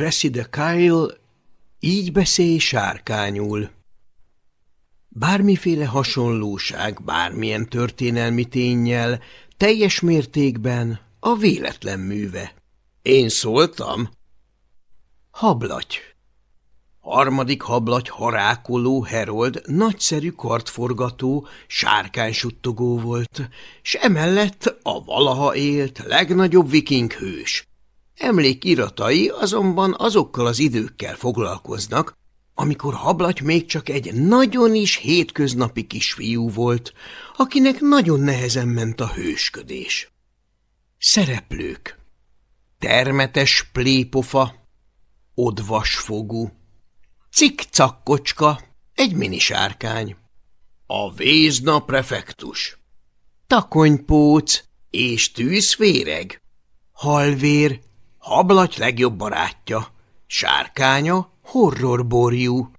Cressida Kyle így beszél sárkányul. Bármiféle hasonlóság, bármilyen történelmi tényjel, teljes mértékben a véletlen műve. Én szóltam? Hablaty. Harmadik hablaty harákoló Herold nagyszerű kartforgató, sárkánysuttogó volt, s emellett a valaha élt legnagyobb viking hős. Emlékiratai azonban azokkal az időkkel foglalkoznak, amikor hablaty még csak egy nagyon is hétköznapi kisfiú volt, akinek nagyon nehezen ment a hősködés. Szereplők. Termetes plépofa, odvasfogú, cikcakkocska, egy minisárkány, a vézna prefektus, takonypóc. És tűzféreg, halvér, hablaty legjobb barátja, sárkánya, horrorborjú,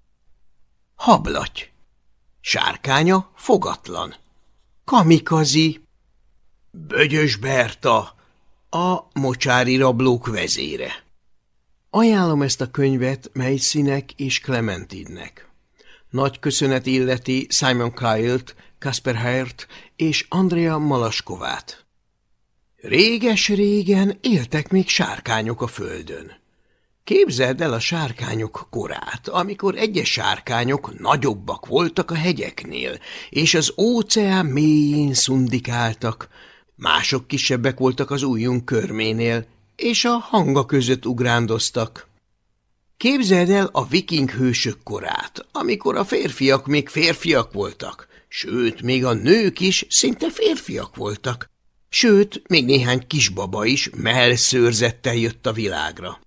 hablaty, sárkánya, fogatlan, kamikazi, Bögyös Berta, a mocsári rablók vezére. Ajánlom ezt a könyvet Macynek és Clementinnek. Nagy köszönet illeti Simon Kyle-t, Kasper Hert és Andrea Malaskovát. Réges-régen éltek még sárkányok a földön. Képzeld el a sárkányok korát, amikor egyes sárkányok nagyobbak voltak a hegyeknél, és az óceán mélyén szundikáltak, mások kisebbek voltak az ujjunk körménél, és a hanga között ugrándoztak. Képzeld el a viking hősök korát, amikor a férfiak még férfiak voltak, sőt, még a nők is szinte férfiak voltak, sőt, még néhány kisbaba is mellszőrzettel jött a világra.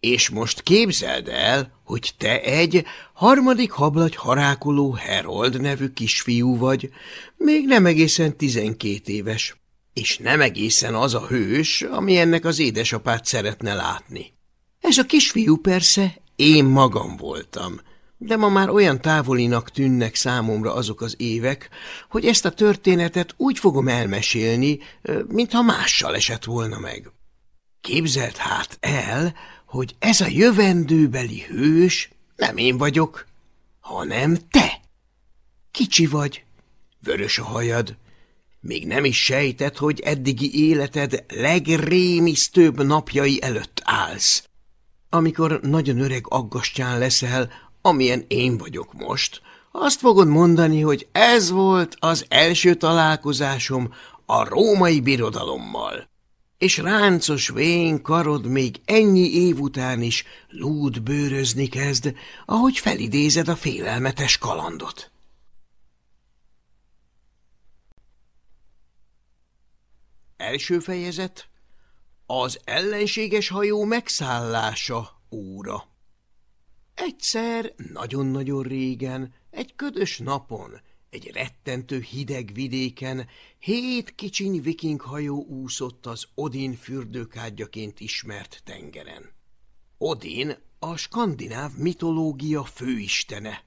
És most képzeld el, hogy te egy harmadik hablagy harákoló Herold nevű kisfiú vagy, még nem egészen tizenkét éves, és nem egészen az a hős, ami ennek az édesapát szeretne látni. Ez a kisfiú persze én magam voltam, de ma már olyan távolinak tűnnek számomra azok az évek, hogy ezt a történetet úgy fogom elmesélni, mintha mással esett volna meg. Képzelt hát el, hogy ez a jövendőbeli hős nem én vagyok, hanem te. Kicsi vagy, vörös a hajad, még nem is sejted, hogy eddigi életed legrémisztőbb napjai előtt állsz. Amikor nagyon öreg aggastyán leszel, amilyen én vagyok most, azt fogod mondani, hogy ez volt az első találkozásom a római birodalommal. És ráncos vén karod még ennyi év után is lúd bőrözni kezd, ahogy felidézed a félelmetes kalandot. Első fejezet. Az ellenséges hajó megszállása óra Egyszer, nagyon-nagyon régen, egy ködös napon, egy rettentő hideg vidéken hét kicsiny viking hajó úszott az Odin fürdőkádjaként ismert tengeren. Odin a skandináv mitológia főistene.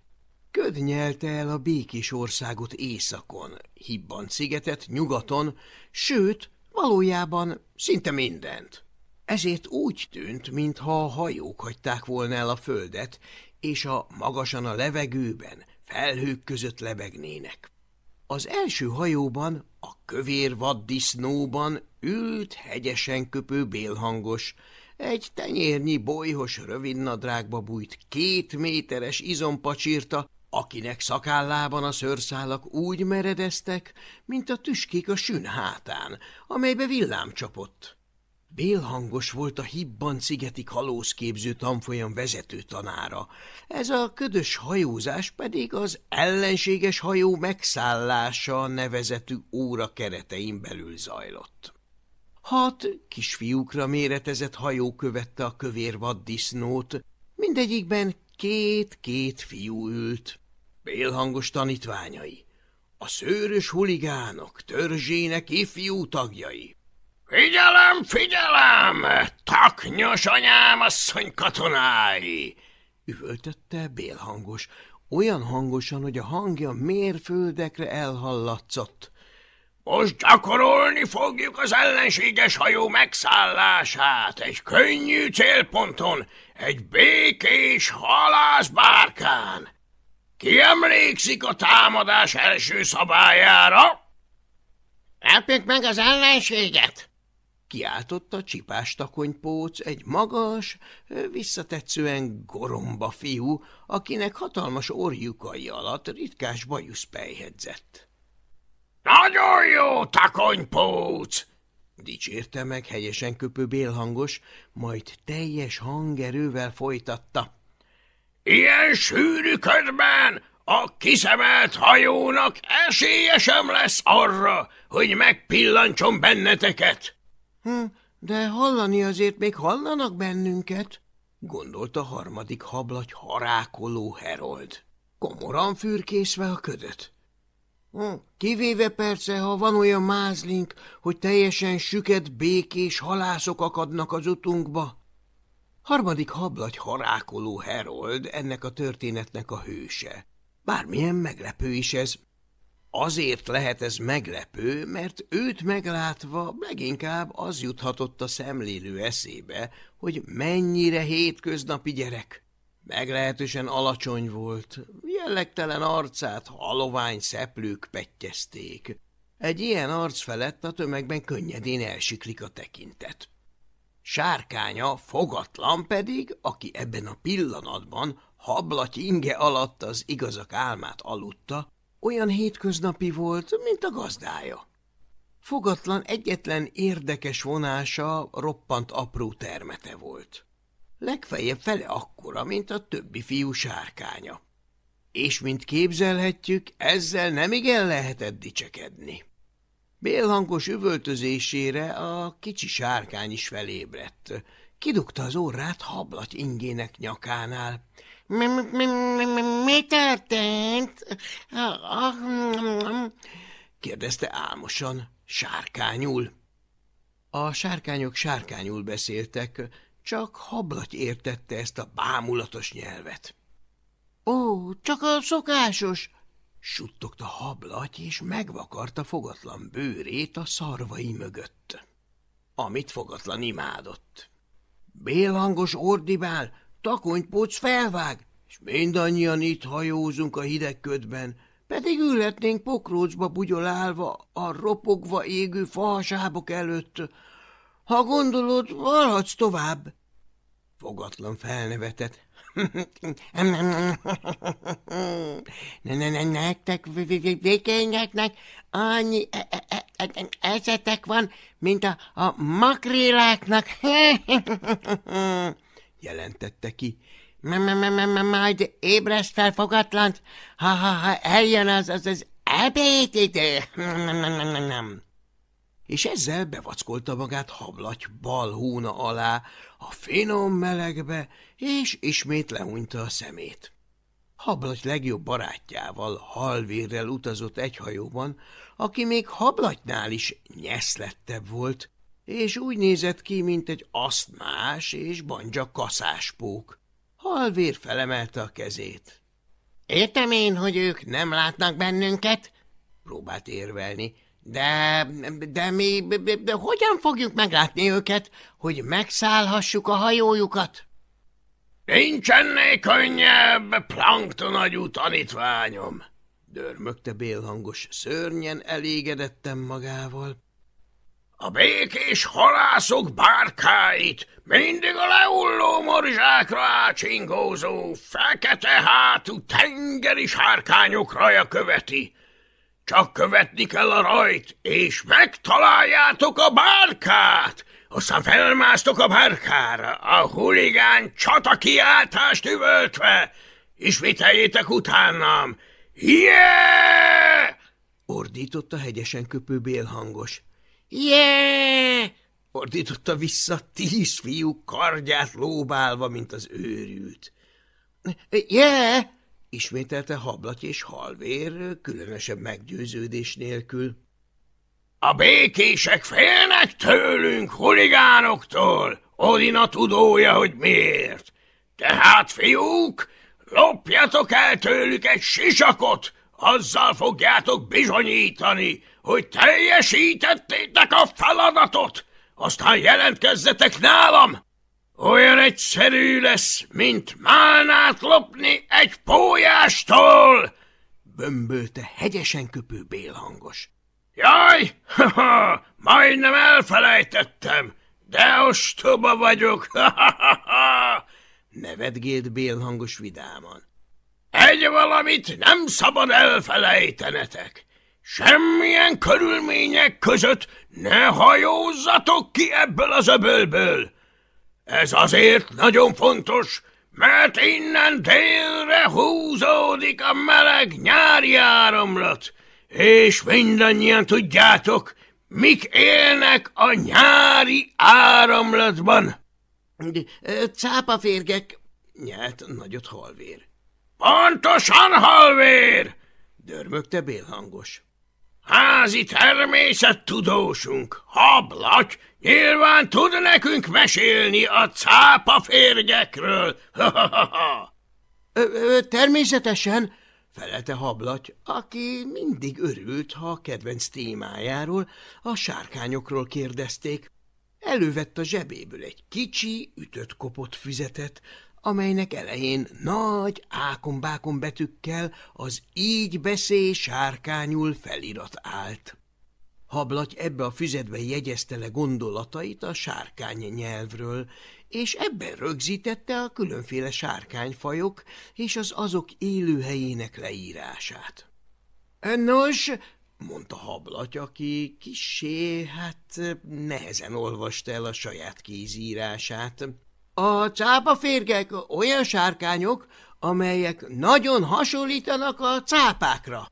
Köd nyelte el a békés országot északon, Hibban szigetet nyugaton, sőt, valójában szinte mindent. Ezért úgy tűnt, mintha a hajók hagyták volna el a földet, és a magasan a levegőben, felhők között lebegnének. Az első hajóban, a kövér vaddisznóban ült hegyesen köpő bélhangos, egy tenyérnyi bolyhos rövidnadrágba bújt két méteres izompacsírta, akinek szakállában a szőrszálak úgy meredeztek, mint a tüskék a sün hátán, amelybe villám csapott. Bélhangos volt a Hibban szigeti kalózképző tanfolyam vezető tanára, ez a ködös hajózás pedig az ellenséges hajó megszállása nevezetű óra keretein belül zajlott. Hat kisfiúkra méretezett hajó követte a kövér vaddisznót, mindegyikben két-két fiú ült. Bélhangos tanítványai, a szőrös huligánok törzsének ifjú tagjai. Figyelem, figyelem! Taknyos anyám asszony katonái! Üvöltötte bélhangos, olyan hangosan, hogy a hangja mérföldekre elhallatszott. Most gyakorolni fogjuk az ellenséges hajó megszállását egy könnyű célponton, egy békés halászbárkán. Ki emlékszik a támadás első szabályára? Elpük meg az ellenséget! Kiáltotta csipás takonypóc egy magas, visszatetszően goromba fiú, akinek hatalmas orjukai alatt ritkás bajusz pejhedzett. Nagyon jó, takonypóc! dicsérte meg helyesen köpő bélhangos, majd teljes hangerővel folytatta. Ilyen sűrű ködben a kiszemelt hajónak esélye sem lesz arra, hogy megpillancson benneteket. Hm, de hallani azért még hallanak bennünket, gondolta harmadik hablagy harákoló herold, komoran fürkészve a ködöt. Hm, kivéve persze, ha van olyan mázlink, hogy teljesen süket békés halászok akadnak az utunkba. Harmadik hablagy harákoló herold ennek a történetnek a hőse. Bármilyen meglepő is ez. Azért lehet ez meglepő, mert őt meglátva leginkább az juthatott a szemlélő eszébe, hogy mennyire hétköznapi gyerek. Meglehetősen alacsony volt, jellegtelen arcát halovány szeplők pettyezték. Egy ilyen arc felett a tömegben könnyedén elsiklik a tekintet. Sárkánya fogatlan pedig, aki ebben a pillanatban hablaty inge alatt az igazak álmát aludta, olyan hétköznapi volt, mint a gazdája. Fogatlan egyetlen érdekes vonása roppant apró termete volt. Legfeljebb fele akkora, mint a többi fiú sárkánya. És mint képzelhetjük, ezzel nem igen lehetett dicsekedni. Bélhangos üvöltözésére a kicsi sárkány is felébredt. Kidugta az orrát hablat ingének nyakánál. Mi, mi, mi, mi, mi történt? kérdezte álmosan, sárkányul. A sárkányok sárkányul beszéltek, csak hablaty értette ezt a bámulatos nyelvet. Ó, csak a szokásos, suttogta hablaty, és megvakarta fogatlan bőrét a szarvai mögött, amit fogatlan imádott. Bélhangos ordibál, takonypóc felvág, és mindannyian itt hajózunk a hideg ködben, pedig ülhetnénk pokrócba bugyolálva a ropogva égő fahasábok előtt. Ha gondolod, valhatsz tovább. Fogatlan felnevetett. Nektek vékényeknek annyi e, e, e, esetek van, mint a, a makréláknak, jelentette ki. Majd ébreszt fel fogatlant, ha, ha, ha eljön az az, az ebédidő. És ezzel bevackolta magát hablaty bal hóna alá, a finom melegbe, és ismét lehúnyta a szemét. Hablaty legjobb barátjával, halvérrel utazott egy hajóban, aki még hablatynál is nyeszlettebb volt, és úgy nézett ki, mint egy asztmás és banja kaszáspók. Halvér felemelte a kezét. – Értem én, hogy ők nem látnak bennünket? – próbált érvelni. – De, de mi, de, de hogyan fogjuk meglátni őket, hogy megszállhassuk a hajójukat? – Nincsenné könnyebb, planktonagyú tanítványom! – dörmögte bélhangos, szörnyen elégedettem magával. A békés halászok bárkáit mindig a leulló morzsákra ácsingózó, fekete hátú tengeri sárkányok raja követi. Csak követni kell a rajt, és megtaláljátok a bárkát, aztán felmásztok a bárkára, a huligán csata kiáltást üvöltve, ismételjétek utánam. Yeah! ordította hegyesen köpő bélhangos. Yeah! ordította vissza tíz fiú kardját lóbálva, mint az őrült. Yeah! ismételte hablat és halvér, különösebb meggyőződés nélkül. A békések félnek tőlünk, huligánoktól, Odina tudója, hogy miért. Tehát, fiúk, lopjatok el tőlük egy sisakot, azzal fogjátok bizonyítani, hogy teljesítettétek a feladatot, aztán jelentkezzetek nálam. Olyan egyszerű lesz, mint málnát lopni egy pólyástól, bömbölte hegyesen köpő bélhangos. Jaj, ha-ha, majdnem elfelejtettem, de ostoba vagyok, ha-ha-ha, nevetgélt bélhangos vidáman. Egy valamit nem szabad elfelejtenetek. Semmilyen körülmények között ne hajózzatok ki ebből az öbölből. Ez azért nagyon fontos, mert innen délre húzódik a meleg nyári áramlat, és mindannyian tudjátok, mik élnek a nyári áramlatban. Cápaférgek, nyelt nagyot halvér. Pontosan halvér, dörmögte bélhangos. Házi természettudósunk, hablaty, nyilván tud nekünk mesélni a cápa férgekről. Természetesen, felelte hablaty, aki mindig örült, ha a kedvenc témájáról, a sárkányokról kérdezték. Elővett a zsebéből egy kicsi, ütött kopott füzetet, amelynek elején nagy ákombákon betűkkel az így beszél sárkányul felirat állt. Hablaty ebbe a füzetbe jegyezte le gondolatait a sárkány nyelvről, és ebben rögzítette a különféle sárkányfajok és az azok élőhelyének leírását. – Nos, mondta Hablaty, aki kisé, hát nehezen olvasta el a saját kézírását. A cápaférgek olyan sárkányok, amelyek nagyon hasonlítanak a cápákra.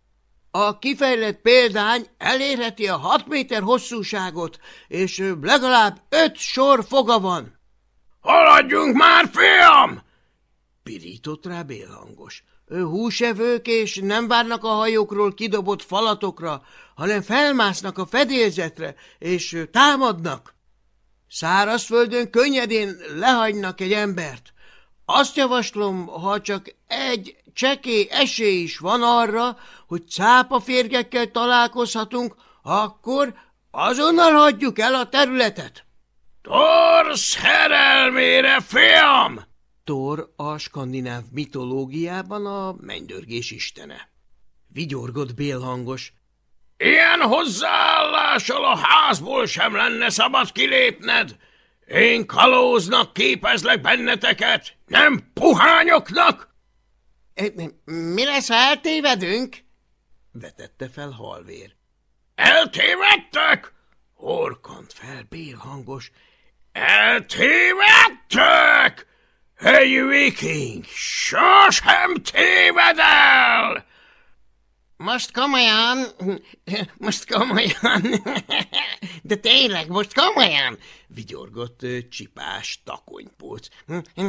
A kifejlett példány elérheti a hat méter hosszúságot, és legalább öt sor foga van. – Haladjunk már, fiam! – pirított rá bélhangos. Húsevők és nem várnak a hajókról kidobott falatokra, hanem felmásznak a fedélzetre, és támadnak. Szárazföldön könnyedén lehagynak egy embert. Azt javaslom, ha csak egy csekély esély is van arra, hogy cápaférgekkel találkozhatunk, akkor azonnal hagyjuk el a területet. Thor szerelmére, fiam! Thor a skandináv mitológiában a mennydörgés istene. Vigyorgott bélhangos. Ilyen hozzáállással a házból sem lenne szabad kilépned. Én kalóznak képezlek benneteket, nem puhányoknak. Mi lesz, ha eltévedünk? vetette fel halvér. Eltévedtek? Horkant fel bélhangos. Eltévedtek? Hey, viking, sosem téved el! Most komolyan, most komolyan, de tényleg, most komolyan, vigyorgott csipás takonypóc.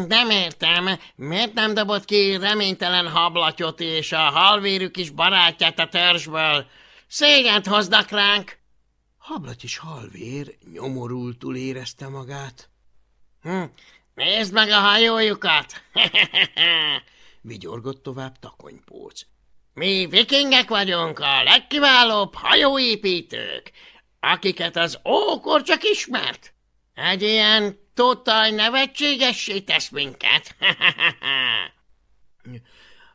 Nem értem, miért nem dobott ki reménytelen hablatyot és a halvérük is barátját a törzsből? Szégyent hoznak ránk! Hablaty is halvér nyomorultul érezte magát. Hm, nézd meg a hajójukat! vigyorgott tovább takonypóc. Mi vikingek vagyunk, a legkiválóbb hajóépítők, akiket az ókor csak ismert. Egy ilyen tótaj nevetségessé tesz minket.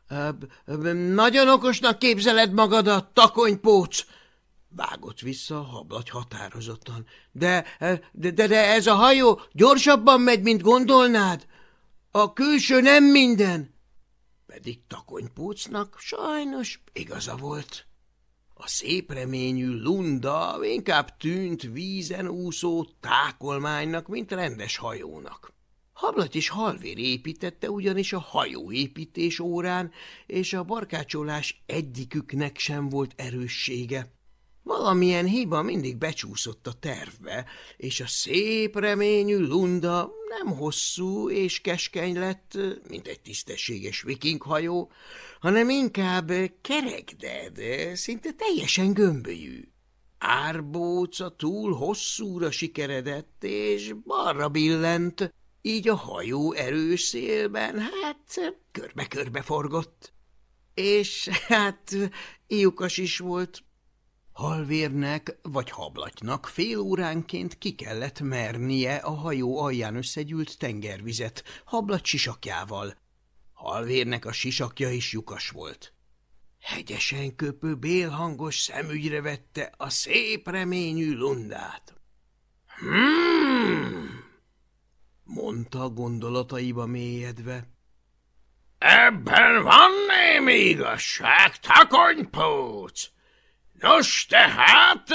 Nagyon okosnak képzeled magadat, takonypóc, vágott vissza a hablagy határozottan. De, de, de, de ez a hajó gyorsabban megy, mint gondolnád. A külső nem minden. Pedig takonypócnak sajnos igaza volt. A szép reményű Lunda inkább tűnt vízen úszó tákolmánynak, mint rendes hajónak. Hablat is halvér építette ugyanis a hajóépítés órán, és a barkácsolás egyiküknek sem volt erőssége. Valamilyen hiba mindig becsúszott a tervbe, és a szép reményű Lunda nem hosszú és keskeny lett, mint egy tisztességes vikinghajó, hanem inkább kerekded, szinte teljesen gömbölyű. Árbóca túl hosszúra sikeredett, és balra billent, így a hajó erős szélben, hát körbe-körbe forgott. És hát iukas is volt, Halvérnek vagy hablatnak fél óránként ki kellett mernie a hajó alján összegyűlt tengervizet hablat sisakjával. Halvérnek a sisakja is lyukas volt. Hegyesen köpő bélhangos szemügyre vette a szép reményű lundát. Hmm, mondta gondolataiba mélyedve. Ebben van némi igazság, takonypóc! Nos, tehát,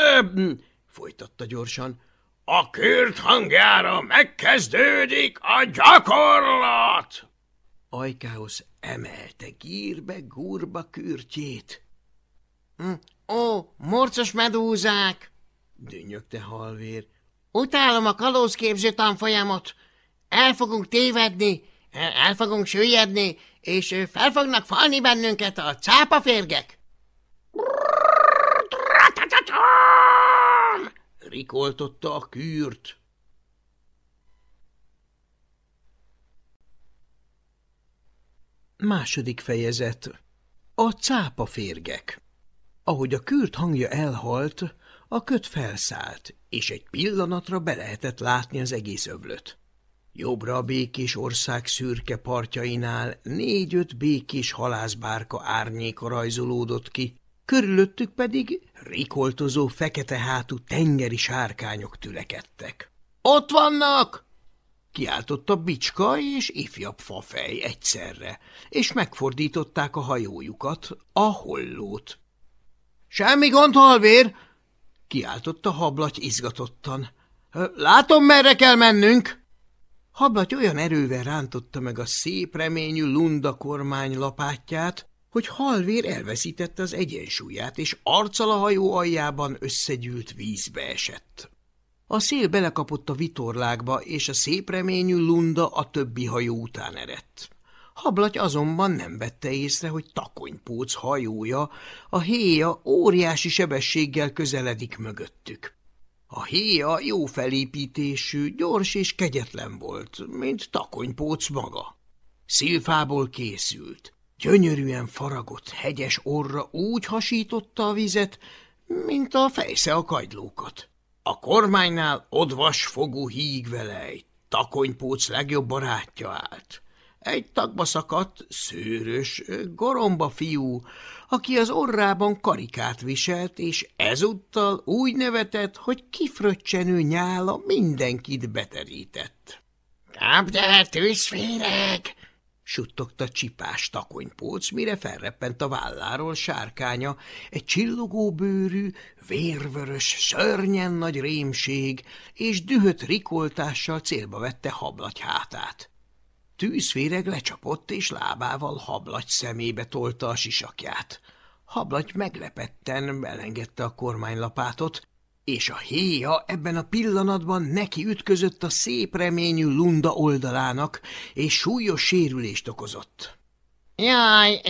folytatta gyorsan, a kürt hangjára megkezdődik a gyakorlat! Ajkához emelte gírbe gurba kürtjét. Hm, ó, morcos medúzák! dünnyögte halvér. Utálom a kalózképző tanfolyamot. El fogunk tévedni, el fogunk süllyedni, és fel fognak falni bennünket a cápaférgek. Rikoltotta a kűrt. Második fejezet A cápa férgek Ahogy a kürt hangja elhalt, a köt felszállt, és egy pillanatra be lehetett látni az egész öblöt. Jobbra a békés ország szürke partjainál négy-öt békés halászbárka árnyéka rajzolódott ki, körülöttük pedig rikoltozó fekete hátú tengeri sárkányok tülekedtek. – Ott vannak! – kiáltotta Bicska és ifjabb fafej egyszerre, és megfordították a hajójukat, a hollót. – Semmi gond, halvér! – kiáltotta hablaty izgatottan. – Látom, merre kell mennünk! Hablaty olyan erővel rántotta meg a szép reményű Lunda kormány lapátját, hogy halvér elveszítette az egyensúlyát, és arccal a hajó aljában összegyűlt vízbe esett. A szél belekapott a vitorlákba, és a szép reményű Lunda a többi hajó után eredt. Hablaty azonban nem vette észre, hogy takonypóc hajója, a héja óriási sebességgel közeledik mögöttük. A héja jó felépítésű, gyors és kegyetlen volt, mint takonypóc maga. Szilfából készült, Gyönyörűen faragott hegyes orra úgy hasította a vizet, mint a fejsze a kagylókat. A kormánynál odvas fogú hígvelej, takonypóc legjobb barátja állt. Egy tagba szakadt, szőrös, goromba fiú, aki az orrában karikát viselt, és ezúttal úgy nevetett, hogy kifröccsenő nyála mindenkit beterített. – Kapd el, tűzféreg! Suttogta csipás takonypóc, mire felreppent a válláról sárkánya, egy csillogó bőrű, vérvörös, szörnyen nagy rémség, és dühött rikoltással célba vette hablaty hátát. Tűzféreg lecsapott, és lábával hablaty szemébe tolta a sisakját. Hablaty meglepetten elengedte a kormánylapátot, és a héja ebben a pillanatban neki ütközött a szép reményű Lunda oldalának, és súlyos sérülést okozott. – Jaj,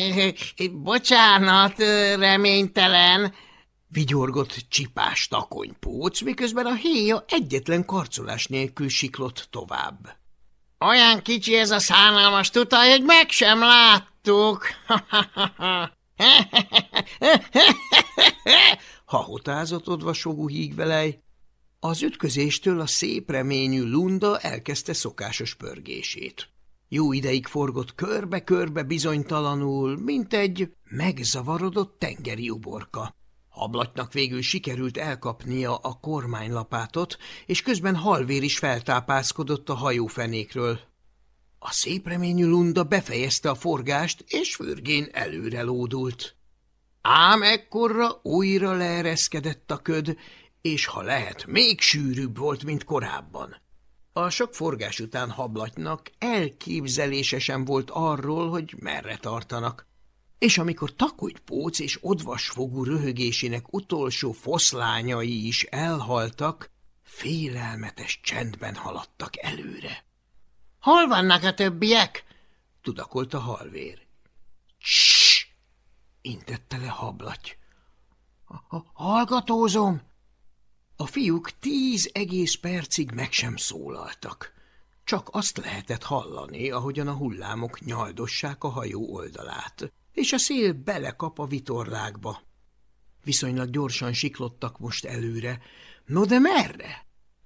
bocsánat, reménytelen! – vigyorgott csipás takonypóc, miközben a héja egyetlen karcolás nélkül siklott tovább. – Olyan kicsi ez a szánalmas tutaj, hogy meg sem láttuk! hahotázott odvasogú hígvelej. Az ütközéstől a szép reményű Lunda elkezdte szokásos pörgését. Jó ideig forgott körbe-körbe bizonytalanul, mint egy megzavarodott tengeri uborka. Hablatnak végül sikerült elkapnia a kormánylapátot, és közben halvér is feltápászkodott a hajófenékről. A szép reményű Lunda befejezte a forgást, és fürgén előre lódult. Ám ekkorra újra leereszkedett a köd, és ha lehet, még sűrűbb volt, mint korábban. A sok forgás után hablatnak elképzelése sem volt arról, hogy merre tartanak. És amikor takogy póc és odvasfogú röhögésének utolsó foszlányai is elhaltak, félelmetes csendben haladtak előre. – Hol vannak a többiek? – tudakolta halvér intette le hablaty. – Hallgatózom! A fiúk tíz egész percig meg sem szólaltak. Csak azt lehetett hallani, ahogyan a hullámok nyaldossák a hajó oldalát, és a szél belekap a vitorlákba. Viszonylag gyorsan siklottak most előre. No de merre?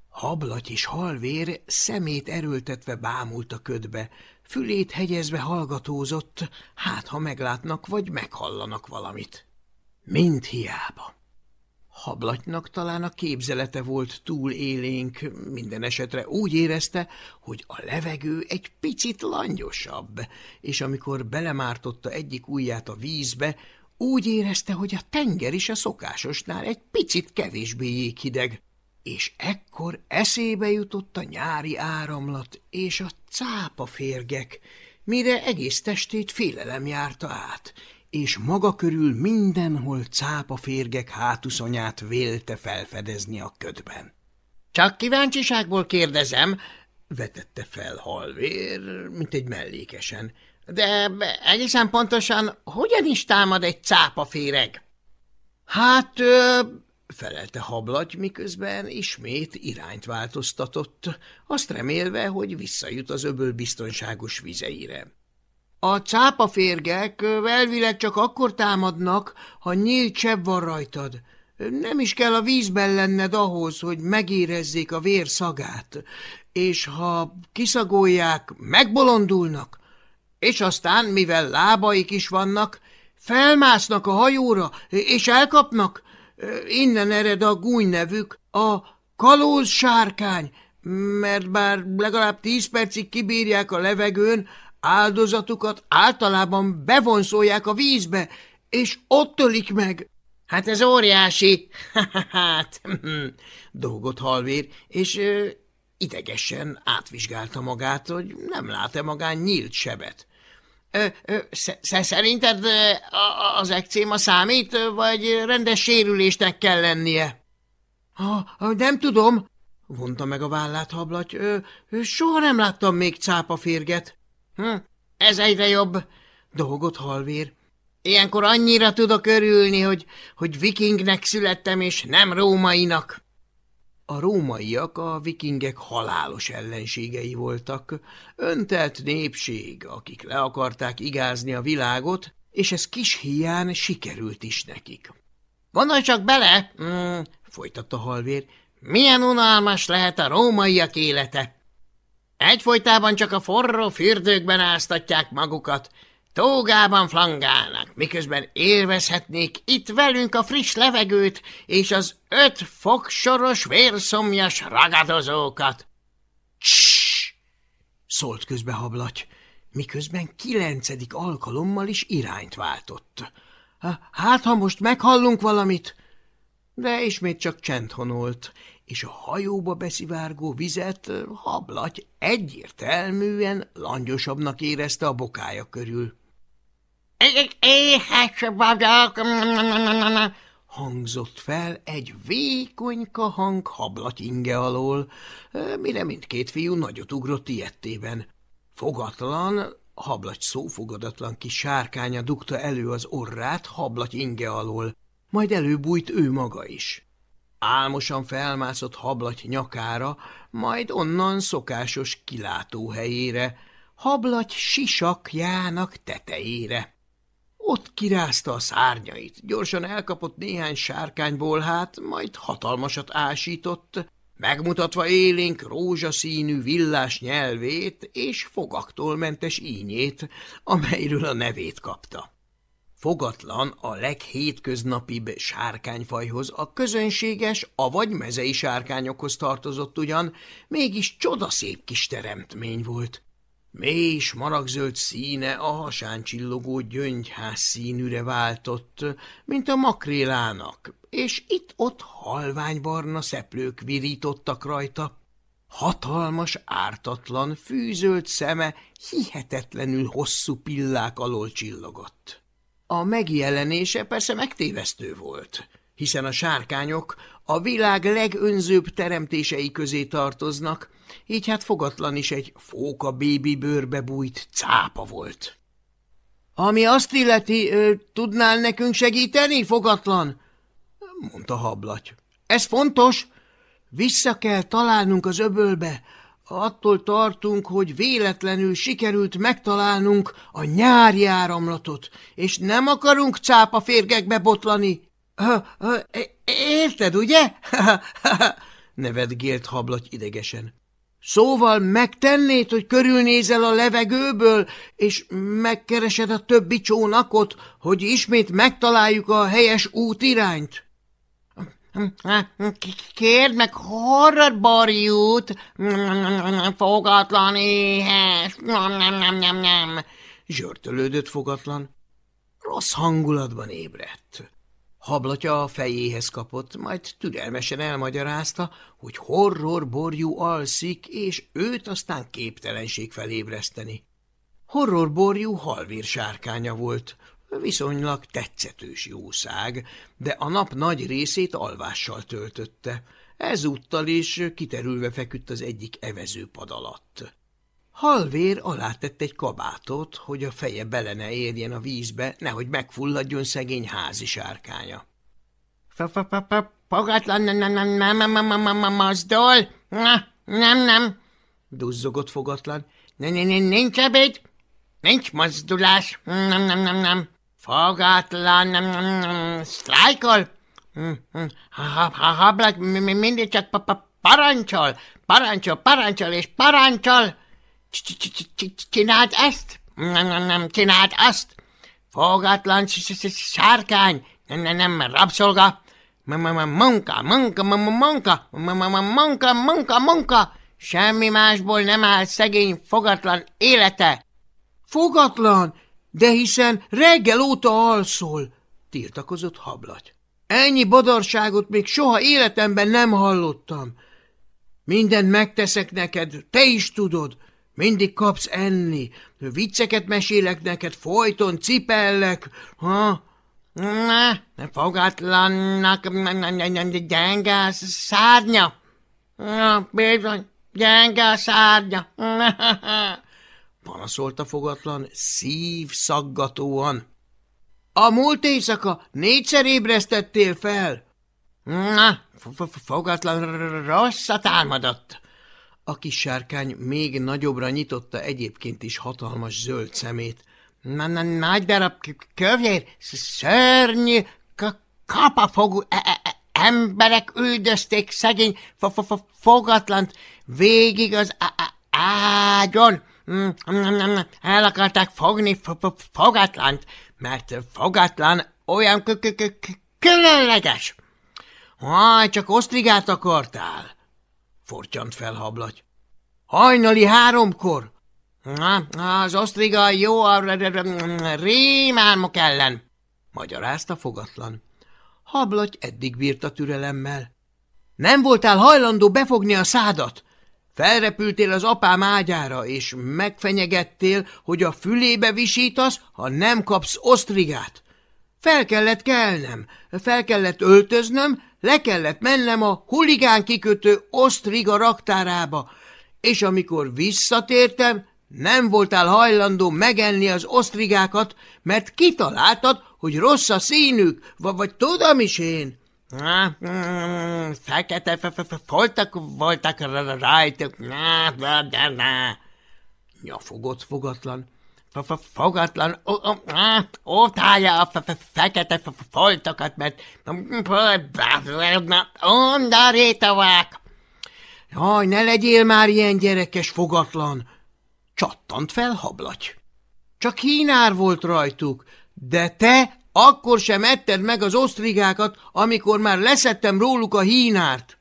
Hablaty és halvér szemét erőltetve bámult a ködbe, fülét hegyezve hallgatózott, hát ha meglátnak vagy meghallanak valamit. Mind hiába. Hablatynak talán a képzelete volt túl élénk, minden esetre úgy érezte, hogy a levegő egy picit langyosabb, és amikor belemártotta egyik ujját a vízbe, úgy érezte, hogy a tenger is a szokásosnál egy picit kevésbé jéghideg, és ekkor eszébe jutott a nyári áramlat és a cápa férgek, mire egész testét félelem járta át, és maga körül mindenhol cápa férgek hátuszonyát vélte felfedezni a ködben. – Csak kíváncsiságból kérdezem, vetette fel halvér, mint egy mellékesen. De egészen pontosan hogyan is támad egy cápaféreg? Hát, felelte hablaty, miközben ismét irányt változtatott, azt remélve, hogy visszajut az öböl biztonságos vizeire. A cápaférgek elvileg csak akkor támadnak, ha nyílt csebb van rajtad. Nem is kell a vízben lenned ahhoz, hogy megérezzék a vér szagát, és ha kiszagolják, megbolondulnak, és aztán, mivel lábaik is vannak, felmásznak a hajóra, és elkapnak. Innen ered a gúny nevük, a kalóz sárkány, mert bár legalább tíz percig kibírják a levegőn, áldozatukat általában bevonszolják a vízbe, és ott ölik meg. Hát ez óriási, hát, dolgot halvér, és ö, idegesen átvizsgálta magát, hogy nem lát-e magán nyílt sebet. Ö, szerinted az ekcéma számít, vagy rendes sérülésnek kell lennie? Nem tudom, vonta meg a vállát hablaty. Soha nem láttam még cápaférget. Hm, ez egyre jobb, dolgot halvér. Ilyenkor annyira tudok örülni, hogy, hogy vikingnek születtem, és nem rómainak. A rómaiak a vikingek halálos ellenségei voltak, öntelt népség, akik le akarták igázni a világot, és ez kis hián sikerült is nekik. – Gondolj csak bele, mm, folytatta halvér, milyen unalmas lehet a rómaiak élete. Egyfolytában csak a forró fürdőkben áztatják magukat, tógában flangálnak, miközben élvezhetnék itt velünk a friss levegőt és az öt fogsoros vérszomjas ragadozókat. Cs! szólt közbe hablaty, miközben kilencedik alkalommal is irányt váltott. Hát, ha most meghallunk valamit? De ismét csak csend honolt, és a hajóba beszivárgó vizet hablaty egyértelműen langyosabbnak érezte a bokája körül. Éhes vagyok! hangzott fel egy vékonyka hang hablaty inge alól, mire mindkét fiú nagyot ugrott ilyettében. Fogatlan, hablaty szófogadatlan kis sárkánya dugta elő az orrát hablaty inge alól, majd előbújt ő maga is. Álmosan felmászott hablaty nyakára, majd onnan szokásos kilátóhelyére, hablaty sisakjának tetejére. Ott kirázta a szárnyait, gyorsan elkapott néhány sárkányból hát, majd hatalmasat ásított, megmutatva élénk rózsaszínű villás nyelvét és fogaktól mentes ínyét, amelyről a nevét kapta. Fogatlan a leghétköznapibb sárkányfajhoz, a közönséges, avagy mezei sárkányokhoz tartozott ugyan, mégis csodaszép kis teremtmény volt. Mély és maragzöld színe a hasán csillogó gyöngyház színűre váltott, mint a makrélának, és itt-ott halványbarna szeplők virítottak rajta. Hatalmas, ártatlan, fűzöld szeme hihetetlenül hosszú pillák alól csillogott. A megjelenése persze megtévesztő volt, hiszen a sárkányok a világ legönzőbb teremtései közé tartoznak, így hát fogatlan is egy fóka bébi bőrbe bújt cápa volt. – Ami azt illeti, tudnál nekünk segíteni, fogatlan? – mondta hablaty. – Ez fontos. Vissza kell találnunk az öbölbe. Attól tartunk, hogy véletlenül sikerült megtalálnunk a nyári áramlatot, és nem akarunk cápa férgekbe botlani. Érted, ugye? nevetgélt hablaty idegesen. Szóval megtennéd, hogy körülnézel a levegőből, és megkeresed a többi csónakot, hogy ismét megtaláljuk a helyes útirányt? Kérd meg horror borjút, fogatlan éhes, nem, nem, nem, nem, nem. Zsörtölődött fogatlan. Rossz hangulatban ébredt. Hablatja a fejéhez kapott, majd türelmesen elmagyarázta, hogy horror borjú alszik, és őt aztán képtelenség felébreszteni. Horror borjú halvír sárkánya volt, viszonylag tetszetős jószág, de a nap nagy részét alvással töltötte, ezúttal is kiterülve feküdt az egyik evezőpad alatt. Halvér alátett egy kabátot, hogy a feje bele ne érjen a vízbe, nehogy megfulladjon szegény házi sárkánya. – Fogatlan, nem, nem, nem, nem, nem, nem, nem, mozdul, nem, nem, duzzogott fogatlan. Nincs ebéd, nincs mozdulás, nem, nem, nem, nem, fogatlan, nem, nem, nem, sztrájkol, hablat mindig csak parancsol, parancsol, parancsol és parancsol, Csináld ezt? Nem, nem, nem, csináld azt. Fogatlan sárkány, nem, nem, nem, rabszolga. Munka, munka, munka, munka, munka, munka. Semmi másból nem áll szegény fogatlan élete. Fogatlan? De hiszen reggel óta alszol, tiltakozott hablaty. Ennyi badarságot még soha életemben nem hallottam. Mindent megteszek neked, te is tudod. Mindig kapsz enni, vicceket mesélek neked, folyton cipellek, ha? Ne, fogatlannak, gyenge szárnya. Na, bizony, gyenge szárnya. Panaszolta fogatlan, szív szaggatóan. A múlt éjszaka négyszer ébresztettél fel. Na, fogatlan rosszat álmodott. A kis sárkány még nagyobbra nyitotta egyébként is hatalmas zöld szemét. Na, na, nagy darab kövér, szörnyű, kapafogú e -e -e emberek üldözték szegény fogatlant végig az ágyon. Mm, mm, mm, el akarták fogni fogatlant, mert fogatlan olyan különleges. Aj, csak osztrigát akartál fortyant fel hablaty. Hajnali háromkor? Az osztriga jó a rémálmok ellen, magyarázta fogatlan. Hablaty eddig bírta türelemmel. Nem voltál hajlandó befogni a szádat? Felrepültél az apám ágyára, és megfenyegettél, hogy a fülébe visítasz, ha nem kapsz osztrigát. Fel kellett kelnem, fel kellett öltöznöm, le kellett mennem a huligán kikötő osztriga raktárába, és amikor visszatértem, nem voltál hajlandó megenni az osztrigákat, mert kitaláltad, hogy rossz a színük, vagy tudom is én. Fekete foltak voltak rajtuk, nyafogott fogatlan. Fogatlan, ótálja a fekete foltokat, mert ondarétavák. Jaj, ne legyél már ilyen gyerekes fogatlan! Csattant fel hablaty. Csak hínár volt rajtuk, de te akkor sem etted meg az osztrigákat, amikor már leszettem róluk a hínárt.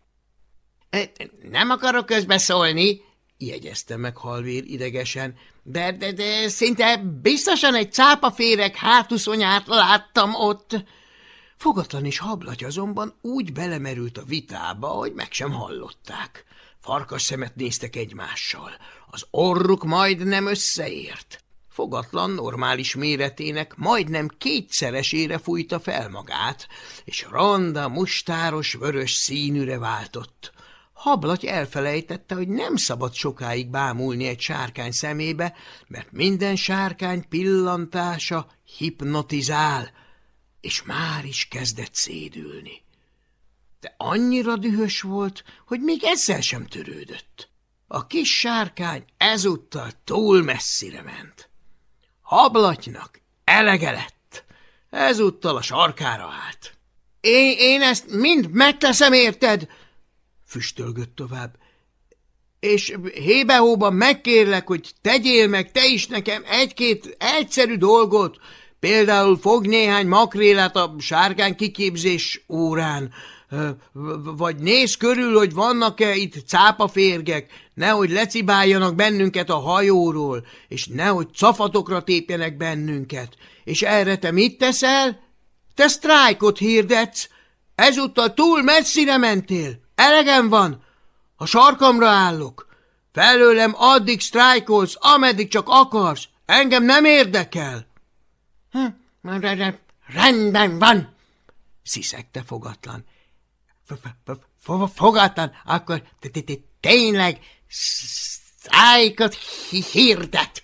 E, nem akarok közbeszólni, jegyezte meg halvér idegesen, de, de, de szinte biztosan egy cápaféreg hátuszonyát láttam ott. Fogatlan és hablaty azonban úgy belemerült a vitába, hogy meg sem hallották. Farkas szemet néztek egymással. Az orruk majdnem összeért. Fogatlan normális méretének majdnem kétszeresére fújta fel magát, és ronda, mustáros, vörös színűre váltott. Hablaty elfelejtette, hogy nem szabad sokáig bámulni egy sárkány szemébe, mert minden sárkány pillantása hipnotizál, és már is kezdett szédülni. De annyira dühös volt, hogy még ezzel sem törődött. A kis sárkány ezúttal túl messzire ment. Hablatynak elege lett, ezúttal a sarkára állt. Én, én ezt mind megteszem, érted? Füstölgött tovább. És hébe megkérlek, hogy tegyél meg te is nekem egy-két egyszerű dolgot, például fog néhány makrélát a sárkány kiképzés órán, vagy néz körül, hogy vannak-e itt cápaférgek, nehogy lecibáljanak bennünket a hajóról, és nehogy cafatokra tépjenek bennünket. És erre te mit teszel? Te sztrájkot hirdetsz, ezúttal túl messzire mentél. Elegem van, a sarkamra állok. Felőlem addig sztrájkolsz, ameddig csak akarsz. Engem nem érdekel. Hm, rendben van, sziszegte fogatlan. Fogatlan, akkor tényleg sztrájkot hirdet.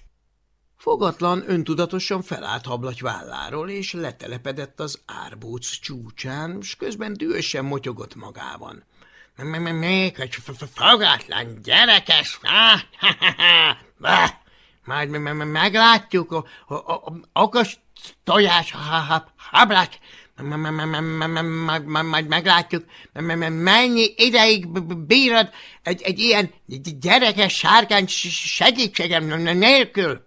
Fogatlan öntudatosan felállt hablaty válláról, és letelepedett az árbóc csúcsán, és közben dühösen motyogott magában. – Még egy fogatlan gyerekes! Majd meglátjuk, okos tojás hablat, majd meglátjuk, mennyi ideig bírod egy, egy ilyen gyerekes sárkány segítségem nélkül.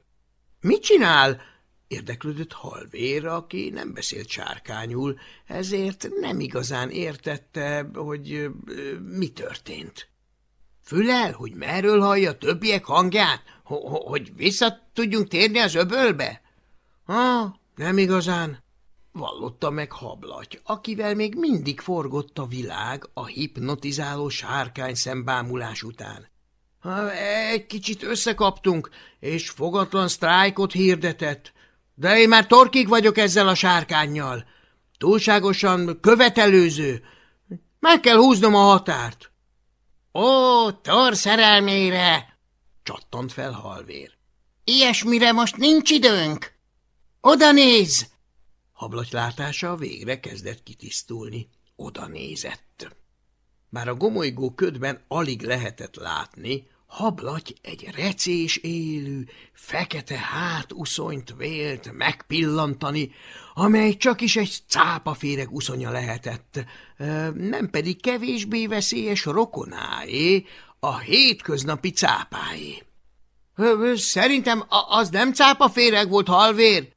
Mit csinál? Érdeklődött halvér, aki nem beszélt sárkányul, ezért nem igazán értette, hogy mi történt. Fülel, hogy merről hallja többiek hangját, hogy vissza tudjunk térni az öbölbe? Ha, nem igazán, vallotta meg hablaty, akivel még mindig forgott a világ a hipnotizáló sárkány szembámulás után. Egy kicsit összekaptunk, és fogatlan sztrájkot hirdetett, de én már torkig vagyok ezzel a sárkányjal. Túlságosan követelőző. Meg kell húznom a határt. Ó, tor szerelmére! csattant fel halvér. Ilyesmire most nincs időnk. Oda néz! Hablaty látása végre kezdett kitisztulni. Oda nézett. Bár a gomolygó ködben alig lehetett látni, hablaty egy recés élő, fekete hátuszonyt vélt megpillantani, amely csak is egy cápaféreg uszonya lehetett, nem pedig kevésbé veszélyes rokonáé, a hétköznapi cápáé. – Szerintem az nem cápaféreg volt, halvér?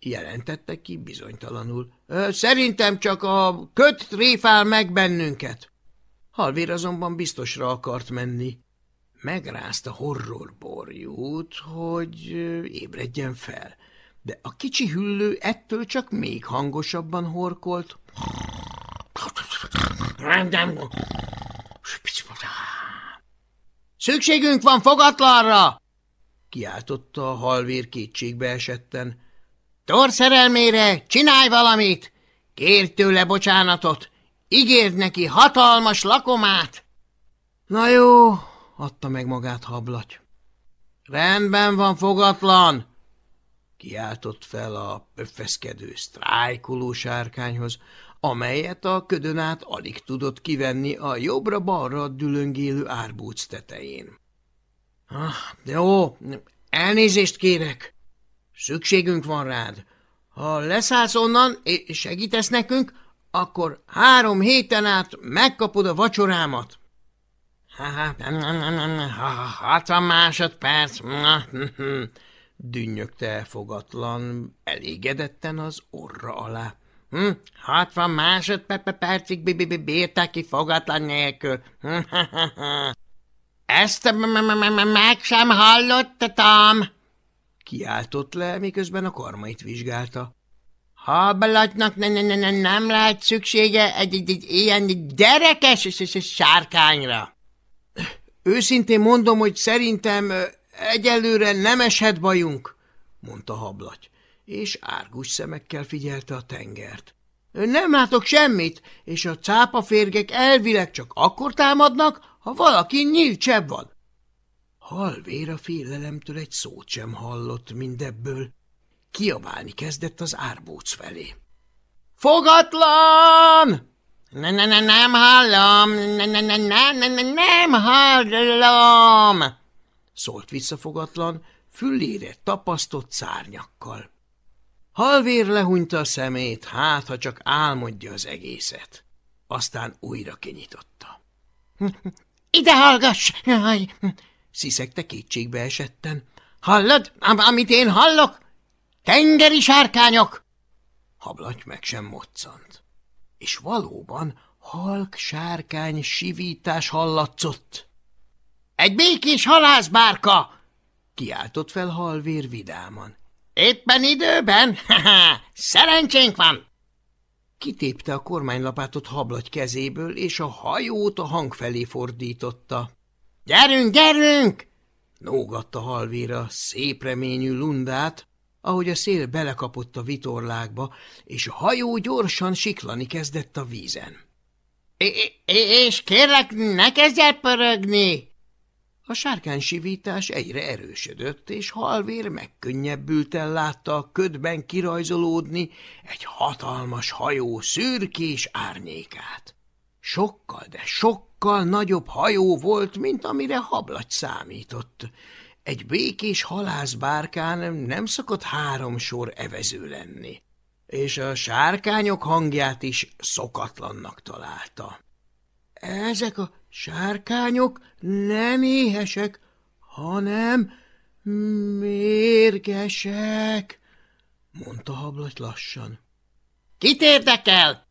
jelentette ki bizonytalanul. Szerintem csak a köt tréfál meg bennünket. Halvér azonban biztosra akart menni. Megrázta horror borjút, hogy ébredjen fel, de a kicsi hüllő ettől csak még hangosabban horkolt. Szükségünk van fogatlanra! kiáltotta a halvér kétségbe esetten. Tor szerelmére, csinálj valamit! Kérj tőle bocsánatot! Ígérd neki hatalmas lakomát! Na jó, adta meg magát hablaty. Rendben van, fogatlan! Kiáltott fel a pöffeszkedő sztrájkoló sárkányhoz, amelyet a ködön át alig tudott kivenni a jobbra-balra dülöngélő árbóc tetején. Ah, jó, elnézést kérek, Szükségünk van rád. Ha leszállsz onnan, és segítesz nekünk, akkor három héten át megkapod a vacsorámat. Hatvan másodperc, dünnyögte elfogatlan, elégedetten az orra alá. Hm, hatvan másodpercig bírták ki fogatlan nélkül. Ezt meg sem hallottatom kiáltott le, miközben a karmait vizsgálta. Hablatnak ne, ne, ne, nem lehet szüksége egy, egy, egy ilyen gyerekes sárkányra. Őszintén mondom, hogy szerintem egyelőre nem eshet bajunk, mondta hablaty, és árgus szemekkel figyelte a tengert. Nem látok semmit, és a cápaférgek elvileg csak akkor támadnak, ha valaki nyílt csebb van. Halvér a félelemtől egy szót sem hallott mindebből. Kiabálni kezdett az árbóc felé. – Fogatlan! Ne, ne, ne, nem hallom! Ne, ne, ne, ne, ne, ne, nem hallom! Szólt visszafogatlan, füllére tapasztott szárnyakkal. Halvér lehunyta a szemét, hát ha csak álmodja az egészet. Aztán újra kinyitotta. – Ide hallgass! Sziszegte kétségbe esetten. Hallod, am amit én hallok? Tengeri sárkányok! Hablaty meg sem moccant. És valóban halk sárkány sivítás hallatszott. Egy békés halászbárka! Kiáltott fel halvér vidáman. Éppen időben? Szerencsénk van! Kitépte a kormánylapátot hablagy kezéből, és a hajót a hang felé fordította. – Gyerünk, gyerünk! – nógatta halvéra szép reményű lundát, ahogy a szél belekapott a vitorlákba, és a hajó gyorsan siklani kezdett a vízen. – És kérlek, ne kezdj el pörögni! A sárkánysivítás egyre erősödött, és halvér megkönnyebbülten látta a ködben kirajzolódni egy hatalmas hajó szürkés árnyékát. Sokkal, de sokkal nagyobb hajó volt, mint amire hablagy számított. Egy békés halászbárkán nem szokott három sor evező lenni, és a sárkányok hangját is szokatlannak találta. Ezek a sárkányok nem éhesek, hanem mérgesek, mondta hablaty lassan. Kit érdekel?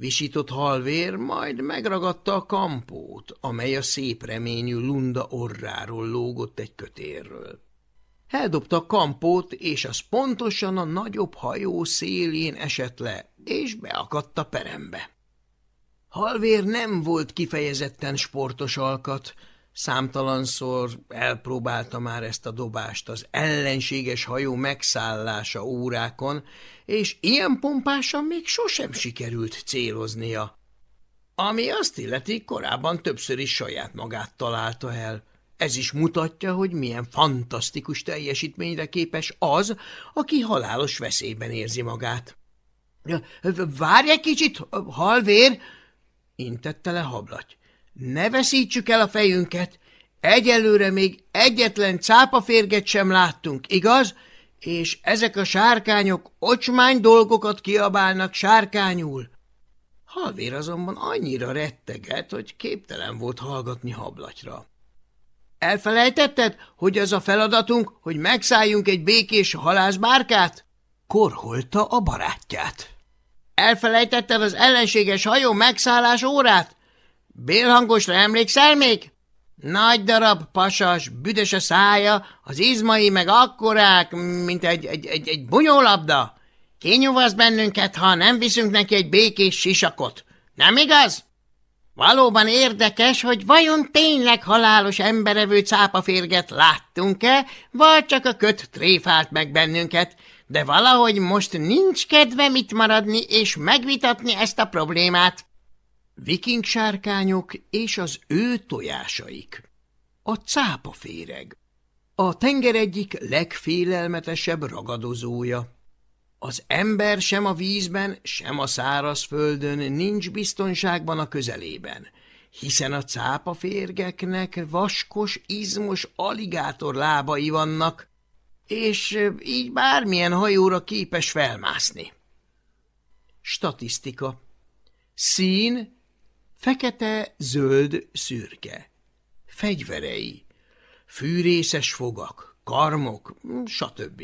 Visított halvér, majd megragadta a kampót, amely a szép reményű lunda orráról lógott egy kötérről. Eldobta a kampót, és az pontosan a nagyobb hajó szélén esett le, és beakadt a perembe. Halvér nem volt kifejezetten sportos alkat, számtalanszor elpróbálta már ezt a dobást az ellenséges hajó megszállása órákon, és ilyen pompásan még sosem sikerült céloznia. Ami azt illeti, korábban többször is saját magát találta el. Ez is mutatja, hogy milyen fantasztikus teljesítményre képes az, aki halálos veszélyben érzi magát. – Várj egy kicsit, halvér! – intette le hablaty. Ne veszítsük el a fejünket, egyelőre még egyetlen cápaférget sem láttunk, igaz? És ezek a sárkányok ocsmány dolgokat kiabálnak sárkányul. Halvér azonban annyira retteget, hogy képtelen volt hallgatni hablatyra. Elfelejtetted, hogy az a feladatunk, hogy megszálljunk egy békés halászbárkát? Korholta a barátját. Elfelejtetted az ellenséges hajó megszállás órát? Bélhangosra emlékszel még? Nagy darab, pasas, büdös a szája, az izmai meg akkorák, mint egy, egy, egy, egy bunyólabda. Kinyuvasz bennünket, ha nem viszünk neki egy békés sisakot. Nem igaz? Valóban érdekes, hogy vajon tényleg halálos emberevő cápaférget láttunk-e, vagy csak a köt tréfált meg bennünket, de valahogy most nincs kedve mit maradni és megvitatni ezt a problémát. Viking sárkányok és az ő tojásaik. A cápaféreg. A tenger egyik legfélelmetesebb ragadozója. Az ember sem a vízben, sem a szárazföldön nincs biztonságban a közelében, hiszen a cápaférgeknek vaskos, izmos aligátor lábai vannak, és így bármilyen hajóra képes felmászni. Statisztika Szín fekete, zöld, szürke. Fegyverei fűrészes fogak, karmok, stb.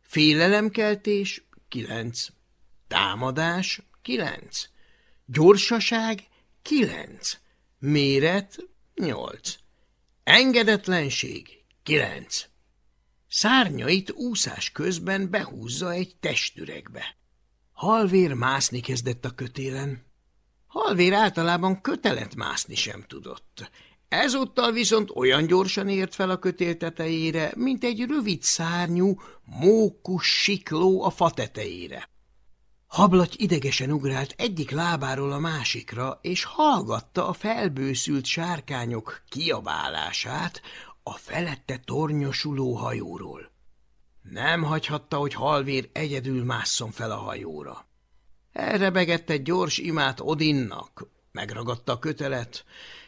Félelemkeltés kilenc. Támadás kilenc. Gyorsaság kilenc. Méret nyolc. Engedetlenség kilenc. Szárnyait úszás közben behúzza egy testüregbe. Halvér mászni kezdett a kötélen. Halvér általában kötelet mászni sem tudott. Ezúttal viszont olyan gyorsan ért fel a kötél tetejére, mint egy rövid szárnyú, mókus sikló a fa tetejére. Hablaty idegesen ugrált egyik lábáról a másikra, és hallgatta a felbőszült sárkányok kiabálását, a felette tornyosuló hajóról. Nem hagyhatta, hogy halvér egyedül másszon fel a hajóra. Elrebegett egy gyors imát Odinnak, megragadta a kötelet,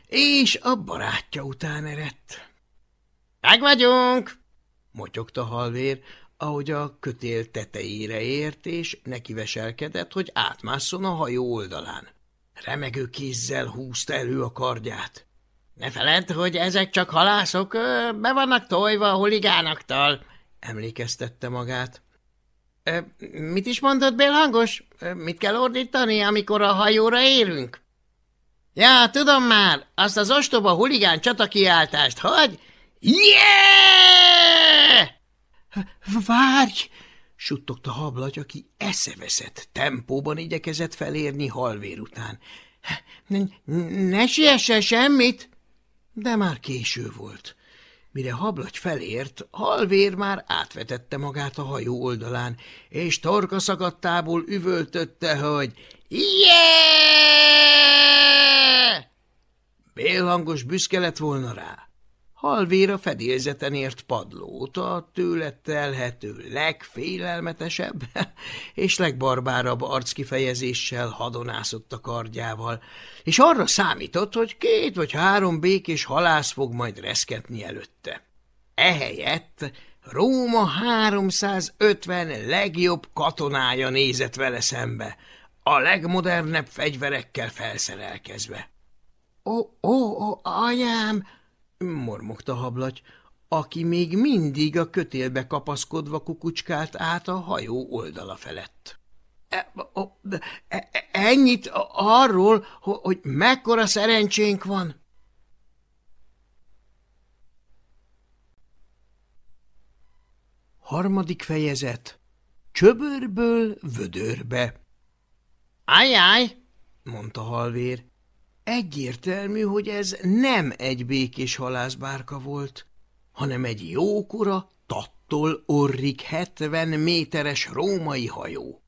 és a barátja után eredt. – Meg motyogta halvér, ahogy a kötél tetejére ért, és nekiveselkedett, hogy átmásszon a hajó oldalán. Remegő kézzel húzta elő a kardját. – Ne feledd, hogy ezek csak halászok, be vannak tojva a huligánaktól – emlékeztette magát. – Mit is mondott bélhangos? Mit kell ordítani, amikor a hajóra érünk? – Ja, tudom már, azt az ostoba huligán csatakiáltást, hogy Yeah! Várj! suttogta hablagy, aki eszeveszett tempóban igyekezett felérni halvér után. Ne, ne siessen semmit! De már késő volt. Mire hablagy felért, halvér már átvetette magát a hajó oldalán, és torka szakadtából üvöltötte, hogy Yeah! Bélhangos büszke lett volna rá halvéra fedélzeten ért padlót, a tőle telhető legfélelmetesebb és legbarbárabb arckifejezéssel hadonászott a kardjával, és arra számított, hogy két vagy három békés halász fog majd reszketni előtte. Ehelyett Róma 350 legjobb katonája nézett vele szembe, a legmodernebb fegyverekkel felszerelkezve. – Ó, ó, ó, anyám! Mormogta hablaty, aki még mindig a kötélbe kapaszkodva kukucskált át a hajó oldala felett. E, e, e, ennyit arról, hogy mekkora szerencsénk van? Harmadik fejezet Csöbörből vödörbe Ajjaj, mondta halvér. Egyértelmű, hogy ez nem egy békés halászbárka volt, hanem egy jókora, tattól orrik 70 méteres római hajó.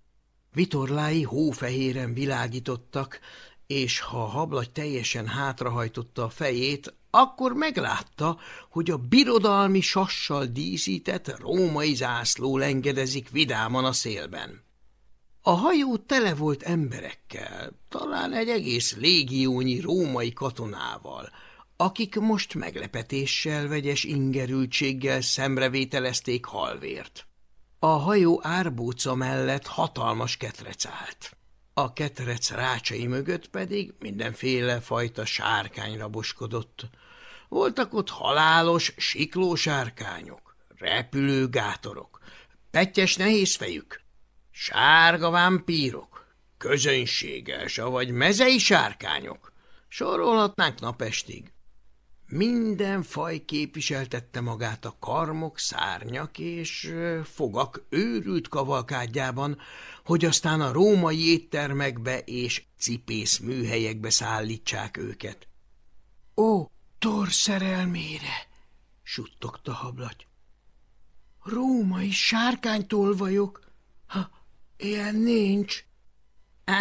Vitorlái hófehéren világítottak, és ha a hablagy teljesen hátrahajtotta a fejét, akkor meglátta, hogy a birodalmi sassal díszített római zászló lengedezik vidáman a szélben. A hajó tele volt emberekkel, talán egy egész légiónyi római katonával, akik most meglepetéssel, vegyes ingerültséggel szemrevételezték halvért. A hajó árbóca mellett hatalmas ketrec állt. A ketrec rácsai mögött pedig mindenféle fajta sárkány raboskodott. Voltak ott halálos, siklósárkányok, repülő gátorok, petyes nehézfejük, Sárga vámpírok, közönséges, vagy mezei sárkányok. Sorolhatnánk napestig. Minden faj képviseltette magát a karmok, szárnyak és fogak őrült kavalkádjában, hogy aztán a római éttermekbe és cipész műhelyekbe szállítsák őket. – Ó, Thor szerelmére! – suttogta hablaty. – Római sárkánytolvajok! Ha, Ilyen nincs.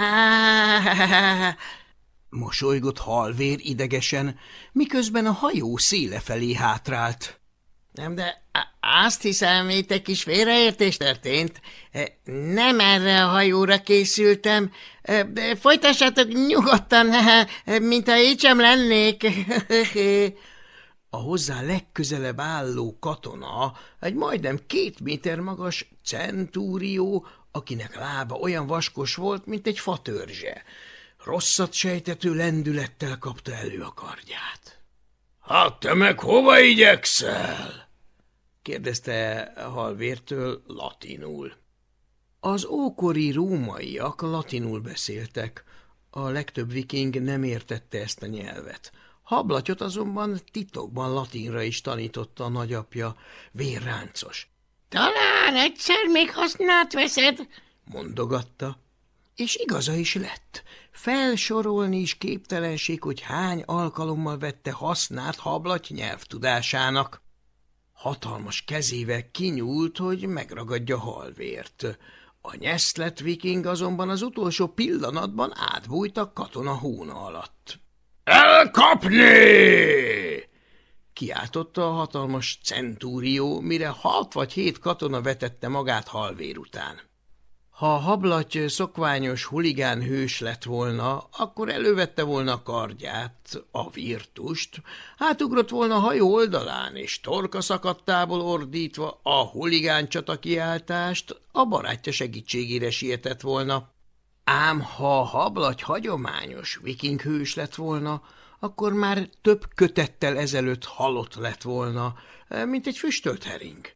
Mosolygott halvér idegesen, miközben a hajó széle felé hátrált. Nem, de azt hiszem, itt egy kis félreértés történt. Nem erre a hajóra készültem. Folytassátok nyugodtan, mintha így sem lennék. A hozzá legközelebb álló katona, egy majdnem két méter magas centúrió, akinek lába olyan vaskos volt, mint egy fatörzse. Rosszat sejtető lendülettel kapta elő a kardját. – Hát te meg hova igyekszel? – kérdezte a halvértől latinul. Az ókori rómaiak latinul beszéltek, a legtöbb viking nem értette ezt a nyelvet. Hablatyot azonban titokban latinra is tanította a nagyapja, vérráncos. Talán egyszer még hasznát veszed, mondogatta. És igaza is lett. Felsorolni is képtelenség, hogy hány alkalommal vette hasznát hablaty nyelvtudásának. Hatalmas kezével kinyúlt, hogy megragadja halvért. A nyeszlet viking azonban az utolsó pillanatban átbújt a katona hóna alatt. – Elkapni! Kiáltotta a hatalmas centúrió, mire hat vagy hét katona vetette magát halvér után. Ha a hablaty szokványos huligán hős lett volna, akkor elővette volna a kardját, a virtust, átugrott volna a hajó oldalán, és torka szakadtából ordítva a huligán csata kiáltást a barátja segítségére sietett volna. Ám ha a hablaty hagyományos viking hős lett volna, akkor már több kötettel ezelőtt halott lett volna, mint egy füstölt hering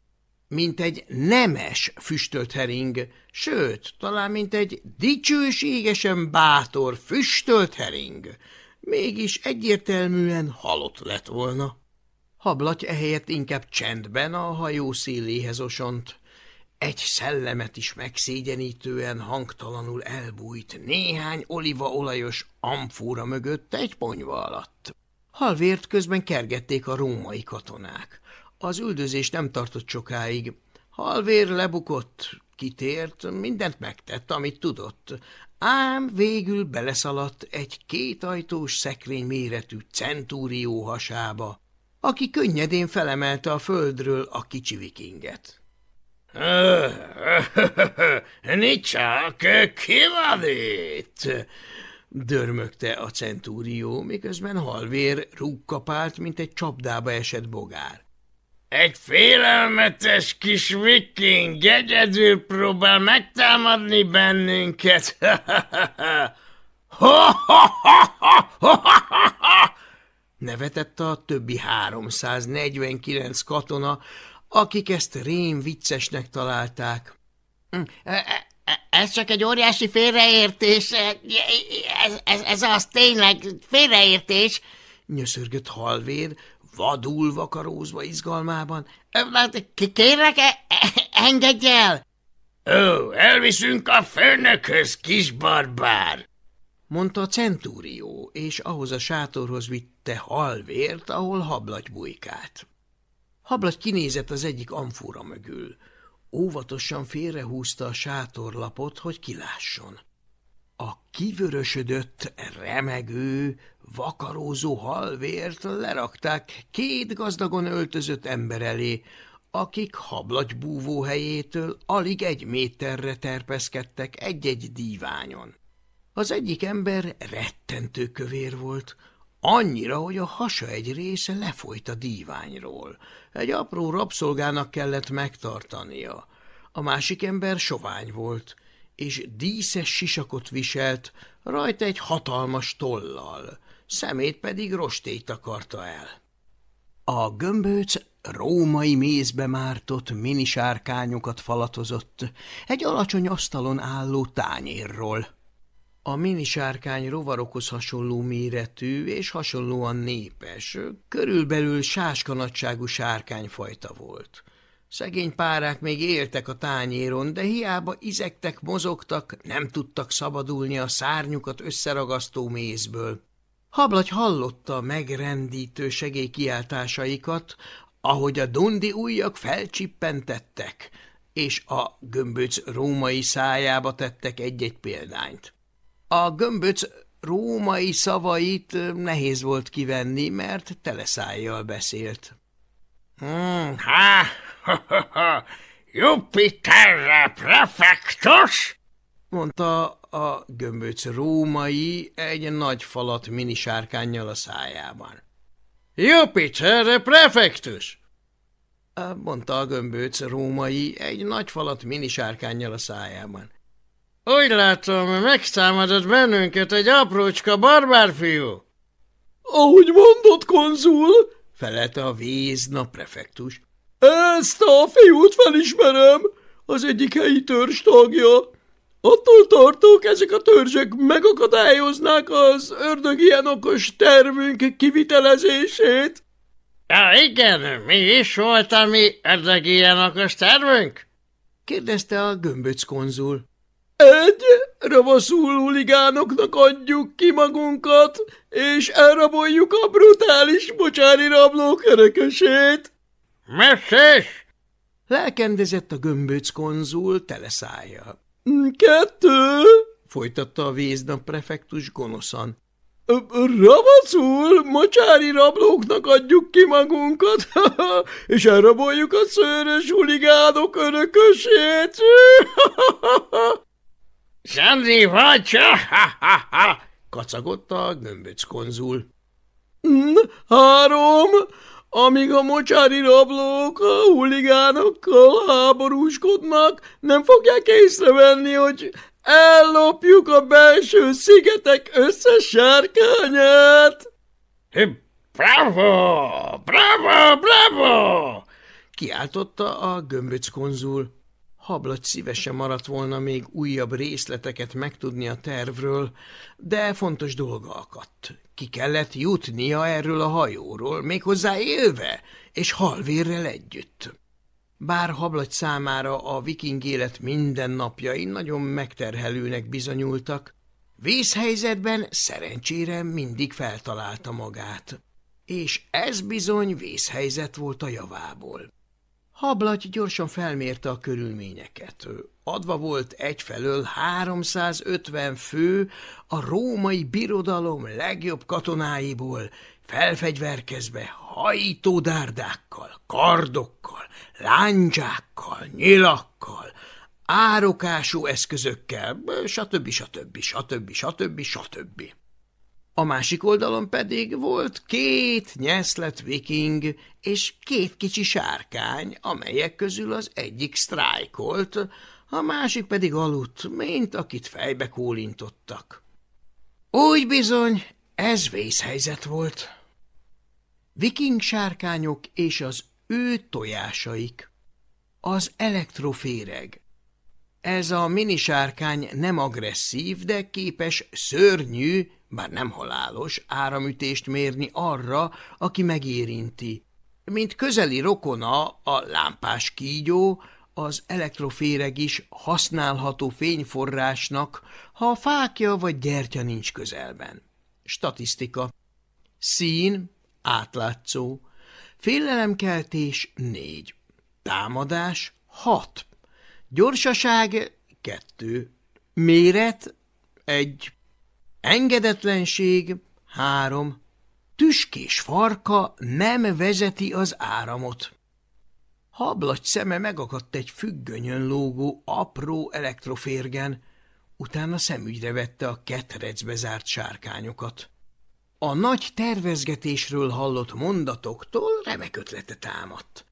mint egy nemes füstölt hering, sőt, talán mint egy dicsőségesen bátor füstölt hering. Mégis egyértelműen halott lett volna. Hablaty ehelyett inkább csendben a hajó széléhez osont. Egy szellemet is megszégyenítően hangtalanul elbújt néhány olívaolajos amfúra mögött egy ponyva alatt. Halvért közben kergették a római katonák. Az üldözés nem tartott sokáig. Halvér lebukott, kitért, mindent megtett, amit tudott, ám végül beleszaladt egy kétajtós szekrény méretű centúrió hasába, aki könnyedén felemelte a földről a kicsi vikinget. – Nicsak, ki van itt? dörmögte a centúrió, miközben halvér rúgkapált, mint egy csapdába esett bogár. Egy félelmetes kis viking egyedül próbál megtámadni bennünket. Nevetett a többi 349 katona, akik ezt rém viccesnek találták. Hm, e, e, ez csak egy óriási félreértés. Ez, ez, ez az tényleg félreértés, nyöszörgött halvér, vadul vakarózva izgalmában. – Kérlek, e, e, engedj el! – Ó, elviszünk a főnökhöz, kis barbár! mondta a centúrió, és ahhoz a sátorhoz vitte halvért, ahol hablagy bujkált. Hablagy kinézett az egyik amfúra mögül. Óvatosan félrehúzta a sátorlapot, hogy kilásson. A kivörösödött, remegő, vakarózó halvért lerakták két gazdagon öltözött ember elé, akik hablatybúvó helyétől alig egy méterre terpeszkedtek egy-egy díványon. Az egyik ember rettentő kövér volt, annyira, hogy a hasa egy része lefolyt a díványról. Egy apró rabszolgának kellett megtartania. A másik ember sovány volt, és díszes sisakot viselt, rajta egy hatalmas tollal, szemét pedig rostét akarta el. A gömbőc római mézbe mártott minisárkányokat falatozott egy alacsony asztalon álló tányérról. A minisárkány rovarokhoz hasonló méretű és hasonlóan népes, körülbelül sáskanadságú sárkányfajta volt. Szegény párák még éltek a tányéron, de hiába izektek, mozogtak, nem tudtak szabadulni a szárnyukat összeragasztó mézből. Hablagy hallotta megrendítő segélykiáltásaikat, ahogy a dondi ujjak felcsippentettek, és a gömböc római szájába tettek egy-egy példányt. A gömböc római szavait nehéz volt kivenni, mert teleszájjal beszélt. Hmm, – Há, Jupiterre prefektus! mondta a gömböc római egy nagy falat minisárkányjal a szájában. Jupiterre prefektus! mondta a gömböc római egy nagy falat minisárkányjal a szájában. Úgy látom, megszámadott bennünket egy aprócska barbárfiú. Ahogy mondott, konzul, felelte a vízna prefektus. Ezt a fiút felismerem, az egyik helyi törzs tagja. Attól tartok, ezek a törzsek megakadályoznák az ördög ilyen okos tervünk kivitelezését. Ja, igen, mi is volt a mi ördög ilyen okos tervünk? kérdezte a gömböc konzul. Egy, ravaszul huligánoknak adjuk ki magunkat, és elraboljuk a brutális bocsári rablók örökösét. Messzes! Lelkendezett a gömböc konzul teleszája. Kettő, folytatta a véznap prefektus gonoszan. Ravaszul, mocsári rablóknak adjuk ki magunkat, és elraboljuk a szőrös huligánok örökösét. – Sandri vagy, ha-ha-ha! – kacagott a gömböc konzul. – Három! Amíg a mocsári rablók a huligánokkal háborúskodnak, nem fogják észrevenni, hogy ellopjuk a belső szigetek összes sárkányát. – Bravo! Bravo! Bravo! – kiáltotta a gömböc konzul. Hablagy szívesen maradt volna még újabb részleteket megtudni a tervről, de fontos dolga akadt. Ki kellett jutnia erről a hajóról, méghozzá élve, és halvérrel együtt. Bár hablagy számára a viking élet mindennapjai nagyon megterhelőnek bizonyultak, vészhelyzetben szerencsére mindig feltalálta magát, és ez bizony vészhelyzet volt a javából. Hablaty gyorsan felmérte a körülményeket. Adva volt egyfelől 350 fő a római birodalom legjobb katonáiból, felfegyverkezve hajítódárdákkal, kardokkal, lándzsákkal, nyilakkal, árokású eszközökkel, stb. stb. stb. stb. stb. A másik oldalon pedig volt két nyeszlet viking és két kicsi sárkány, amelyek közül az egyik sztrájkolt, a másik pedig aludt, mint akit fejbe kólintottak. Úgy bizony, ez vészhelyzet volt. Viking sárkányok és az ő tojásaik. Az elektroféreg. Ez a minisárkány nem agresszív, de képes szörnyű, bár nem halálos, áramütést mérni arra, aki megérinti. Mint közeli rokona a lámpás kígyó, az elektroféreg is használható fényforrásnak, ha a fákja vagy gyertya nincs közelben. Statisztika. Szín, átlátszó. Félelemkeltés négy. Támadás hat. Gyorsaság kettő. Méret egy. Engedetlenség három. Tüskés farka nem vezeti az áramot. Hablagy szeme megakadt egy függönyön lógó apró elektroférgen, utána szemügyre vette a ketrecbe zárt sárkányokat. A nagy tervezgetésről hallott mondatoktól remek ötlete támadt.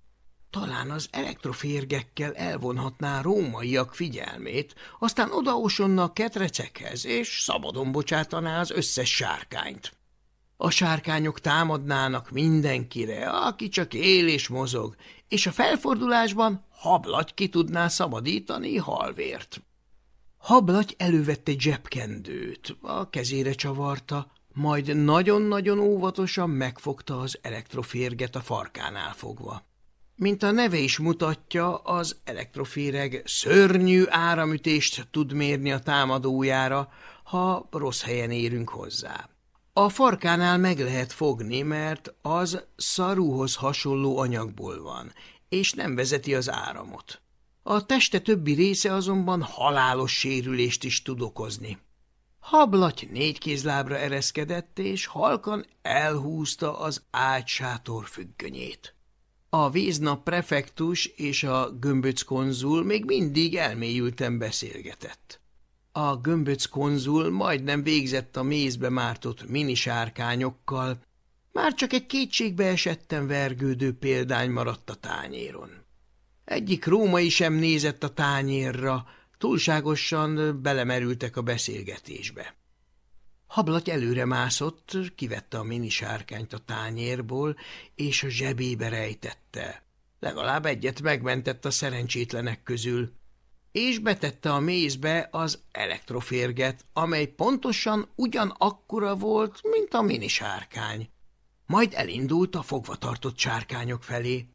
Talán az elektroférgekkel elvonhatná rómaiak figyelmét, aztán odaosonna a ketrecekhez, és szabadon bocsátaná az összes sárkányt. A sárkányok támadnának mindenkire, aki csak él és mozog, és a felfordulásban hablagy ki tudná szabadítani halvért. Hablagy elővette egy zsebkendőt, a kezére csavarta, majd nagyon-nagyon óvatosan megfogta az elektroférget a farkánál fogva. Mint a neve is mutatja, az elektroféreg szörnyű áramütést tud mérni a támadójára, ha rossz helyen érünk hozzá. A farkánál meg lehet fogni, mert az szarúhoz hasonló anyagból van, és nem vezeti az áramot. A teste többi része azonban halálos sérülést is tud okozni. Hablaty négy kézlábra ereszkedett, és halkan elhúzta az ágysátor függönyét. A víznap prefektus és a gömböc konzul még mindig elmélyülten beszélgetett. A gömböc konzul majdnem végzett a mézbe mártott minisárkányokkal, már csak egy kétségbe esetten vergődő példány maradt a tányéron. Egyik római sem nézett a tányérra, túlságosan belemerültek a beszélgetésbe. Hablaty előre mászott, kivette a minisárkányt a tányérból, és a zsebébe rejtette. Legalább egyet megmentett a szerencsétlenek közül, és betette a mézbe az elektroférget, amely pontosan ugyanakkora volt, mint a minisárkány. Majd elindult a fogvatartott sárkányok felé.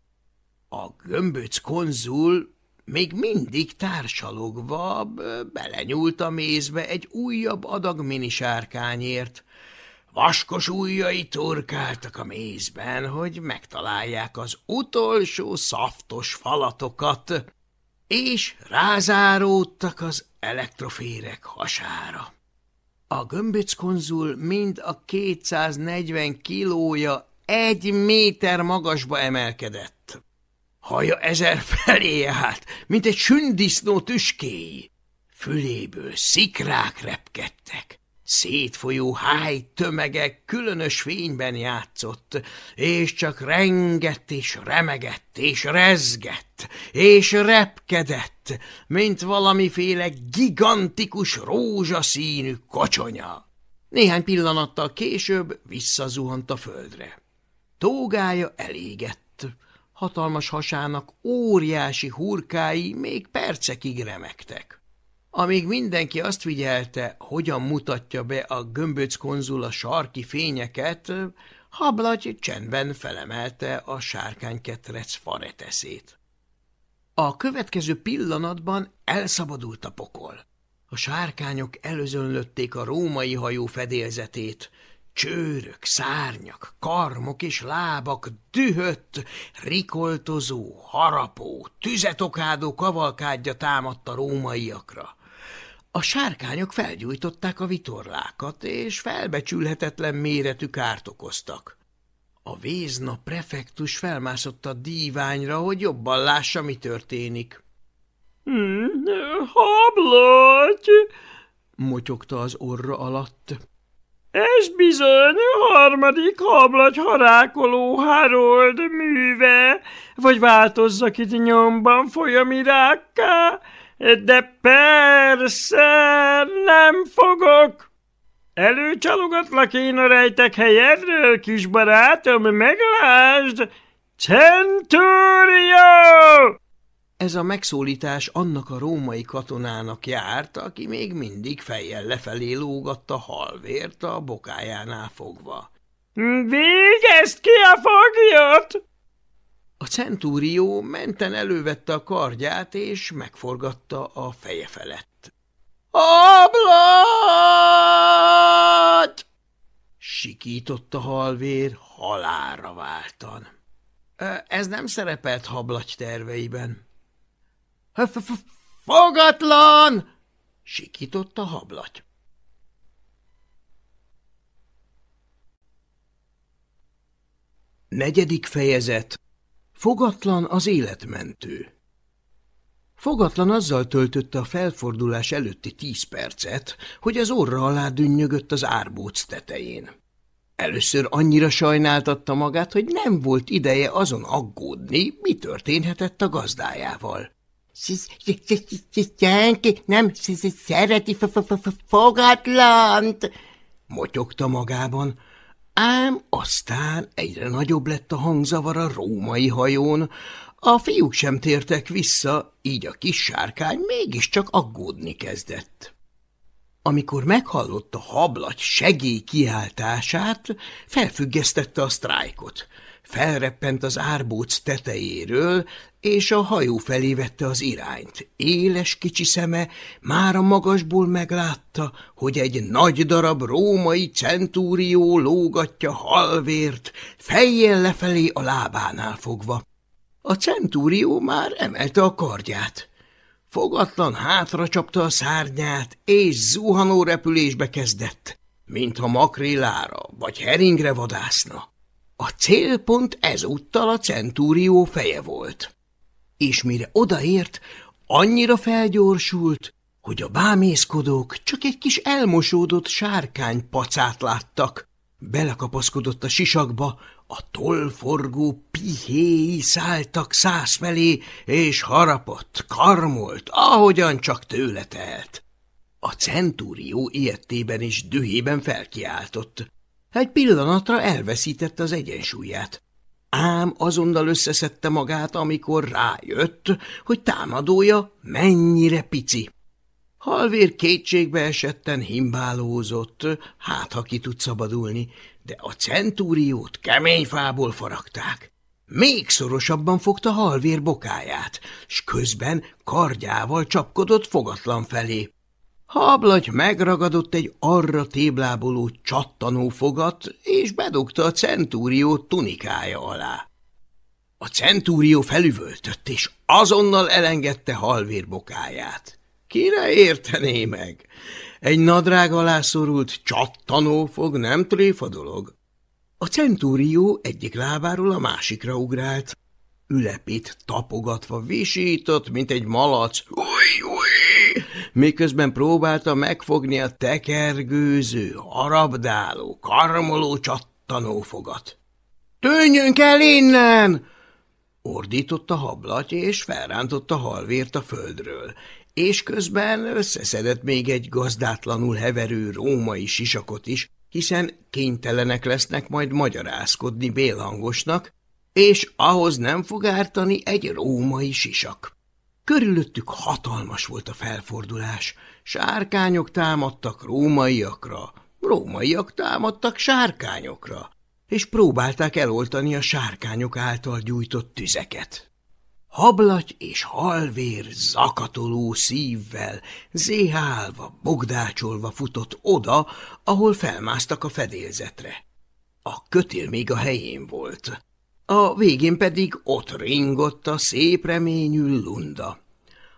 A gömböc konzul még mindig társalogva belenyúlt a mézbe egy újabb adag minisárkányért. Vaskos ujjai turkáltak a mézben, hogy megtalálják az utolsó szaftos falatokat, és rázáródtak az elektroférek hasára. A gömböc konzul mind a 240 kilója egy méter magasba emelkedett. Haja ezer felé állt, mint egy sündisznó tüskéi. füléből szikrák repkedtek. Szétfolyó háj tömegek különös fényben játszott, és csak rengett és remegett és rezgett, és repkedett, mint valamiféle gigantikus rózsaszínű kocsonya. Néhány pillanattal később visszazuhant a földre. Tógája elégett, hatalmas hasának óriási hurkái még percekig remektek. Amíg mindenki azt figyelte, hogyan mutatja be a gömböc konzul a sarki fényeket, Hablagy csendben felemelte a sárkányketrec fareteszét. A következő pillanatban elszabadult a pokol. A sárkányok előzönlötték a római hajó fedélzetét, Csőrök, szárnyak, karmok és lábak, dühött, rikoltozó, harapó, tüzetokádó kavalkádja támadt a rómaiakra. A sárkányok felgyújtották a vitorlákat, és felbecsülhetetlen méretű kárt okoztak. A vézna prefektus felmászott a díványra, hogy jobban lássa, mi történik. Hmm, – Hablaty! – motyogta az orra alatt. – Ez bizony a harmadik hablagy harákoló Harold műve, vagy változzak itt nyomban folyamirákká, de persze nem fogok. Előcsalogatlak én a rejtek helyedről, kis barátom, meglásd! Centurio! Ez a megszólítás annak a római katonának járt, aki még mindig fejjel lefelé lógatta halvért a bokájánál fogva. – Végezd ki a foglyot! A centúrió menten elővette a kardját, és megforgatta a feje felett. – Ablat! Sikított a halvér halára váltan. Ez nem szerepelt hablaty terveiben. – Fogatlan! Sikított a hablaty. Negyedik fejezet Fogatlan az életmentő Fogatlan azzal töltötte a felfordulás előtti tíz percet, hogy az orra alá dünnyögött az árbóc tetején. Először annyira sajnáltatta magát, hogy nem volt ideje azon aggódni, mi történhetett a gazdájával. – Senki nem szereti fogatlant! – motyogta magában, Ám aztán egyre nagyobb lett a hangzavar a római hajón, a fiúk sem tértek vissza, így a kis sárkány mégiscsak aggódni kezdett. Amikor meghallotta hablaty segély kiáltását, felfüggesztette a sztrájkot. Felreppent az árbóc tetejéről, és a hajó felé vette az irányt. Éles kicsi szeme már a magasból meglátta, hogy egy nagy darab római centúrió lógatja halvért, fejjel lefelé a lábánál fogva. A centúrió már emelte a kardját. Fogatlan hátra csapta a szárnyát, és zuhanó repülésbe kezdett, mintha makrélára vagy heringre vadászna. A célpont ezúttal a centúrió feje volt. És mire odaért, annyira felgyorsult, hogy a bámészkodók csak egy kis elmosódott sárkány pacát láttak. Belekapaszkodott a sisakba, a tollforgó pihéi szálltak száz felé, és harapott, karmolt, ahogyan csak tőle telt. A centúrió ilyettében és dühében felkiáltott. Egy pillanatra elveszítette az egyensúlyát. Ám azonnal összeszedte magát, amikor rájött, hogy támadója mennyire pici. Halvér kétségbe esetten himbálózott, hát ha ki tud szabadulni, de a centúriót kemény fából faragták. Még szorosabban fogta halvér bokáját, s közben kardjával csapkodott fogatlan felé. Hablagy megragadott egy arra tébláboló csattanó fogat, és bedugta a centúrió tunikája alá. A centúrió felüvöltött, és azonnal elengedte halvér bokáját. Kire értené meg? Egy nadrág alá szorult csattanófog nem tréfa dolog. A centúrió egyik lábáról a másikra ugrált. Ülepét tapogatva visított, mint egy malac. Új, új! Miközben próbálta megfogni a tekergőző, harabdáló, karmoló csattanófogat. – Tűnjünk el innen! Ordította hablaty, és felrántotta halvért a földről, és közben összeszedett még egy gazdátlanul heverő római sisakot is, hiszen kénytelenek lesznek majd magyarázkodni bélhangosnak, és ahhoz nem fog ártani egy római sisak. Körülöttük hatalmas volt a felfordulás. Sárkányok támadtak rómaiakra, rómaiak támadtak sárkányokra, és próbálták eloltani a sárkányok által gyújtott tüzeket. Hablaty és halvér zakatoló szívvel, zéhálva, bogdácsolva futott oda, ahol felmásztak a fedélzetre. A kötél még a helyén volt, a végén pedig ott ringott a szép reményű lunda.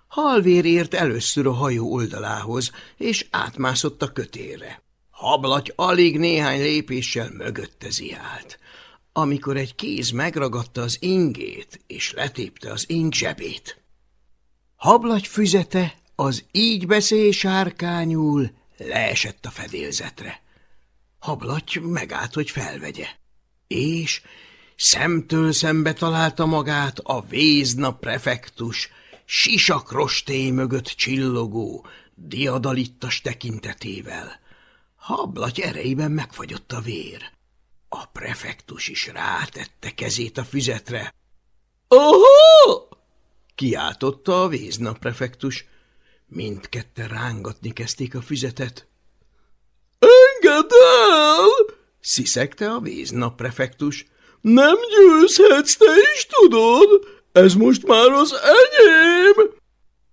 Halvér ért először a hajó oldalához, és átmászott a kötélre. Hablaty alig néhány lépéssel mögötte zihált amikor egy kéz megragadta az ingét, és letépte az ing zsebét. Hablagy füzete az így beszél sárkányul leesett a fedélzetre. Hablaty megállt, hogy felvegye, és szemtől szembe találta magát a vézna prefektus, sisak rostély mögött csillogó, diadalittas tekintetével. Hablaty erejében megfagyott a vér. A prefektus is rátette kezét a füzetre. – Oho! – kiáltotta a vézna prefektus. Mindketten rángatni kezdték a füzetet. – Engedd el! – sziszegte a vézna prefektus. – Nem győzhetsz, te is tudod! Ez most már az enyém!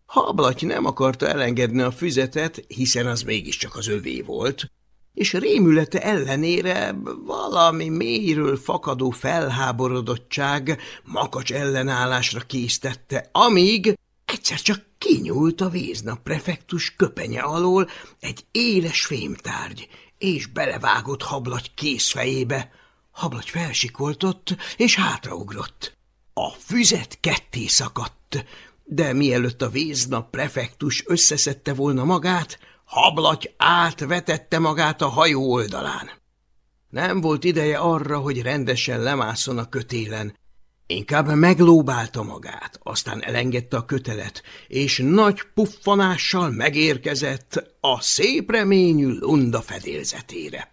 Hablaty nem akarta elengedni a füzetet, hiszen az mégiscsak az övé volt, és rémülete ellenére valami mélyről fakadó felháborodottság makacs ellenállásra késztette, amíg egyszer csak kinyúlt a véznap prefektus köpenye alól egy éles fémtárgy, és belevágott hablagy készfejébe. Hablagy felsikoltott, és hátraugrott. A füzet ketté szakadt, de mielőtt a véznap prefektus összeszedte volna magát, Hablaty átvetette magát a hajó oldalán. Nem volt ideje arra, hogy rendesen lemászon a kötélen. Inkább meglóbálta magát, aztán elengedte a kötelet, és nagy puffanással megérkezett a szép reményű lunda fedélzetére.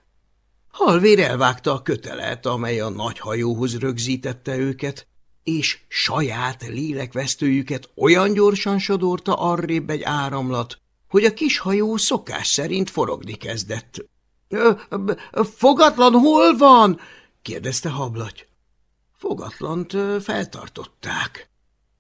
Halvér elvágta a kötelet, amely a nagy hajóhoz rögzítette őket, és saját lélekvesztőjüket olyan gyorsan sodorta arrébb egy áramlat, hogy a kis hajó szokás szerint forogni kezdett. – Fogatlan hol van? – kérdezte hablaty. Fogatlant feltartották.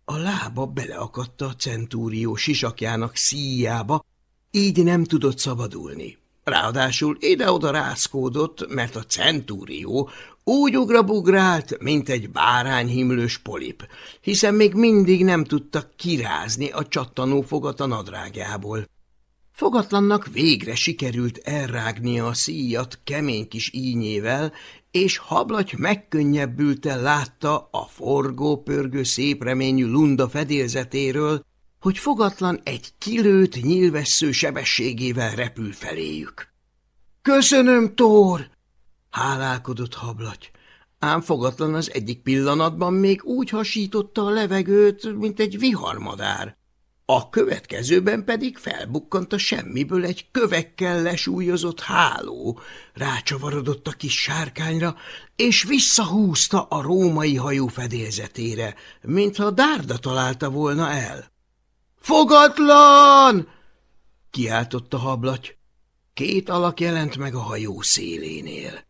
A lába beleakadt a centúrió sisakjának szíjába, így nem tudott szabadulni. Ráadásul ide-oda rászkódott, mert a centúrió úgy ugrabugrált, mint egy bárányhimlős polip, hiszen még mindig nem tudta kirázni a csattanó fogat a nadrágjából. Fogatlannak végre sikerült elrágnia a szíjat kemény kis ínyével, és hablaty megkönnyebbülten látta a forgó-pörgő szép reményű lunda fedélzetéről, hogy fogatlan egy kilőtt nyilvessző sebességével repül feléjük. – Köszönöm, Tór! – hálálkodott hablaty, ám fogatlan az egyik pillanatban még úgy hasította a levegőt, mint egy viharmadár. A következőben pedig felbukkant a semmiből egy kövekkel lesúlyozott háló, rácsavarodott a kis sárkányra, és visszahúzta a római hajó fedélzetére, mintha dárda találta volna el. – Fogatlan! – kiáltotta hablaty. Két alak jelent meg a hajó szélénél.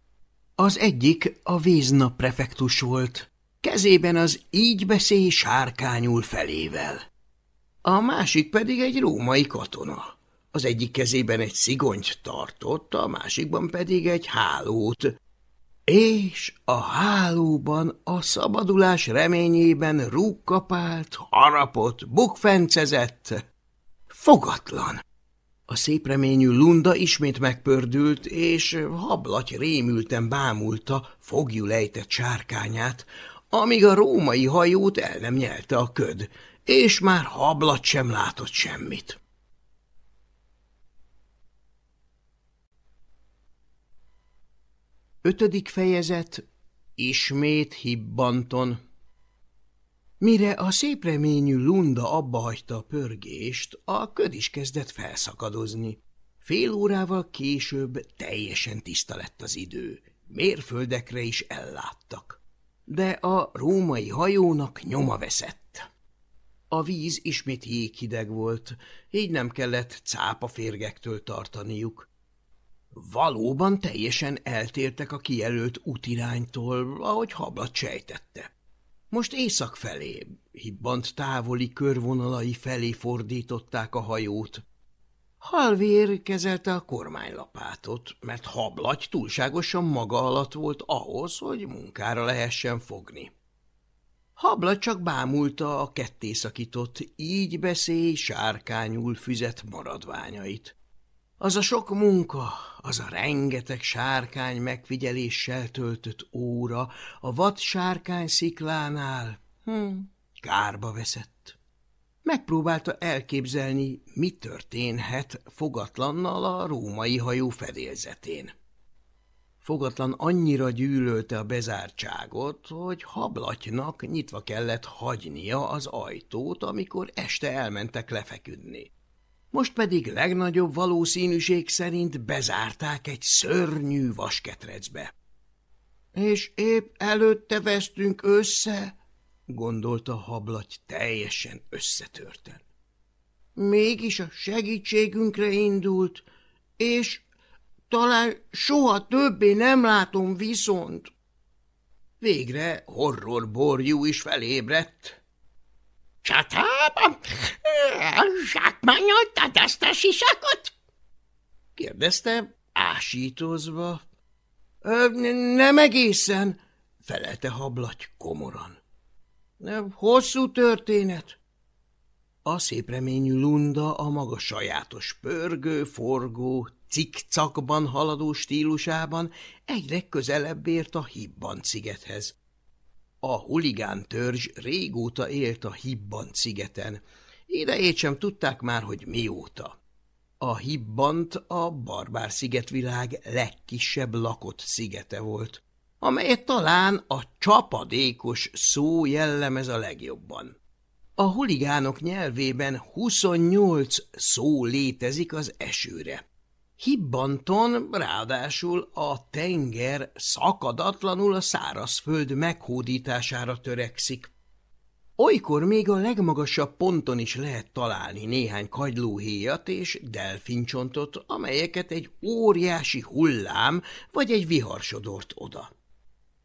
Az egyik a víznap prefektus volt, kezében az így beszély sárkányul felével a másik pedig egy római katona. Az egyik kezében egy szigonyt tartott, a másikban pedig egy hálót, és a hálóban a szabadulás reményében rúgkapált, harapott, bukfencezett, fogatlan. A szép reményű lunda ismét megpördült, és hablaty rémülten bámulta fogjul ejtett sárkányát, amíg a római hajót el nem nyelte a köd, és már hablat sem látott semmit. Ötödik fejezet Ismét hibbanton Mire a szép reményű Lunda abbahagyta a pörgést, a köd is kezdett felszakadozni. Fél órával később teljesen tiszta lett az idő, mérföldekre is elláttak. De a római hajónak nyoma veszett. A víz ismét jéghideg volt, így nem kellett cápa férgektől tartaniuk. Valóban teljesen eltértek a kijelölt útiránytól, ahogy hablat sejtette. Most észak felé, hibbant távoli körvonalai felé fordították a hajót. Halvér kezelte a kormánylapátot, mert hablagy túlságosan maga alatt volt ahhoz, hogy munkára lehessen fogni. Habla csak bámulta a kettészakított, így beszély sárkányul füzet maradványait. Az a sok munka, az a rengeteg sárkány megfigyeléssel töltött óra a vad sárkány sziklánál hm, kárba veszett. Megpróbálta elképzelni, mi történhet fogatlannal a római hajó fedélzetén. Fogatlan annyira gyűlölte a bezártságot, hogy hablatynak nyitva kellett hagynia az ajtót, amikor este elmentek lefeküdni most pedig legnagyobb valószínűség szerint bezárták egy szörnyű vasketrecbe. És épp előtte vesztünk össze, gondolta hablaty teljesen összetörten. Mégis a segítségünkre indult, és talán soha többé nem látom viszont. Végre horrorborjú is felébredt, Csatában? Zsákmányoltad ezt a sisakot? kérdezte, ásítozva. Nem egészen, felelte hablaty komoran. Hosszú történet. A szép reményű Lunda a maga sajátos pörgő, forgó, cikcakban haladó stílusában egyre közelebb ért a Hibban szigethez. A huligán törzs régóta élt a Hibbant szigeten. Idejét sem tudták már, hogy mióta. A Hibbant a barbár szigetvilág legkisebb lakott szigete volt, amelyet talán a csapadékos szó jellemez a legjobban. A huligánok nyelvében 28 szó létezik az esőre. Hibbanton ráadásul a tenger szakadatlanul a szárazföld meghódítására törekszik. Olykor még a legmagasabb ponton is lehet találni néhány kagylóhéjat és delfincsontot, amelyeket egy óriási hullám vagy egy vihar sodort oda.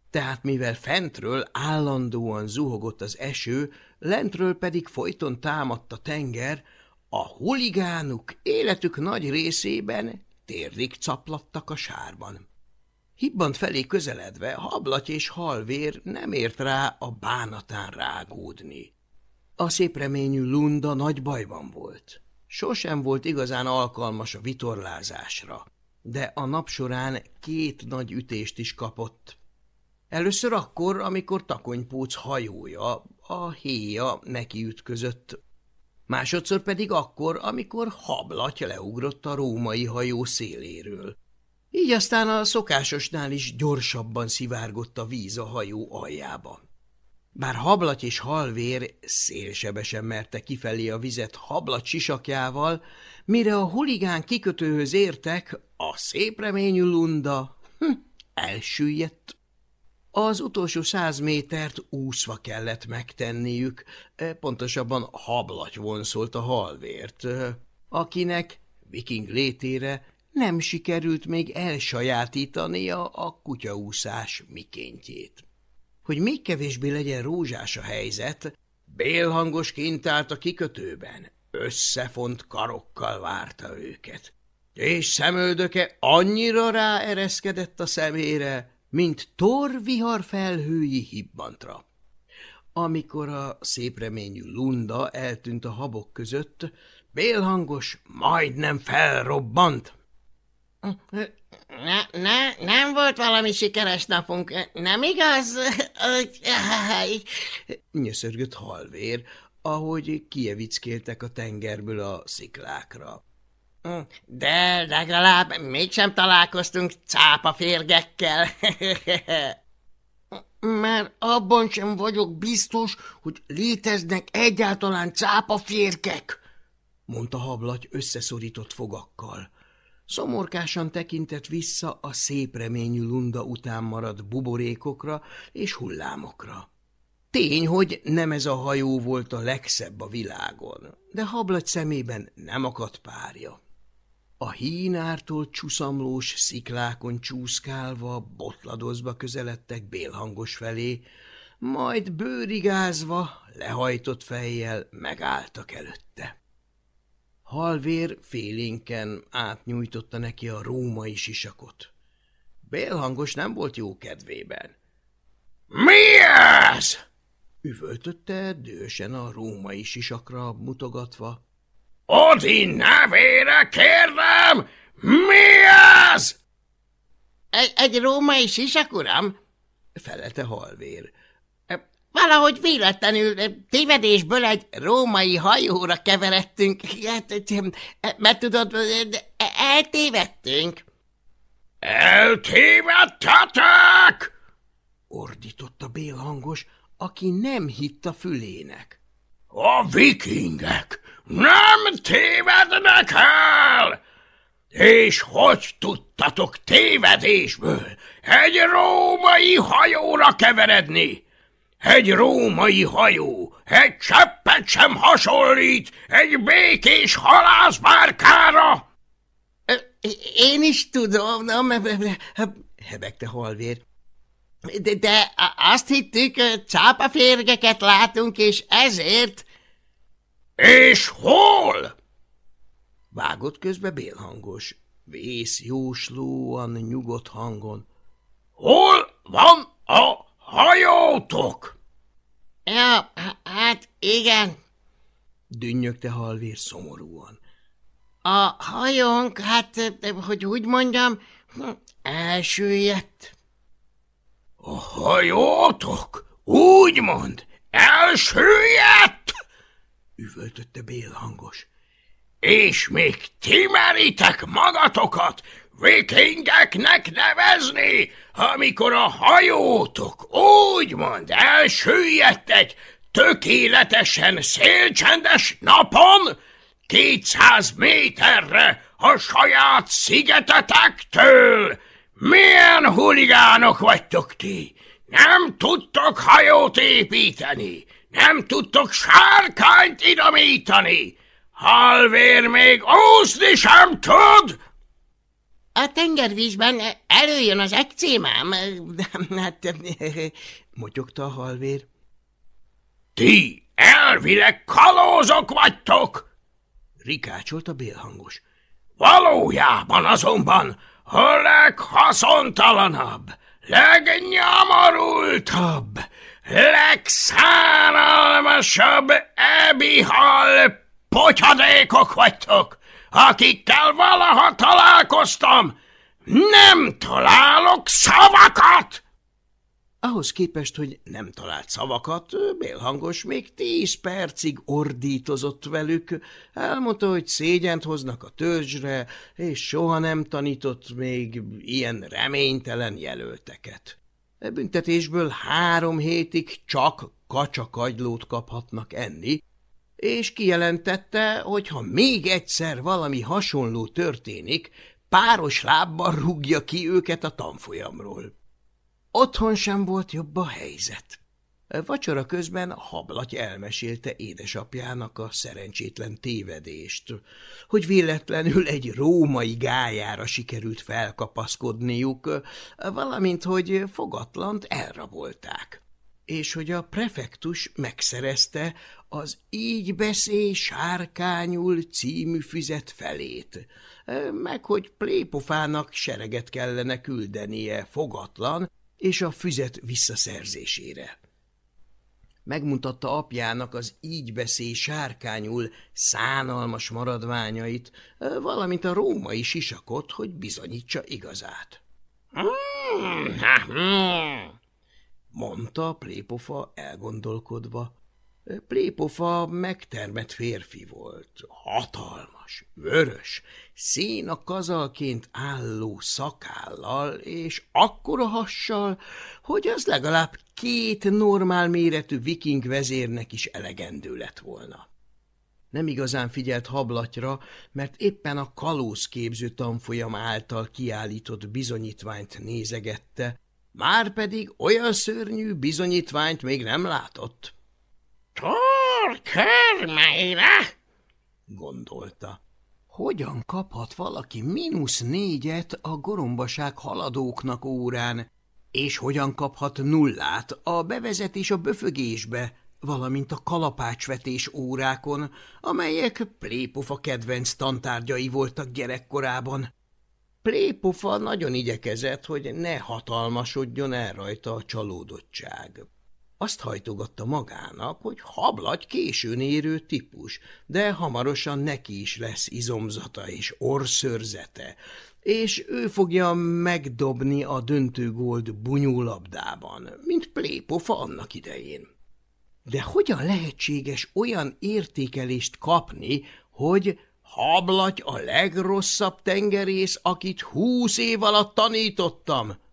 Tehát mivel fentről állandóan zuhogott az eső, lentről pedig folyton támadt a tenger, a huligánuk életük nagy részében térdig caplattak a sárban. Hibbant felé közeledve hablaty és halvér nem ért rá a bánatán rágódni. A szép reményű Lunda nagy bajban volt. Sosem volt igazán alkalmas a vitorlázásra, de a nap során két nagy ütést is kapott. Először akkor, amikor takonypóc hajója, a héja nekiütközött másodszor pedig akkor, amikor hablatja leugrott a római hajó széléről. Így aztán a szokásosnál is gyorsabban szivárgott a víz a hajó aljába. Bár hablat és halvér szélsebesen merte kifelé a vizet hablat sisakjával, mire a huligán kikötőhöz értek, a szép reményű lunda hm, elsüllyedt. Az utolsó száz métert úszva kellett megtenniük, e, pontosabban hablaty vonszolt a halvért, e, akinek viking létére nem sikerült még elsajátítania a kutyaúszás mikéntjét. Hogy még kevésbé legyen rózsás a helyzet, bélhangosként állt a kikötőben, összefont karokkal várta őket, és szemöldöke annyira ráereszkedett a szemére, mint tor vihar felhői hibbantra. Amikor a szép reményű Lunda eltűnt a habok között, bélhangos majdnem felrobbant. Ne, ne, nem volt valami sikeres napunk, nem igaz? Nyöszörgött halvér, ahogy kievickéltek a tengerből a sziklákra. De legalább mégsem találkoztunk cápaférgekkel. Mert abban sem vagyok biztos, hogy léteznek egyáltalán cápaférkek, mondta hablaty összeszorított fogakkal. Szomorkásan tekintett vissza a szép reményű lunda után maradt buborékokra és hullámokra. Tény, hogy nem ez a hajó volt a legszebb a világon, de hablagy szemében nem akadt párja. A hínártól csuszamlós sziklákon csúszkálva, botladozva közeledtek bélhangos felé, majd bőrigázva, lehajtott fejjel megálltak előtte. Halvér félénken átnyújtotta neki a római sisakot. Bélhangos nem volt jó kedvében. – Mi ez? – üvöltötte dősen a római sisakra mutogatva. – Odi nevére kérdem, mi ez? Egy, – Egy római sisak, uram? – felelte halvér. Valahogy véletlenül tévedésből egy római hajóra keveredtünk, mert tudod, eltévedtünk. Eltévedtetek? ordította bélhangos, aki nem hitt a fülének. A vikingek nem tévednek el! És hogy tudtatok tévedésből egy római hajóra keveredni? Egy római hajó, egy cseppet sem hasonlít egy békés halászbárkára! Én is tudom, hebegte halvér. De, de azt hittük, cápaférgeket látunk, és ezért... És hol? Vágott közbe bélhangos, vész jóslóan nyugodt hangon. Hol van a hajótok? Ja, hát igen, dünnyögte halvér szomorúan. A hajónk, hát, hogy úgy mondjam, elsüllyedt. A hajótok? Úgy mond, elsüllyedt? Üvöltötte bélhangos. És még ti meritek magatokat vikingeknek nevezni, amikor a hajótok úgymond elsüllyedt egy tökéletesen szélcsendes napon, kétszáz méterre a saját szigetetektől. Milyen huligánok vagytok ti! Nem tudtok hajót építeni, nem tudtok sárkányt idomítani, halvér még úszni sem tud! A tengervízben előjön az ekcémám, hát motyogta a halvér. Ti elvileg kalózok vagytok! rikácsolt a bélhangos. Valójában azonban a leghaszontalanabb, legnyomorultabb, legszánalmasabb ebihal potyadékok vagytok! akikkel valaha találkoztam, nem találok szavakat! Ahhoz képest, hogy nem talált szavakat, Bélhangos még tíz percig ordítozott velük, elmondta, hogy szégyent hoznak a törzsre, és soha nem tanított még ilyen reménytelen jelölteket. E büntetésből három hétig csak kacsakagylót kaphatnak enni, és kijelentette, hogy ha még egyszer valami hasonló történik, páros lábbal rúgja ki őket a tanfolyamról. Otthon sem volt jobb a helyzet. Vacsora közben hablaty elmesélte édesapjának a szerencsétlen tévedést, hogy véletlenül egy római gájára sikerült felkapaszkodniuk, valamint hogy fogatlant elrabolták és hogy a prefektus megszerezte az Így beszél sárkányul című füzet felét, meg hogy plépofának sereget kellene küldenie fogatlan és a füzet visszaszerzésére. Megmutatta apjának az így beszél sárkányul szánalmas maradványait, valamint a római sisakot, hogy bizonyítsa igazát. Mondta plépofa elgondolkodva. Plépofa megtermett férfi volt, hatalmas, vörös, szína kazalként álló szakállal és akkora hassal, hogy az legalább két normál méretű viking vezérnek is elegendő lett volna. Nem igazán figyelt hablatyra, mert éppen a kalózképző tanfolyam által kiállított bizonyítványt nézegette, már pedig olyan szörnyű bizonyítványt még nem látott. Tor körmeire! gondolta. Hogyan kaphat valaki mínusz négyet a gorombaság haladóknak órán, és hogyan kaphat nullát a bevezetés a böfögésbe, valamint a kalapácsvetés órákon, amelyek Plépofa kedvenc tantárgyai voltak gyerekkorában. Plépofa nagyon igyekezett, hogy ne hatalmasodjon el rajta a csalódottság. Azt hajtogatta magának, hogy hablagy későn érő típus, de hamarosan neki is lesz izomzata és orszörzete, és ő fogja megdobni a döntőgold bunyólabdában, mint plépofa annak idején. De hogyan lehetséges olyan értékelést kapni, hogy hablagy a legrosszabb tengerész, akit húsz év alatt tanítottam –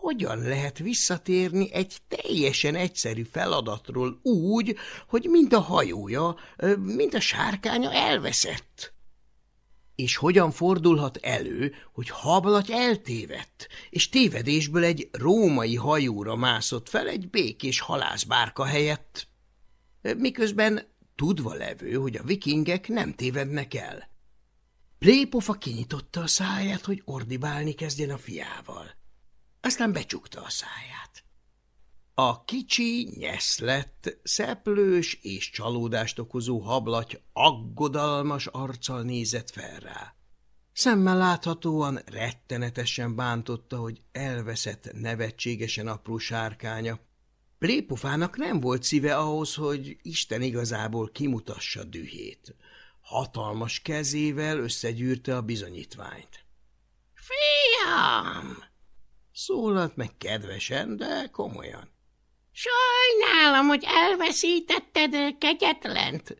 hogyan lehet visszatérni egy teljesen egyszerű feladatról úgy, hogy mind a hajója, mind a sárkánya elveszett? És hogyan fordulhat elő, hogy hablaty eltévedt, és tévedésből egy római hajóra mászott fel egy békés halászbárka helyett? Miközben tudva levő, hogy a vikingek nem tévednek el. Plépofa kinyitotta a száját, hogy ordibálni kezdjen a fiával aztán becsukta a száját. A kicsi, nyeszlett, szeplős és csalódást okozó hablaty aggodalmas arccal nézett fel rá. Szemmel láthatóan rettenetesen bántotta, hogy elveszett nevetségesen apró sárkánya. Plépofának nem volt szíve ahhoz, hogy Isten igazából kimutassa dühét. Hatalmas kezével összegyűrte a bizonyítványt. – Fiam! Szólalt meg kedvesen, de komolyan. Sajnálom, hogy elveszítetted kegyetlent.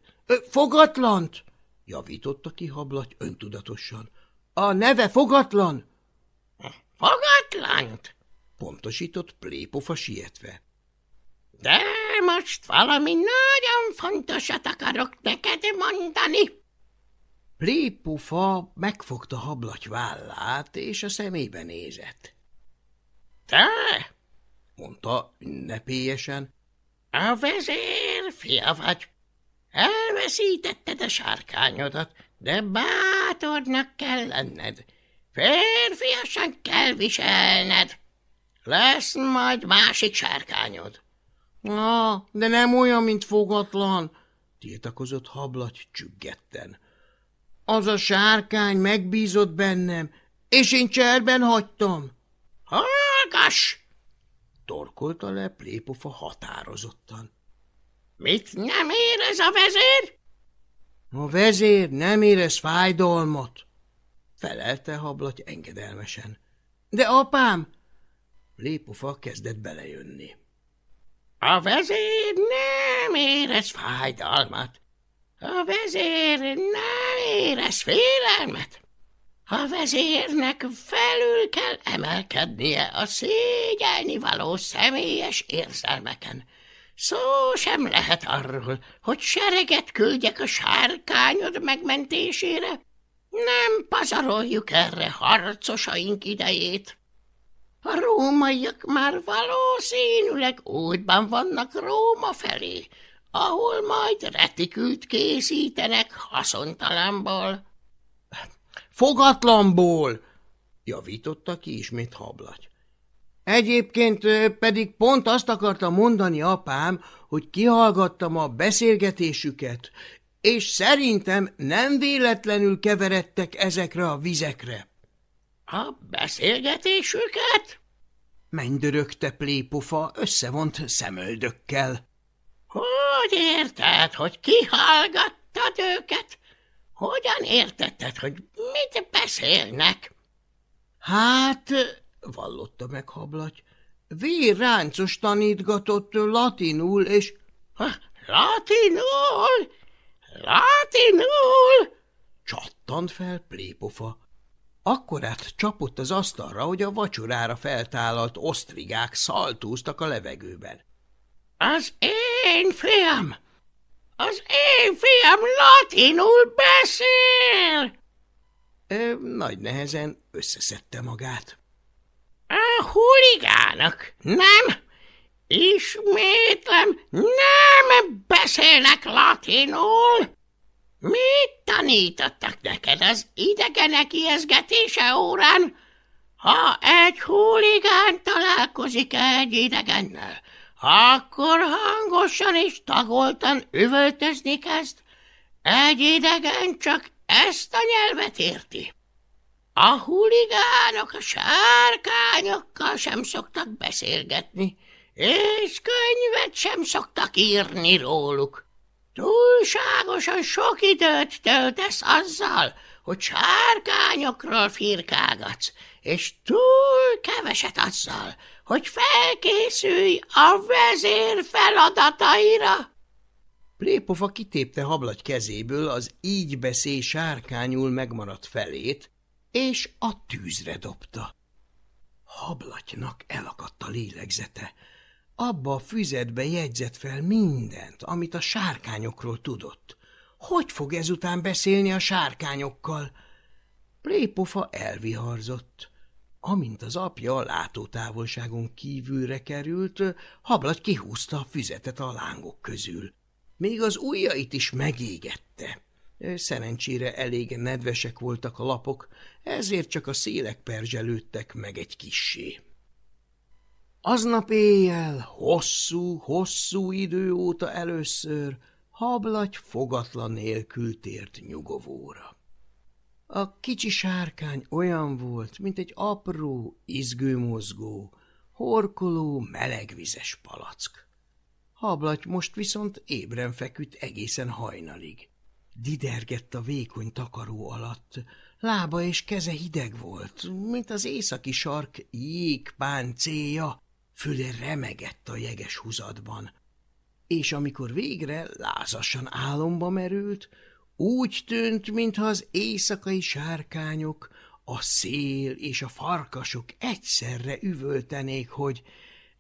Fogatlant! Javította ki hablaty öntudatosan. A neve fogatlan! Fogatlant? Pontosított plépofa sietve. De most valami nagyon fontosat akarok neked mondani. Plépofa megfogta hablaty vállát, és a szemébe nézett. Te? mondta ünnepélyesen. A vezér fia vagy. Elveszítetted a sárkányodat, de bátornak kell lenned. Férfiasan kell viselned. Lesz majd másik sárkányod. Na, de nem olyan, mint fogatlan, tiltakozott hablaty csüggetten. Az a sárkány megbízott bennem, és én cserben hagytam. Hallgass! Torkolta le plépofa határozottan. Mit nem érez a vezér? A vezér nem érez fájdalmat, felelte hablaty engedelmesen. De apám! Plépofa kezdett belejönni. A vezér nem érez fájdalmat. A vezér nem érez félelmet. A vezérnek felül kell emelkednie a szégyelni való személyes érzelmeken. Szó sem lehet arról, hogy sereget küldjek a sárkányod megmentésére. Nem pazaroljuk erre harcosaink idejét. A rómaiak már valószínűleg útban vannak Róma felé, ahol majd retikült készítenek haszontalamból. Fogatlanból! javította ki ismét hablaty. Egyébként pedig pont azt akarta mondani apám, hogy kihallgattam a beszélgetésüket, és szerintem nem véletlenül keveredtek ezekre a vizekre. A beszélgetésüket? Mennydörögte plépofa összevont szemöldökkel. Hogy érted, hogy kihallgattad őket? Hogyan értetted, hogy mit beszélnek? Hát, vallotta meg hablaty, vérráncos tanítgatott latinul, és... Ha, Latinul! Latinul! Csattant fel plépofa. Akkorát csapott az asztalra, hogy a vacsorára feltálalt osztrigák szaltóztak a levegőben. Az én fiam! Az én fiam latinul beszél! Ö, nagy nehezen összeszedte magát. A huligánok, nem? Ismétlem, nem beszélnek latinul! Mit tanítottak neked az idegenek ijeszgetése órán? Ha egy huligán találkozik egy idegennel, akkor hangosan és tagoltan üvöltözni kezd. Egy idegen csak ezt a nyelvet érti. A huligánok a sárkányokkal sem szoktak beszélgetni, és könyvet sem szoktak írni róluk. Túlságosan sok időt töltesz azzal, hogy sárkányokról firkálgatsz, és túl keveset azzal, hogy felkészülj a vezér feladataira. Plépofa kitépte hablagy kezéből az így beszél sárkányul megmaradt felét, és a tűzre dobta. Hablatynak elakadt a lélegzete. Abba a füzetbe jegyzett fel mindent, amit a sárkányokról tudott. Hogy fog ezután beszélni a sárkányokkal? Plépofa elviharzott. Amint az apja a látótávolságon kívülre került, hablagy kihúzta a füzetet a lángok közül. Még az ujjait is megégette. Szerencsére elég nedvesek voltak a lapok, ezért csak a szélek perzselődtek meg egy kissé. Aznap éjjel, hosszú, hosszú idő óta először hablagy fogatlan nélkül tért nyugovóra. A kicsi sárkány olyan volt, mint egy apró, izgőmozgó, horkoló, melegvizes palack. Hablaty most viszont ébren feküdt egészen hajnalig. Didergett a vékony takaró alatt, lába és keze hideg volt, mint az északi sark jégpáncéja, füle remegett a jeges húzatban. És amikor végre lázasan álomba merült, úgy tűnt, mintha az éjszakai sárkányok, a szél és a farkasok egyszerre üvöltenék, hogy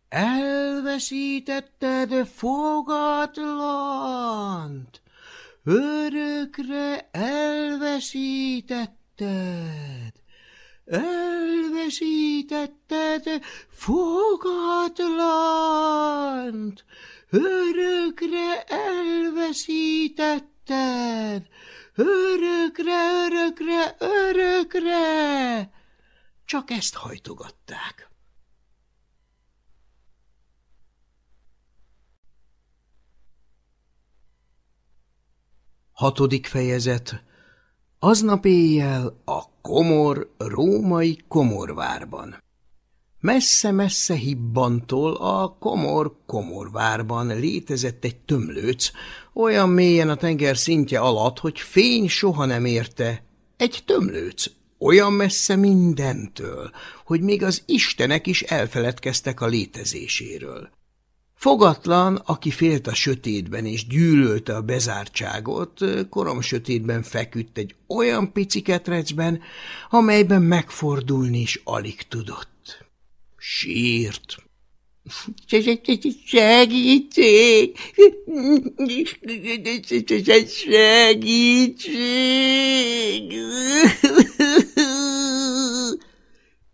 elveszítetted fogatlant, örökre elveszítetted, elveszítetted fogatlant, örökre elveszítetted, örökre, örökre, örökre. Csak ezt hajtogatták. Hatodik fejezet Aznap éjjel a komor római komorvárban. Messze-messze hibbantól a komor komorvárban létezett egy tömlőc, olyan mélyen a tenger szintje alatt, hogy fény soha nem érte. Egy tömlőc, olyan messze mindentől, hogy még az istenek is elfeledkeztek a létezéséről. Fogatlan, aki félt a sötétben és gyűlölte a bezártságot, korom sötétben feküdt egy olyan pici ketrecben, amelyben megfordulni is alig tudott. Sírt. Segítség! Segítség!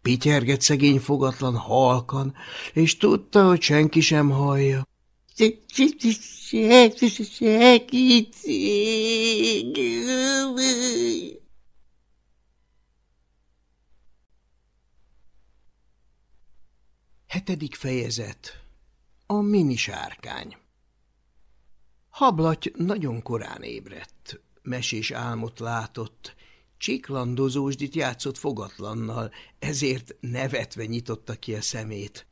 Pityerget szegény fogatlan halkan, és tudta, hogy senki sem hallja. Segítség! Hetedik fejezet A minisárkány Hablaty nagyon korán ébredt, mesés álmot látott, Csiklandozósdit játszott fogatlannal, ezért nevetve nyitotta ki a szemét.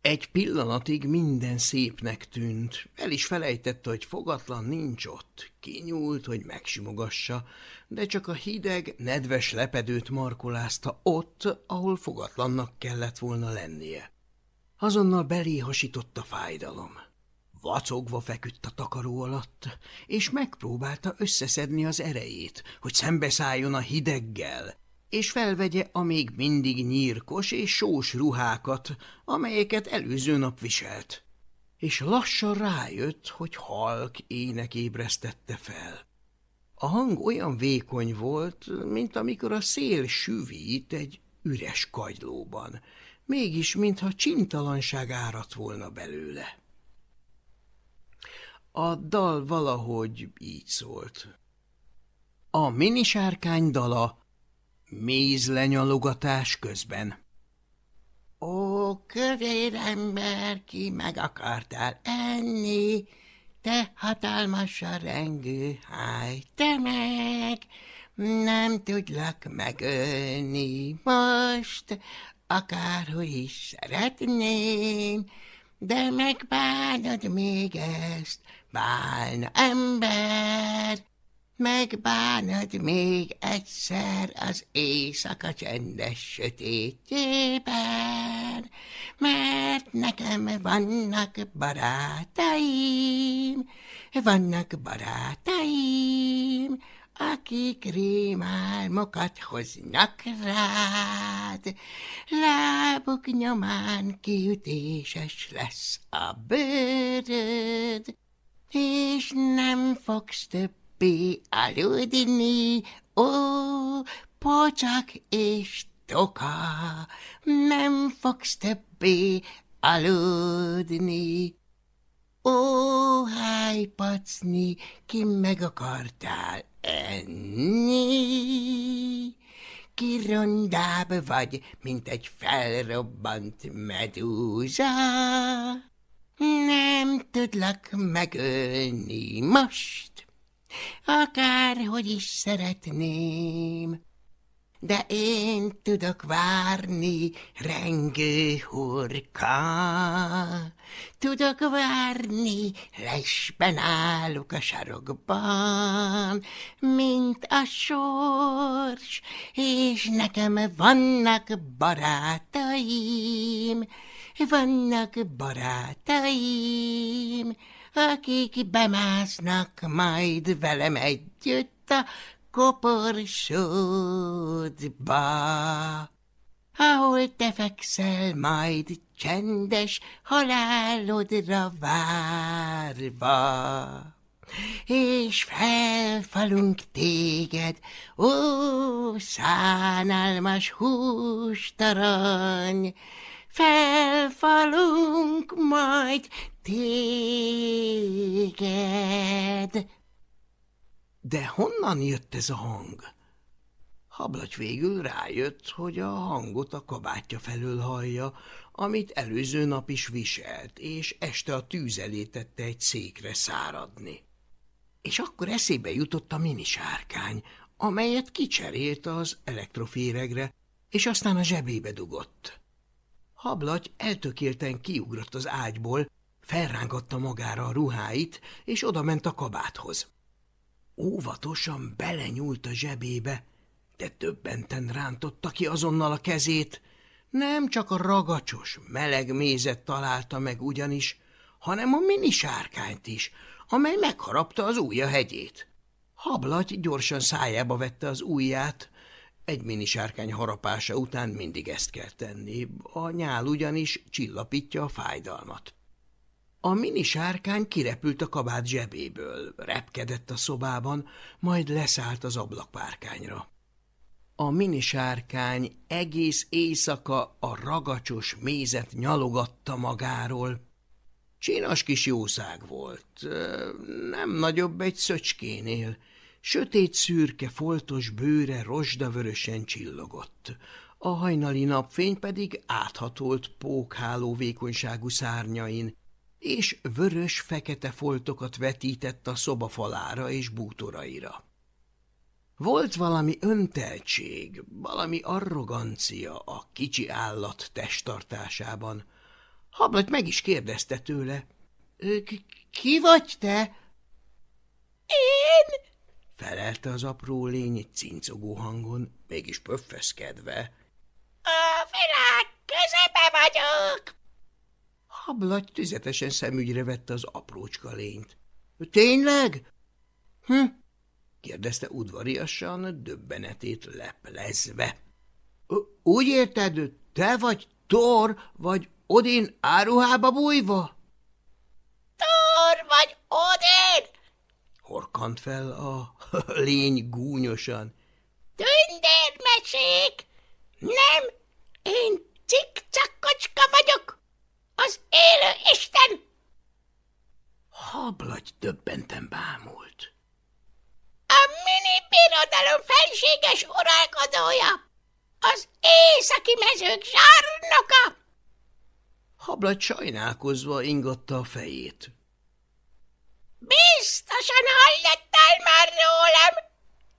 Egy pillanatig minden szépnek tűnt, el is felejtette, hogy fogatlan nincs ott. Kinyúlt, hogy megsimogassa, de csak a hideg, nedves lepedőt markolázta ott, ahol fogatlannak kellett volna lennie. Azonnal belé hasított a fájdalom. Vacogva feküdt a takaró alatt, és megpróbálta összeszedni az erejét, hogy szembeszálljon a hideggel, és felvegye a még mindig nyírkos és sós ruhákat, amelyeket előző nap viselt. És lassan rájött, hogy halk ének ébresztette fel. A hang olyan vékony volt, mint amikor a szél süvít egy üres kagylóban, mégis mintha csintalanság árat volna belőle. A dal valahogy így szólt. A minisárkány dala mézlenyalogatás közben. Ó, kövér ember, ki meg akartál enni, te hatalmasra rengő háj, te meg nem tudlak megölni most, akárhogy is szeretném, de megbánod még ezt, bálna ember, megbánod még egyszer az éjszaka csendes sötétjében, mert nekem vannak barátaim, vannak barátaim, akik rémálmokat hoznak rád, lábuk nyomán kiütéses lesz a bőröd, és nem fogsz többé aludni, ó, pocsak és toka, nem fogsz többé aludni. Ó, háj, pacni, ki meg akartál enni? Ki rondább vagy, mint egy felrobbant medúza. Nem tudlak megölni most, akárhogy is szeretném. De én tudok várni, rengő hurka. Tudok várni, lesben állok a sarokban, mint a sors, és nekem vannak barátaim, vannak barátaim, akik bemásznak majd velem együtt a koporsódba, ahol te fekszel majd csendes halálodra várva. És felfalunk téged, ó, szánalmas hústarany, felfalunk majd téged. De honnan jött ez a hang? Hablagy végül rájött, hogy a hangot a kabátja felől hallja, amit előző nap is viselt, és este a tűz elé tette egy székre száradni. És akkor eszébe jutott a minisárkány, amelyet kicserélt az elektroféregre, és aztán a zsebébe dugott. Hablagy eltökélten kiugrott az ágyból, felrángatta magára a ruháit, és odament a kabáthoz. Óvatosan belenyúlt a zsebébe, de többenten rántotta ki azonnal a kezét. Nem csak a ragacsos, meleg mézet találta meg ugyanis, hanem a mini sárkányt is, amely megharapta az ujja hegyét. Hablagy gyorsan szájába vette az ujját, egy mini sárkány harapása után mindig ezt kell tenni, a nyál ugyanis csillapítja a fájdalmat. A mini sárkány kirepült a kabát zsebéből, repkedett a szobában, majd leszállt az ablakpárkányra. A mini sárkány egész éjszaka a ragacsos mézet nyalogatta magáról. Csinos kis jószág volt, nem nagyobb egy szöcskénél, sötét szürke foltos bőre rozsdavörösen csillogott, a hajnali napfény pedig áthatolt pókháló vékonyságú szárnyain, és vörös-fekete foltokat vetített a szoba falára és bútoraira. Volt valami önteltség, valami arrogancia a kicsi állat testtartásában. Hablagy meg is kérdezte tőle. – Ki vagy te? – Én! – felelte az apró lény cincogó hangon, mégis pöffeszkedve. – A világ közepe vagyok! Hablagy tüzetesen szemügyre vette az aprócska lényt. – Tényleg? Hm? – kérdezte udvariasan, döbbenetét leplezve. – Úgy érted, te vagy Thor, vagy Odin áruhába bújva? – Thor vagy Odin? – horkant fel a lény gúnyosan. – Tündérmesék! Nem, én cikcakkocska vagyok, az élő Isten! Hablagy döbbenten bámult. A mini birodalom felséges uralkodója, az északi mezők zsarnoka! Hablagy sajnálkozva ingatta a fejét. Biztosan hallottál már rólam!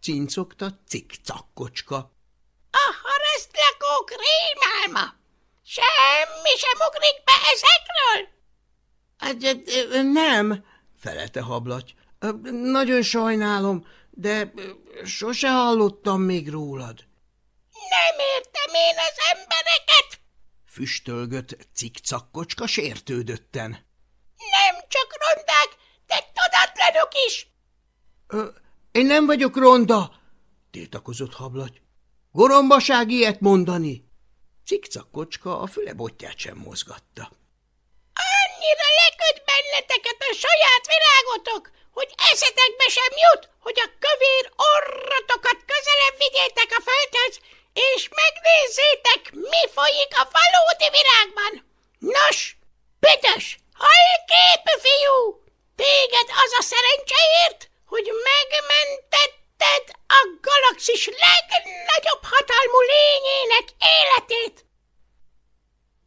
Cincogta cikcakkocska. A harasztlakók rémálma! Semmi sem ugrik be ezekről? Nem, felelte hablaty. Nagyon sajnálom, de sose hallottam még rólad. Nem értem én az embereket, füstölgött cikcakkocska sértődötten. Nem csak rondák, de tudatlanok is. Ö, én nem vagyok ronda, tiltakozott hablaty. Gorombaság ilyet mondani. Cikcakkocska a füle botját sem mozgatta. Annyira leköt benneteket a saját világotok, hogy eszetekbe sem jut, hogy a kövér orrotokat közelebb vigyétek a földhöz, és megnézzétek, mi folyik a valódi világban. Nos, büdös, halképű fiú, téged az a szerencseért, hogy megmentetted a galaxis legnagyobb hatalmú lényének életét.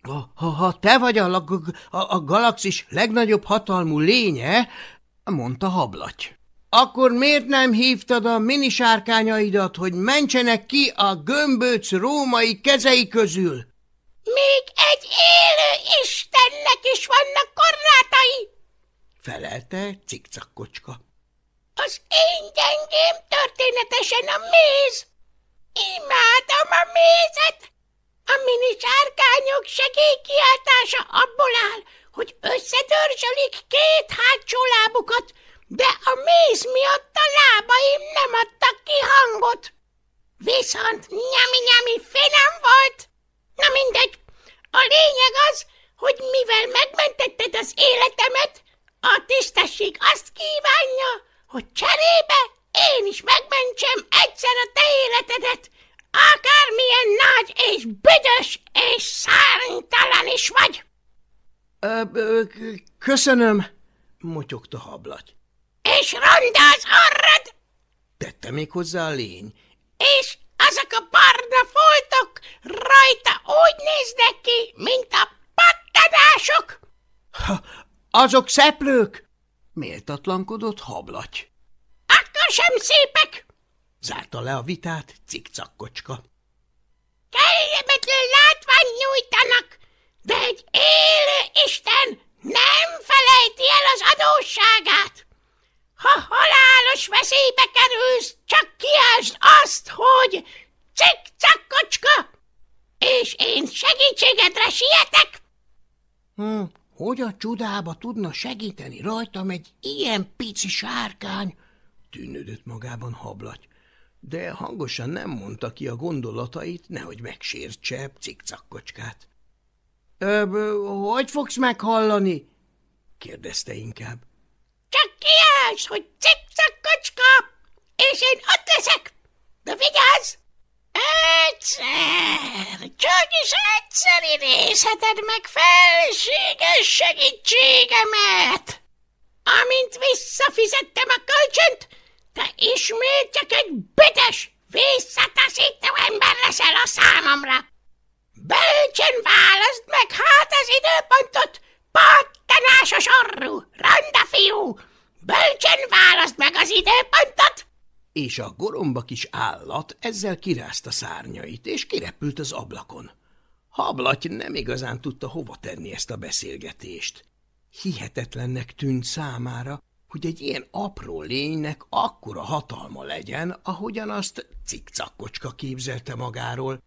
Ha, ha, te vagy a, a, a, a galaxis legnagyobb hatalmú lénye, mondta hablaty. Akkor miért nem hívtad a minisárkányaidat, hogy mentsenek ki a gömböc római kezei közül? Még egy élő istennek is vannak korlátai, felelte cikcakkocska. Az én gyengém történetesen a méz. Imádom a mézet. A mini sárkányok segélykiáltása abból áll, hogy összedörzsölik két hátsó lábukat, de a méz miatt a lábaim nem adtak ki hangot. Viszont nyami-nyami finom volt. Na mindegy, a lényeg az, hogy mivel megmentetted az életemet, a tisztesség azt kívánja, hogy cserébe én is megmentsem egyszer a te életedet, akármilyen nagy és büdös és szárnytalan is vagy. Ö, ö, köszönöm, motyogta hablaty. És ronda az orrad? Tette még hozzá a lény. És azok a barna foltok rajta úgy néznek ki, mint a pattanások? Ha, azok szeplők! Méltatlankodott hablaty. Akkor sem szépek! Zárta le a vitát cikcakkocska. Kellemetlen látvány nyújtanak, de egy élő Isten nem felejti el az adósságát. Ha halálos veszélybe kerülsz, csak kiásd azt, hogy cikcakkocska, és én segítségedre sietek. Hm, hogy a csodába tudna segíteni rajtam egy ilyen pici sárkány? Tűnődött magában hablaty de hangosan nem mondta ki a gondolatait, nehogy megsértse cikcakkocskát. – Hogy fogsz meghallani? – kérdezte inkább. – Csak kiállsz, hogy cikcakkocska, és én ott leszek, de vigyázz! Egyszer, csak is egyszer idézheted meg felséges segítségemet. Amint visszafizettem a kölcsönt, te ismét csak egy büdös, visszataszító ember leszel a számomra. Bölcsen válaszd meg hát az időpontot, pattanásos orrú, ronda fiú! Bölcsen válaszd meg az időpontot! És a goromba kis állat ezzel kirázta szárnyait, és kirepült az ablakon. Hablaty nem igazán tudta hova tenni ezt a beszélgetést. Hihetetlennek tűnt számára, hogy egy ilyen apró lénynek akkora hatalma legyen, ahogyan azt cikcakkocska képzelte magáról.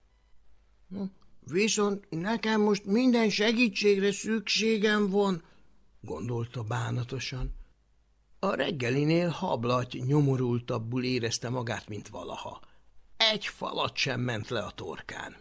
Viszont nekem most minden segítségre szükségem van, gondolta bánatosan. A reggelinél hablaty nyomorultabbul érezte magát, mint valaha. Egy falat sem ment le a torkán.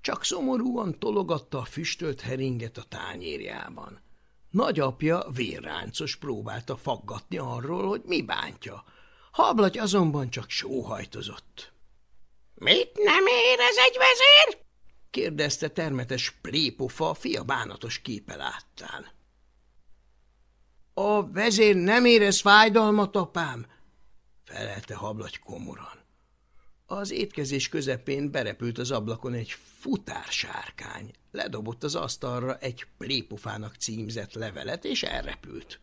Csak szomorúan tologatta a füstölt heringet a tányérjában. Nagyapja vérráncos próbálta faggatni arról, hogy mi bántja. Hablaty azonban csak sóhajtozott. – Mit nem érez egy vezér? – kérdezte termetes plépofa fia bánatos képe láttán. – A vezér nem érez fájdalmat, apám? – felelte hablaty komoran. Az étkezés közepén berepült az ablakon egy futársárkány. Ledobott az asztalra egy plépufának címzett levelet, és elrepült.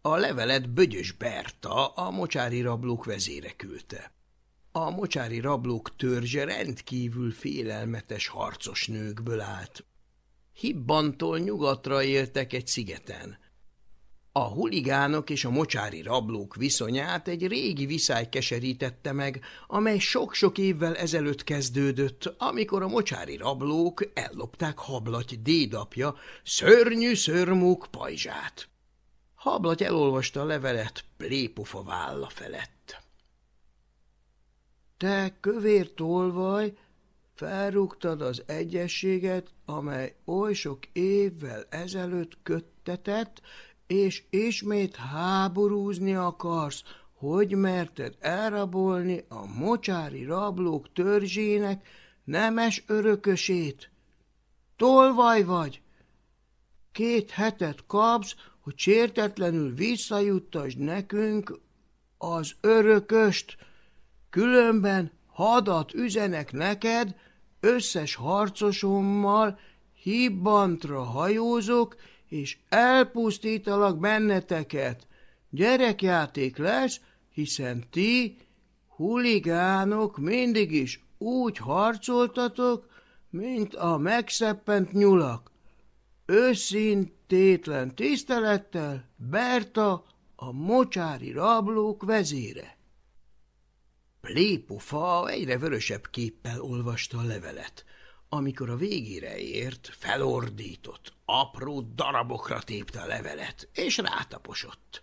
A levelet Bögyös Berta, a mocsári rablók vezére küldte. A mocsári rablók törzse rendkívül félelmetes harcos nőkből állt. Hibbantól nyugatra éltek egy szigeten – a huligánok és a mocsári rablók viszonyát egy régi viszály keserítette meg, amely sok-sok évvel ezelőtt kezdődött, amikor a mocsári rablók ellopták hablaty dédapja, szörnyű szörmúk pajzsát. Hablaty elolvasta a levelet plépofa válla felett. Te, kövér tolvaj, felrúgtad az egyességet, amely oly sok évvel ezelőtt köttetett, és ismét háborúzni akarsz, hogy merted elrabolni a mocsári rablók törzsének nemes örökösét? Tolvaj vagy! Két hetet kapsz, hogy sértetlenül visszajuttasd nekünk az örököst, különben hadat üzenek neked, összes harcosommal, hibbantra hajózok, és elpusztítalak benneteket. Gyerekjáték lesz, hiszen ti, huligánok, mindig is úgy harcoltatok, mint a megszeppent nyulak. Őszintétlen tisztelettel Berta, a mocsári rablók vezére. Plépofa egyre vörösebb képpel olvasta a levelet. Amikor a végére ért, felordított, apró darabokra tépte a levelet, és rátaposott.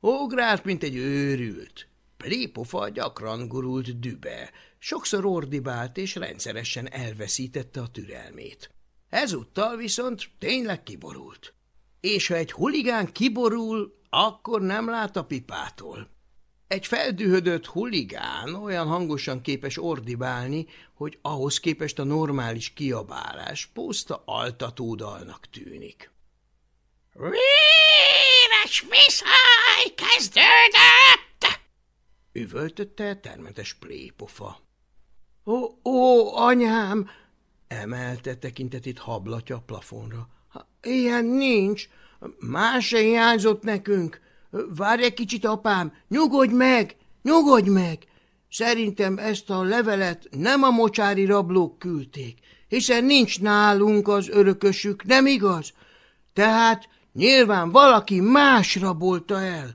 Ugrált, mint egy őrült. Plépofa gyakran gurult dübe, sokszor ordibált, és rendszeresen elveszítette a türelmét. Ezúttal viszont tényleg kiborult. És ha egy huligán kiborul, akkor nem lát a pipától. Egy feldühödött huligán olyan hangosan képes ordibálni, hogy ahhoz képest a normális kiabálás puszta altatódalnak tűnik. – Véres viszály kezdődött! – üvöltötte termetes plépofa. – Ó, ó, anyám! – emelte tekintetét hablatja a plafonra. – Ilyen nincs, más se hiányzott nekünk – Várj egy kicsit, apám, nyugodj meg, nyugodj meg! Szerintem ezt a levelet nem a mocsári rablók küldték, hiszen nincs nálunk az örökösük, nem igaz? Tehát nyilván valaki más rabolta el.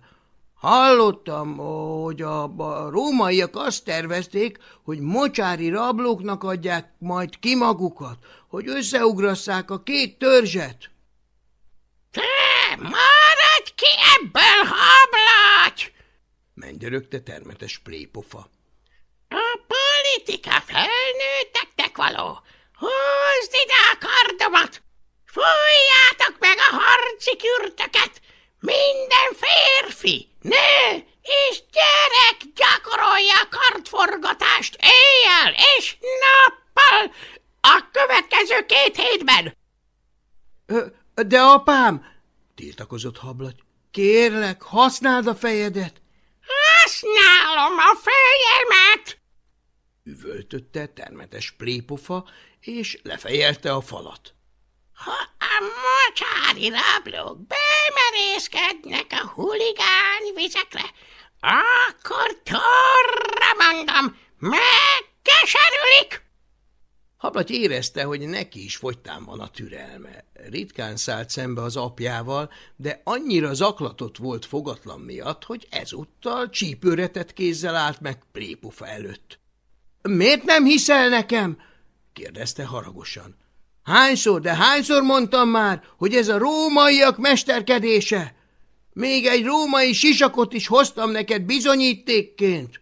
Hallottam, hogy a, a rómaiak azt tervezték, hogy mocsári rablóknak adják majd ki magukat, hogy összeugrasszák a két törzset. Te, maradj ki ebből, hablaty! Mennydörögte termetes plépofa. A politika felnőtteknek való. Húzd ide a kardomat! Fújjátok meg a harci kürtöket! Minden férfi, nő és gyerek gyakorolja a kartforgatást éjjel és nappal a következő két hétben. – De apám! – tiltakozott hablaty. – Kérlek, használd a fejedet! – Használom a fejemet! – üvöltötte termetes plépofa, és lefejelte a falat. – Ha a mocsári rablók bemerészkednek a huligán vizekre, akkor torra mondom, megkeserülik! Hablaty érezte, hogy neki is fogytán van a türelme. Ritkán szállt szembe az apjával, de annyira zaklatott volt fogatlan miatt, hogy ezúttal csípőretett kézzel állt meg plépufa előtt. – Miért nem hiszel nekem? – kérdezte haragosan. Hányszor, de hányszor mondtam már, hogy ez a rómaiak mesterkedése? Még egy római sisakot is hoztam neked bizonyítékként.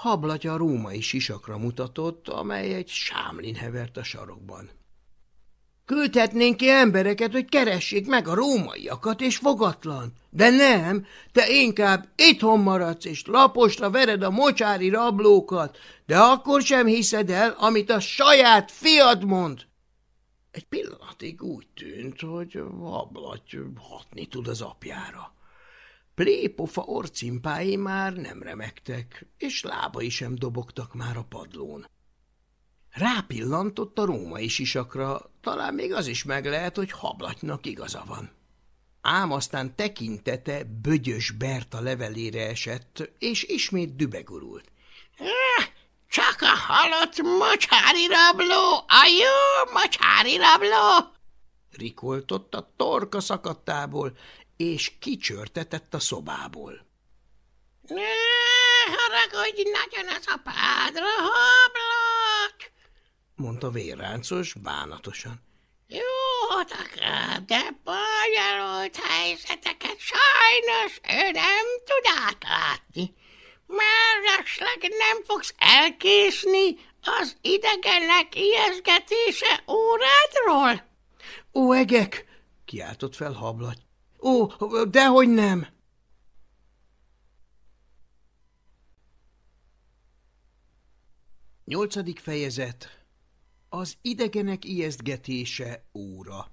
Hablatja római sisakra mutatott, amely egy sámlin hevert a sarokban. Küldhetnénk ki embereket, hogy keressék meg a rómaiakat, és fogatlan. De nem, te inkább itthon maradsz, és laposra vered a mocsári rablókat, de akkor sem hiszed el, amit a saját fiad mond. Egy pillanatig úgy tűnt, hogy hablaty hatni tud az apjára. Plépofa orcimpái már nem remektek, és lábai sem dobogtak már a padlón. Rápillantott a római sisakra, talán még az is meg lehet, hogy hablatnak igaza van. Ám aztán tekintete Bögyös Berta levelére esett, és ismét dübegurult. Csak a halott mocsári rabló, a jó mocsári rabló! Rikoltott a torka szakadtából, és kicsörtetett a szobából. Ne haragudj nagyon az apádra, hablat! mondta vérráncos bánatosan. Jó akár, de bonyolult helyzeteket sajnos ő nem tud átlátni. Mellesleg nem fogsz elkésni az idegenek ijeszgetése órádról? Ó, egek! kiáltott fel hablaty. Ó, dehogy nem! Nyolcadik fejezet Az idegenek ijesztgetése óra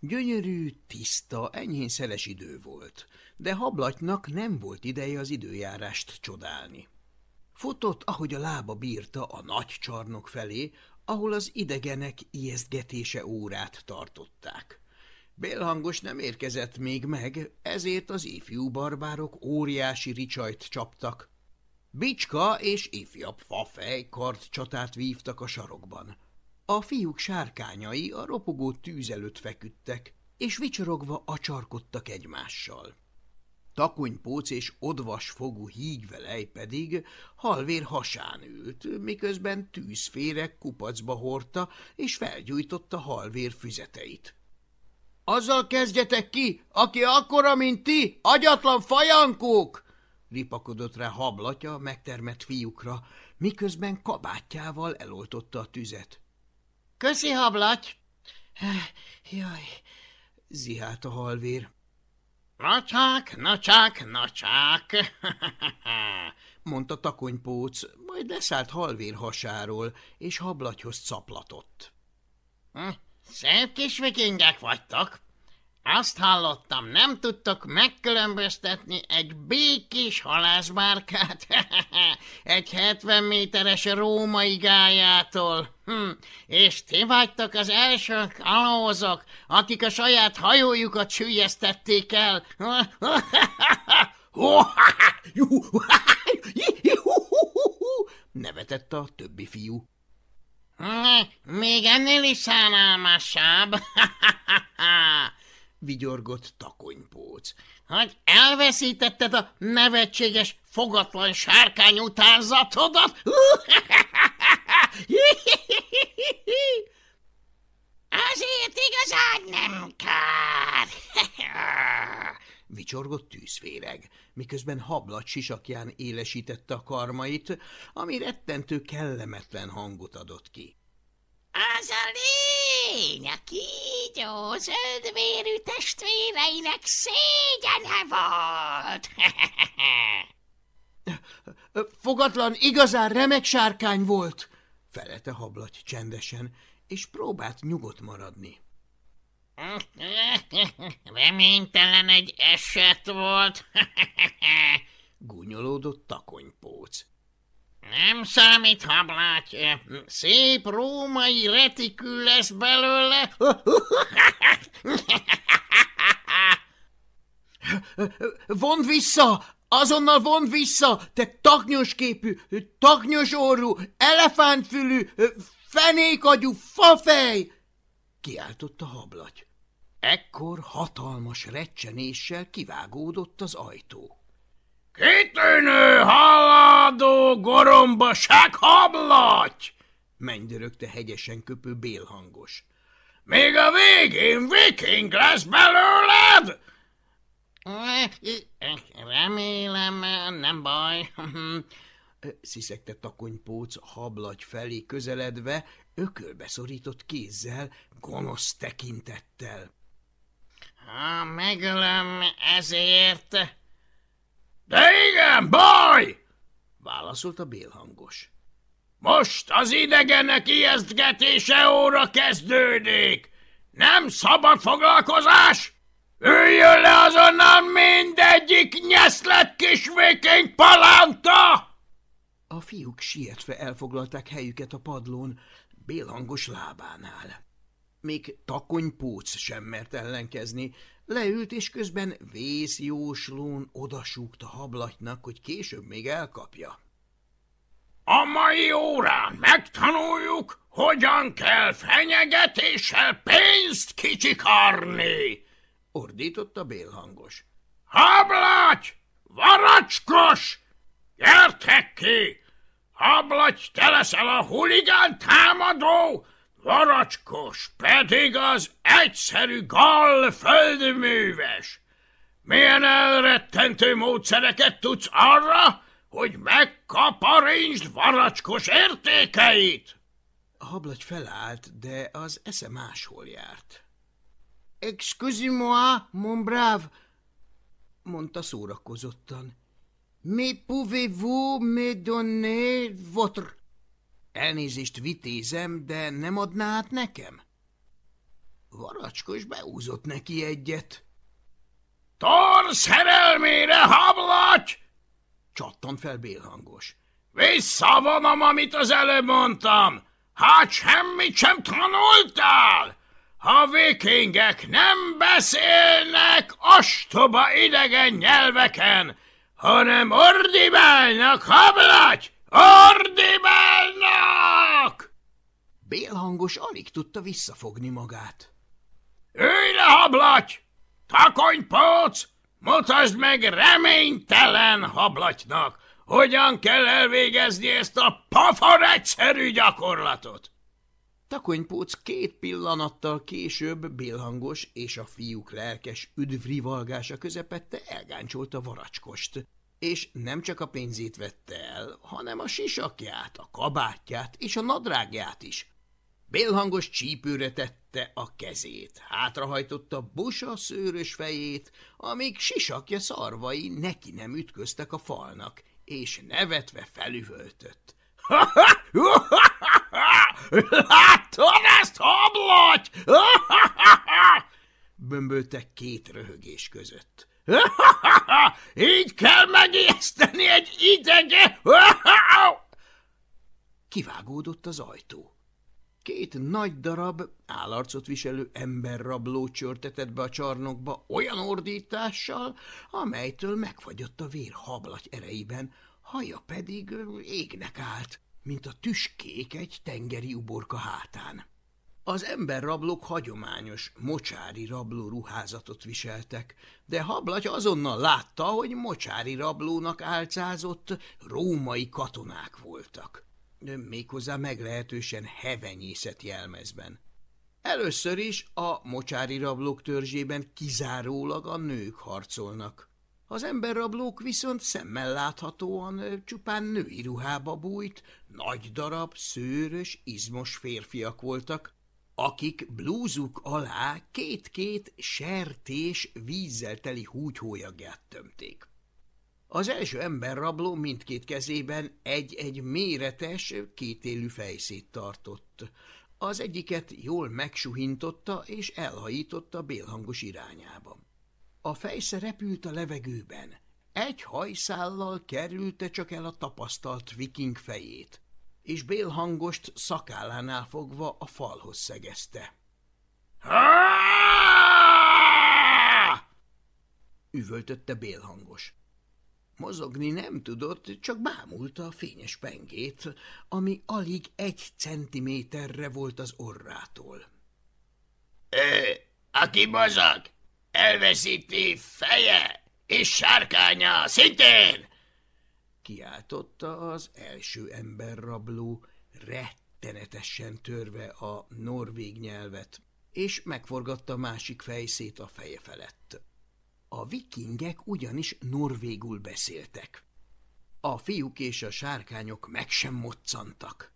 Gyönyörű, tiszta, enyhén szeles idő volt, de hablatnak nem volt ideje az időjárást csodálni. Futott, ahogy a lába bírta a nagy csarnok felé, ahol az idegenek ijesztgetése órát tartották. Bélhangos nem érkezett még meg, ezért az ifjú barbárok óriási ricsajt csaptak. Bicska és ifjabb fafej csatát vívtak a sarokban. A fiúk sárkányai a ropogó tűz előtt feküdtek, és vicsorogva acsarkodtak egymással. Takonypóc és odvas fogú hígvelej pedig halvér hasán ült, miközben tűzférek kupacba hordta, és felgyújtotta halvér füzeteit. – Azzal kezdjetek ki, aki akkora, mint ti, agyatlan fajankók! – ripakodott rá hablatja megtermett fiúkra, miközben kabátjával eloltotta a tüzet. – Köszi, hablaty! – Jaj! – zihált a halvér. Nacsák, nacsák, nacsák, mondta takonypóc, majd leszállt halvér hasáról, és hablatyhoz caplatott. Szép kis vikingek vagytok. Azt hallottam, nem tudtok megkülönböztetni egy békés halászbárkát egy 70 méteres római gájától. Hm, és ti vagytok az első kalózok, akik a saját hajójukat sülyeztették el. Nevetett a többi fiú. Még ennél is szánalmasabb vigyorgott takonypóc. Hogy elveszítetted a nevetséges, fogatlan sárkány utánzatodat? Azért igazán nem kár. Vicsorgott tűzféreg, miközben hablat sisakján élesítette a karmait, ami rettentő kellemetlen hangot adott ki. Az a lény, a kígyó zöldvérű testvéreinek szégyene volt. Fogatlan igazán remek sárkány volt, felelte hablaty csendesen, és próbált nyugodt maradni. Reménytelen egy eset volt, gúnyolódott takonypóc. Nem számít, habláty. Szép római retikül lesz belőle. Vond vissza! Azonnal vond vissza, te taknyos képű, taknyos orrú, elefántfülű, fenékagyú fafej! Kiáltott a hablaty. Ekkor hatalmas recsenéssel kivágódott az ajtó. Kitűnő, haladó, gorombaság hablaty! mennydörögte hegyesen köpő bélhangos. Még a végén viking lesz belőled? Remélem, nem baj. sziszegte takonypóc hablagy felé közeledve, ökölbe szorított kézzel, gonosz tekintettel. Ha megölöm ezért... De igen, baj! válaszolt a bélhangos. Most az idegenek ijesztgetése óra kezdődik! Nem szabad foglalkozás! Üljön le azonnal mindegyik nyeszlet kis viking palánta! A fiúk sietve elfoglalták helyüket a padlón, bélhangos lábánál. Még takonypóc sem mert ellenkezni, leült és közben vészjóslón odasúgta hablatnak, hogy később még elkapja. A mai órán megtanuljuk, hogyan kell fenyegetéssel pénzt kicsikarni, ordította bélhangos. Hablaty! Varacskos! Gyertek ki! Hablaty, te leszel a huligán támadó, varacskos pedig az egyszerű gall földműves. Milyen elrettentő módszereket tudsz arra, hogy megkaparintsd varacskos értékeit? A hablagy felállt, de az esze máshol járt. Excusez-moi, mon brave, mondta szórakozottan. Mais pouvez-vous me donner votre... Elnézést vitézem, de nem adná át nekem? Varacskos beúzott neki egyet. Tor szerelmére, hablaty! Csattan fel bélhangos. Visszavonom, amit az előbb mondtam! Hát semmit sem tanultál! A vikingek nem beszélnek ostoba idegen nyelveken, hanem ordibálnak, hablaty! Ordibálnak! Bélhangos alig tudta visszafogni magát. Ülj le, hablaty! Takonypóc! Mutasd meg reménytelen hablatynak, hogyan kell elvégezni ezt a pafar egyszerű gyakorlatot. Takonypóc két pillanattal később bélhangos és a fiúk lelkes üdvrivalgása közepette elgáncsolta varacskost, és nem csak a pénzét vette el, hanem a sisakját, a kabátját és a nadrágját is. Bélhangos csípőre tette a kezét, hátrahajtotta busa szőrös fejét, amíg sisakja szarvai neki nem ütköztek a falnak, és nevetve felüvöltött. Láttad ezt, hablaty? Bömbölte két röhögés között. Így kell megijeszteni egy idege! Kivágódott az ajtó. Két nagy darab, állarcot viselő emberrabló csörtetett be a csarnokba olyan ordítással, amelytől megfagyott a vér hablaty erejében, haja pedig égnek állt, mint a tüskék egy tengeri uborka hátán. Az emberrablók hagyományos, mocsári rabló ruházatot viseltek, de hablaty azonnal látta, hogy mocsári rablónak álcázott római katonák voltak. Méghozzá meglehetősen hevenyészet jelmezben. Először is a mocsári rablók törzsében kizárólag a nők harcolnak. Az emberrablók viszont szemmel láthatóan csupán női ruhába bújt, nagy darab, szőrös, izmos férfiak voltak, akik blúzuk alá két-két sertés vízzel teli húgyhólyagját tömték. Az első emberrabló mindkét kezében egy-egy méretes, kétélű fejszét tartott. Az egyiket jól megsuhintotta és elhajította bélhangos irányába. A fejsze repült a levegőben. Egy hajszállal kerülte csak el a tapasztalt viking fejét, és bélhangost szakállánál fogva a falhoz szegezte. Üvöltötte bélhangos. Mozogni nem tudott, csak bámulta a fényes pengét, ami alig egy centiméterre volt az orrától. – Aki mozog, elveszíti feje és sárkánya szintén! Kiáltotta az első emberrabló rettenetesen törve a norvég nyelvet, és megforgatta másik fejszét a feje felett. A vikingek ugyanis norvégul beszéltek. A fiúk és a sárkányok meg sem moccantak.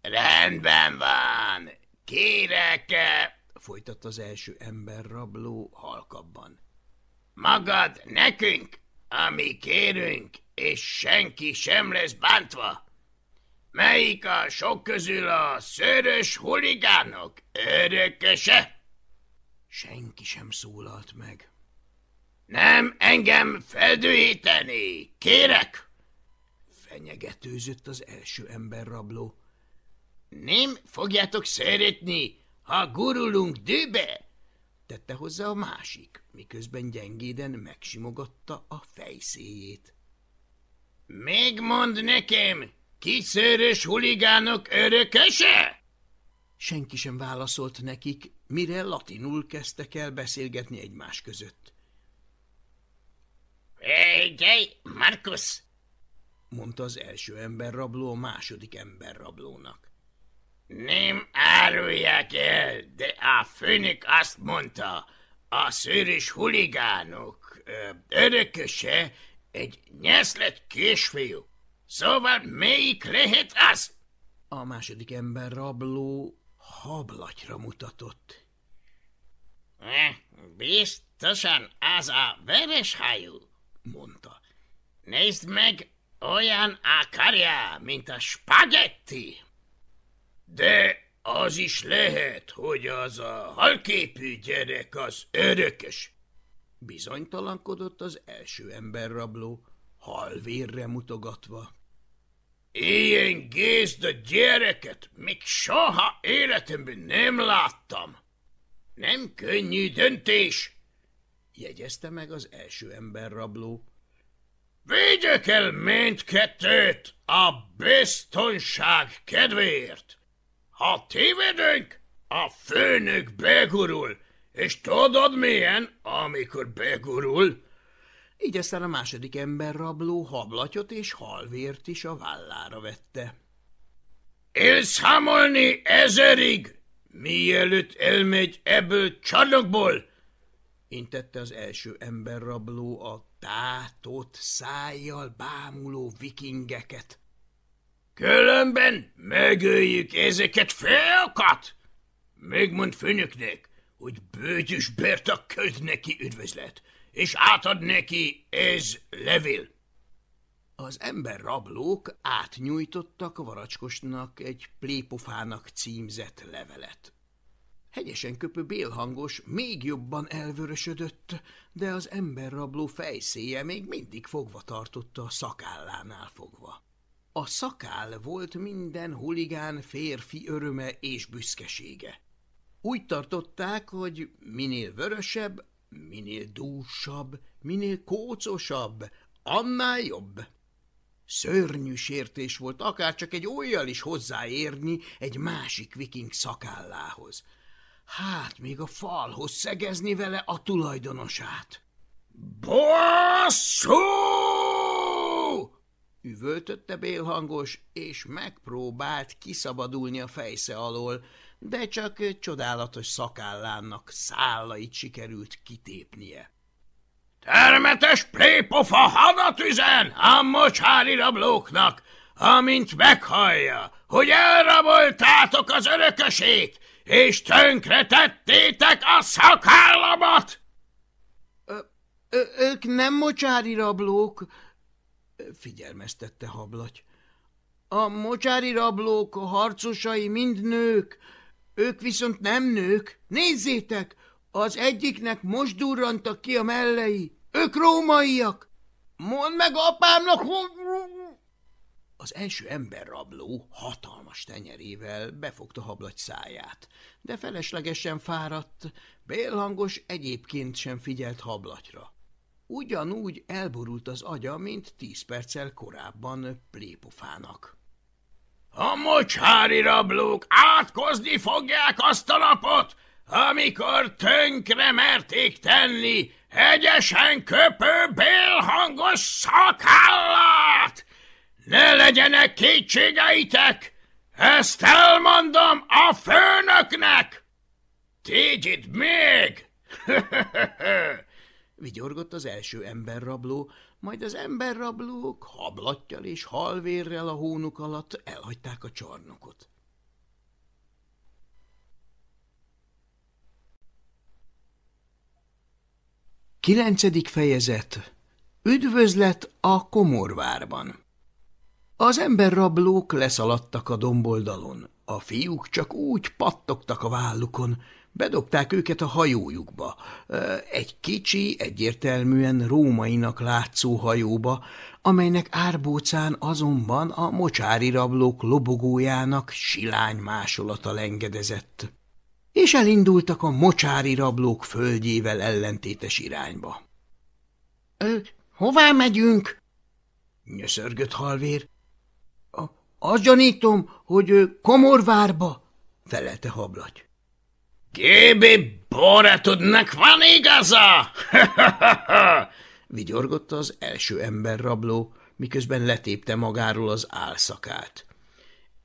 Rendben van, kérek, folytatta az első ember rabló halkabban. Magad nekünk, ami kérünk, és senki sem lesz bántva. Melyik a sok közül a szörös huligánok örököse? Senki sem szólalt meg. Nem engem feldühíteni, kérek! Fenyegetőzött az első ember rabló. Nem fogjátok szeretni, ha gurulunk dőbe? Tette hozzá a másik, miközben gyengéden megsimogatta a fejszéjét. Még mond nekem, kiszörös huligánok örököse? Senki sem válaszolt nekik, mire latinul kezdtek el beszélgetni egymás között. Figyelj, Markus! mondta az első emberrabló a második emberrablónak. Nem árulják el, de a főnök azt mondta, a szőrös huligánok örököse egy nyeszlet kisfiú. Szóval melyik lehet az? A második emberrabló hablatyra mutatott. Eh, biztosan az a vereshajú, mondta. Nézd meg, olyan a karja, mint a spagetti. De az is lehet, hogy az a halképű gyerek az örökös. Bizonytalankodott az első emberrabló, halvérre mutogatva. Ilyen gézd a gyereket még soha életemben nem láttam. Nem könnyű döntés, jegyezte meg az első emberrabló. Védjük el mindkettőt a biztonság kedvéért. Ha tévedünk, a főnök begurul, és tudod milyen, amikor begurul? Így aztán a második emberrabló hablatyot és halvért is a vállára vette. Elszámolni ezerig, mielőtt elmegy ebből csarnokból, intette az első emberrabló a tátott szájjal bámuló vikingeket. Különben megöljük ezeket fiakat! Megmond főnöknek, hogy bőtyös Berta költ neki üdvözlet, és átad neki ez levél. Az ember rablók átnyújtottak varacskosnak egy plépofának címzett levelet. Hegyesen köpő bélhangos még jobban elvörösödött, de az emberrabló fejszéje még mindig fogva tartotta a szakállánál fogva. A szakál volt minden huligán férfi öröme és büszkesége. Úgy tartották, hogy minél vörösebb, minél dúsabb, minél kócosabb, annál jobb. Szörnyű sértés volt akár csak egy olyal is hozzáérni egy másik viking szakállához. Hát még a falhoz szegezni vele a tulajdonosát. Bosszú! Üvöltötte bélhangos, és megpróbált kiszabadulni a fejsze alól, de csak csodálatos szakállának szállait sikerült kitépnie. Termetes plépofa hadat üzen a mocsári rablóknak, amint meghallja, hogy elraboltátok az örökösét, és tönkretettétek a szakállamat! – Ők nem mocsári rablók – figyelmeztette hablaty. – A mocsári rablók a harcosai mind nők, ők viszont nem nők. Nézzétek, az egyiknek most durrantak ki a mellei. Ők rómaiak. Mondd meg apámnak. Az első emberrabló hatalmas tenyerével befogta hablagy száját, de feleslegesen fáradt, bélhangos egyébként sem figyelt hablatyra. Ugyanúgy elborult az agya, mint tíz perccel korábban plépofának. A mocsári rablók átkozni fogják azt a napot, amikor tönkre merték tenni hegyesen köpő bélhangos szakállát! Ne legyenek kétségeitek! Ezt elmondom a főnöknek! Tégy itt még! Vigyorgott az első emberrabló, majd az emberrablók hablattyal és halvérrel a hónuk alatt elhagyták a csarnokot. Kilencedik fejezet Üdvözlet a komorvárban Az emberrablók leszaladtak a domboldalon, a fiúk csak úgy pattogtak a vállukon, bedobták őket a hajójukba, egy kicsi, egyértelműen rómainak látszó hajóba, amelynek árbócán azonban a mocsári rablók lobogójának silány másolata lengedezett és elindultak a mocsári rablók földjével ellentétes irányba. – Hová megyünk? – nyöszörgött halvér. – Azt gyanítom, hogy Komorvárba – felelte hablaty. – Gébi Boretudnak van igaza! – vigyorgott az első emberrabló, miközben letépte magáról az álszakát.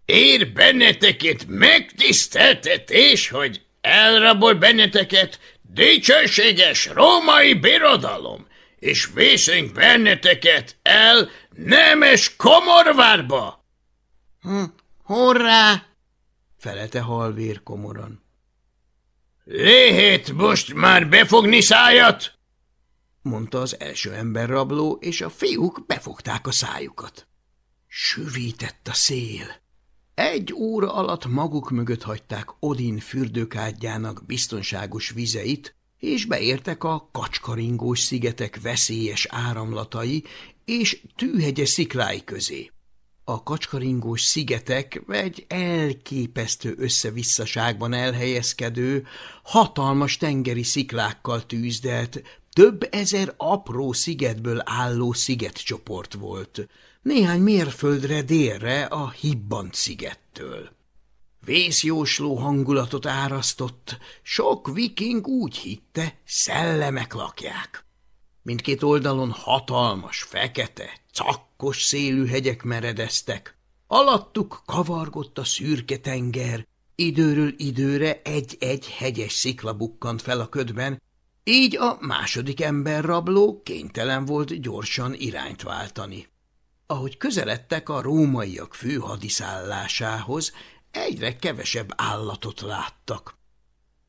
Ér benneteket megtiszteltetés, hogy elrabol benneteket dicsőséges római birodalom, és vészünk benneteket el nemes komorvárba. Hm, horrá! felelte halvér komoran. Léhet most már befogni szájat! mondta az első emberrabló, és a fiúk befogták a szájukat. Süvített a szél. Egy óra alatt maguk mögött hagyták Odin fürdőkádjának biztonságos vizeit, és beértek a kacskaringós szigetek veszélyes áramlatai és tűhegye sziklái közé. A kacskaringós szigetek egy elképesztő összevisszaságban elhelyezkedő, hatalmas tengeri sziklákkal tűzdelt, több ezer apró szigetből álló szigetcsoport volt – néhány mérföldre délre a Hibbant szigettől. Vészjósló hangulatot árasztott, sok viking úgy hitte, szellemek lakják. Mindkét oldalon hatalmas, fekete, cakkos szélű hegyek meredeztek, alattuk kavargott a szürke tenger, időről időre egy-egy hegyes szikla bukkant fel a ködben, így a második emberrabló kénytelen volt gyorsan irányt váltani. Ahogy közeledtek a rómaiak főhadiszállásához, egyre kevesebb állatot láttak.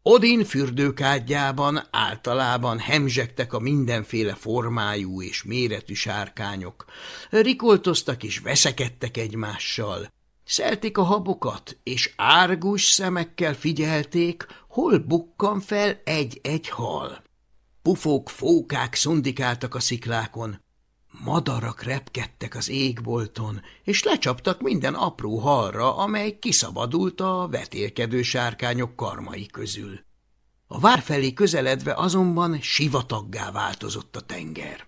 Odin fürdőkádjában általában hemzsegtek a mindenféle formájú és méretű sárkányok, rikoltoztak és veszekedtek egymással, szelték a habokat, és árgus szemekkel figyelték, hol bukkan fel egy-egy hal. Pufók, fókák szundikáltak a sziklákon, Madarak repkedtek az égbolton, és lecsaptak minden apró halra, amely kiszabadult a vetélkedő sárkányok karmai közül. A vár felé közeledve azonban sivataggá változott a tenger.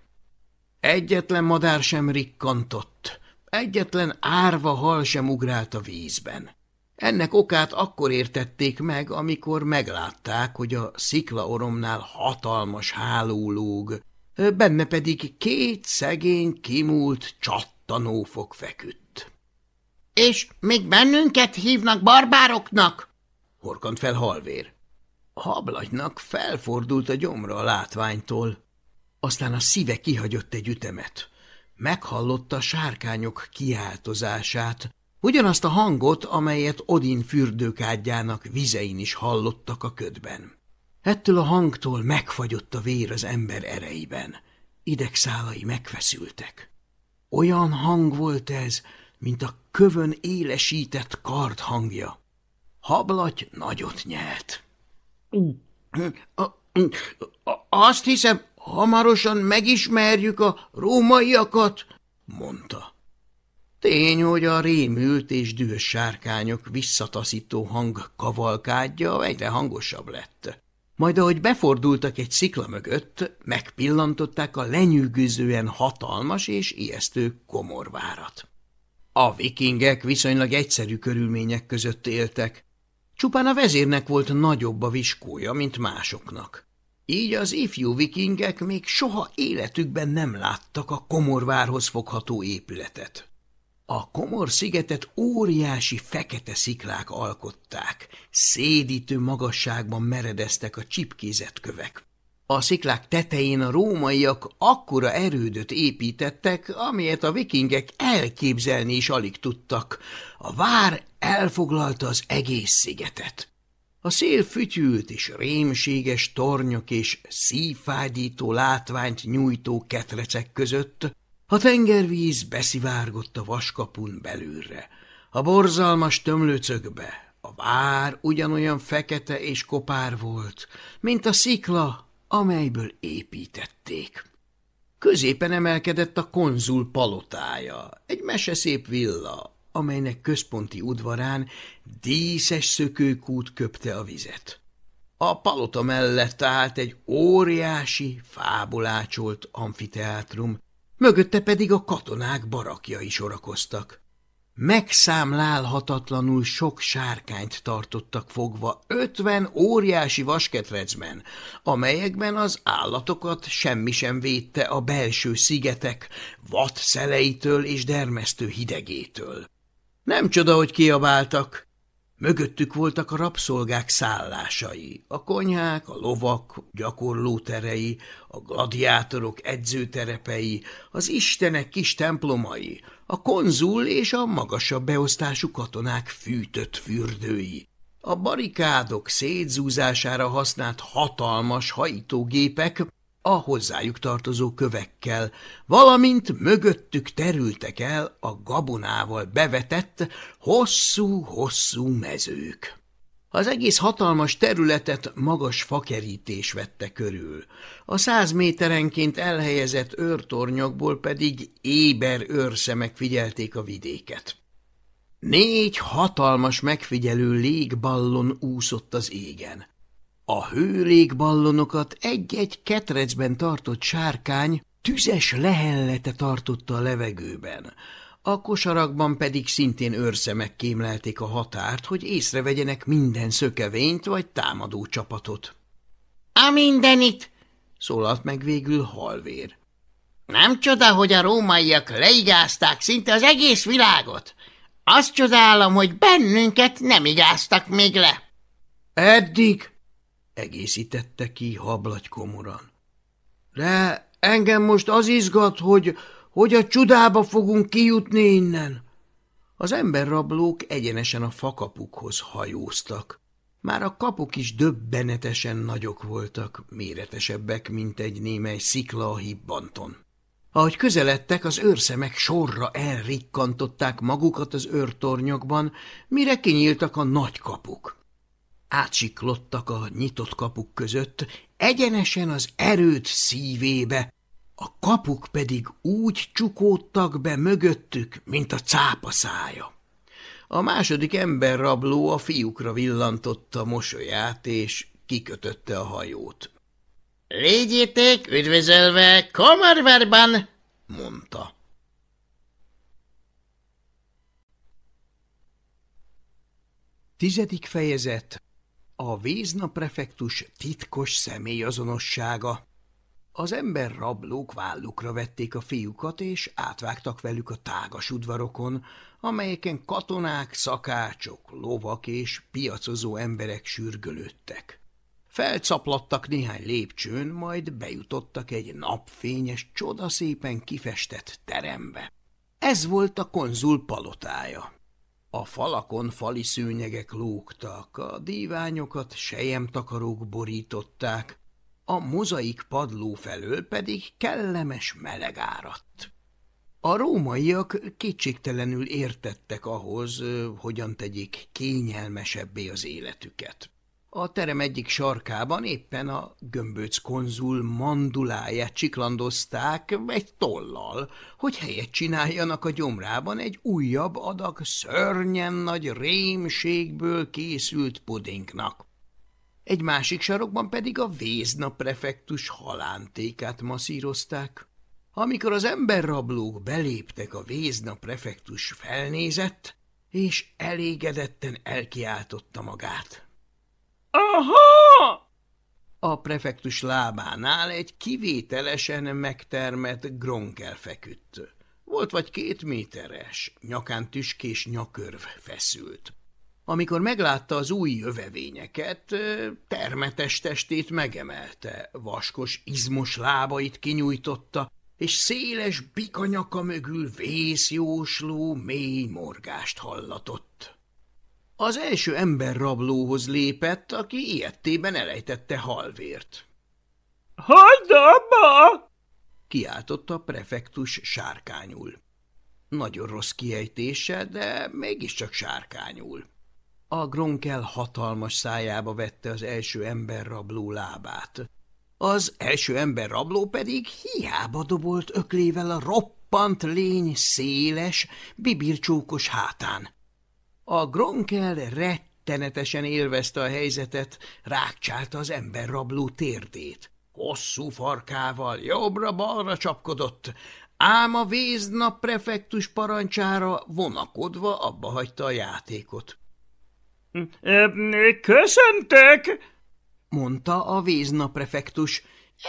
Egyetlen madár sem rikkantott, egyetlen árva hal sem ugrált a vízben. Ennek okát akkor értették meg, amikor meglátták, hogy a sziklaoromnál hatalmas háló lóg, benne pedig két szegény, kimúlt csattanófok feküdt. – És még bennünket hívnak barbároknak? – horkant fel halvér. Hablagynak felfordult a gyomra a látványtól, aztán a szíve kihagyott egy ütemet. Meghallotta a sárkányok kiáltozását, ugyanazt a hangot, amelyet Odin fürdőkádjának vizein is hallottak a ködben. Ettől a hangtól megfagyott a vér az ember ereiben. Idegszálai megfeszültek. Olyan hang volt ez, mint a kövön élesített kard hangja. Hablaty nagyot nyelt. Azt hiszem, hamarosan megismerjük a rómaiakat, mondta. Tény, hogy a rémült és dühös sárkányok visszataszító hang kavalkádja egyre hangosabb lett. Majd ahogy befordultak egy szikla mögött, megpillantották a lenyűgözően hatalmas és ijesztő komorvárat. A vikingek viszonylag egyszerű körülmények között éltek. Csupán a vezérnek volt nagyobb a viskója, mint másoknak. Így az ifjú vikingek még soha életükben nem láttak a komorvárhoz fogható épületet. A komor szigetet óriási fekete sziklák alkották, szédítő magasságban meredeztek a csipkézett kövek. A sziklák tetején a rómaiak akkora erődöt építettek, amilyet a vikingek elképzelni is alig tudtak. A vár elfoglalta az egész szigetet. A szél fütyült és rémséges tornyok és szívfájdító látványt nyújtó ketrecek között a tengervíz beszivárgott a vaskapun belülre. A borzalmas tömlőcökbe a vár ugyanolyan fekete és kopár volt, mint a szikla, amelyből építették. Középen emelkedett a konzul palotája, egy meseszép villa, amelynek központi udvarán díszes szökőkút köpte a vizet. A palota mellett állt egy óriási, fábolácsolt amfiteátrum, mögötte pedig a katonák barakjai sorakoztak. Megszámlálhatatlanul sok sárkányt tartottak fogva ötven óriási vasketrecben, amelyekben az állatokat semmi sem védte a belső szigetek, vad szeleitől és dermesztő hidegétől. Nem csoda, hogy kiabáltak. Mögöttük voltak a rabszolgák szállásai, a konyhák, a lovak gyakorlóterei, a gladiátorok edzőterepei, az istenek kis templomai, a konzul és a magasabb beosztású katonák fűtött fürdői. A barikádok szétzúzására használt hatalmas hajtógépek a hozzájuk tartozó kövekkel, valamint mögöttük terültek el a gabonával bevetett hosszú-hosszú mezők. Az egész hatalmas területet magas fakerítés vette körül, a száz méterenként elhelyezett őrtornyokból pedig éber őrszemek figyelték a vidéket. Négy hatalmas megfigyelő légballon úszott az égen. A hőlégballonokat egy-egy ketrecben tartott sárkány tüzes lehellete tartotta a levegőben, a kosarakban pedig szintén őrszemek kémlelték a határt, hogy észrevegyenek minden szökevényt vagy támadó csapatot. – A mindenit! – szólalt meg végül halvér. – Nem csoda, hogy a rómaiak leigázták szinte az egész világot. Azt csodálom, hogy bennünket nem igáztak még le. – Eddig! – egészítette ki hablagy komoran. – De engem most az izgat, hogy hogy a csudába fogunk kijutni innen. Az emberrablók egyenesen a fakapukhoz hajóztak. Már a kapuk is döbbenetesen nagyok voltak, méretesebbek, mint egy némely szikla a hibbanton. Ahogy közeledtek, az őrszemek sorra elrikkantották magukat az őrtornyokban, mire kinyíltak a nagy kapuk. Átsiklottak a nyitott kapuk között, egyenesen az erőt szívébe, a kapuk pedig úgy csukódtak be mögöttük, mint a cápa szája. A második emberrabló a fiúkra villantotta mosolyát, és kikötötte a hajót. – Légyétek üdvözölve Komarverban! – mondta. Tizedik fejezet A Vézna prefektus titkos személyazonossága az ember rablók vállukra vették a fiúkat, és átvágtak velük a tágas udvarokon, amelyeken katonák, szakácsok, lovak és piacozó emberek sürgölődtek. Felcaplattak néhány lépcsőn, majd bejutottak egy napfényes, csodaszépen kifestett terembe. Ez volt a konzul palotája. A falakon fali szőnyegek lógtak, a díványokat sejemtakarók borították, a mozaik padló felől pedig kellemes meleg áradt. A rómaiak kétségtelenül értettek ahhoz, hogyan tegyék kényelmesebbé az életüket. A terem egyik sarkában éppen a gömböc konzul manduláját csiklandozták egy tollal, hogy helyet csináljanak a gyomrában egy újabb adag szörnyen nagy rémségből készült pudinknak egy másik sarokban pedig a Vézna prefektus halántékát masszírozták. Amikor az emberrablók beléptek a Vézna prefektus felnézett, és elégedetten elkiáltotta magát. Aha! A prefektus lábánál egy kivételesen megtermett gronkel feküdt. Volt vagy két méteres, nyakán tüskés nyakörv feszült. Amikor meglátta az új jövevényeket, termetes testét megemelte, vaskos, izmos lábait kinyújtotta, és széles bikanyaka mögül vészjósló, mély morgást hallatott. Az első ember rablóhoz lépett, aki ilyettében elejtette halvért. – Hagyd abba! – kiáltotta a prefektus sárkányul. Nagyon rossz kiejtése, de mégiscsak sárkányul. A gronkel hatalmas szájába vette az első ember rabló lábát. Az első ember rabló pedig hiába dobolt öklével a roppant lény széles, bibircsókos hátán. A gronkel rettenetesen élvezte a helyzetet, rákcsálta az ember rabló térdét. Hosszú farkával jobbra-balra csapkodott, ám a véznap prefektus parancsára vonakodva abba hagyta a játékot. – Köszöntök! – mondta a véznap prefektus,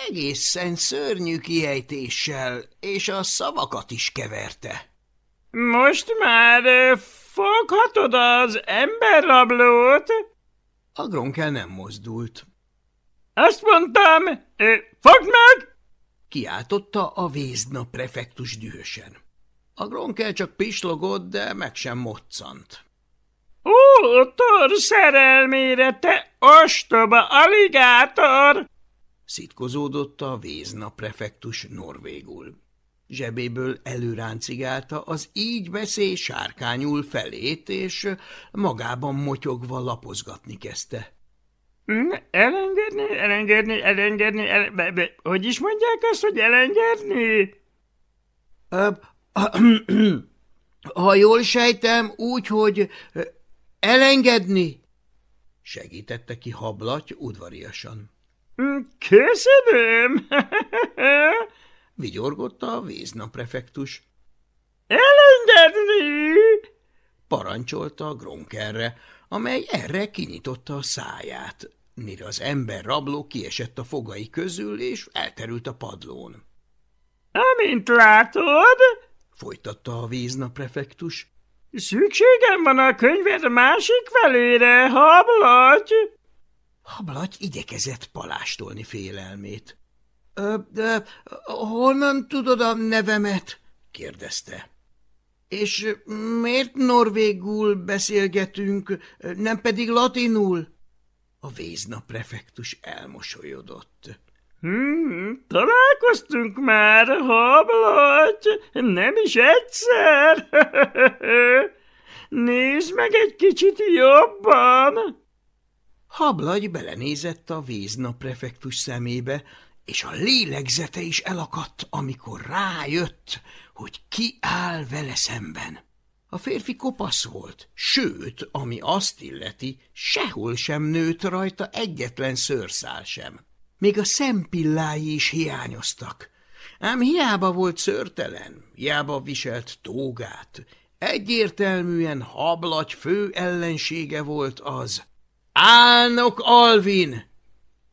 egészen szörnyű kiejtéssel, és a szavakat is keverte. – Most már foghatod az emberrablót? A gronkel nem mozdult. – Azt mondtam, fogd meg! – kiáltotta a vézna prefektus dühösen. A gronkel csak pislogott, de meg sem moccant. Ó, tor szerelmére, te ostoba aligátor! Szitkozódott a vézna prefektus norvégul. Zsebéből előráncigálta az így beszél sárkányul felét, és magában motyogva lapozgatni kezdte. Hm, elengedni, elengedni, elengedni, el... be, be, hogy is mondják azt, hogy elengedni? Ha jól sejtem, úgy, hogy Elengedni? Segítette ki hablaty udvariasan. Hm, köszönöm! Vigyorgotta a vézna prefektus. Elengedni! Parancsolta a gronkerre, amely erre kinyitotta a száját, mire az ember rabló kiesett a fogai közül, és elterült a padlón. Amint látod, folytatta a vézna prefektus, Szükségem van a könyved másik felére, hablaty! Hablaty igyekezett palástolni félelmét. – De honnan tudod a nevemet? – kérdezte. – És miért norvégul beszélgetünk, nem pedig latinul? A vézna prefektus elmosolyodott. Hmm, találkoztunk már, hablaty, nem is egyszer. Nézd meg egy kicsit jobban. Hablagy belenézett a vízna prefektus szemébe, és a lélegzete is elakadt, amikor rájött, hogy ki áll vele szemben. A férfi kopasz volt, sőt, ami azt illeti, sehol sem nőtt rajta egyetlen szőrszál sem. Még a szempillái is hiányoztak. Ám hiába volt szörtelen, hiába viselt tógát. Egyértelműen hablagy fő ellensége volt az. Álnok Alvin!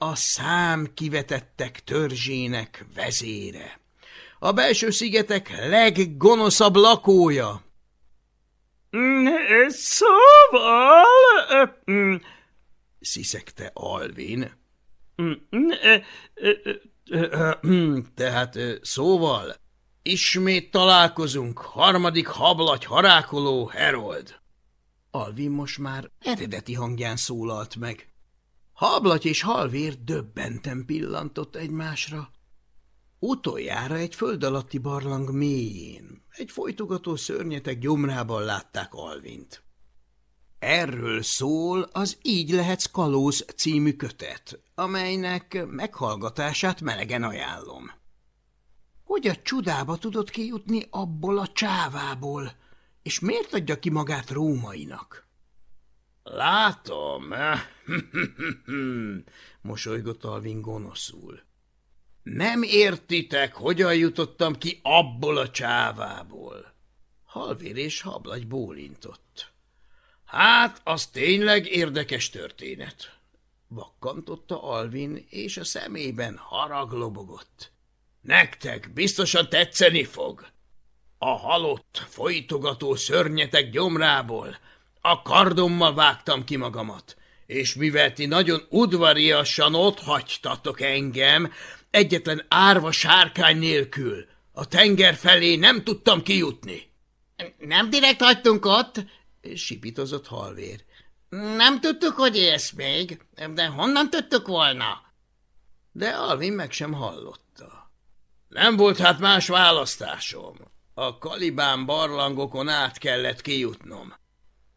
A szám kivetettek törzsének vezére. A belső szigetek leggonoszabb lakója. Mm, szóval... Mm, sziszegte Alvin. Tehát szóval, ismét találkozunk, harmadik hablagy harákoló Herold. Alvin most már eredeti hangján szólalt meg. Hablaty és halvér döbbenten pillantott egymásra. Utoljára egy föld alatti barlang mélyén, egy folytogató szörnyetek gyomrában látták Alvint. Erről szól az Így lehetsz kalóz című kötet, amelynek meghallgatását melegen ajánlom. Hogy a csudába tudott kijutni abból a csávából, és miért adja ki magát rómainak? Látom, mosolygott Alvin gonoszul. Nem értitek, hogyan jutottam ki abból a csávából. Halvér és hablagy bólintott. Hát, az tényleg érdekes történet. Vakkantotta Alvin, és a szemében harag lobogott. Nektek biztosan tetszeni fog. a halott, folytogató szörnyetek gyomrából a kardommal vágtam ki magamat, és mivel ti nagyon udvariasan ott hagytatok engem, egyetlen árva sárkány nélkül, a tenger felé nem tudtam kijutni. Nem direkt hagytunk ott, sipitozott halvér. Nem tudtuk, hogy élsz még, de honnan tudtuk volna? De Alvin meg sem hallotta. Nem volt hát más választásom. A kalibán barlangokon át kellett kijutnom.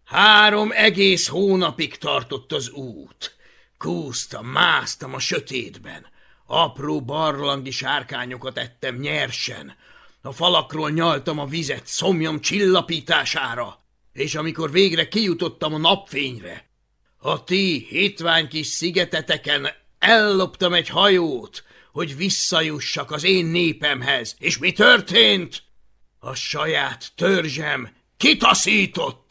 Három egész hónapig tartott az út. Kúztam, másztam a sötétben. Apró barlangi sárkányokat ettem nyersen. A falakról nyaltam a vizet szomjam csillapítására, és amikor végre kijutottam a napfényre, a ti hitvány kis szigeteteken elloptam egy hajót, hogy visszajussak az én népemhez. És mi történt? A saját törzsem kitaszított.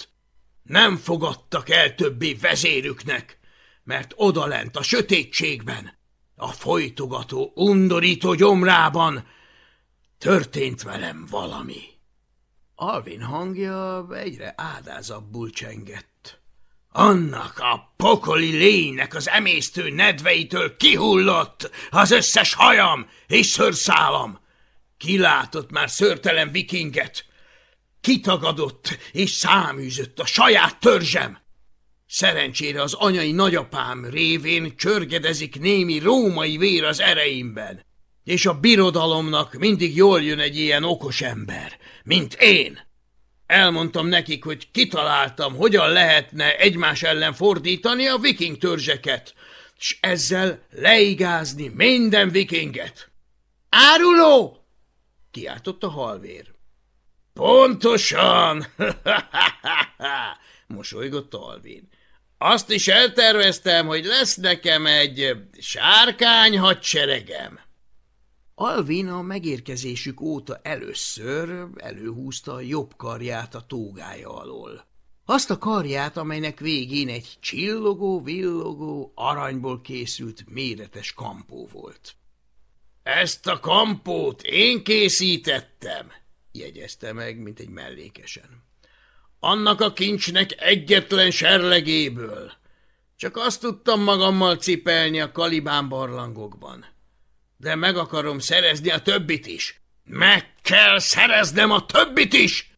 Nem fogadtak el többé vezérüknek, mert odalent a sötétségben, a folytogató, undorító gyomrában történt velem valami. Alvin hangja egyre ádázabbul csengett. Annak a pokoli lénynek az emésztő nedveitől kihullott az összes hajam és szörszálam. Kilátott már szörtelen vikinget, Kitagadott és száműzött a saját törzsem. Szerencsére az anyai nagyapám révén csörgedezik némi római vér az ereimben, és a birodalomnak mindig jól jön egy ilyen okos ember, mint én. Elmondtam nekik, hogy kitaláltam, hogyan lehetne egymás ellen fordítani a viking törzseket, s ezzel leigázni minden vikinget. Áruló! kiáltott a halvér. Pontosan! mosolygott Alvin. Azt is elterveztem, hogy lesz nekem egy sárkány hadseregem. Alvin a megérkezésük óta először előhúzta a jobb karját a tógája alól. Azt a karját, amelynek végén egy csillogó, villogó, aranyból készült méretes kampó volt. Ezt a kampót én készítettem, jegyezte meg, mint egy mellékesen. Annak a kincsnek egyetlen serlegéből. Csak azt tudtam magammal cipelni a kalibán barlangokban. De meg akarom szerezni a többit is. Meg kell szereznem a többit is!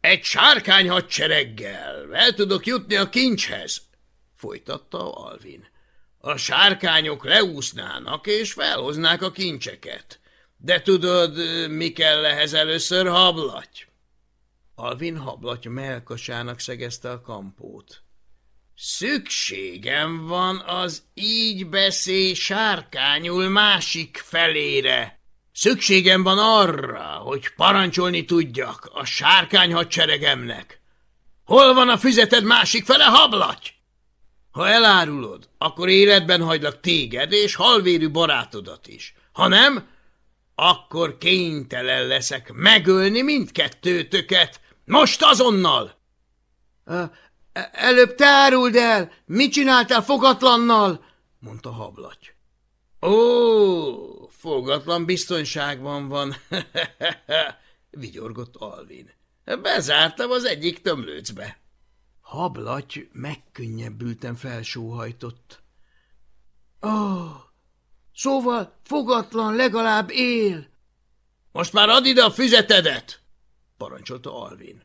Egy sárkány hadsereggel el tudok jutni a kincshez, folytatta Alvin. A sárkányok leúsznának és felhoznák a kincseket. De tudod, mi kell ehhez először hablaty? Alvin hablaty melkasának szegezte a kampót. Szükségem van az így beszél sárkányul másik felére. Szükségem van arra, hogy parancsolni tudjak a sárkány hadseregemnek. Hol van a füzeted másik fele, hablaty? Ha elárulod, akkor életben hagylak téged és halvérű barátodat is. Ha nem, akkor kénytelen leszek megölni mindkettőtöket. Most azonnal! – Előbb te áruld el! Mit csináltál fogatlannal? – mondta hablaty. – Ó, fogatlan biztonságban van – vigyorgott Alvin. – Bezártam az egyik tömlőcbe. Hablaty megkönnyebbülten felsóhajtott. – Ó, oh, Szóval fogatlan legalább él. Most már add ide a füzetedet, parancsolta Alvin.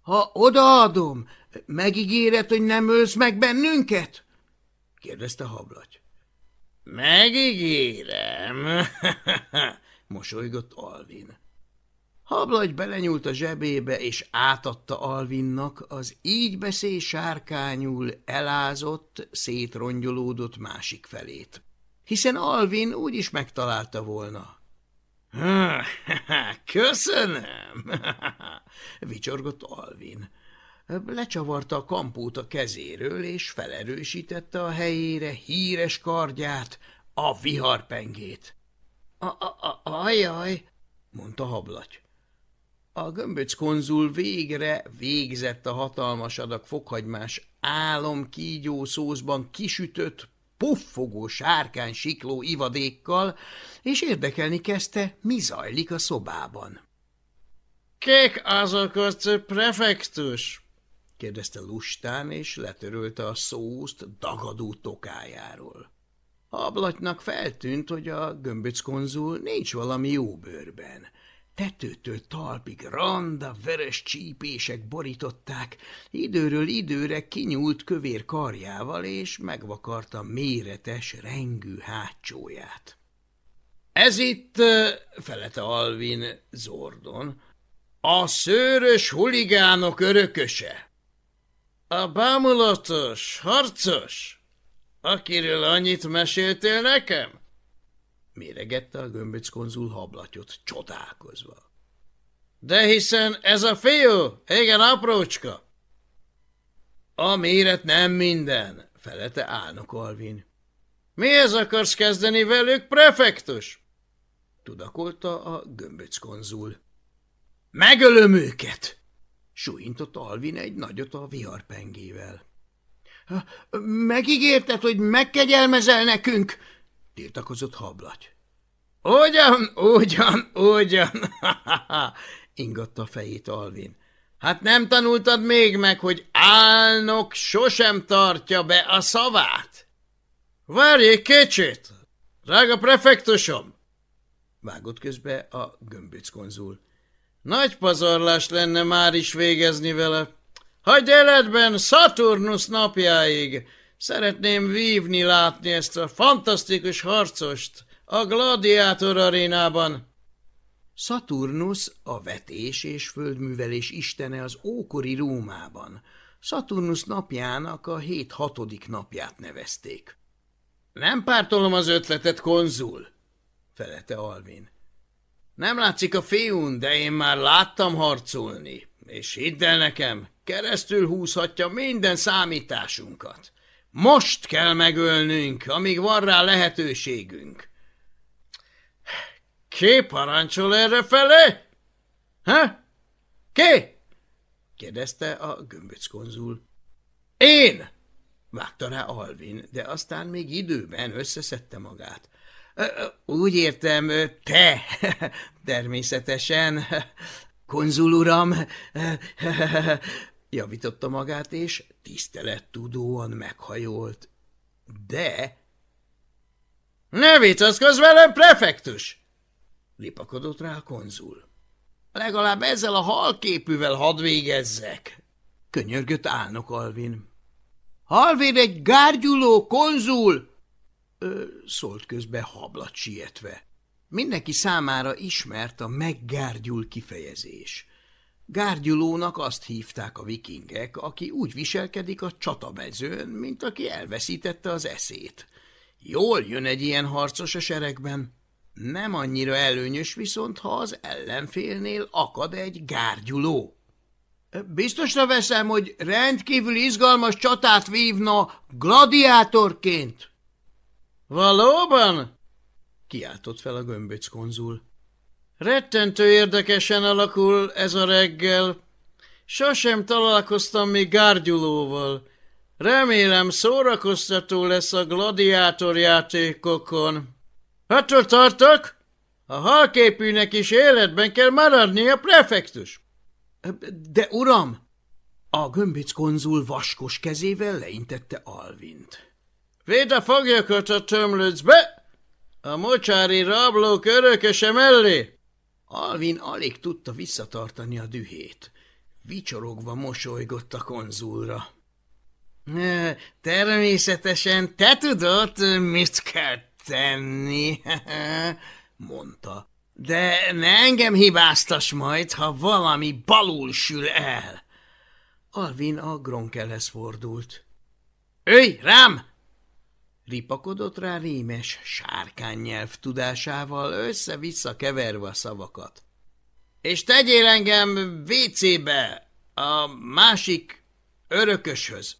Ha odaadom, megígéred, hogy nem ölsz meg bennünket? kérdezte hablaty. Megígérem, mosolygott Alvin. Hablagy belenyúlt a zsebébe, és átadta Alvinnak az így beszél sárkányul elázott, szétrongyolódott másik felét hiszen Alvin úgy is megtalálta volna. – Köszönöm! – vicsorgott Alvin. Lecsavarta a kampót a kezéről, és felerősítette a helyére híres kardját, a viharpengét. – Ajaj! – mondta hablaty. A gömböc konzul végre végzett a hatalmas adag fokhagymás álom kígyó szózban kisütött, puffogó sárkány sikló ivadékkal, és érdekelni kezdte, mi zajlik a szobában. Kik azok ott, prefektus? kérdezte lustán, és letörölte a szószt dagadó tokájáról. Ablatnak feltűnt, hogy a gömböc konzul nincs valami jó bőrben. Tetőtől talpig randa, veres csípések borították, időről időre kinyúlt kövér karjával, és megvakarta méretes, rengű hátsóját. Ez itt, felete Alvin Zordon, a szőrös huligánok örököse. A bámulatos, harcos, akiről annyit meséltél nekem? Méregette a gömböc konzul hablatyot, csodálkozva. De hiszen ez a fiú, igen aprócska. A méret nem minden, felete állnok Alvin. Mihez akarsz kezdeni velük, prefektus? Tudakolta a gömböc konzul. Megölöm őket! Sújintott Alvin egy nagyot a viharpengével. Megígérted, hogy megkegyelmezel nekünk? Tiltakozott hablaty. Ugyan, ugyan, ugyan, ingatta a fejét Alvin. Hát nem tanultad még meg, hogy álnok sosem tartja be a szavát? Várj egy kicsit, drága prefektusom! Vágott közbe a gömböc konzul. Nagy pazarlás lenne már is végezni vele. Hagyj életben Saturnus napjáig! Szeretném vívni látni ezt a fantasztikus harcost a gladiátor arénában. Saturnus a vetés és földművelés istene az ókori Rómában. Saturnus napjának a hét hatodik napját nevezték. Nem pártolom az ötletet, konzul, felete Alvin. Nem látszik a fiún, de én már láttam harcolni, és hidd el nekem, keresztül húzhatja minden számításunkat. Most kell megölnünk, amíg van rá lehetőségünk. Ki parancsol erre fele? Ha? Ki? kérdezte a gömböc konzul. Én! vágta rá Alvin, de aztán még időben összeszedte magát. Úgy értem, te, természetesen, konzul uram, javította magát, és tisztelettudóan meghajolt. De... Ne vicaszkodj velem, prefektus! Lipakodott rá a konzul. Legalább ezzel a halképűvel hadd végezzek, könyörgött álnok Alvin. Halvér egy gárgyuló konzul! Ö, szólt közbe hablat sietve. Mindenki számára ismert a meggárgyul kifejezés. Gárgyulónak azt hívták a vikingek, aki úgy viselkedik a csatamezőn, mint aki elveszítette az eszét. Jól jön egy ilyen harcos a seregben. Nem annyira előnyös viszont, ha az ellenfélnél akad egy gárgyuló. Biztosra veszem, hogy rendkívül izgalmas csatát vívna gladiátorként. Valóban? Kiáltott fel a gömböc konzul. Rettentő érdekesen alakul ez a reggel. Sosem találkoztam még gárgyulóval. Remélem szórakoztató lesz a gladiátor játékokon. Attól tartok? A halképűnek is életben kell maradni a prefektus. De uram! A gömbic konzul vaskos kezével leintette Alvint. Véd a foglyokat a tömlöcbe! A mocsári rablók örököse mellé! Alvin alig tudta visszatartani a dühét. Vicsorogva mosolygott a konzulra. Természetesen te tudod, mit kell tenni, mondta. De ne engem hibáztas majd, ha valami balul sül el. Alvin a Gronkelhez fordult. Őj, rám! Ripakodott rá rémes sárkánynyelv tudásával, össze-vissza keverve a szavakat. És tegyél engem WC-be, a másik örököshöz.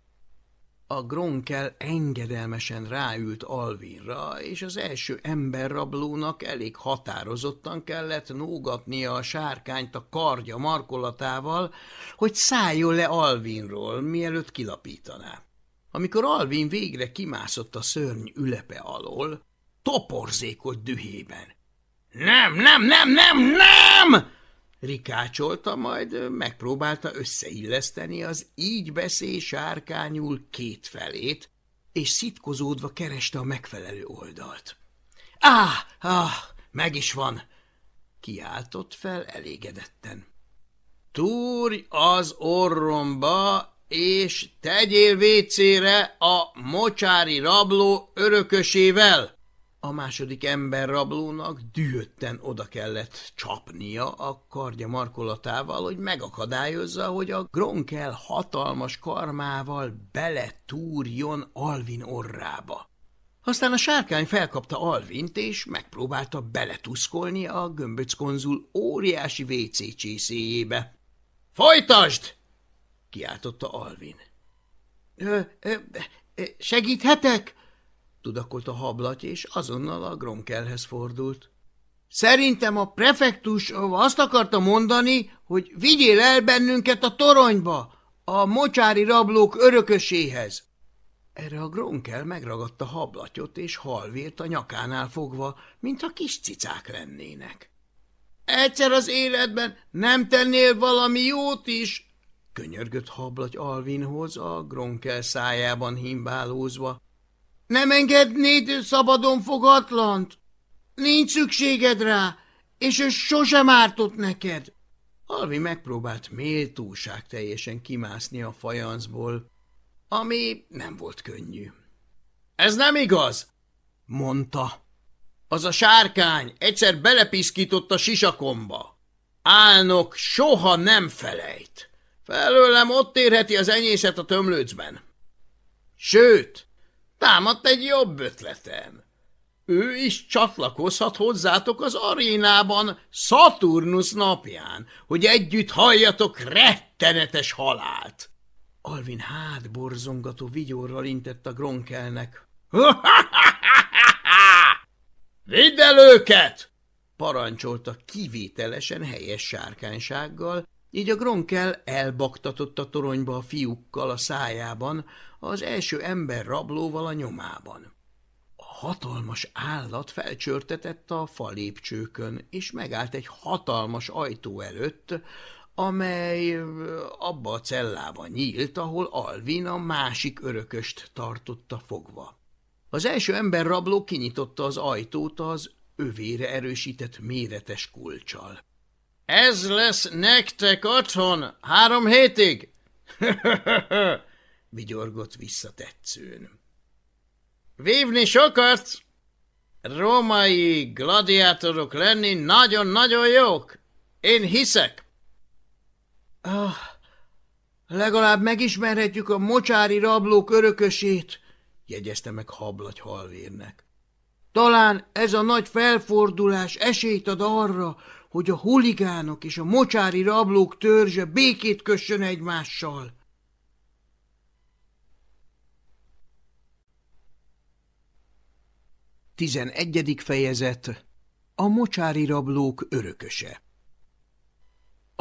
A Gronkel engedelmesen ráült Alvinra, és az első emberrablónak elég határozottan kellett nógatnia a sárkányt a kardja markolatával, hogy szálljon le Alvinról, mielőtt kilapítaná. Amikor Alvin végre kimászott a szörny ülepe alól, toporzékot dühében. – Nem, nem, nem, nem, nem! rikácsolta, majd megpróbálta összeilleszteni az így beszél sárkányul két felét, és szitkozódva kereste a megfelelő oldalt. Áh, áh, meg is van! Kiáltott fel elégedetten. Túrj az orromba, és tegyél vécére a mocsári rabló örökösével! A második ember rablónak dühötten oda kellett csapnia a kardja markolatával, hogy megakadályozza, hogy a Gronkel hatalmas karmával beletúrjon Alvin orrába. Aztán a sárkány felkapta Alvint, és megpróbálta beletuszkolni a gömböc konzul óriási WC csészéjébe. – Folytasd! – kiáltotta Alvin. Segíthetek? – tudakolt a hablaty, és azonnal a Gronkelhez fordult. – Szerintem a prefektus azt akarta mondani, hogy vigyél el bennünket a toronyba, a mocsári rablók örököséhez. Erre a Gronkel megragadta hablatyot, és halvért a nyakánál fogva, mintha kis cicák lennének. – Egyszer az életben nem tennél valami jót is? – könyörgött hablaty Alvinhoz, a Gronkel szájában himbálózva. – Nem engednéd szabadon fogatlant? Nincs szükséged rá, és ő sosem ártott neked. Alvin megpróbált méltóság teljesen kimászni a fajancból, ami nem volt könnyű. – Ez nem igaz! – mondta. – Az a sárkány egyszer belepiszkított a sisakomba. Álnok soha nem felejt. Felőlem ott érheti az enyészet a tömlőcben. Sőt, támadt egy jobb ötletem. Ő is csatlakozhat hozzátok az arénában Saturnus napján, hogy együtt halljatok rettenetes halált. Alvin hátborzongató vigyorral intett a Gronkelnek. – Vidd el őket! – parancsolta kivételesen helyes sárkánysággal, így a Gronkel elbaktatott a toronyba a fiúkkal a szájában, az első ember rablóval a nyomában. A hatalmas állat felcsörtetett a falépcsőkön, és megállt egy hatalmas ajtó előtt, amely abba a cellába nyílt, ahol Alvin a másik örököst tartotta fogva. Az első ember rabló kinyitotta az ajtót az övére erősített méretes kulcsal. – Ez lesz nektek otthon három hétig! – vigyorgott visszatetszőn. – Vívni sokat! Római gladiátorok lenni nagyon-nagyon jók! Én hiszek! – Ah, legalább megismerhetjük a mocsári rablók örökösét, jegyezte meg hablagy halvérnek. Talán ez a nagy felfordulás esélyt ad arra, hogy a huligánok és a mocsári rablók törzse békét kössön egymással. Tizenegyedik fejezet A mocsári rablók örököse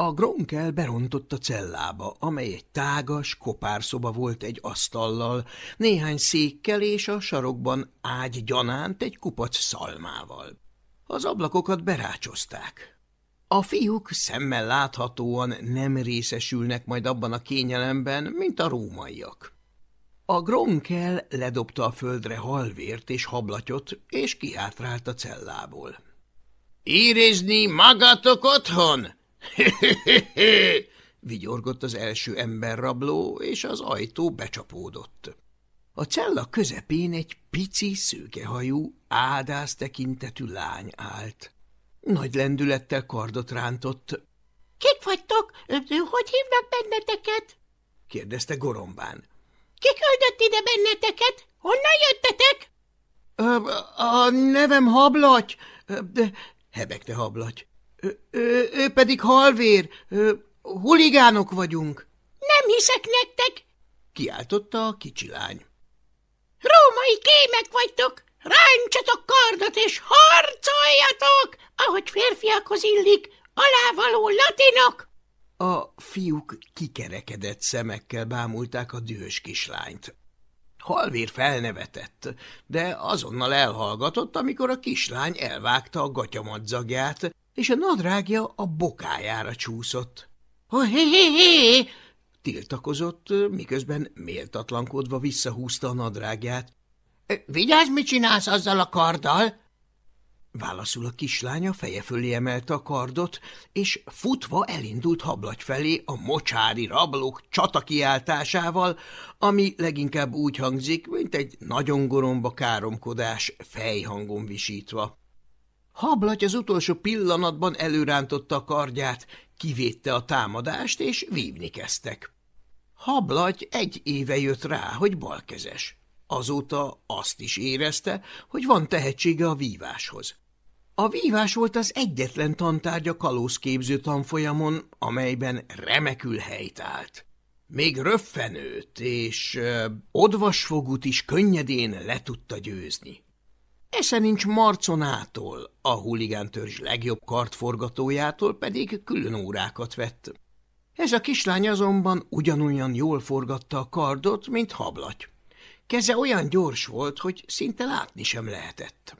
a Gronkel berontott a cellába, amely egy tágas, kopárszoba volt egy asztallal, néhány székkel és a sarokban ágy gyanánt egy kupac szalmával. Az ablakokat berácsozták. A fiúk szemmel láthatóan nem részesülnek majd abban a kényelemben, mint a rómaiak. A Gronkel ledobta a földre halvért és hablatyot, és kihátrált a cellából. – Érezni magatok otthon? – vigyorgott az első emberrabló, és az ajtó becsapódott. A cella közepén egy pici, szőkehajú, ádász tekintetű lány állt. Nagy lendülettel kardot rántott. – Kik vagytok? Hogy hívnak benneteket? – kérdezte gorombán. – Ki küldött ide benneteket? Honnan jöttetek? – A nevem Hablaty, de hebegte Hablaty. Ő, ő pedig halvér, huligánok vagyunk. Nem hiszek nektek, kiáltotta a kicsi lány. Római kémek vagytok, ráncsatok kardot és harcoljatok, ahogy férfiakhoz illik, alávaló latinok! A fiúk kikerekedett szemekkel bámulták a dühös kislányt. Halvér felnevetett, de azonnal elhallgatott, amikor a kislány elvágta a gatyamadzagját, és a nadrágja a bokájára csúszott. Hé-hé-hé! Tiltakozott, miközben méltatlankodva visszahúzta a nadrágját. Vigyázz, mit csinálsz azzal a karddal? Válaszul a kislánya feje fölé emelte a kardot, és futva elindult hablagy felé a mocsári rablók csatakiáltásával, ami leginkább úgy hangzik, mint egy nagyon goromba káromkodás fejhangon visítva. Hablagy az utolsó pillanatban előrántotta a kardját, kivédte a támadást, és vívni kezdtek. Hablagy egy éve jött rá, hogy balkezes. Azóta azt is érezte, hogy van tehetsége a víváshoz. A vívás volt az egyetlen tantárgy a kalózképző tanfolyamon, amelyben remekül helyt állt. Még röffenőt és ö, odvasfogut is könnyedén le tudta győzni. Esze nincs Marconától, a huligántörzs legjobb kartforgatójától pedig külön órákat vett. Ez a kislány azonban ugyanolyan jól forgatta a kardot, mint hablaty. Keze olyan gyors volt, hogy szinte látni sem lehetett.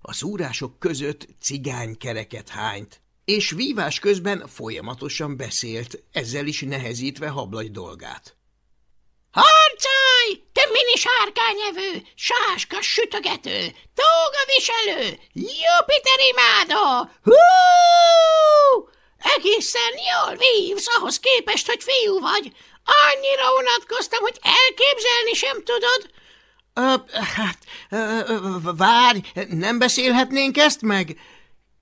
A szúrások között cigánykereket hányt, és vívás közben folyamatosan beszélt, ezzel is nehezítve hablagy dolgát. Harcolj! Te mini sárkányevő, sáska sütögető, tóga viselő, Jupiter imádó! Hú! Egészen jól vívsz ahhoz képest, hogy fiú vagy. Annyira unatkoztam, hogy elképzelni sem tudod. Ö, hát, ö, várj, nem beszélhetnénk ezt meg?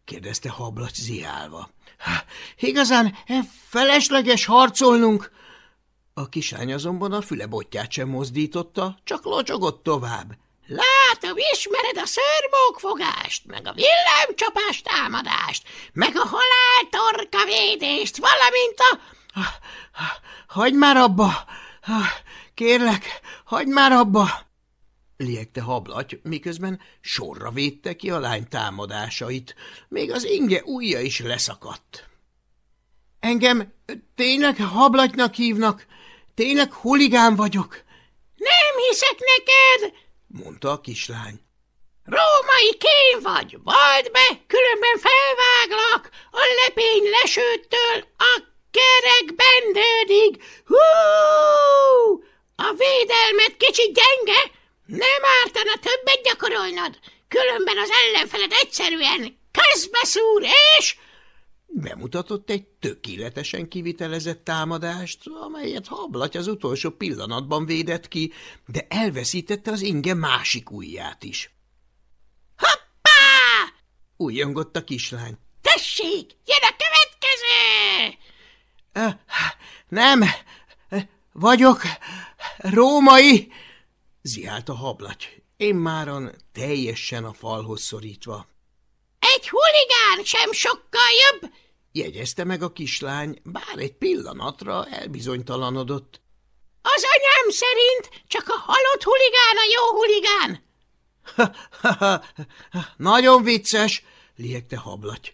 kérdezte hablac ziálva. Igazán felesleges harcolnunk. A kisány azonban a füle botját sem mozdította, csak locsogott tovább. Látom, ismered a szörmókfogást, meg a villámcsapás támadást, meg a haláltorka védést, valamint a... Hagyd már abba! Kérlek, hagyd már abba! liegte hablaty, miközben sorra védte ki a lány támadásait, még az inge ujja is leszakadt. Engem tényleg hablatynak hívnak, tényleg huligán vagyok. Nem hiszek neked, mondta a kislány. Római kén vagy, vald be, különben felváglak a lepény lesőttől a kerek bendődig. Hú! A védelmet kicsit gyenge, nem ártana többet gyakorolnod, különben az ellenfeled egyszerűen közbeszúr, és... Bemutatott egy tökéletesen kivitelezett támadást, amelyet hablaty az utolsó pillanatban védett ki, de elveszítette az inge másik ujját is. Hoppá! Újjongott a kislány. Tessék, jön a következő! Nem, vagyok római, zihált a hablaty, én máron teljesen a falhoz szorítva. Egy huligán sem sokkal jobb, jegyezte meg a kislány, bár egy pillanatra elbizonytalanodott. Az anyám szerint csak a halott huligán a jó huligán. Nagyon vicces, liegte hablaty.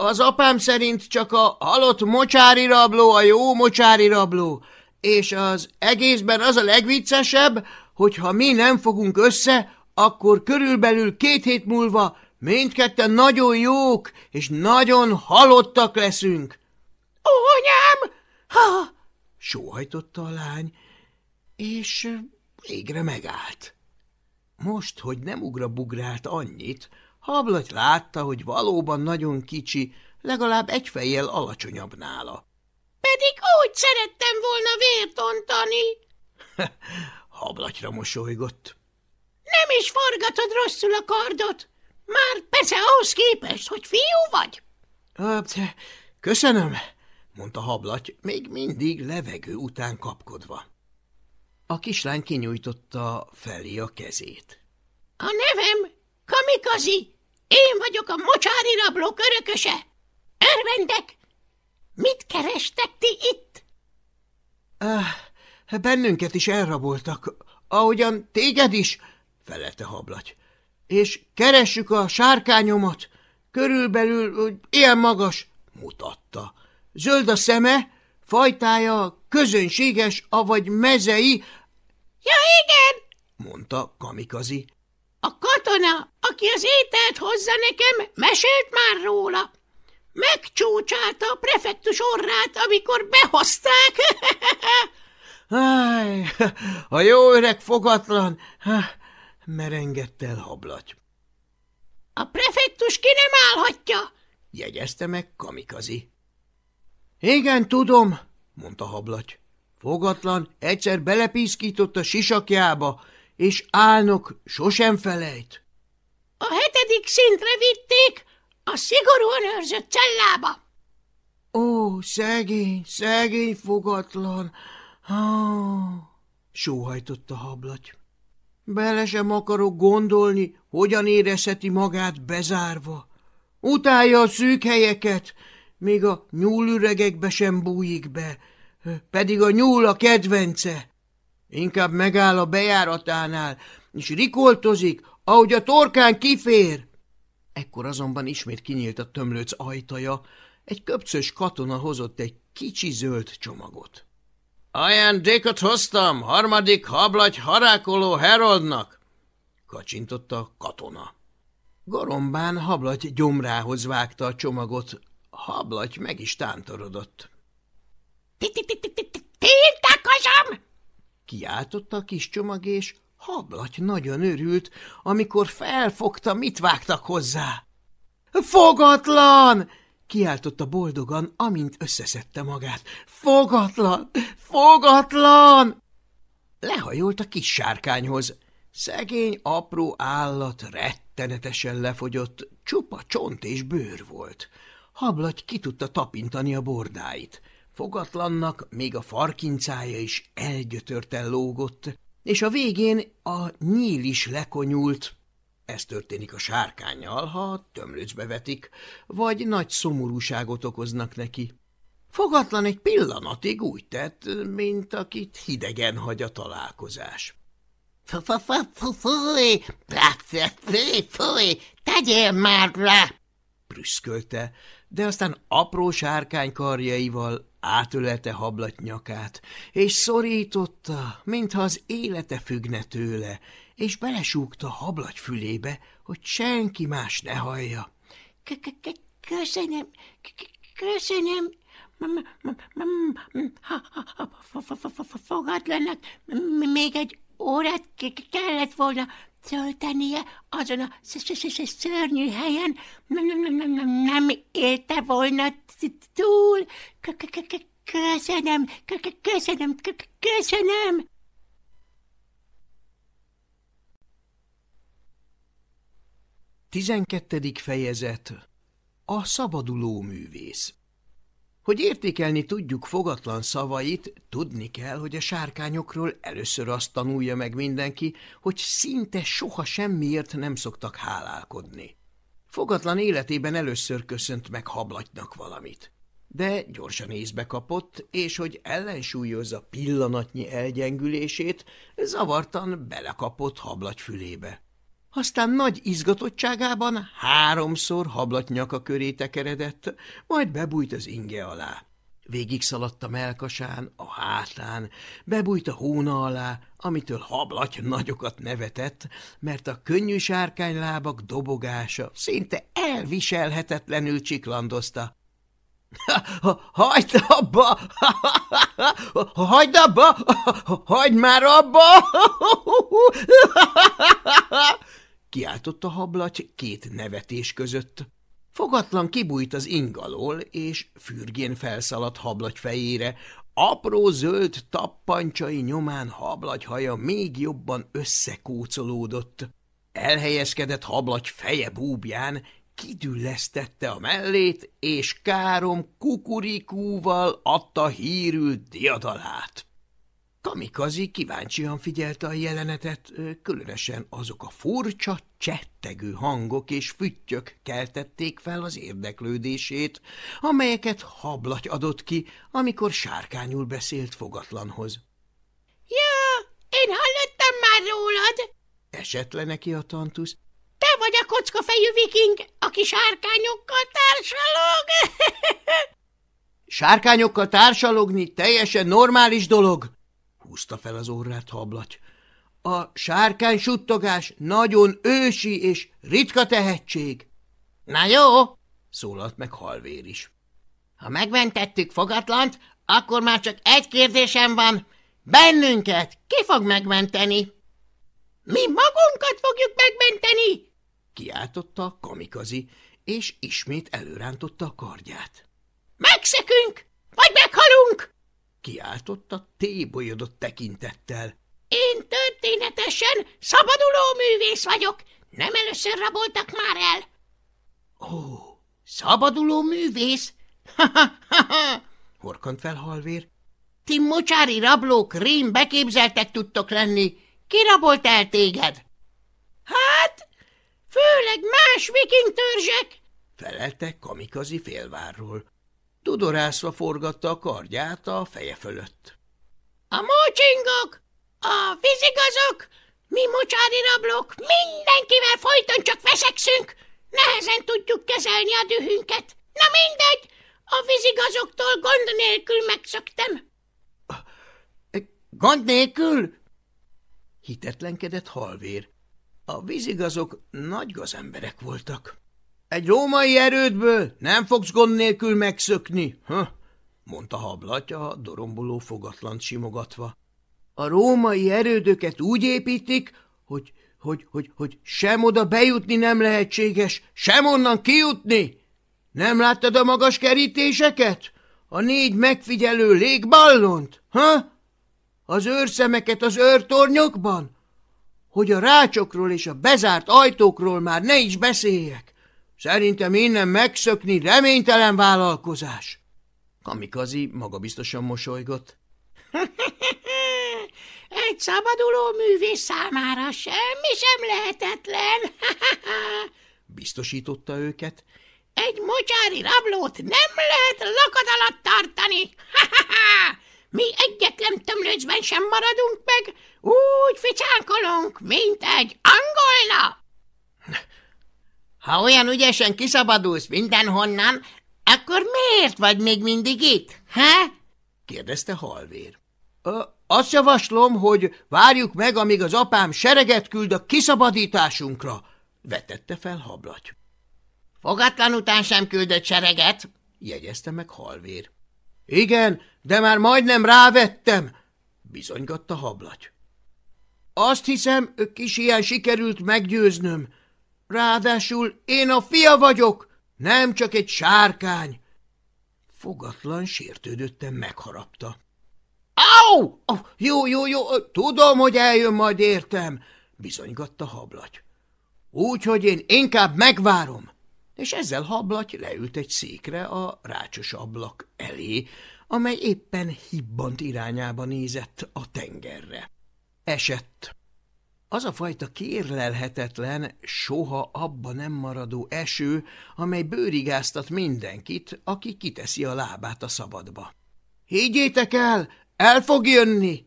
Az apám szerint csak a halott mocsári rabló a jó mocsári rabló, és az egészben az a legviccesebb, hogy ha mi nem fogunk össze, akkor körülbelül két hét múlva mindketten nagyon jók és nagyon halottak leszünk. Ó, anyám! Ha! Sóhajtotta a lány, és végre megállt. Most, hogy nem ugrabugrált annyit, Hablaty látta, hogy valóban nagyon kicsi, legalább egy fejjel alacsonyabb nála. Pedig úgy szerettem volna vért ontani. Hablatyra mosolygott. Nem is forgatod rosszul a kardot. Már persze ahhoz képest, hogy fiú vagy. Köszönöm, mondta hablaty, még mindig levegő után kapkodva. A kislány kinyújtotta felé a kezét. A nevem Kamikazi. Én vagyok a mocsári rablók örököse. Örvendek! Mit kerestek ti itt? Uh, bennünket is elraboltak, ahogyan téged is, felelte hablaty. És keressük a sárkányomat, körülbelül ilyen magas, mutatta. Zöld a szeme, fajtája közönséges, avagy mezei. Ja, igen, mondta Kamikazi. A katona, aki az ételt hozza nekem, mesélt már róla. Megcsúcsálta a prefektus orrát, amikor behozták. Áj, a jó öreg fogatlan, merengett el hablaty. A prefektus ki nem állhatja, jegyezte meg kamikazi. Igen, tudom, mondta hablaty. Fogatlan egyszer belepiszkított a sisakjába, és álnok sosem felejt. A hetedik szintre vitték, a szigorúan őrzött cellába. Ó, szegény, szegény fogatlan, ah, sóhajtott a hablaty. Bele sem akarok gondolni, hogyan érezheti magát bezárva. Utálja a szűk helyeket, még a nyúlüregekbe sem bújik be, pedig a nyúl a kedvence. Inkább megáll a bejáratánál, és rikoltozik, ahogy a torkán kifér. Ekkor azonban ismét kinyílt a tömlőc ajtaja, egy köpcös katona hozott egy kicsi zöld csomagot. Ajándékot hoztam, harmadik hablagy harákoló Herodnak, kacsintotta a katona. Gorombán hablagy gyomrához vágta a csomagot, hablagy meg is tántorodott. – Tiltakozom! Kiáltotta a kis csomag, és hablaty nagyon örült, amikor felfogta, mit vágtak hozzá. Fogatlan! kiáltotta boldogan, amint összeszedte magát. Fogatlan! Fogatlan! Lehajolt a kis sárkányhoz. Szegény, apró állat rettenetesen lefogyott, csupa csont és bőr volt. Hablagy ki tudta tapintani a bordáit. Fogatlannak még a farkincája is elgyötörten lógott, és a végén a nyíl is lekonyult. Ez történik a sárkányjal, ha tömlőcbe vetik, vagy nagy szomorúságot okoznak neki. Fogatlan egy pillanatig úgy tett, mint akit hidegen hagy a találkozás. Fúj, fúj, tegyél már le! prüszkölte, de aztán apró sárkány karjaival átölelte hablat nyakát, és szorította, mintha az élete függne tőle, és belesúgta hablagy fülébe, hogy senki más ne hallja. – Köszönöm, köszönöm, fogadlanak, még egy órát kellett volna töltenie azon a szörnyű helyen, nem érte volna túl. Köszönöm, köszönöm, köszönöm. Tizenkettedik fejezet A szabaduló művész hogy értékelni tudjuk fogatlan szavait, tudni kell, hogy a sárkányokról először azt tanulja meg mindenki, hogy szinte soha semmiért nem szoktak hálálkodni. Fogatlan életében először köszönt meg hablatynak valamit. De gyorsan észbe kapott, és hogy ellensúlyozza pillanatnyi elgyengülését, zavartan belekapott hablaty fülébe. Aztán nagy izgatottságában háromszor hablatnyaka köré tekeredett, majd bebújt az inge alá. Végig szaladt a melkasán, a hátán, bebújt a hóna alá, amitől hablaty nagyokat nevetett, mert a könnyű sárkánylábak dobogása szinte elviselhetetlenül csiklandozta. – Hagyd abba! Hagyd abba! Hagyd már abba! Kiáltott a hablaty két nevetés között. Fogatlan kibújt az ingalól, és fürgén felszaladt hablagy fejére, apró zöld tappancsai nyomán hablagy haja még jobban összekócolódott. Elhelyezkedett hablagy feje búbján, kidüllesztette a mellét, és károm kukurikúval adta hírült diadalát. Kamikazi kíváncsian figyelte a jelenetet, különösen azok a furcsa, csettegő hangok és füttyök keltették fel az érdeklődését, amelyeket hablaty adott ki, amikor sárkányul beszélt fogatlanhoz. – Ja, én hallottam már rólad! – esett le neki a tantusz. – Te vagy a kockafejű viking, aki sárkányokkal társalog! – Sárkányokkal társalogni teljesen normális dolog! Húzta fel az orrát hablaty. A sárkány suttogás nagyon ősi és ritka tehetség. Na jó, szólalt meg halvér is. Ha megmentettük fogatlant, akkor már csak egy kérdésem van. Bennünket ki fog megmenteni? Mi magunkat fogjuk megmenteni! Kiáltotta a kamikazi, és ismét előrántotta a kardját. Megszekünk, vagy meghalunk! Kiáltotta tébolyodott tekintettel. Én történetesen szabaduló művész vagyok. Nem először raboltak már el. Ó, szabaduló művész? Ha-ha-ha! Horkant fel halvér. Ti mocsári rablók rém beképzeltek tudtok lenni. Ki rabolt el téged? Hát, főleg más viking törzsek, felelte kamikazi félvárról. Tudorászva forgatta a kardját a feje fölött. A mocsingok, a vizigazok, mi mocsári rablók, mindenkivel folyton csak veszekszünk, nehezen tudjuk kezelni a dühünket. Na mindegy, a vízigazoktól gond nélkül megszöktem. Gond nélkül? Hitetlenkedett halvér. A vízigazok nagy gazemberek voltak. Egy római erődből nem fogsz gond nélkül megszökni, ha? mondta hablatja a doromboló fogatlant simogatva. A római erődöket úgy építik, hogy, hogy, hogy, hogy sem oda bejutni nem lehetséges, sem onnan kijutni. Nem láttad a magas kerítéseket? A négy megfigyelő légballont? Ha? Az őrszemeket az őrtornyokban? Hogy a rácsokról és a bezárt ajtókról már ne is beszéljek. Szerintem innen megszökni reménytelen vállalkozás. Kamikazi magabiztosan mosolygott. Egy szabaduló művész számára semmi sem lehetetlen, biztosította őket, egy mocsári rablót nem lehet lakat alatt tartani. Mi egyetlen tömlőcben sem maradunk meg, úgy ficánkolunk, mint egy angolna. Ha olyan ügyesen kiszabadulsz mindenhonnan, akkor miért vagy még mindig itt, he? kérdezte halvér. Azt javaslom, hogy várjuk meg, amíg az apám sereget küld a kiszabadításunkra, vetette fel hablaty. Fogatlan után sem küldött sereget, jegyezte meg halvér. Igen, de már majdnem rávettem, bizonygatta hablaty. Azt hiszem, kis ilyen sikerült meggyőznöm. Ráadásul én a fia vagyok, nem csak egy sárkány. Fogatlan sértődöttem megharapta. Au! Oh, jó, jó, jó, tudom, hogy eljön majd értem, bizonygatta hablaty. Úgyhogy én inkább megvárom és ezzel hablaty leült egy székre a rácsos ablak elé, amely éppen hibbant irányába nézett a tengerre. Esett. Az a fajta kérlelhetetlen, soha abba nem maradó eső, amely bőrigáztat mindenkit, aki kiteszi a lábát a szabadba. – Higgyétek el, el fog jönni!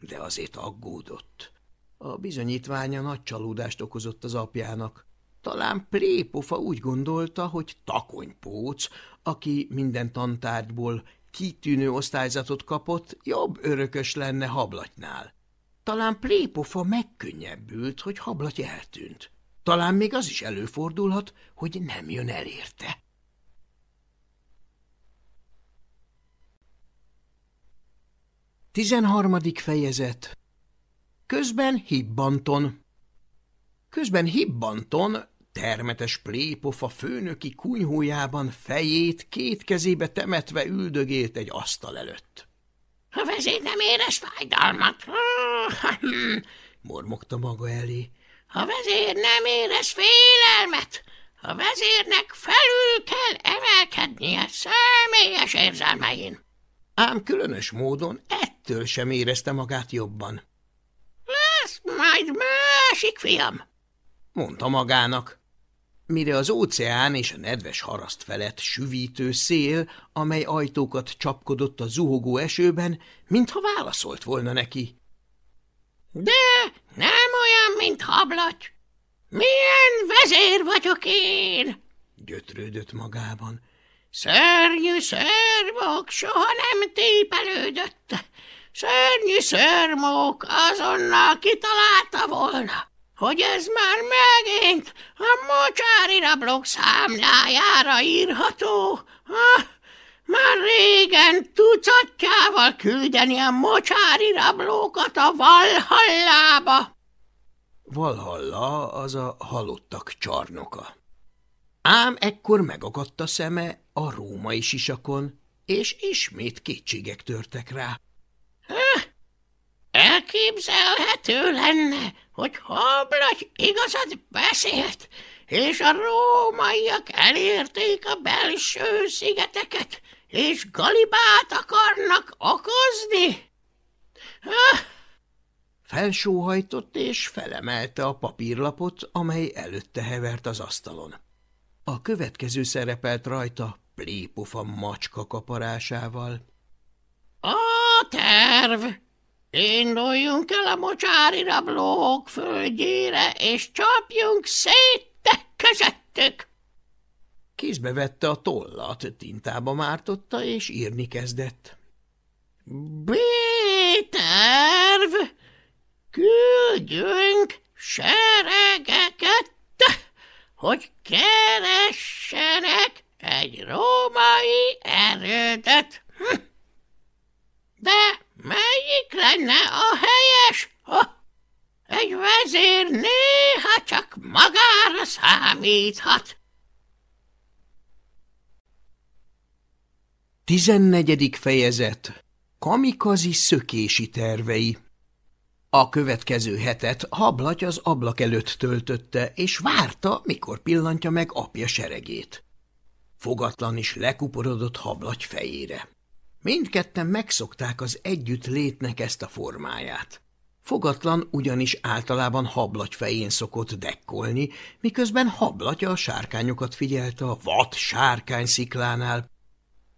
De azért aggódott. A bizonyítványa nagy csalódást okozott az apjának. Talán Plépofa úgy gondolta, hogy takonypóc, aki minden tantárgyból kitűnő osztályzatot kapott, jobb örökös lenne hablatnál. Talán Plépofa megkönnyebbült, hogy hablaty eltűnt. Talán még az is előfordulhat, hogy nem jön el érte. Tizenharmadik fejezet Közben Hibbanton Közben Hibbanton Termetes plépofa főnöki kunyhójában fejét két kezébe temetve üldögélt egy asztal előtt. – A vezér nem érez fájdalmat, mormogta maga elé. – A vezér nem érez félelmet, a vezérnek felül kell emelkednie személyes érzelmein. Ám különös módon ettől sem érezte magát jobban. – Lesz majd másik fiam, mondta magának mire az óceán és a nedves haraszt felett süvítő szél, amely ajtókat csapkodott a zuhogó esőben, mintha válaszolt volna neki. – De nem olyan, mint hablaty. Milyen vezér vagyok én? – gyötrődött magában. – Szörnyű szörmok soha nem tépelődött. szörnyű szörmók azonnal kitalálta volna, hogy ez már megint a mocsári rablók számlájára írható. Ha, már régen tucatjával küldeni a mocsári rablókat a Valhallába. Valhalla az a halottak csarnoka. Ám ekkor megakadt a szeme a római sisakon, és ismét kétségek törtek rá. Elképzelhető lenne, hogy Hablagy igazat beszélt, és a rómaiak elérték a belső szigeteket, és galibát akarnak okozni? Felsóhajtott és felemelte a papírlapot, amely előtte hevert az asztalon. A következő szerepelt rajta plépofa macska kaparásával. A terv! Induljunk el a mocsári rablók földjére, és csapjunk szét közöttük! Kézbe vette a tollat, tintába mártotta, és írni kezdett. B-terv! Küldjünk seregeket, hogy keressenek egy római erődet. Hm. De melyik lenne a helyes? Egy vezér néha csak magára számíthat. Tizennegyedik fejezet Kamikazi szökési tervei A következő hetet hablaty az ablak előtt töltötte, és várta, mikor pillantja meg apja seregét. Fogatlan is lekuporodott hablaty fejére. Mindketten megszokták az együtt létnek ezt a formáját. Fogatlan ugyanis általában hablaty fején szokott dekkolni, miközben hablatya a sárkányokat figyelte a vad sárkány sziklánál.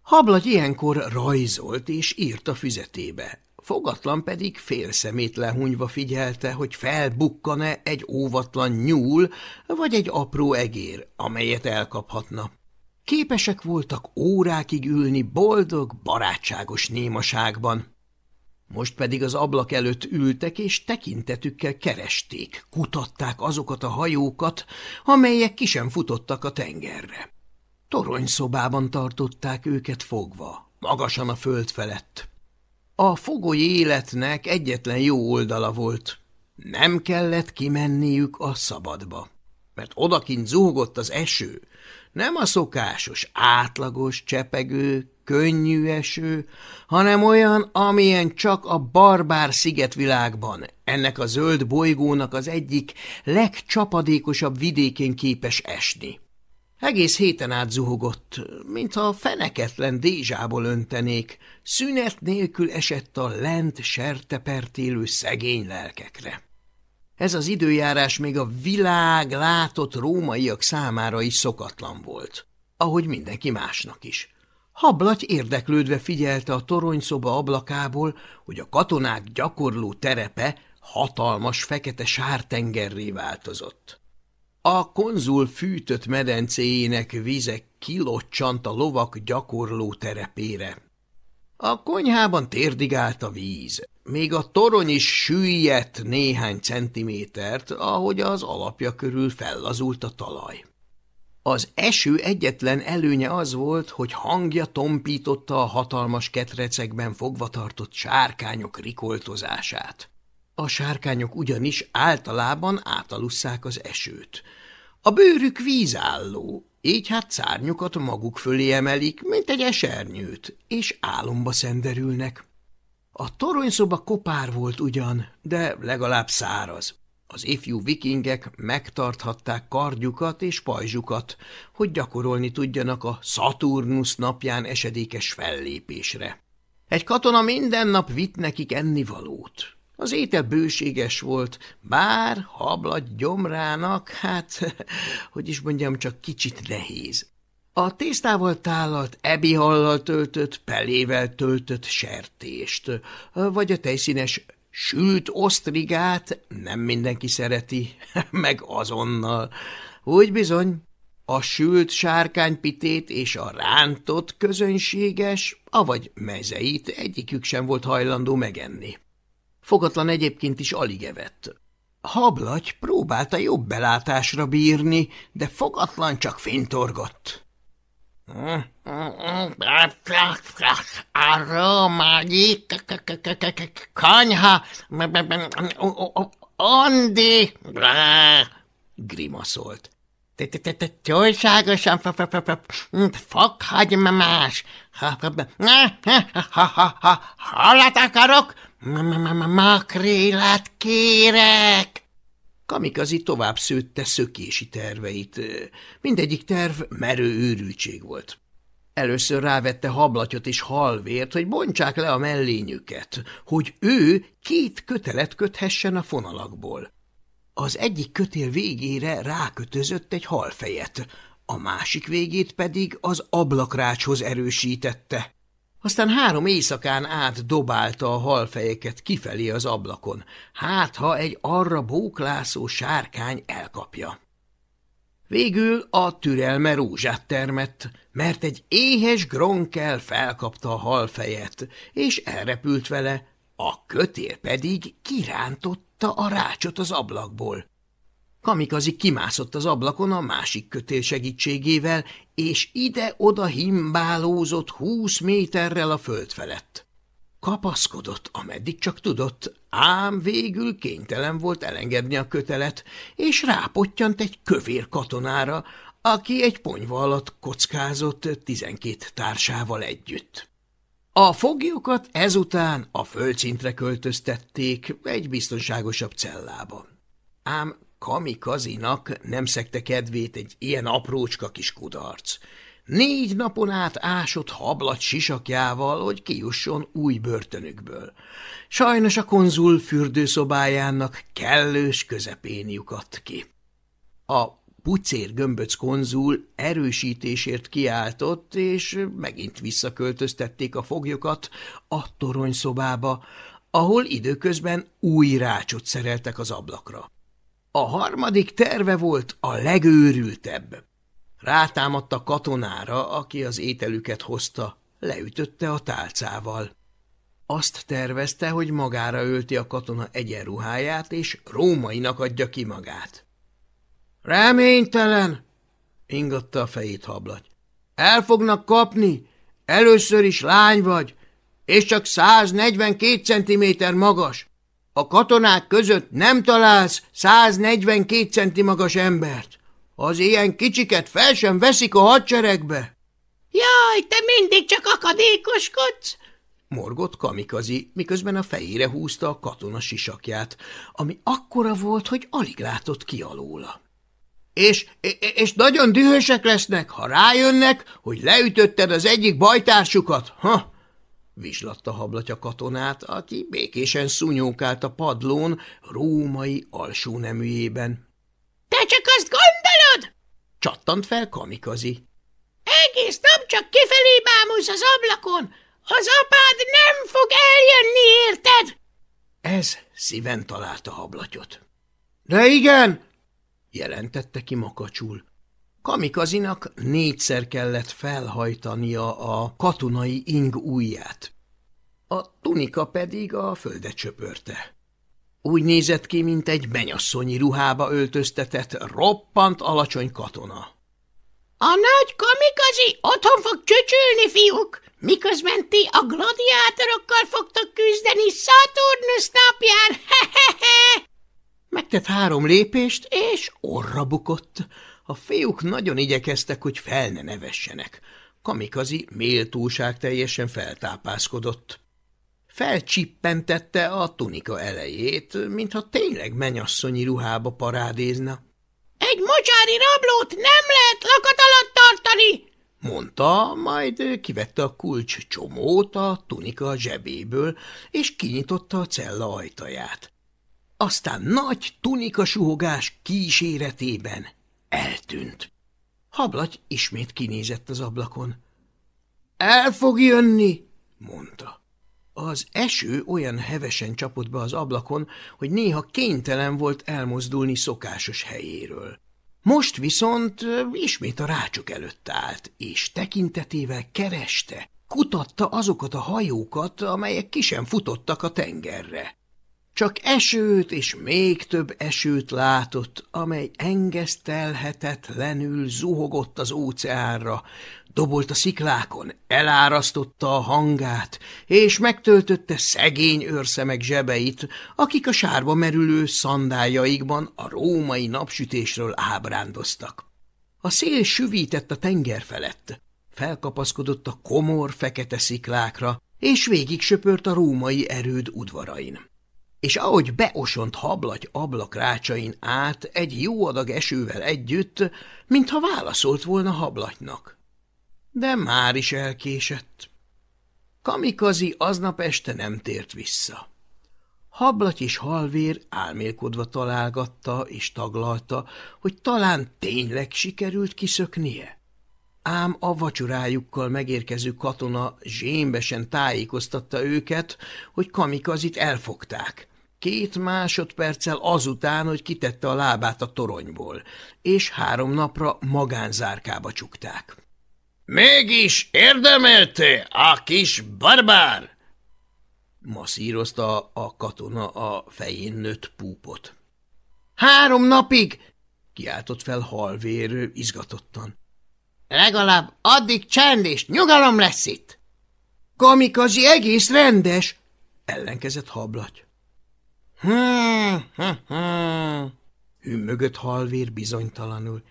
Hablaty ilyenkor rajzolt és írt a füzetébe, fogatlan pedig fél szemét lehunyva figyelte, hogy felbukkan-e egy óvatlan nyúl vagy egy apró egér, amelyet elkaphatna. Képesek voltak órákig ülni boldog, barátságos némaságban. Most pedig az ablak előtt ültek, és tekintetükkel keresték, kutatták azokat a hajókat, amelyek ki sem futottak a tengerre. Toronyszobában tartották őket fogva, magasan a föld felett. A fogoly életnek egyetlen jó oldala volt. Nem kellett kimenniük a szabadba, mert odakint zúgott az eső, nem a szokásos, átlagos, csepegő, könnyű eső, hanem olyan, amilyen csak a barbár szigetvilágban, ennek a zöld bolygónak az egyik legcsapadékosabb vidékén képes esni. Egész héten át zuhogott, mintha feneketlen dézsából öntenék, szünet nélkül esett a lent sertepertélő szegény lelkekre. Ez az időjárás még a világ látott rómaiak számára is szokatlan volt, ahogy mindenki másnak is. Hablaty érdeklődve figyelte a toronyszoba ablakából, hogy a katonák gyakorló terepe hatalmas fekete sártengerré változott. A konzul fűtött medencéjének vize kilocsant a lovak gyakorló terepére. A konyhában térdigált a víz, még a torony is süllyedt néhány centimétert, ahogy az alapja körül fellazult a talaj. Az eső egyetlen előnye az volt, hogy hangja tompította a hatalmas ketrecekben fogva tartott sárkányok rikoltozását. A sárkányok ugyanis általában átalusszák az esőt. A bőrük vízálló, így hát szárnyukat maguk fölé emelik, mint egy esernyőt, és álomba szenderülnek. A toronyszoba kopár volt ugyan, de legalább száraz. Az ifjú vikingek megtarthatták kardjukat és pajzsukat, hogy gyakorolni tudjanak a Saturnus napján esedékes fellépésre. Egy katona minden nap vitt nekik ennivalót. Az étel bőséges volt, bár hablat gyomrának, hát, hogy is mondjam, csak kicsit nehéz. A tésztával tálalt, ebihallal töltött, pelével töltött sertést, vagy a tejszínes Sült osztrigát nem mindenki szereti, meg azonnal. Úgy bizony, A sült sárkánypitét és a rántott közönséges, avagy mezeit egyikük sem volt hajlandó megenni. Fogatlan egyébként is alig evett. Hablagy próbálta jobb belátásra bírni, de fogatlan csak fintorgott. A római kanyha, Andi, grimaszolt. Túlságosan fokhagymamás. Halat akarok, makrélát kérek. Kamikazi tovább szőtte szökési terveit. Mindegyik terv merő őrültség volt. Először rávette hablatyot és halvért, hogy bontsák le a mellényüket, hogy ő két kötelet köthessen a fonalakból. Az egyik kötél végére rákötözött egy halfejet, a másik végét pedig az ablakrácshoz erősítette. Aztán három éjszakán át dobálta a halfejeket kifelé az ablakon, hát ha egy arra bóklászó sárkány elkapja. Végül a türelme rózsát termett, mert egy éhes gronkel felkapta a halfejet, és elrepült vele, a kötél pedig kirántotta a rácsot az ablakból. Kamikazi kimászott az ablakon a másik kötél segítségével, és ide-oda himbálózott húsz méterrel a föld felett. Kapaszkodott, ameddig csak tudott, ám végül kénytelen volt elengedni a kötelet, és rápottyant egy kövér katonára, aki egy ponyva alatt kockázott tizenkét társával együtt. A foglyokat ezután a földszintre költöztették egy biztonságosabb cellába. Ám Kamikazinak nem szekte kedvét egy ilyen aprócska kis kudarc. Négy napon át ásott hablat sisakjával, hogy kijusson új börtönükből. Sajnos a konzul fürdőszobájának kellős közepén lyukadt ki. A pucér gömböc konzul erősítésért kiáltott, és megint visszaköltöztették a foglyokat a toronyszobába, ahol időközben új rácsot szereltek az ablakra. A harmadik terve volt a legőrültebb. Rátámadt a katonára, aki az ételüket hozta, leütötte a tálcával. Azt tervezte, hogy magára ölti a katona egyenruháját, és rómainak adja ki magát. Reménytelen, ingatta a fejét hablaty. El fognak kapni, először is lány vagy, és csak 142 centiméter magas. A katonák között nem találsz 142 centi magas embert. Az ilyen kicsiket fel sem veszik a hadseregbe. Jaj, te mindig csak akadékoskodsz! Morgott kamikazi, miközben a fejére húzta a katona sisakját, ami akkora volt, hogy alig látott ki alóla. És, és nagyon dühösek lesznek, ha rájönnek, hogy leütötted az egyik bajtársukat, ha? Vizslatta hablatja katonát, aki békésen szúnyókált a padlón római alsó neműjében. – Te csak azt gondolod? – csattant fel kamikazi. – Egész nap csak kifelé bámulsz az ablakon. Az apád nem fog eljönni, érted? Ez szíven találta hablatyot. – De igen! – jelentette ki makacsul. Kamikazinak négyszer kellett felhajtania a katonai ing ujját. A tunika pedig a földet csöpörte. Úgy nézett ki, mint egy menyasszonyi ruhába öltöztetett, roppant alacsony katona. – A nagy kamikazi otthon fog csöcsülni, fiúk, miközben ti a gladiátorokkal fogtok küzdeni Saturnus napján, he-he-he! Megtett három lépést, és orra bukott. A fiúk nagyon igyekeztek, hogy fel ne nevessenek. Kamikazi méltóság teljesen feltápászkodott. Felcsippentette a tunika elejét, mintha tényleg menyasszonyi ruhába parádézna. – Egy mocsári rablót nem lehet lakat alatt tartani! – mondta, majd kivette a kulcs csomót a tunika zsebéből, és kinyitotta a cella ajtaját. Aztán nagy tunika suhogás kíséretében eltűnt. Hablaty ismét kinézett az ablakon. – El fog jönni! – mondta. Az eső olyan hevesen csapott be az ablakon, hogy néha kénytelen volt elmozdulni szokásos helyéről. Most viszont ismét a rácsok előtt állt, és tekintetével kereste, kutatta azokat a hajókat, amelyek ki sem futottak a tengerre. Csak esőt és még több esőt látott, amely engesztelhetetlenül zuhogott az óceánra, dobolt a sziklákon, elárasztotta a hangát, és megtöltötte szegény őrszemek zsebeit, akik a sárba merülő szandájaikban a római napsütésről ábrándoztak. A szél süvített a tenger felett, felkapaszkodott a komor fekete sziklákra, és végig söpört a római erőd udvarain és ahogy beosont hablaty ablakrácsain át egy jó adag esővel együtt, mintha válaszolt volna hablatynak. De már is elkésett. Kamikazi aznap este nem tért vissza. Hablaty és halvér álmélkodva találgatta és taglalta, hogy talán tényleg sikerült kiszöknie. Ám a vacsorájukkal megérkező katona zsémbesen tájékoztatta őket, hogy kamikazit elfogták, két másodperccel azután, hogy kitette a lábát a toronyból, és három napra magánzárkába csukták. – Mégis érdemelte a kis barbár! Masszírozta a katona a fején nőtt púpot. – Három napig! – kiáltott fel halvér izgatottan. – Legalább addig csend és nyugalom lesz itt! – Kamikazi egész rendes! – ellenkezett hablaty. Hümmögött halvér bizonytalanul.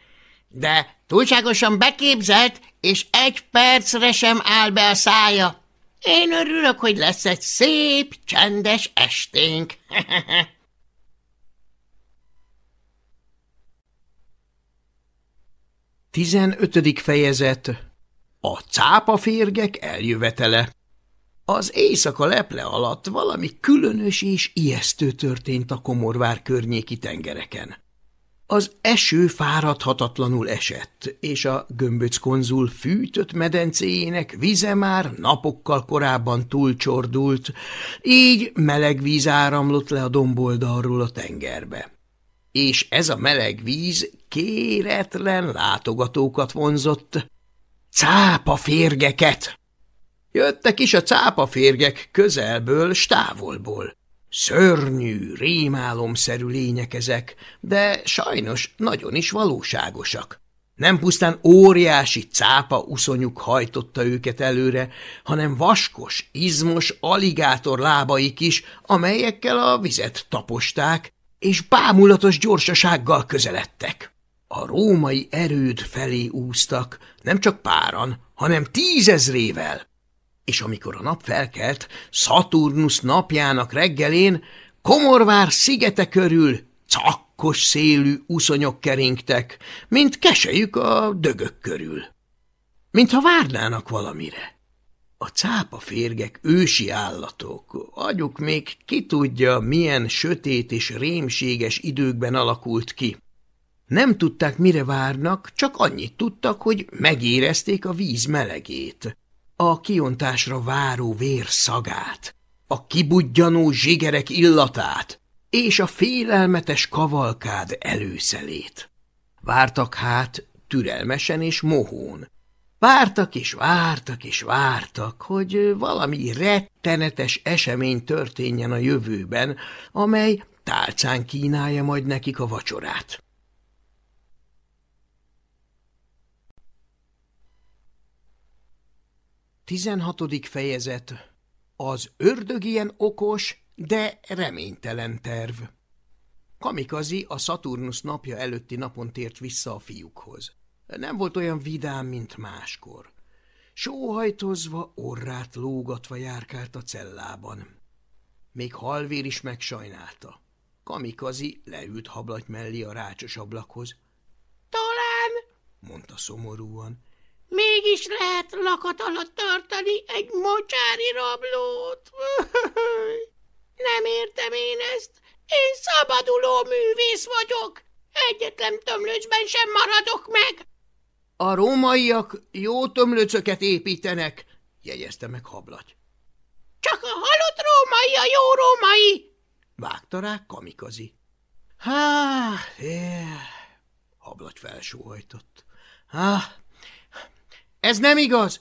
De túlságosan beképzelt, és egy percre sem áll be a szája. Én örülök, hogy lesz egy szép, csendes esténk. Tizenötödik fejezet A cápaférgek eljövetele az éjszaka leple alatt valami különös és ijesztő történt a Komorvár környéki tengereken. Az eső fáradhatatlanul esett, és a gömböc konzul fűtött medencéjének vize már napokkal korábban túlcsordult, így meleg víz áramlott le a domboldalról a tengerbe. És ez a meleg víz kéretlen látogatókat vonzott, cápa férgeket, Jöttek is a cápaférgek közelből, stávolból. Szörnyű, rémálomszerű lények ezek, de sajnos nagyon is valóságosak. Nem pusztán óriási cápa uszonyuk hajtotta őket előre, hanem vaskos, izmos aligátor lábaik is, amelyekkel a vizet taposták, és bámulatos gyorsasággal közeledtek. A római erőd felé úztak, nem csak páran, hanem tízezrével és amikor a nap felkelt, Szaturnusz napjának reggelén, Komorvár szigete körül cakkos szélű uszonyok keringtek, mint kesejük a dögök körül. Mintha várnának valamire. A cápa férgek ősi állatok, agyuk még ki tudja, milyen sötét és rémséges időkben alakult ki. Nem tudták, mire várnak, csak annyit tudtak, hogy megérezték a víz melegét a kiontásra váró vér szagát, a kibudjanó zsigerek illatát és a félelmetes kavalkád előszelét. Vártak hát türelmesen és mohón. Vártak és vártak és vártak, hogy valami rettenetes esemény történjen a jövőben, amely tálcán kínálja majd nekik a vacsorát. 16. fejezet Az ördög ilyen okos, de reménytelen terv. Kamikazi a Szaturnusz napja előtti napon tért vissza a fiúkhoz. Nem volt olyan vidám, mint máskor. Sóhajtozva, orrát lógatva járkált a cellában. Még halvér is megsajnálta. Kamikazi leült hablaty mellé a rácsos ablakhoz. – Talán – mondta szomorúan Mégis lehet lakat alatt tartani egy mocsári rablót. Nem értem én ezt. Én szabaduló művész vagyok. Egyetlen tömlőcsben sem maradok meg. A rómaiak jó tömlőcöket építenek, jegyezte meg hablaty. Csak a halott római a jó római, vágta rá kamikazi. Há, yeah. Hablagy felsóhajtott. Ah, ez nem igaz.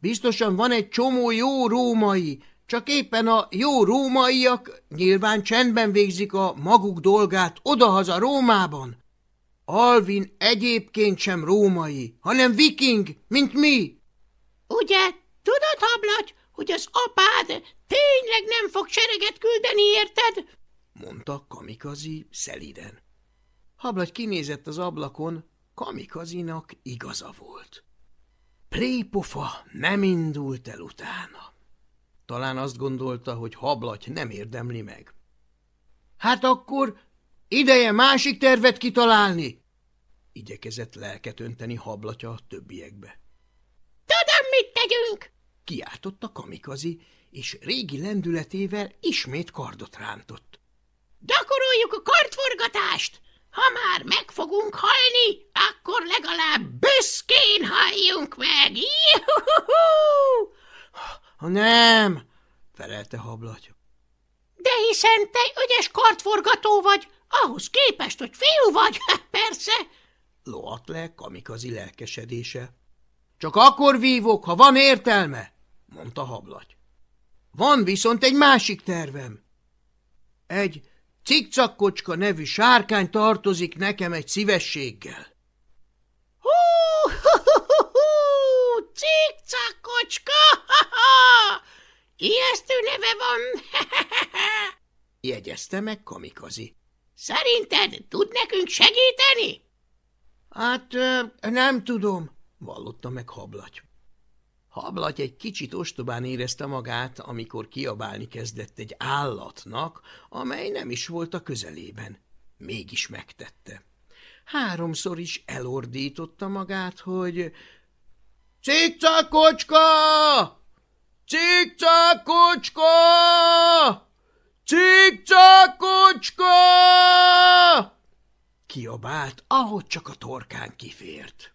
Biztosan van egy csomó jó római, csak éppen a jó rómaiak nyilván csendben végzik a maguk dolgát odahaza Rómában. Alvin egyébként sem római, hanem viking, mint mi. Ugye, tudod, hablagy, hogy az apád tényleg nem fog sereget küldeni, érted? mondta Kamikazi szeliden. Hablagy kinézett az ablakon, Kamikazinak igaza volt. Plépofa nem indult el utána. Talán azt gondolta, hogy hablaty nem érdemli meg. Hát akkor ideje másik tervet kitalálni, igyekezett lelket önteni hablatja a többiekbe. Tudom, mit tegyünk! Kiáltotta kamikazi, és régi lendületével ismét kardot rántott. Gyakoroljuk a kardforgatást! Ha már meg fogunk halni, akkor legalább büszkén halljunk meg! Juhuhu! Nem, felelte hablaty. De hiszen te ügyes kartforgató vagy, ahhoz képest, hogy fiú vagy, persze. Lohat le kamikazi lelkesedése. Csak akkor vívok, ha van értelme, mondta hablaty. Van viszont egy másik tervem. Egy cikcakkocska nevű sárkány tartozik nekem egy szívességgel. Hú, hú, hú, hú, hú cikcakkocska, ha, ha, ijesztő neve van, jegyezte meg kamikazi. Szerinted tud nekünk segíteni? Hát nem tudom, vallotta meg hablaty. Hablaty egy kicsit ostobán érezte magát, amikor kiabálni kezdett egy állatnak, amely nem is volt a közelében. Mégis megtette. Háromszor is elordította magát, hogy Cikcakocska! Cikcakocska! Cikcakocska! Kiabált, ahogy csak a torkán kifért.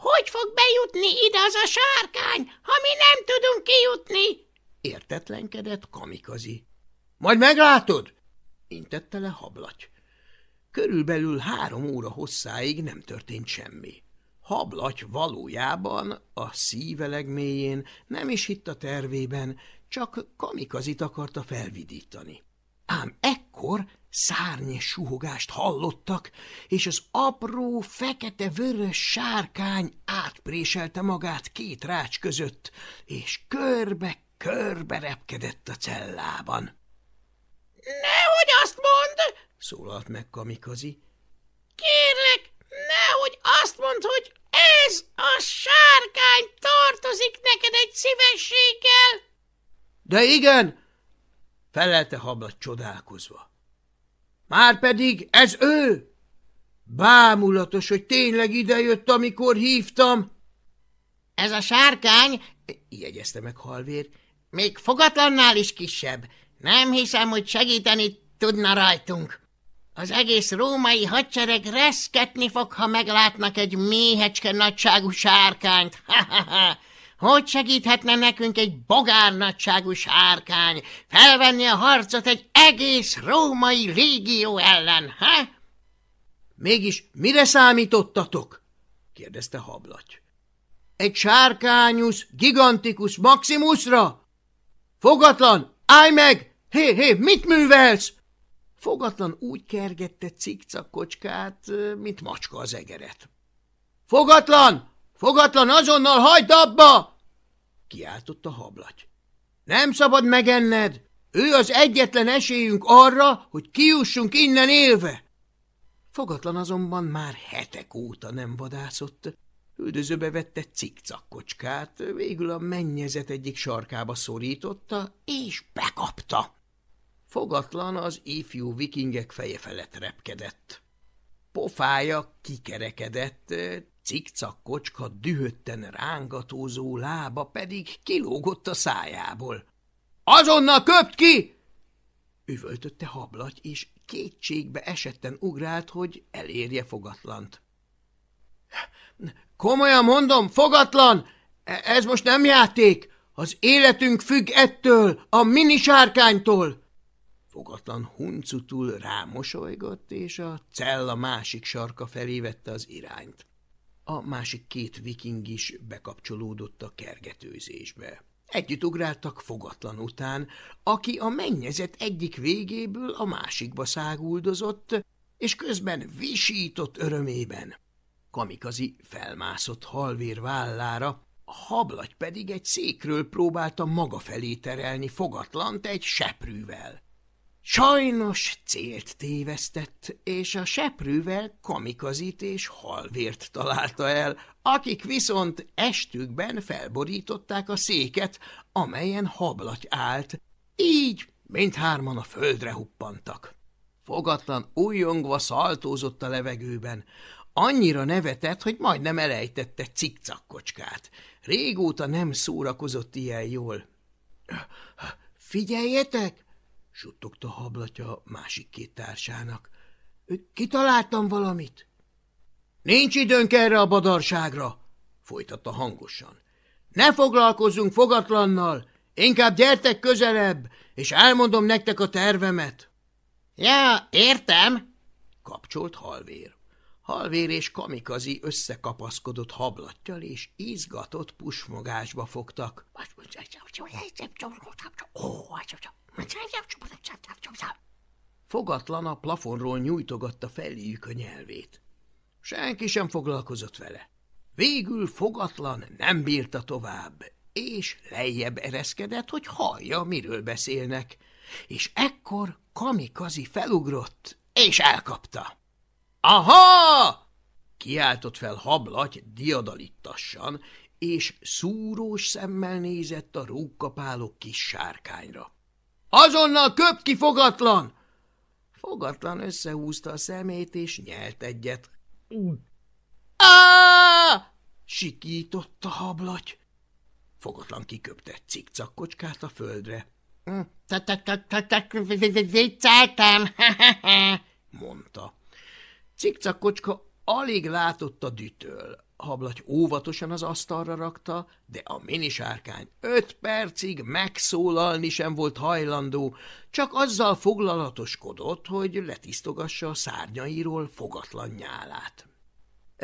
Hogy fog bejutni ide az a sárkány, ha mi nem tudunk kijutni? Értetlenkedett kamikazi. Majd meglátod, intette le hablaty. Körülbelül három óra hosszáig nem történt semmi. Hablaty valójában a szíve legmélyén nem is hitt a tervében, csak kamikazit akarta felvidítani. Ám ekkor szárnyes suhogást hallottak, és az apró, fekete-vörös sárkány átpréselte magát két rács között, és körbe-körbe repkedett a cellában. – Nehogy azt mondd! – szólalt meg Kamikazi. – Kérlek, nehogy azt mondd, hogy ez a sárkány tartozik neked egy szívességgel! – De igen! – felelte hablat csodálkozva. Márpedig ez ő! Bámulatos, hogy tényleg idejött, amikor hívtam. Ez a sárkány, jegyezte meg halvér, még fogatlannál is kisebb. Nem hiszem, hogy segíteni tudna rajtunk. Az egész római hadsereg reszketni fog, ha meglátnak egy méhecske nagyságú sárkányt. Ha, ha, ha. Hogy segíthetne nekünk egy bogár nagyságú sárkány felvenni a harcot egy egész római légió ellen, ha? Mégis mire számítottatok? kérdezte hablaty. Egy sárkányus, gigantikus Maximusra? Fogatlan, állj meg! Hé, hé, mit művelsz? Fogatlan úgy kergette cikcakocskát, mint macska az egeret. Fogatlan! Fogatlan, azonnal hagyd abba! Kiáltott a hablaty. Nem szabad megenned! Ő az egyetlen esélyünk arra, hogy kiussunk innen élve! Fogatlan azonban már hetek óta nem vadászott. Üldözőbe vette cikcakkocskát, végül a mennyezet egyik sarkába szorította, és bekapta. Fogatlan az ifjú vikingek feje felett repkedett. Pofája kikerekedett, Cikcakkocska dühötten rángatózó lába pedig kilógott a szájából. – Azonnal köpt ki! – üvöltötte hablaty, és kétségbe esetten ugrált, hogy elérje fogatlant. – Komolyan mondom, fogatlan! E, ez most nem játék! Az életünk függ ettől, a minisárkánytól! Fogatlan huncutul rámosolygott, és a cella másik sarka felé vette az irányt. A másik két viking is bekapcsolódott a kergetőzésbe. Együtt ugráltak fogatlan után, aki a mennyezet egyik végéből a másikba száguldozott, és közben visított örömében. Kamikazi felmászott halvér vállára, a hablagy pedig egy székről próbálta maga felé terelni fogatlant egy seprűvel. Sajnos célt tévesztett, és a seprűvel kamikazit és halvért találta el, akik viszont estükben felborították a széket, amelyen hablaty állt, így mindhárman a földre huppantak. Fogatlan újongva szaltózott a levegőben, annyira nevetett, hogy majdnem elejtette cikcakkocskát. Régóta nem szórakozott ilyen jól. – Figyeljetek! – suttogta hablatja másik két társának. – Kitaláltam valamit! – Nincs időnk erre a badarságra! – folytatta hangosan. – Ne foglalkozzunk fogatlannal! Inkább gyertek közelebb, és elmondom nektek a tervemet! – Ja, értem! – kapcsolt halvér. Halvér és kamikazi összekapaszkodott hablattyal és izgatott pusmogásba fogtak. Fogatlan a plafonról nyújtogatta feléjük a nyelvét. Senki sem foglalkozott vele. Végül fogatlan nem bírta tovább, és lejjebb ereszkedett, hogy hallja, miről beszélnek, és ekkor kamikazi felugrott, és elkapta. Aha! Kiáltott fel hablaty diadalittassan, és szúrós szemmel nézett a rúgkapáló kis sárkányra. Azonnal köp ki fogatlan! Fogatlan összehúzta a szemét, és nyelt egyet. Á! sikított a hablaty. Fogatlan kiköpte cikcakkocskát a földre. Vicceltem, mondta. Cikcakkocska alig látott a dütől. Hablaty óvatosan az asztalra rakta, de a minisárkány öt percig megszólalni sem volt hajlandó, csak azzal foglalatoskodott, hogy letisztogassa a szárnyairól fogatlan nyálát.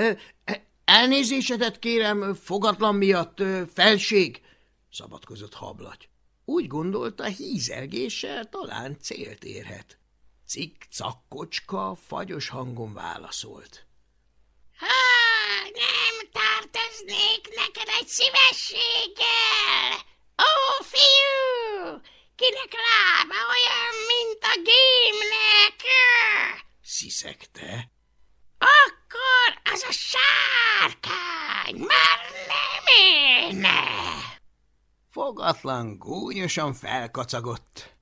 – Elnézésedet kérem, fogatlan miatt, felség! – szabadkozott hablaty. Úgy gondolta, hízelgéssel talán célt érhet. Cikcakkocska fagyos hangon válaszolt. – Ha, nem tartoznék neked egy szívességgel! Ó, fiú! Kinek lába olyan, mint a gémnek? Sziszegte. Akkor az a sárkány már nem élne! Fogatlan gúnyosan felkacagott.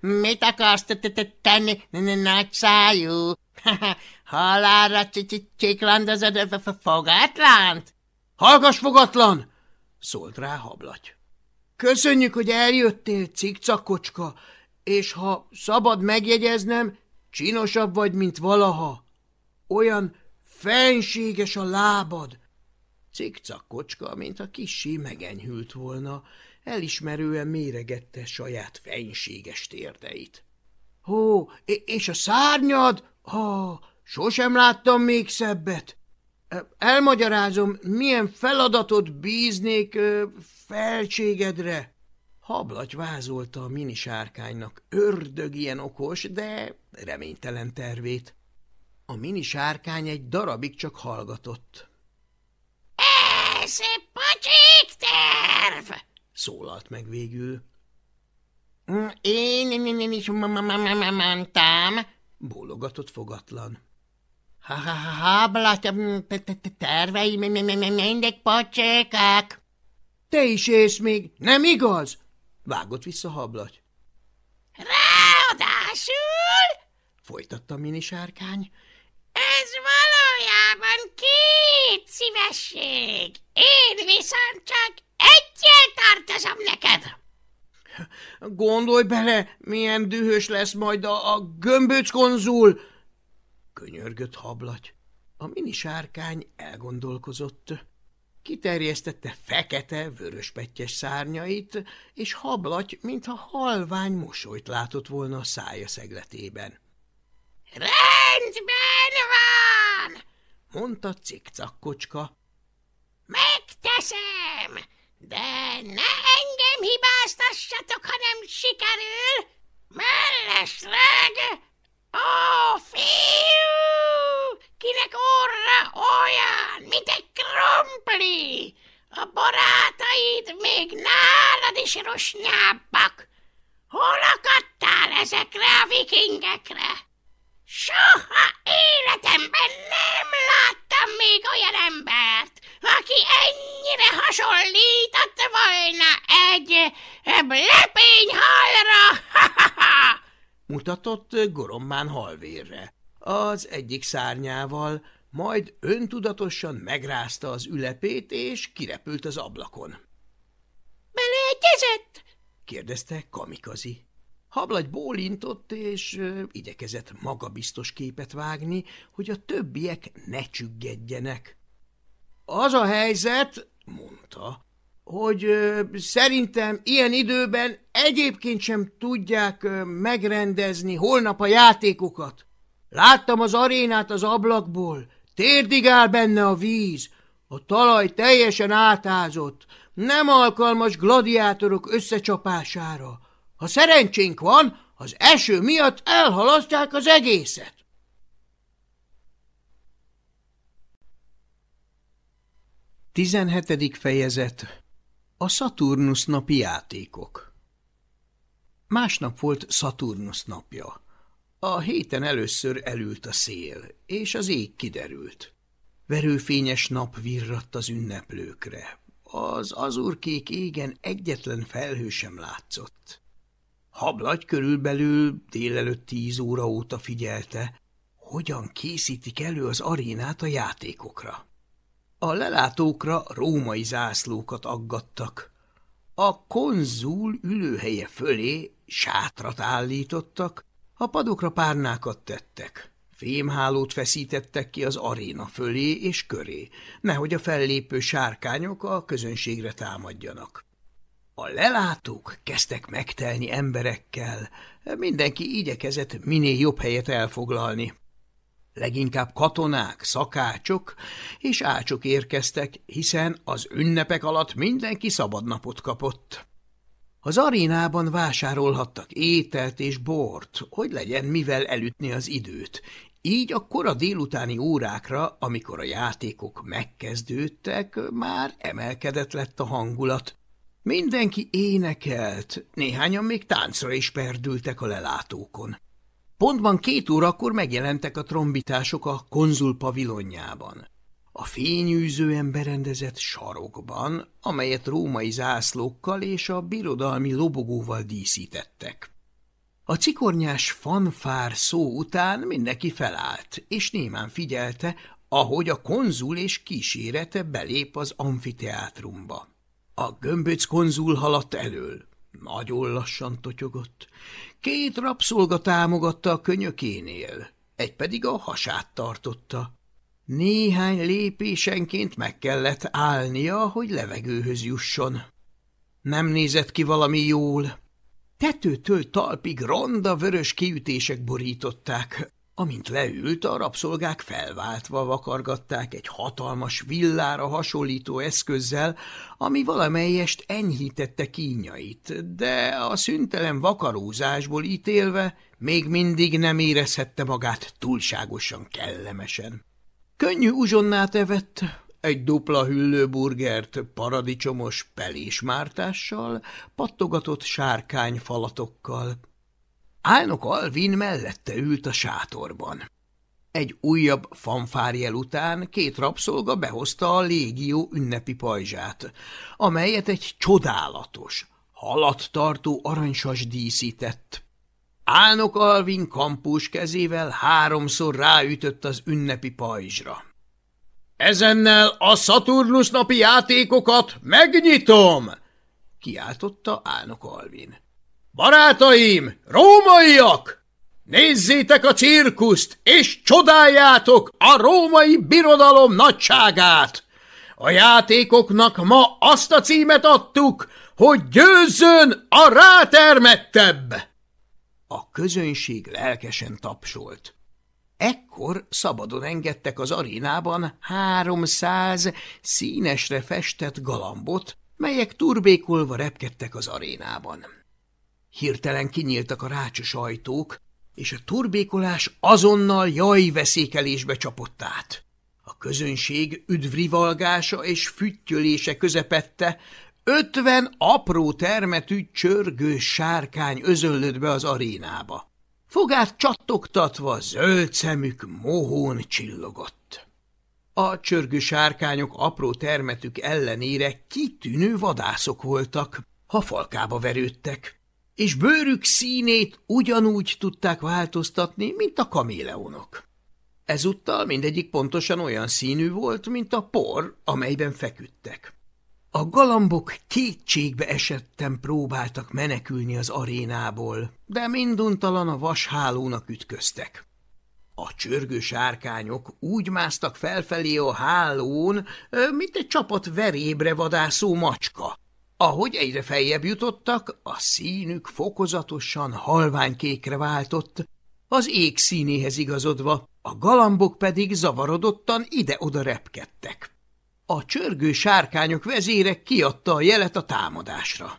Mit akarsz tenni, nagy szájú? Halára csiklandozod a fogatlant? Hallgass, fogatlan! szólt rá hablaty. Köszönjük, hogy eljöttél, cikcakocska, és ha szabad megjegyeznem, csinosabb vagy, mint valaha. Olyan fenséges a lábad. Cikcakocska, mint a kissé megenyhült volna, elismerően méregette saját fénységes térdeit. – Hó, és a szárnyad? Ha, sosem láttam még szebbet. Elmagyarázom, milyen feladatot bíznék felségedre. Hablaty vázolta a minisárkánynak ördög ilyen okos, de reménytelen tervét. A minisárkány egy darabig csak hallgatott. – Ez pocsék terv! szólalt meg végül. Én, én is mondtam, bólogatott fogatlan. Hablat, tervei mindig pocsékák. Te is ész még, nem igaz? Vágott vissza hablaty. Ráadásul, folytatta a minisárkány, ez valójában két szívesség. Én viszont csak Egyel tartozom neked! Gondolj bele, milyen dühös lesz majd a, a gömböc konzul! Könyörgött hablaty. A mini sárkány elgondolkozott. Kiterjesztette fekete, vöröspettyes szárnyait, és hablaty, mintha halvány mosolyt látott volna a szája szegletében. – Rendben van! – mondta cikcakkocska. – Megteszem, de ne engem hibáztassatok, ha nem sikerül! Mellesleg Ó, fiú! Kinek orra olyan, mint egy krumpli? A barátaid még nálad is rusnyábbak. Hol akadtál ezekre a vikingekre? Soha életemben nem láttam még olyan embert, aki ennyire hasonlított volna egy lepényhalra. Ha, ha, ha! mutatott gorommán halvérre. Az egyik szárnyával, majd öntudatosan megrázta az ülepét, és kirepült az ablakon. – Beleegyezett? – kérdezte Kamikazi. Hablagy bólintott, és igyekezett magabiztos képet vágni, hogy a többiek ne csüggedjenek. – Az a helyzet – mondta, hogy szerintem ilyen időben egyébként sem tudják megrendezni holnap a játékokat. Láttam az arénát az ablakból, térdig áll benne a víz, a talaj teljesen átázott, nem alkalmas gladiátorok összecsapására. Ha szerencsénk van, az eső miatt elhalasztják az egészet. Tizenhetedik fejezet a Saturnus napi játékok Másnap volt Saturnus napja. A héten először elült a szél, és az ég kiderült. Verőfényes nap virradt az ünneplőkre. Az azurkék égen egyetlen felhő sem látszott. Hablagy körülbelül délelőtt tíz óra óta figyelte, hogyan készítik elő az arénát a játékokra. A lelátókra római zászlókat aggattak. A konzul ülőhelye fölé sátrat állítottak, a padokra párnákat tettek. Fémhálót feszítettek ki az aréna fölé és köré, nehogy a fellépő sárkányok a közönségre támadjanak. A lelátók kezdtek megtelni emberekkel, mindenki igyekezett minél jobb helyet elfoglalni. Leginkább katonák, szakácsok és ácsok érkeztek, hiszen az ünnepek alatt mindenki szabadnapot kapott. Az arénában vásárolhattak ételt és bort, hogy legyen mivel elütni az időt, így a kora délutáni órákra, amikor a játékok megkezdődtek, már emelkedett lett a hangulat. Mindenki énekelt, néhányan még táncra is perdültek a lelátókon. Pontban két órakor megjelentek a trombitások a konzul pavilonjában. A fényűzően berendezett sarokban, amelyet római zászlókkal és a birodalmi lobogóval díszítettek. A cikornyás fanfár szó után mindenki felállt, és némán figyelte, ahogy a konzul és kísérete belép az amfiteátrumba. A gömböc konzul haladt elől. Nagyon lassan totyogott. Két rabszolga támogatta a könyökénél, egy pedig a hasát tartotta. Néhány lépésenként meg kellett állnia, hogy levegőhöz jusson. Nem nézett ki valami jól. Tetőtől talpig ronda vörös kiütések borították. Amint leült, a rabszolgák felváltva vakargatták egy hatalmas villára hasonlító eszközzel, ami valamelyest enyhítette kínjait, de a szüntelen vakarózásból ítélve még mindig nem érezhette magát túlságosan kellemesen. Könnyű uzsonnát evett, egy dupla hüllőburgert paradicsomos pelésmártással, pattogatott sárkány falatokkal. Álnok Alvin mellette ült a sátorban. Egy újabb fanfárjel után két rabszolga behozta a légió ünnepi pajzsát, amelyet egy csodálatos, halat tartó aranysas díszített. Álnok Alvin kampus kezével háromszor ráütött az ünnepi pajzsra. Ezennel a Saturnus napi játékokat megnyitom! kiáltotta Álnok Alvin. Barátaim, rómaiak! Nézzétek a cirkuszt, és csodáljátok a római birodalom nagyságát! A játékoknak ma azt a címet adtuk, hogy győzzön a rátermettebb! A közönség lelkesen tapsolt. Ekkor szabadon engedtek az arénában háromszáz színesre festett galambot, melyek turbékolva repkedtek az arénában. Hirtelen kinyíltak a rácsos ajtók, és a turbékolás azonnal jajveszékelésbe csapott át. A közönség üdvrivalgása és füttyölése közepette ötven apró termetű csörgő sárkány özöllött be az arénába. Fogát csattogtatva zöld szemük mohón csillogott. A csörgő sárkányok apró termetük ellenére kitűnő vadászok voltak, ha falkába verődtek, és bőrük színét ugyanúgy tudták változtatni, mint a kaméleonok. Ezúttal mindegyik pontosan olyan színű volt, mint a por, amelyben feküdtek. A galambok kétségbe esetten próbáltak menekülni az arénából, de minduntalan a vashálónak ütköztek. A csörgő sárkányok úgy másztak felfelé a hálón, mint egy csapat verébre vadászó macska. Ahogy egyre feljebb jutottak, a színük fokozatosan halványkékre váltott, az ég színéhez igazodva, a galambok pedig zavarodottan ide-oda repkedtek. A csörgő sárkányok vezére kiadta a jelet a támadásra.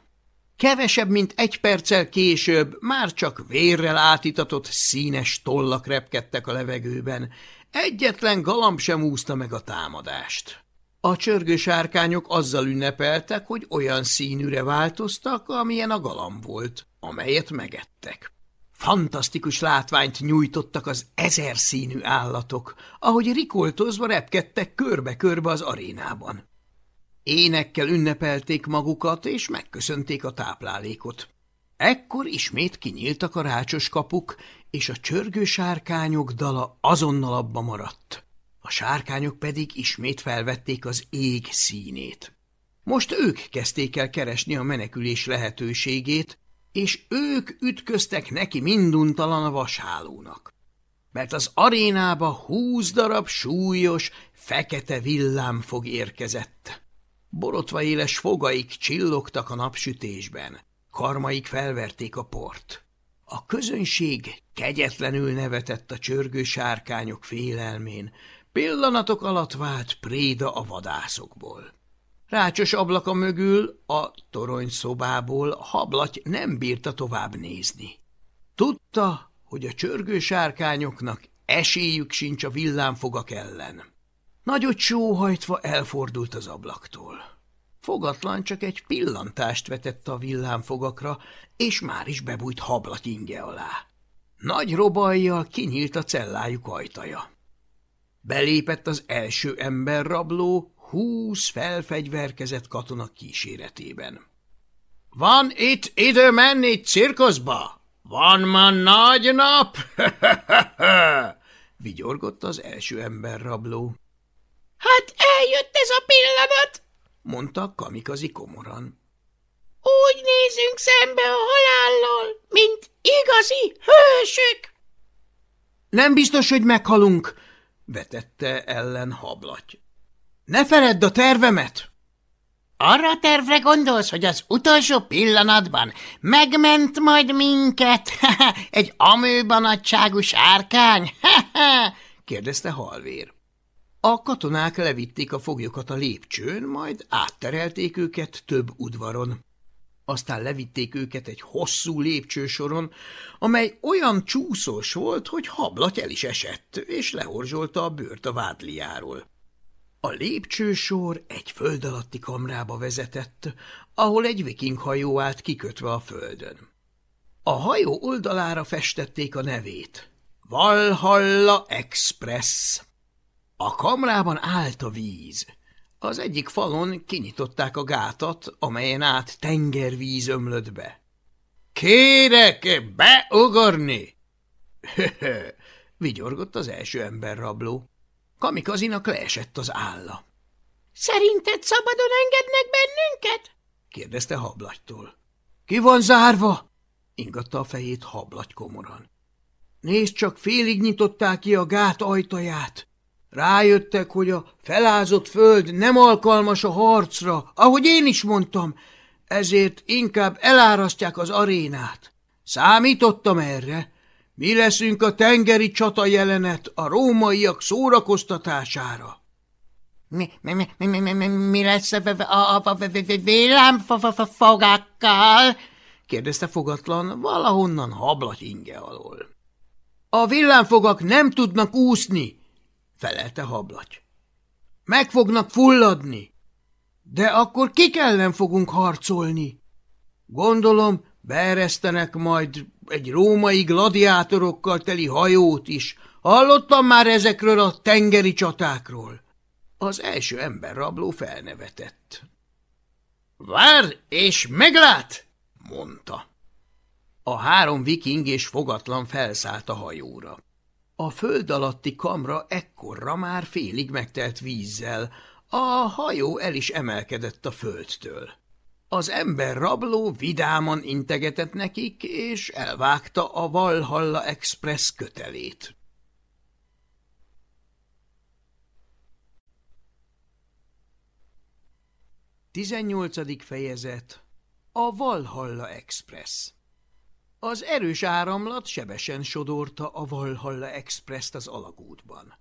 Kevesebb, mint egy perccel később már csak vérrel átitatott színes tollak repkedtek a levegőben, egyetlen galamb sem úszta meg a támadást. A csörgő sárkányok azzal ünnepeltek, hogy olyan színűre változtak, amilyen a galamb volt, amelyet megettek. Fantasztikus látványt nyújtottak az ezer színű állatok, ahogy rikoltozva repkedtek körbe-körbe az arénában. Énekkel ünnepelték magukat, és megköszönték a táplálékot. Ekkor ismét kinyíltak a rácsos kapuk, és a csörgő sárkányok dala azonnal abba maradt. A sárkányok pedig ismét felvették az ég színét. Most ők kezdték el keresni a menekülés lehetőségét, és ők ütköztek neki minduntalan a vashálónak. Mert az arénába húsz darab súlyos, fekete villámfog érkezett. Borotva éles fogaik csillogtak a napsütésben, karmaik felverték a port. A közönség kegyetlenül nevetett a csörgő sárkányok félelmén, pillanatok alatt vált préda a vadászokból. Rácsos ablaka mögül, a torony szobából hablaty nem bírta tovább nézni. Tudta, hogy a csörgő sárkányoknak esélyük sincs a villámfogak ellen. Nagyot sóhajtva elfordult az ablaktól. Fogatlan csak egy pillantást vetett a villámfogakra, és már is bebújt hablat inge alá. Nagy robajjal kinyílt a cellájuk ajtaja. Belépett az első emberrabló, húsz felfegyverkezett katona kíséretében. – Van itt idő menni cirkuszba? Van ma nagy nap? – vigyorgott az első emberrabló. – Hát eljött ez a pillanat! – mondta Kamikazi komoran. – Úgy nézünk szembe a halállal, mint igazi hősök! – Nem biztos, hogy meghalunk! – vetette ellen hablaty. Ne feledd a tervemet! Arra tervre gondolsz, hogy az utolsó pillanatban megment majd minket egy amőbanadságú sárkány? kérdezte halvér. A katonák levitték a foglyokat a lépcsőn, majd átterelték őket több udvaron. Aztán levitték őket egy hosszú lépcsősoron, amely olyan csúszós volt, hogy hablaty el is esett, és lehorzsolta a bőrt a vádliáról. A lépcsősor egy föld alatti kamrába vezetett, ahol egy viking hajó állt kikötve a földön. A hajó oldalára festették a nevét. Valhalla Express. A kamrában állt a víz. Az egyik falon kinyitották a gátat, amelyen át tengervíz ömlött be. – Kérek beugorni! – vigyorgott az első emberrabló. Kamikazinak leesett az álla. – Szerinted szabadon engednek bennünket? – kérdezte hablagytól. – Ki van zárva? – ingatta a fejét hablagy komoran. – Nézd csak, félig nyitották ki a gát ajtaját. Rájöttek, hogy a felázott föld nem alkalmas a harcra, ahogy én is mondtam, ezért inkább elárasztják az arénát. Számítottam erre. Mi leszünk a tengeri csata jelenet a rómaiak szórakoztatására. Mi, mi, mi, mi, mi, mi, mi lesz a, a, a villámfogákkal? kérdezte fogatlan valahonnan hablat inge alól. A villámfogak nem tudnak úszni, felelte hablaty. Meg fognak fulladni. De akkor kik ellen fogunk harcolni? Gondolom, beeresztenek majd egy római gladiátorokkal teli hajót is. Hallottam már ezekről a tengeri csatákról. Az első ember rabló felnevetett. Vár és meglát, mondta. A három viking és fogatlan felszállt a hajóra. A föld alatti kamra ekkorra már félig megtelt vízzel, a hajó el is emelkedett a földtől. Az ember rabló vidáman integetett nekik, és elvágta a Valhalla Express kötelét. Tizennyolcadik fejezet A Valhalla Express Az erős áramlat sebesen sodorta a Valhalla Express-t az alagútban.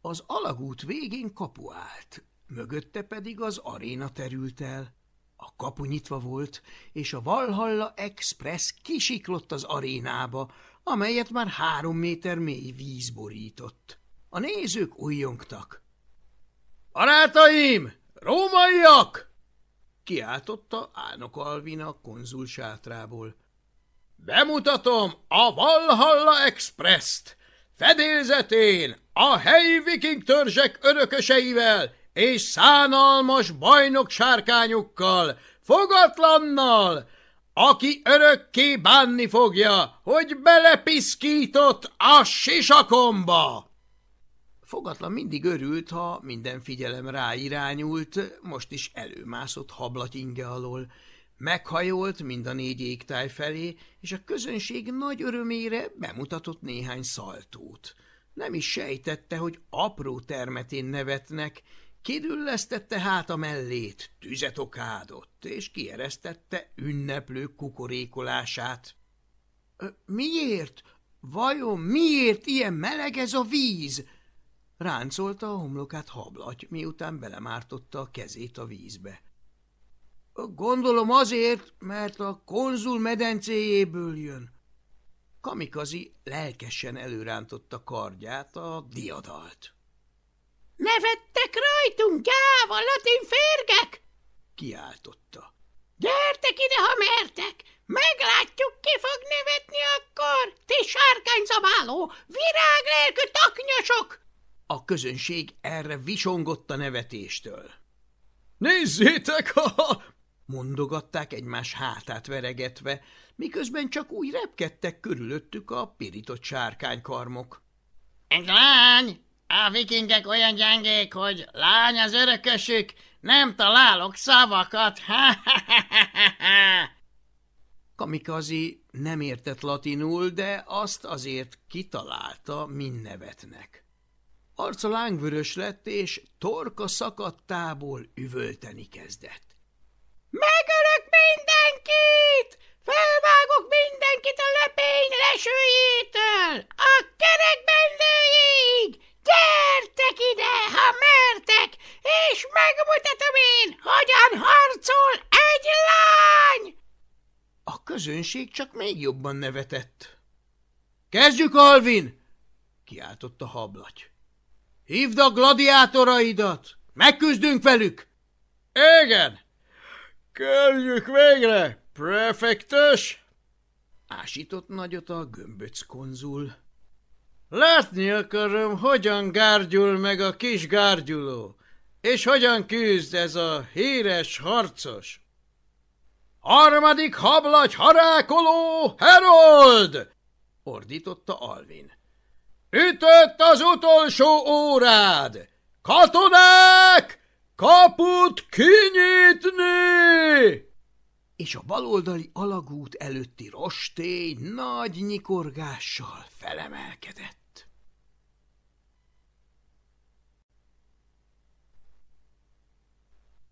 Az alagút végén kapu állt, mögötte pedig az aréna terült el. A kapu nyitva volt, és a Valhalla Express kisiklott az arénába, amelyet már három méter mély víz borított. A nézők újjongtak. – Barátaim! Rómaiak! – kiáltotta Álnok Alvin a konzul sátrából. – Bemutatom a Valhalla Express-t! Fedélzetén a helyi viking törzsek örököseivel és szánalmas bajnok sárkányukkal, fogatlannal, aki örökké bánni fogja, hogy belepiszkított a sisakomba. Fogatlan mindig örült, ha minden figyelem ráirányult, most is előmászott hablat inge alól. Meghajolt mind a négy égtáj felé, és a közönség nagy örömére bemutatott néhány szaltót. Nem is sejtette, hogy apró termetén nevetnek, Kidüllesztette hát a mellét, tüzet okádott, és kieresztette ünneplő kukorékolását. – Miért? Vajon miért ilyen meleg ez a víz? Ráncolta a homlokát hablaty, miután belemártotta a kezét a vízbe. – Gondolom azért, mert a konzul medencéjéből jön. Kamikazi lelkesen előrántotta kardját, a diadalt. Nevettek rajtunk, gyáva latin férgek! Kiáltotta. Gyertek ide, ha mertek! Meglátjuk, ki fog nevetni akkor, ti sárkányzabáló, viráglelkű taknyosok! A közönség erre visongott a nevetéstől. Nézzétek, ha mondogatták egymás hátát veregetve, miközben csak úgy repkedtek körülöttük a pirított sárkánykarmok. – Egy lány! A vikingek olyan gyengék, hogy lány az örökösük, nem találok szavakat. Kamikazi nem értett latinul, de azt azért kitalálta, min nevetnek. Arca lángvörös lett, és torka szakadtából üvölteni kezdett. Megölök mindenkit! Felvágok mindenkit a lepény lesőjétől! A kerekben lőjéig! Gyertek ide, ha mertek, és megmutatom én, hogyan harcol egy lány! A közönség csak még jobban nevetett. Kezdjük, Alvin! kiáltott a hablaty. Hívd a gladiátoraidat! Megküzdünk velük! Igen! Kezdjük végre, prefektus! Ásított nagyot a gömböc konzul. Látni akarom, hogyan gárgyul meg a kis gárgyuló, és hogyan küzd ez a híres harcos. Harmadik hablagy harákoló Herold! ordította Alvin. Ütött az utolsó órád! Katonák! Kaput kinyitni! És a baloldali alagút előtti rostély nagy nyikorgással felemelkedett.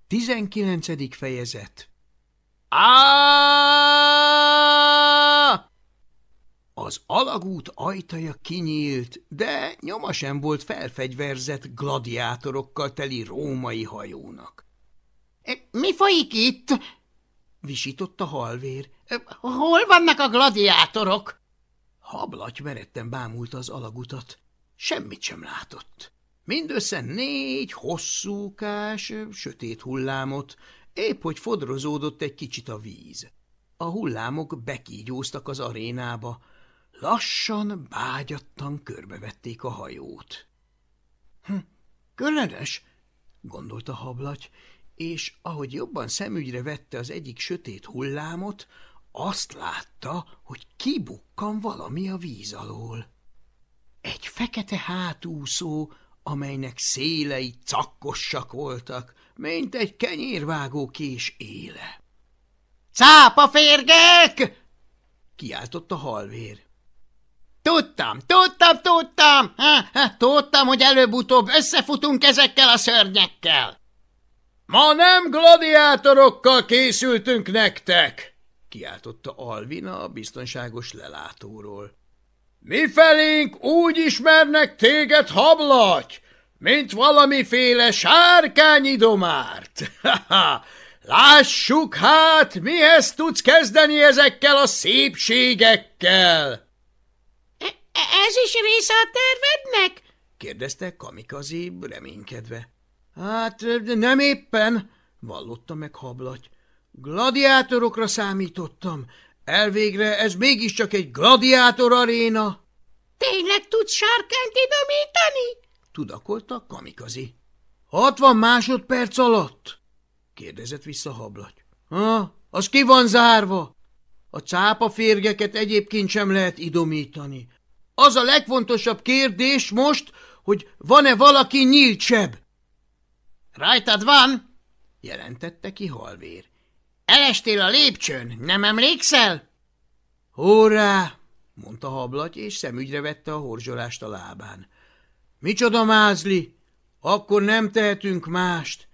Tizenkilencedik fejezet Á! Az alagút ajtaja kinyílt, de nyoma sem volt felfegyverzett gladiátorokkal teli római hajónak. E, – Mi folyik itt? – visított a halvér. E, – Hol vannak a gladiátorok? Hablaty meretten bámulta az alagutat. Semmit sem látott. Mindössze négy hosszúkás, sötét hullámot, épp hogy fodrozódott egy kicsit a víz. A hullámok bekígyóztak az arénába, lassan, bágyattan körbevették a hajót. Hm, különös, gondolta hablaty, és ahogy jobban szemügyre vette az egyik sötét hullámot, azt látta, hogy kibukkan valami a víz alól. Egy fekete hátúszó, amelynek szélei cakkossak voltak, mint egy kenyérvágó kés éle. – Cápa férgek! – kiáltott a halvér. – Tudtam, tudtam, tudtam! Ha, ha, tudtam, hogy előbb-utóbb összefutunk ezekkel a szörnyekkel! – Ma nem gladiátorokkal készültünk nektek! – kiáltotta Alvina a biztonságos lelátóról. Mi felénk úgy ismernek téged, hablaty, mint valamiféle sárkányidomárt. Lássuk hát, mihez tudsz kezdeni ezekkel a szépségekkel. E Ez is része a tervednek? kérdezte Kamikazi reménykedve. Hát nem éppen, vallotta meg hablaty. Gladiátorokra számítottam, Elvégre ez mégiscsak egy gladiátor aréna. Tényleg tudsz sárkányt idomítani? Tudakolta kamikazi. Hatvan másodperc alatt? kérdezett vissza hablaty. Ha, az ki van zárva? A cápa férgeket egyébként sem lehet idomítani. Az a legfontosabb kérdés most, hogy van-e valaki nyílt seb? Rajtad van, jelentette ki halvér. Elestél a lépcsőn, nem emlékszel? Hurrá! mondta hablaty, és szemügyre vette a horzsolást a lábán. Micsoda mázli! Akkor nem tehetünk mást.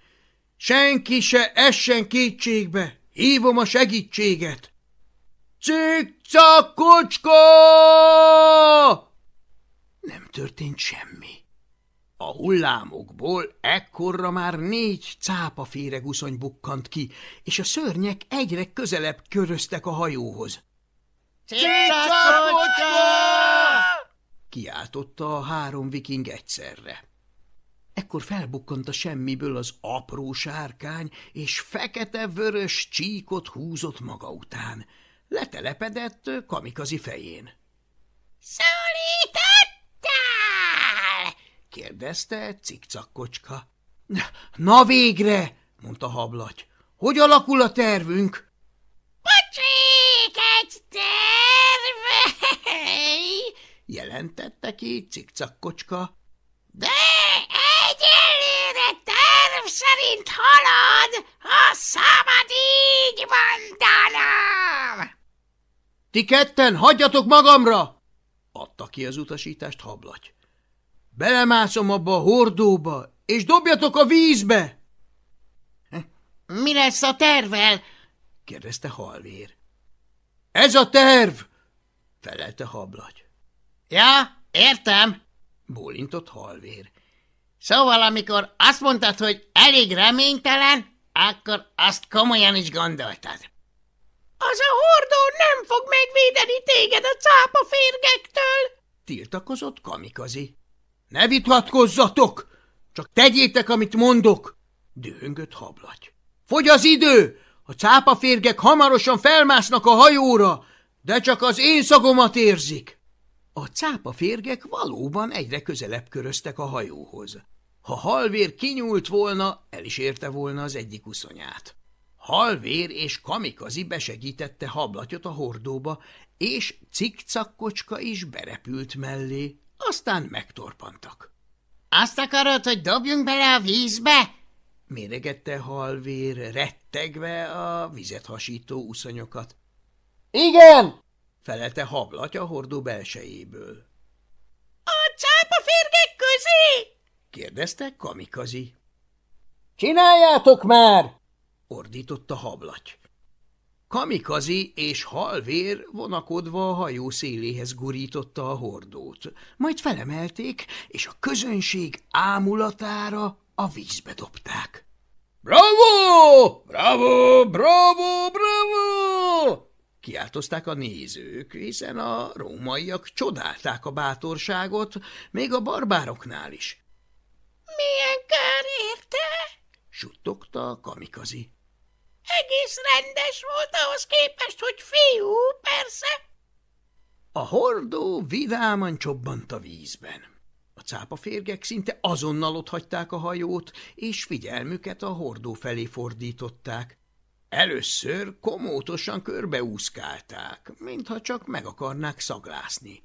Senki se essen kétségbe. Hívom a segítséget. Cikcak kocska! Nem történt semmi. A hullámokból ekkorra már négy cápaféreguszony bukkant ki, és a szörnyek egyre közelebb köröztek a hajóhoz. Cicakocska! Kiáltotta a három viking egyszerre. Ekkor felbukkant a semmiből az apró sárkány, és fekete-vörös csíkot húzott maga után. Letelepedett kamikazi fején. – Szólítottál? – kérdezte cikcakkocska. – Na végre! – mondta hablaty. – Hogy alakul a tervünk? – Pocsék, egy terv! jelentette ki cikcakkocska. – De egyelőre terv szerint halad, ha szabad így mondanom! – Ti ketten hagyjatok magamra! – adta ki az utasítást hablaty. – Belemászom abba a hordóba, és dobjatok a vízbe! – Mi lesz a tervel? – kérdezte halvér. – Ez a terv! – felelte hablaty. – Ja, értem! – bólintott halvér. – Szóval, amikor azt mondtad, hogy elég reménytelen, akkor azt komolyan is gondoltad. – Az a hordó nem fog megvédeni téged a cápa férgektől! – tiltakozott kamikazi. – Ne vitatkozzatok! Csak tegyétek, amit mondok! – dühöngött hablaty. – Fogy az idő! A cápaférgek hamarosan felmásznak a hajóra, de csak az én szagomat érzik! A cápaférgek valóban egyre közelebb köröztek a hajóhoz. Ha halvér kinyúlt volna, el is érte volna az egyik uszonyát. Halvér és kamikazi besegítette hablatyot a hordóba, és cikcakkocska is berepült mellé, aztán megtorpantak. – Azt akarod, hogy dobjunk bele a vízbe? – méregette halvér, rettegve a vizet hasító uszonyokat. – Igen! – felelte hablatja a hordó belsejéből. – A cápaférgek közé? – kérdezte kamikazi. Csináljátok már! Ordította hablaty. Kamikazi és halvér vonakodva a hajó széléhez gurította a hordót, majd felemelték, és a közönség ámulatára a vízbe dobták. – Bravo! Bravo! Bravo! Bravo! Kiáltozták a nézők, hiszen a rómaiak csodálták a bátorságot, még a barbároknál is. – Milyen kár érte? – suttogta a kamikazi. Egész rendes volt ahhoz képest, hogy fiú, persze. A hordó vidáman csobbant a vízben. A cápaférgek szinte azonnal otthagyták a hajót, és figyelmüket a hordó felé fordították. Először komótosan körbeúszkálták, mintha csak meg akarnák szaglászni.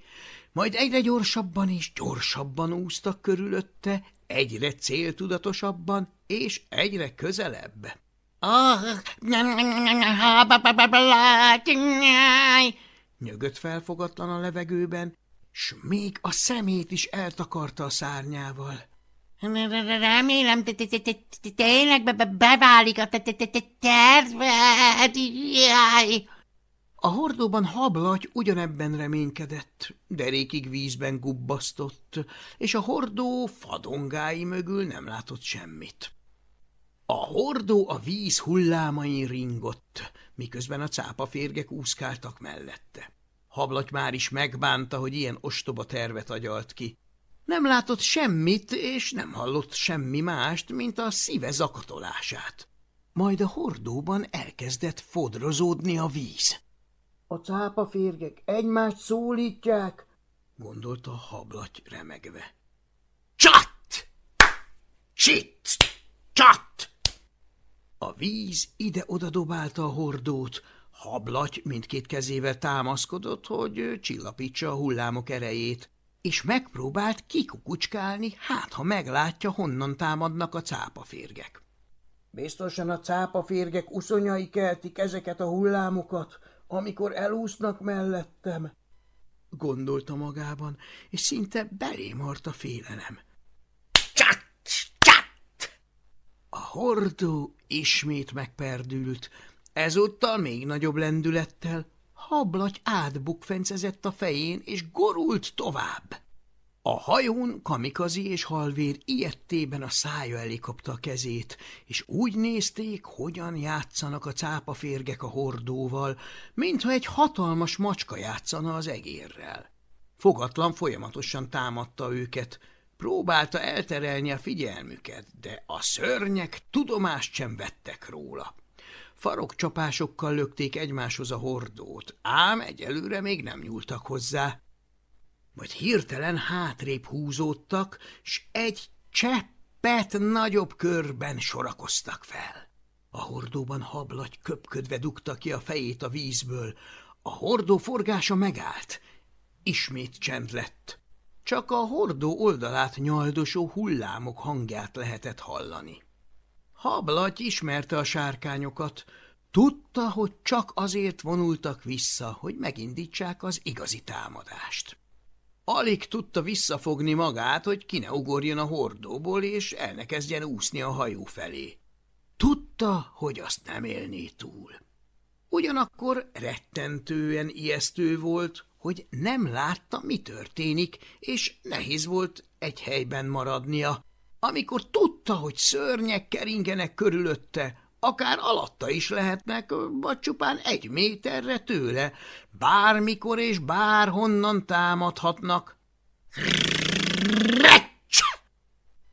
Majd egyre gyorsabban és gyorsabban úsztak körülötte, egyre céltudatosabban és egyre közelebb. Oh, Nyögött felfogatlan a levegőben, s még a szemét is eltakarta a szárnyával. Remélem, tényleg beválik a terved. A hordóban hablagy ugyanebben reménykedett, derékig vízben gubbasztott, és a hordó fadongái mögül nem látott semmit. A hordó a víz hullámain ringott, miközben a cápaférgek úszkáltak mellette. Hablaty már is megbánta, hogy ilyen ostoba tervet agyalt ki. Nem látott semmit, és nem hallott semmi mást, mint a szíve zakatolását. Majd a hordóban elkezdett fodrozódni a víz. A cápaférgek egymást szólítják, gondolta a hablaty remegve. Csat! Csit! Csat! A víz ide-oda dobálta a hordót, hablaty mindkét kezével támaszkodott, hogy csillapítsa a hullámok erejét, és megpróbált kikukucskálni, hát ha meglátja, honnan támadnak a cápaférgek. Biztosan a cápaférgek uszonyai keltik ezeket a hullámokat, amikor elúsznak mellettem, gondolta magában, és szinte belémart a félelem. A hordó ismét megperdült, ezúttal még nagyobb lendülettel, hablaty átbukfencezett a fején, és gorult tovább. A hajón kamikazi és halvér ilyettében a szája elé kapta a kezét, és úgy nézték, hogyan játszanak a cápaférgek a hordóval, mintha egy hatalmas macska játszana az egérrel. Fogatlan folyamatosan támadta őket, Próbálta elterelni a figyelmüket, de a szörnyek tudomást sem vettek róla. Farokcsapásokkal lökték egymáshoz a hordót, ám egyelőre még nem nyúltak hozzá. Majd hirtelen hátrébb húzódtak, s egy cseppet nagyobb körben sorakoztak fel. A hordóban hablagy köpködve dugta ki a fejét a vízből. A hordó forgása megállt. Ismét csend lett. Csak a hordó oldalát nyaldosó hullámok hangját lehetett hallani. Hablaty ismerte a sárkányokat, tudta, hogy csak azért vonultak vissza, hogy megindítsák az igazi támadást. Alig tudta visszafogni magát, hogy ki ne ugorjon a hordóból, és el ne kezdjen úszni a hajó felé. Tudta, hogy azt nem élné túl. Ugyanakkor rettentően ijesztő volt, hogy nem látta, mi történik, és nehéz volt egy helyben maradnia. Amikor tudta, hogy szörnyek keringenek körülötte, akár alatta is lehetnek, vagy csupán egy méterre tőle, bármikor és bárhonnan támadhatnak.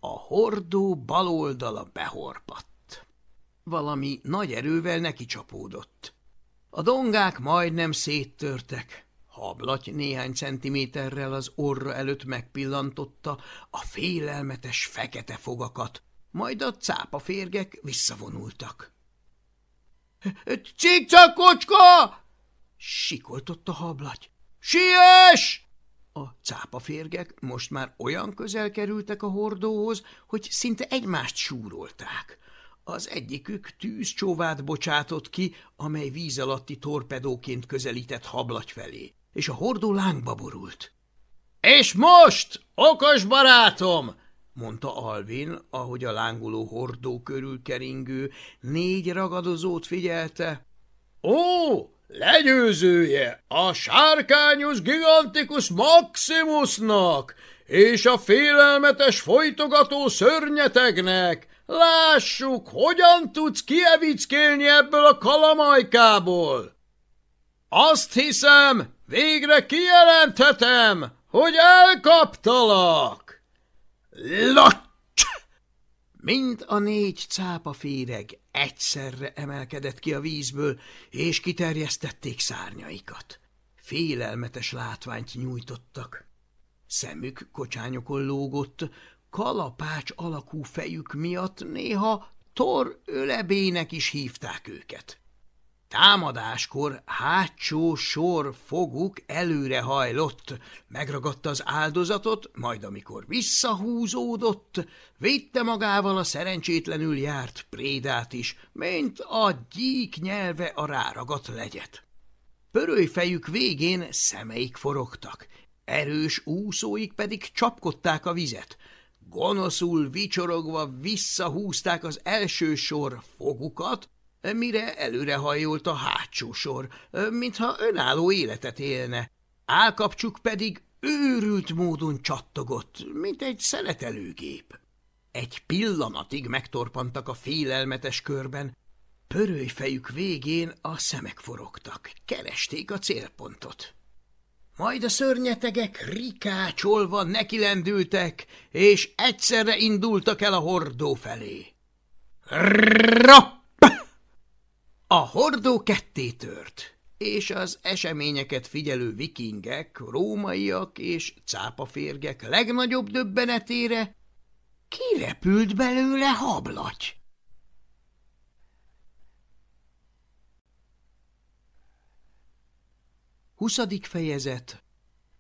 A hordó bal oldala behorpadt. Valami nagy erővel neki csapódott. A dongák majdnem széttörtek. Hablaty néhány centiméterrel az orra előtt megpillantotta a félelmetes fekete fogakat, majd a cápaférgek visszavonultak. – Cikcak kocska! – sikoltott a hablaty. – Siess! A cápaférgek most már olyan közel kerültek a hordóhoz, hogy szinte egymást súrolták. Az egyikük tűzcsóvát bocsátott ki, amely víz alatti torpedóként közelített hablaty felé és a hordó lángba borult. – És most, okos barátom, mondta Alvin, ahogy a lángoló hordó körül keringő négy ragadozót figyelte. Ó, legyőzője a sárkányos gigantikus Maximusnak és a félelmetes folytogató szörnyetegnek. Lássuk, hogyan tudsz kievickélni ebből a kalamajkából. Azt hiszem, végre kijelenthetem, hogy elkaptalak. Lacs! Mind a négy cápa féreg egyszerre emelkedett ki a vízből, és kiterjesztették szárnyaikat. Félelmetes látványt nyújtottak. Szemük kocsányokon lógott, kalapács alakú fejük miatt néha tor ölebének is hívták őket. Támadáskor hátsó sor foguk előre hajlott, megragadta az áldozatot, majd amikor visszahúzódott, védte magával a szerencsétlenül járt prédát is, mint a gyík nyelve a ráragadt legyet. Pörőjfejük végén szemeik forogtak, erős úszóik pedig csapkodták a vizet, gonoszul vicsorogva visszahúzták az első sor fogukat, mire előrehajolt a hátsó sor, mintha önálló életet élne. Álkapcsuk pedig őrült módon csattogott, mint egy szeletelőgép. Egy pillanatig megtorpantak a félelmetes körben, pörőjfejük végén a szemek forogtak, keresték a célpontot. Majd a szörnyetegek rikácsolva nekilendültek, és egyszerre indultak el a hordó felé. Rapp! A hordó ketté tört, és az eseményeket figyelő vikingek, rómaiak és cápaférgek legnagyobb döbbenetére kirepült belőle hablaty. Huszadik fejezet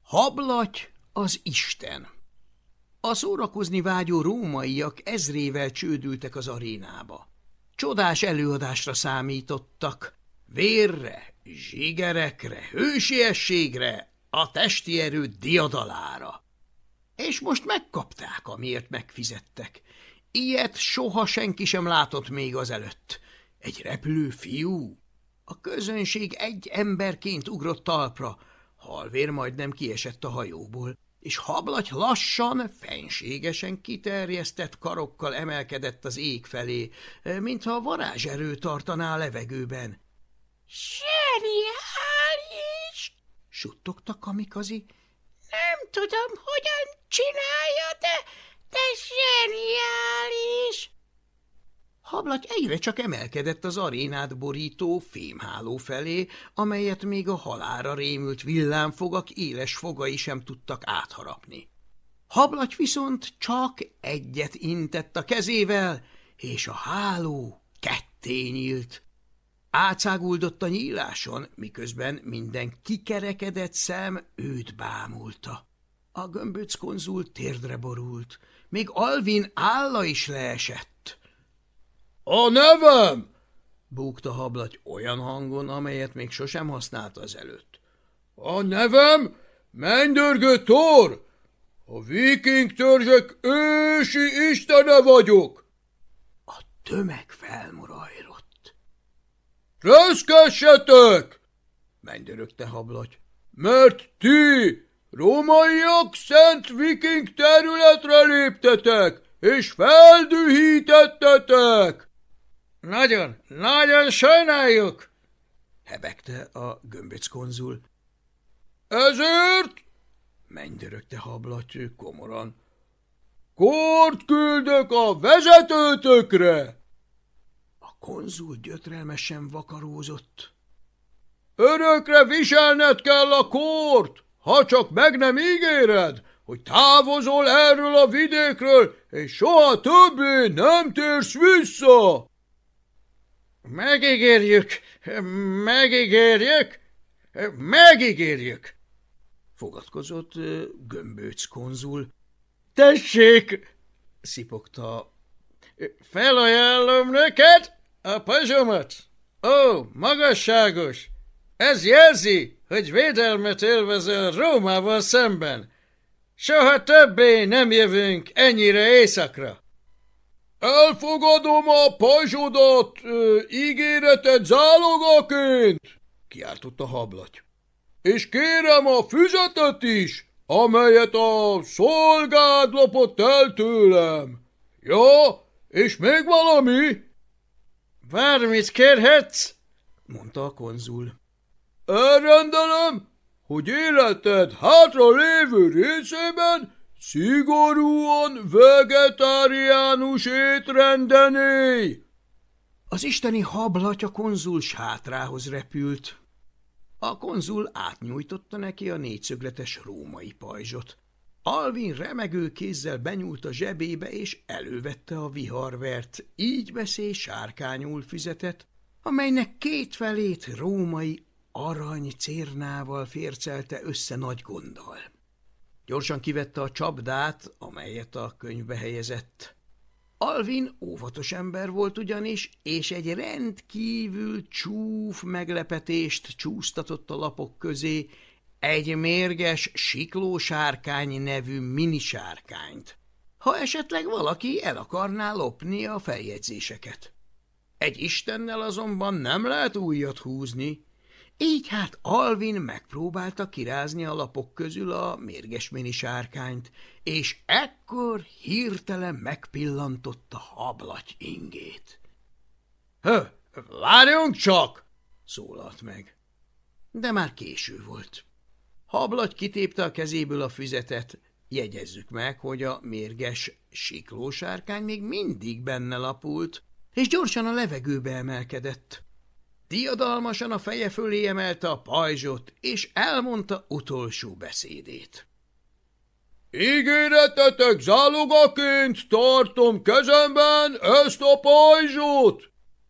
Hablaty az Isten A szórakozni vágyó rómaiak ezrével csődültek az arénába. Csodás előadásra számítottak. Vérre, zsigerekre, hősiességre, a testi erő diadalára. És most megkapták, amiért megfizettek. Ilyet soha senki sem látott még az előtt. Egy repülő fiú. A közönség egy emberként ugrott talpra, halvér majdnem kiesett a hajóból és hablaty lassan, fenségesen kiterjesztett karokkal emelkedett az ég felé, mintha a varázserő tartaná a levegőben. – Zseniális! – suttogta Kamikazi. – Nem tudom, hogyan csinálja, de, de zseniális! Hablaty egyre csak emelkedett az arénát borító fémháló felé, amelyet még a halára rémült villámfogak éles fogai sem tudtak átharapni. Hablaty viszont csak egyet intett a kezével, és a háló ketté nyílt. Átszáguldott a nyíláson, miközben minden kikerekedett szem őt bámulta. A gömböc konzul térdre borult, még Alvin álla is leesett. A nevem! búgta hablaty olyan hangon, amelyet még sosem használt az előtt. A nevem Mendörgő Thor! A viking törzsek ősi istene vagyok! A tömeg felmorajrott. Reszkessetek! mennydörögte hablaty. Mert ti, rómaiak, szent viking területre léptetek, és feldühítettetek! Nagyon, nagyon sajnáljuk, hebegte a gömböc konzul. Ezért, mennydörögte hablaty komoran, kort küldök a vezetőtökre. A konzul gyötrelmesen vakarózott. Örökre viselned kell a kort, ha csak meg nem ígéred, hogy távozol erről a vidékről, és soha többé nem térsz vissza. Megígérjük, megígérjük, megígérjük, fogadkozott gömbőc konzul. Tessék, szipogta. Felajánlom neked a pazsomat. Ó, magasságos, ez jelzi, hogy védelmet élvezel Rómával szemben. Soha többé nem jövünk ennyire éjszakra. Elfogadom a pajzsodat ígéretet zálogaként, kiáltott a hablaty. És kérem a füzetet is, amelyet a szolgád lopott el tőlem. Ja, és még valami? Bármit kérhetsz, mondta a konzul. Elrendelem, hogy életed hátra lévő részében szigorúan vegetáriánus étrendené. Az isteni hablaty a konzul sátrához repült. A konzul átnyújtotta neki a négyszögletes római pajzsot. Alvin remegő kézzel benyúlt a zsebébe, és elővette a viharvert, így beszél sárkányul füzetet, amelynek két felét római arany cérnával fércelte össze nagy gonddal. Gyorsan kivette a csapdát, amelyet a könyvbe helyezett. Alvin óvatos ember volt ugyanis, és egy rendkívül csúf meglepetést csúsztatott a lapok közé, egy mérges siklósárkány nevű minisárkányt, ha esetleg valaki el akarná lopni a feljegyzéseket. Egy istennel azonban nem lehet újat húzni, így hát Alvin megpróbálta kirázni a lapok közül a mérges minisárkányt, és ekkor hirtelen megpillantotta hablaty ingét. – Hö, várjunk csak! – szólalt meg. De már késő volt. Hablagy kitépte a kezéből a füzetet. Jegyezzük meg, hogy a mérges siklósárkány még mindig benne lapult, és gyorsan a levegőbe emelkedett. Diadalmasan a feje fölé emelte a pajzsot, és elmondta utolsó beszédét. Ígéretetek zálogaként tartom kezemben ezt a pajzsot,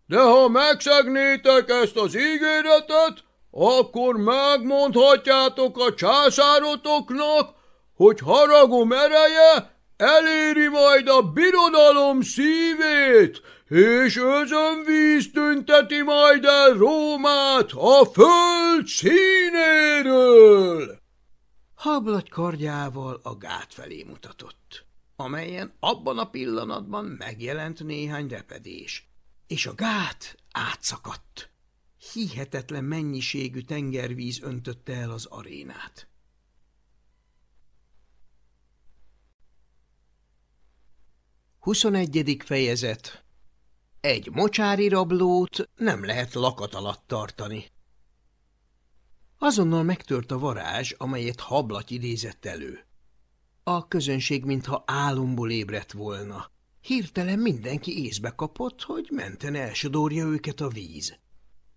de ha megszegnétek ezt az ígéretet, akkor megmondhatjátok a császárotoknak, hogy haragom ereje eléri majd a birodalom szívét, és özönvíz tünteti majd el Rómát a föld színéről. Hablagy kardjával a gát felé mutatott, amelyen abban a pillanatban megjelent néhány repedés, és a gát átszakadt. Hihetetlen mennyiségű tengervíz öntötte el az arénát. Huszonegyedik fejezet Egy mocsári rablót nem lehet lakat alatt tartani. Azonnal megtört a varázs, amelyet hablat idézett elő. A közönség mintha álomból ébredt volna. Hirtelen mindenki észbe kapott, hogy menten elsodorja őket a víz.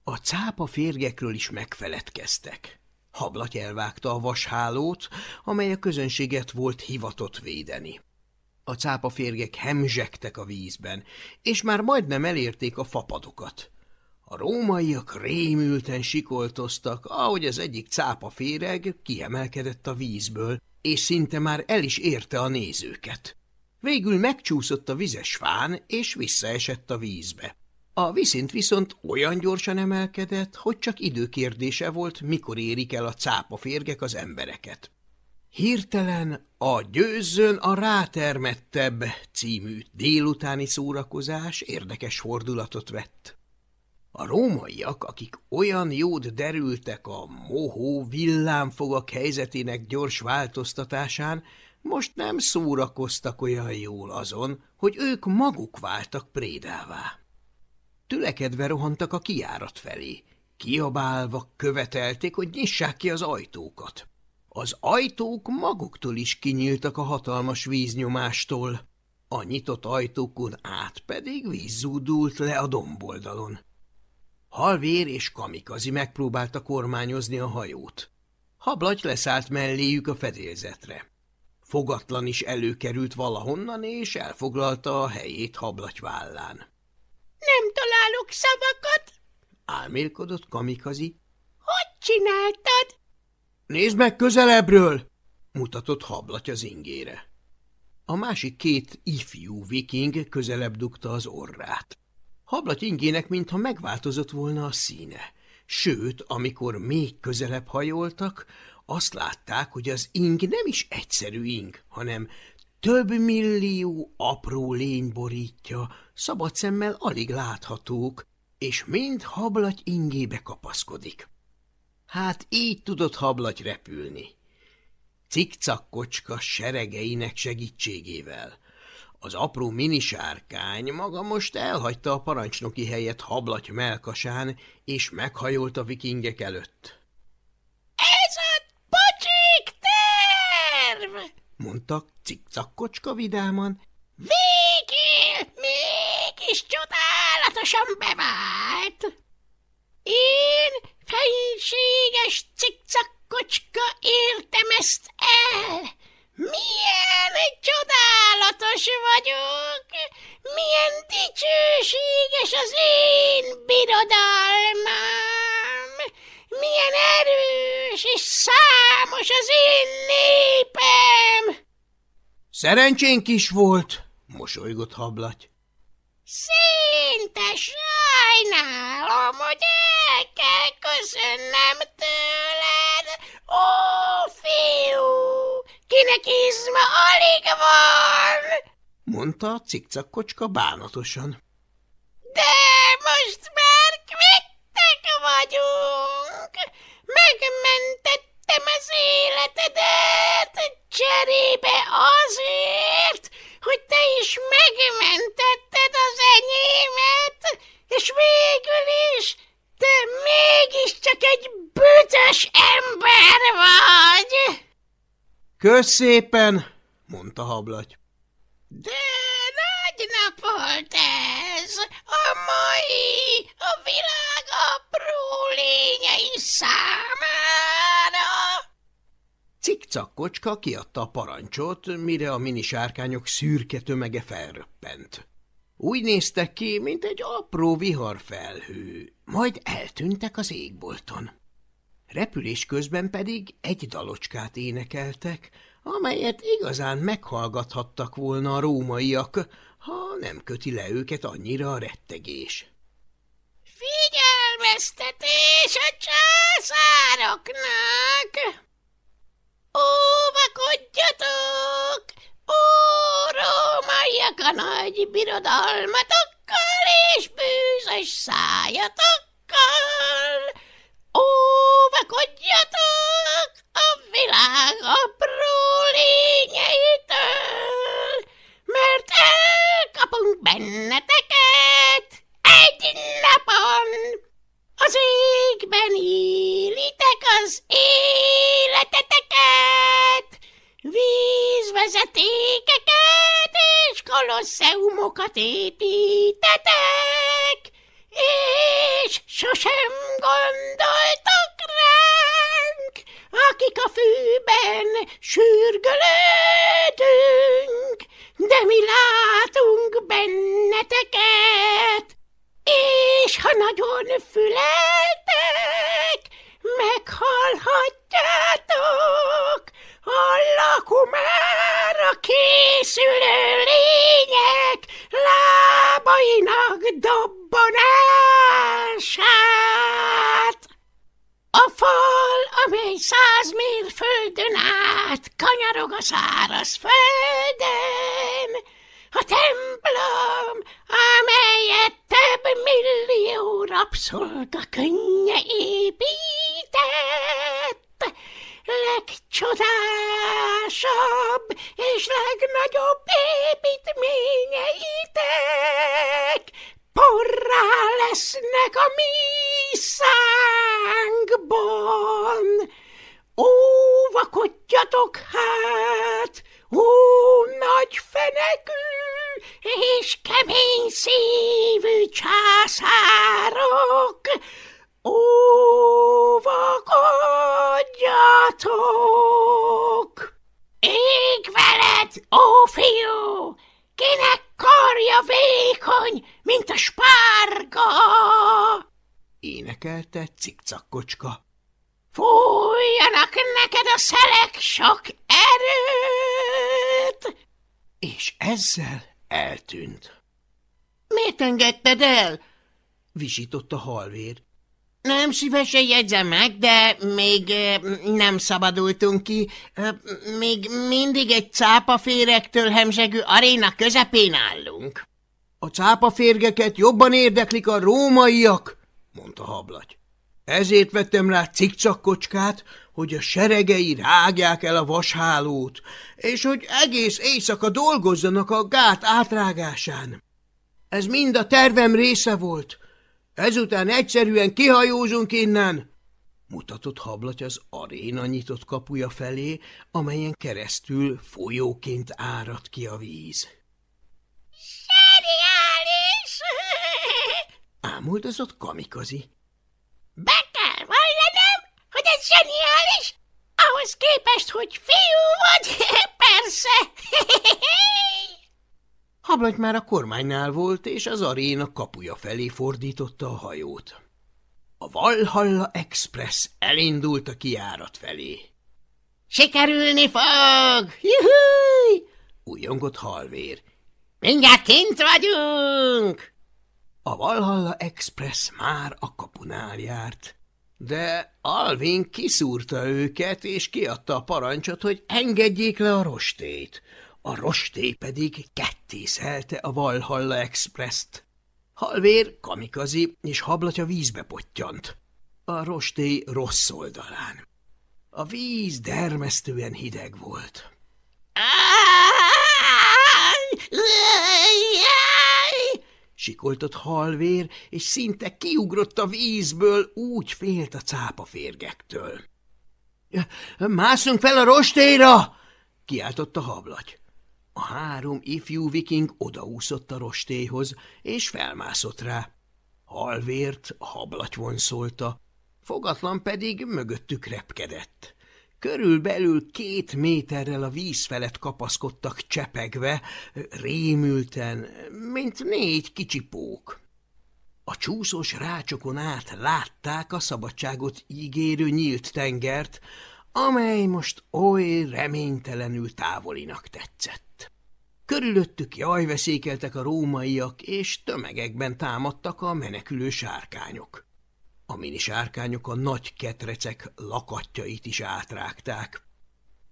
A cápa férgekről is megfeledkeztek. Hablaty elvágta a vashálót, amely a közönséget volt hivatott védeni. A cápa férgek hemzsegtek a vízben, és már majdnem elérték a fapadokat. A rómaiak rémülten sikoltoztak, ahogy az egyik cápa féreg kiemelkedett a vízből, és szinte már el is érte a nézőket. Végül megcsúszott a vizes fán, és visszaesett a vízbe. A viszint viszont olyan gyorsan emelkedett, hogy csak időkérdése volt, mikor érik el a cápa férgek az embereket. Hirtelen a Győzzön a rátermettebb című délutáni szórakozás érdekes fordulatot vett. A rómaiak, akik olyan jót derültek a mohó villámfogak helyzetének gyors változtatásán, most nem szórakoztak olyan jól azon, hogy ők maguk váltak prédává. Tülekedve rohantak a kiárat felé. Kiabálva követelték, hogy nyissák ki az ajtókat. Az ajtók maguktól is kinyíltak a hatalmas víznyomástól. A nyitott ajtókon át pedig víz zúdult le a domboldalon. Halvér és kamikazi megpróbálta kormányozni a hajót. Hablagy leszállt melléjük a fedélzetre. Fogatlan is előkerült valahonnan, és elfoglalta a helyét hablagy vállán. Nem találok szavakat. Álmélkodott kamikazi. Hogy csináltad? Nézd meg közelebbről, mutatott hablaty az ingére. A másik két ifjú viking közelebb dugta az orrát. Hablaty ingének mintha megváltozott volna a színe, sőt, amikor még közelebb hajoltak, azt látták, hogy az ing nem is egyszerű ing, hanem több millió apró lény borítja, szabad szemmel alig láthatók, és mind hablaty ingébe kapaszkodik. Hát így tudott hablaty repülni. Cikcakkocska seregeinek segítségével. Az apró minisárkány maga most elhagyta a parancsnoki helyet hablaty melkasán, és meghajolt a vikingek előtt. – Ez a pocsék terv! – mondta cikcakkocska vidáman. – Végél, mégis csodálatosan bevált! Én, fenséges cikcakkocska, értem ezt el! Milyen csodálatos vagyok! Milyen dicsőséges az én birodalmam! Milyen erős és számos az én népem! Szerencsénk is volt, mosolygott hablaty. Szinte sajnálom, hogy el kell köszönnem tőled, ó fiú! kinek izma alig van, mondta a cikcakkocska bánatosan. De most már kvittek vagyunk. Megmentettem az életedet cserébe azért, hogy te is megmentetted az enyémet, és végül is te mégiscsak egy büdös ember vagy. Kösz szépen, mondta hablaty. De nagy nap volt ez, a mai, a világ apró lényei számára. Cikcakkocska kiadta a parancsot, mire a minisárkányok szürke tömege felröppent. Úgy néztek ki, mint egy apró viharfelhő, majd eltűntek az égbolton. Repülés közben pedig egy dalocskát énekeltek, amelyet igazán meghallgathattak volna a rómaiak, ha nem köti le őket annyira a rettegés. Figyelmeztetés a császároknak! Óvakodjatok! Ó, rómaiak a nagy birodalmatokkal és bűzös szájatokkal! Óvakodjatok a világ apró lényeitől, mert elkapunk benneteket egy napon. Az égben élitek az életeteket, vízvezetékeket és kolosszeumokat építetek, és sosem gondoltak ránk, akik a fűben sürgölődünk, de mi látunk benneteket, és ha nagyon füleltek, meghallhatjátok a lakomára készülő lények lábainak dobbanását. A fal, amely száz mérföldön át kanyarog a száraz földön, a templom, amelyet több millió rabszolga könnye épített, legcsodásabb és legnagyobb építményeitek porrá lesznek a mi szánkban. Óvakodjatok hát, ó nagy fenekű és kemény szívű császárok, óvakodjatok! Ég veled, ó fiú, kinek karja vékony, mint a spárga! Énekelte cikcakkocska. Fújjanak neked a szelek sok erőt! És ezzel eltűnt. Miért engedted el? Visított a halvér. Nem szívesen jegyzem meg, de még nem szabadultunk ki. Még mindig egy cápaférektől hemzsegő aréna közepén állunk. A cápaférgeket jobban érdeklik a rómaiak, mondta Hablaty. Ezért vettem rá cikcakkocskát, hogy a seregei rágják el a vashálót, és hogy egész éjszaka dolgozzanak a gát átrágásán. Ez mind a tervem része volt. Ezután egyszerűen kihajózunk innen, mutatott hablaty az aréna nyitott kapuja felé, amelyen keresztül folyóként árad ki a víz. Seriális! Ámuldozott kamikazi. Be kell vallanom, hogy ez zseniális, ahhoz képest, hogy fiú vagy, persze. Hablagy már a kormánynál volt, és az aréna kapuja felé fordította a hajót. A Valhalla Express elindult a kiárat felé. Sikerülni fog! Juhúj! Újongott halvér. Mindjárt kint vagyunk! A Valhalla Express már a kapunál járt. De Alvin kiszúrta őket, és kiadta a parancsot, hogy engedjék le a rostét. A rosté pedig kettészelte a Valhalla Express-t. Halvér, kamikazi és hablatja vízbe pottyant. A rosté rossz oldalán. A víz dermesztően hideg volt. Sikoltott halvér, és szinte kiugrott a vízből, úgy félt a cápaférgektől. – Mászunk fel a rostéra! – kiáltott a hablaty. A három ifjú viking odaúszott a rostéhoz, és felmászott rá. Halvért a hablaty vonszolta, fogatlan pedig mögöttük repkedett. Körülbelül két méterrel a víz felett kapaszkodtak csepegve, rémülten, mint négy kicsi pók. A csúszós rácsokon át látták a szabadságot ígérő nyílt tengert, amely most oly reménytelenül távolinak tetszett. Körülöttük jajveszékeltek a rómaiak, és tömegekben támadtak a menekülő sárkányok. A mini sárkányok a nagy ketrecek lakatjait is átrágták.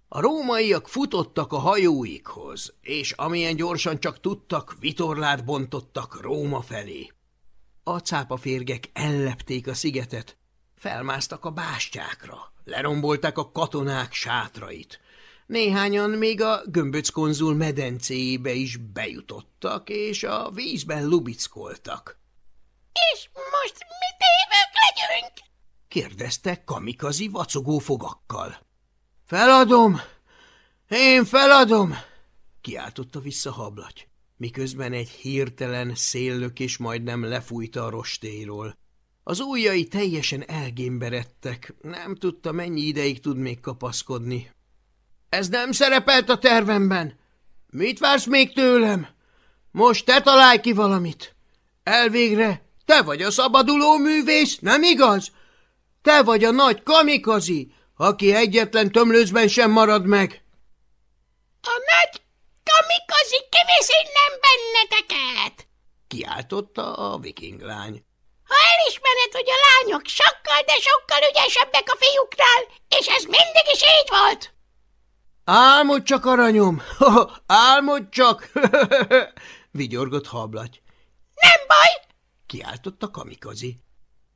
A rómaiak futottak a hajóikhoz, és amilyen gyorsan csak tudtak, vitorlát bontottak Róma felé. A cápaférgek ellepték a szigetet, felmásztak a bástyákra, lerombolták a katonák sátrait. Néhányan még a gömböc konzul medencéjébe is bejutottak, és a vízben lubickoltak. – És most mit évők legyünk? – kérdezte kamikazi vacogó fogakkal. – Feladom! Én feladom! – kiáltotta vissza hablaty, miközben egy hirtelen széllökés majdnem lefújta a rostéról. Az ujjai teljesen elgémberedtek, nem tudta, mennyi ideig tud még kapaszkodni. Ez nem szerepelt a tervemben. Mit vársz még tőlem? Most te találj ki valamit. Elvégre te vagy a szabaduló művész, nem igaz? Te vagy a nagy kamikazi, aki egyetlen tömlőzben sem marad meg. A nagy kamikazi kivisz innen benneteket! Kiáltotta a vikinglány. Ha elismered, hogy a lányok sokkal, de sokkal ügyesebbek a fiúknál, és ez mindig is így volt. Álmod csak, aranyom! Álmod csak! Vigyorgott hablaty. Nem baj! Kiáltotta kamikazi.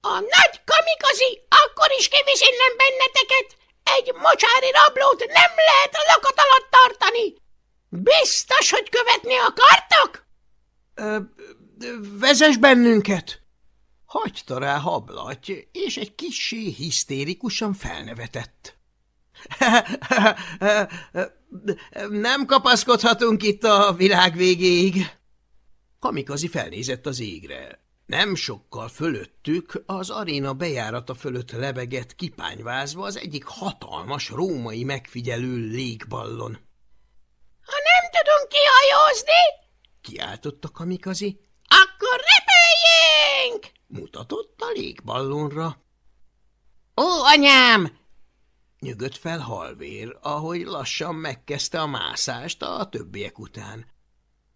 A nagy kamikazi akkor is kivisz innen benneteket! Egy mocsári rablót nem lehet a lakat alatt tartani! Biztos, hogy követni akartok? Ö, vezess bennünket! Hagyta rá hablaty, és egy kissé hisztérikusan felnevetett. Nem kapaszkodhatunk itt a világ végéig. Kamikazi felnézett az égre. Nem sokkal fölöttük az aréna bejárata fölött lebegett kipányvázva az egyik hatalmas római megfigyelő légballon. – Ha nem tudunk kihajózni, kiáltotta Kamikazi, akkor repüljünk! mutatott a légballonra. Ó, anyám! Nyögött fel halvér, ahogy lassan megkezdte a mászást a többiek után.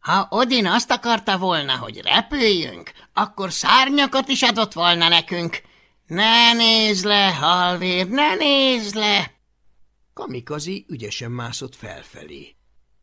Ha Odin azt akarta volna, hogy repüljünk, akkor szárnyakat is adott volna nekünk. Ne nézd le, halvér, ne nézd le! Kamikazi ügyesen mászott felfelé.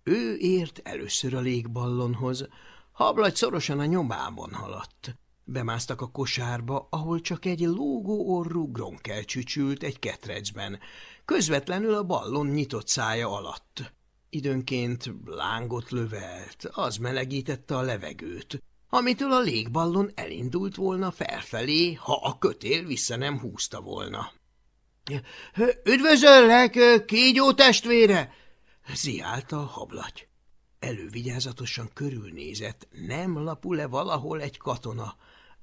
Ő ért először a légballonhoz, hablagy szorosan a nyomában haladt. Bemásztak a kosárba, ahol csak egy lógó orrú gronkel csücsült egy ketrecben, közvetlenül a ballon nyitott szája alatt. Időnként lángot lövelt, az melegítette a levegőt, amitől a légballon elindult volna felfelé, ha a kötél vissza nem húzta volna. – Üdvözöllek, kígyó testvére! – ziálta a hablaty. Elővigyázatosan körülnézett, nem lapul-e valahol egy katona.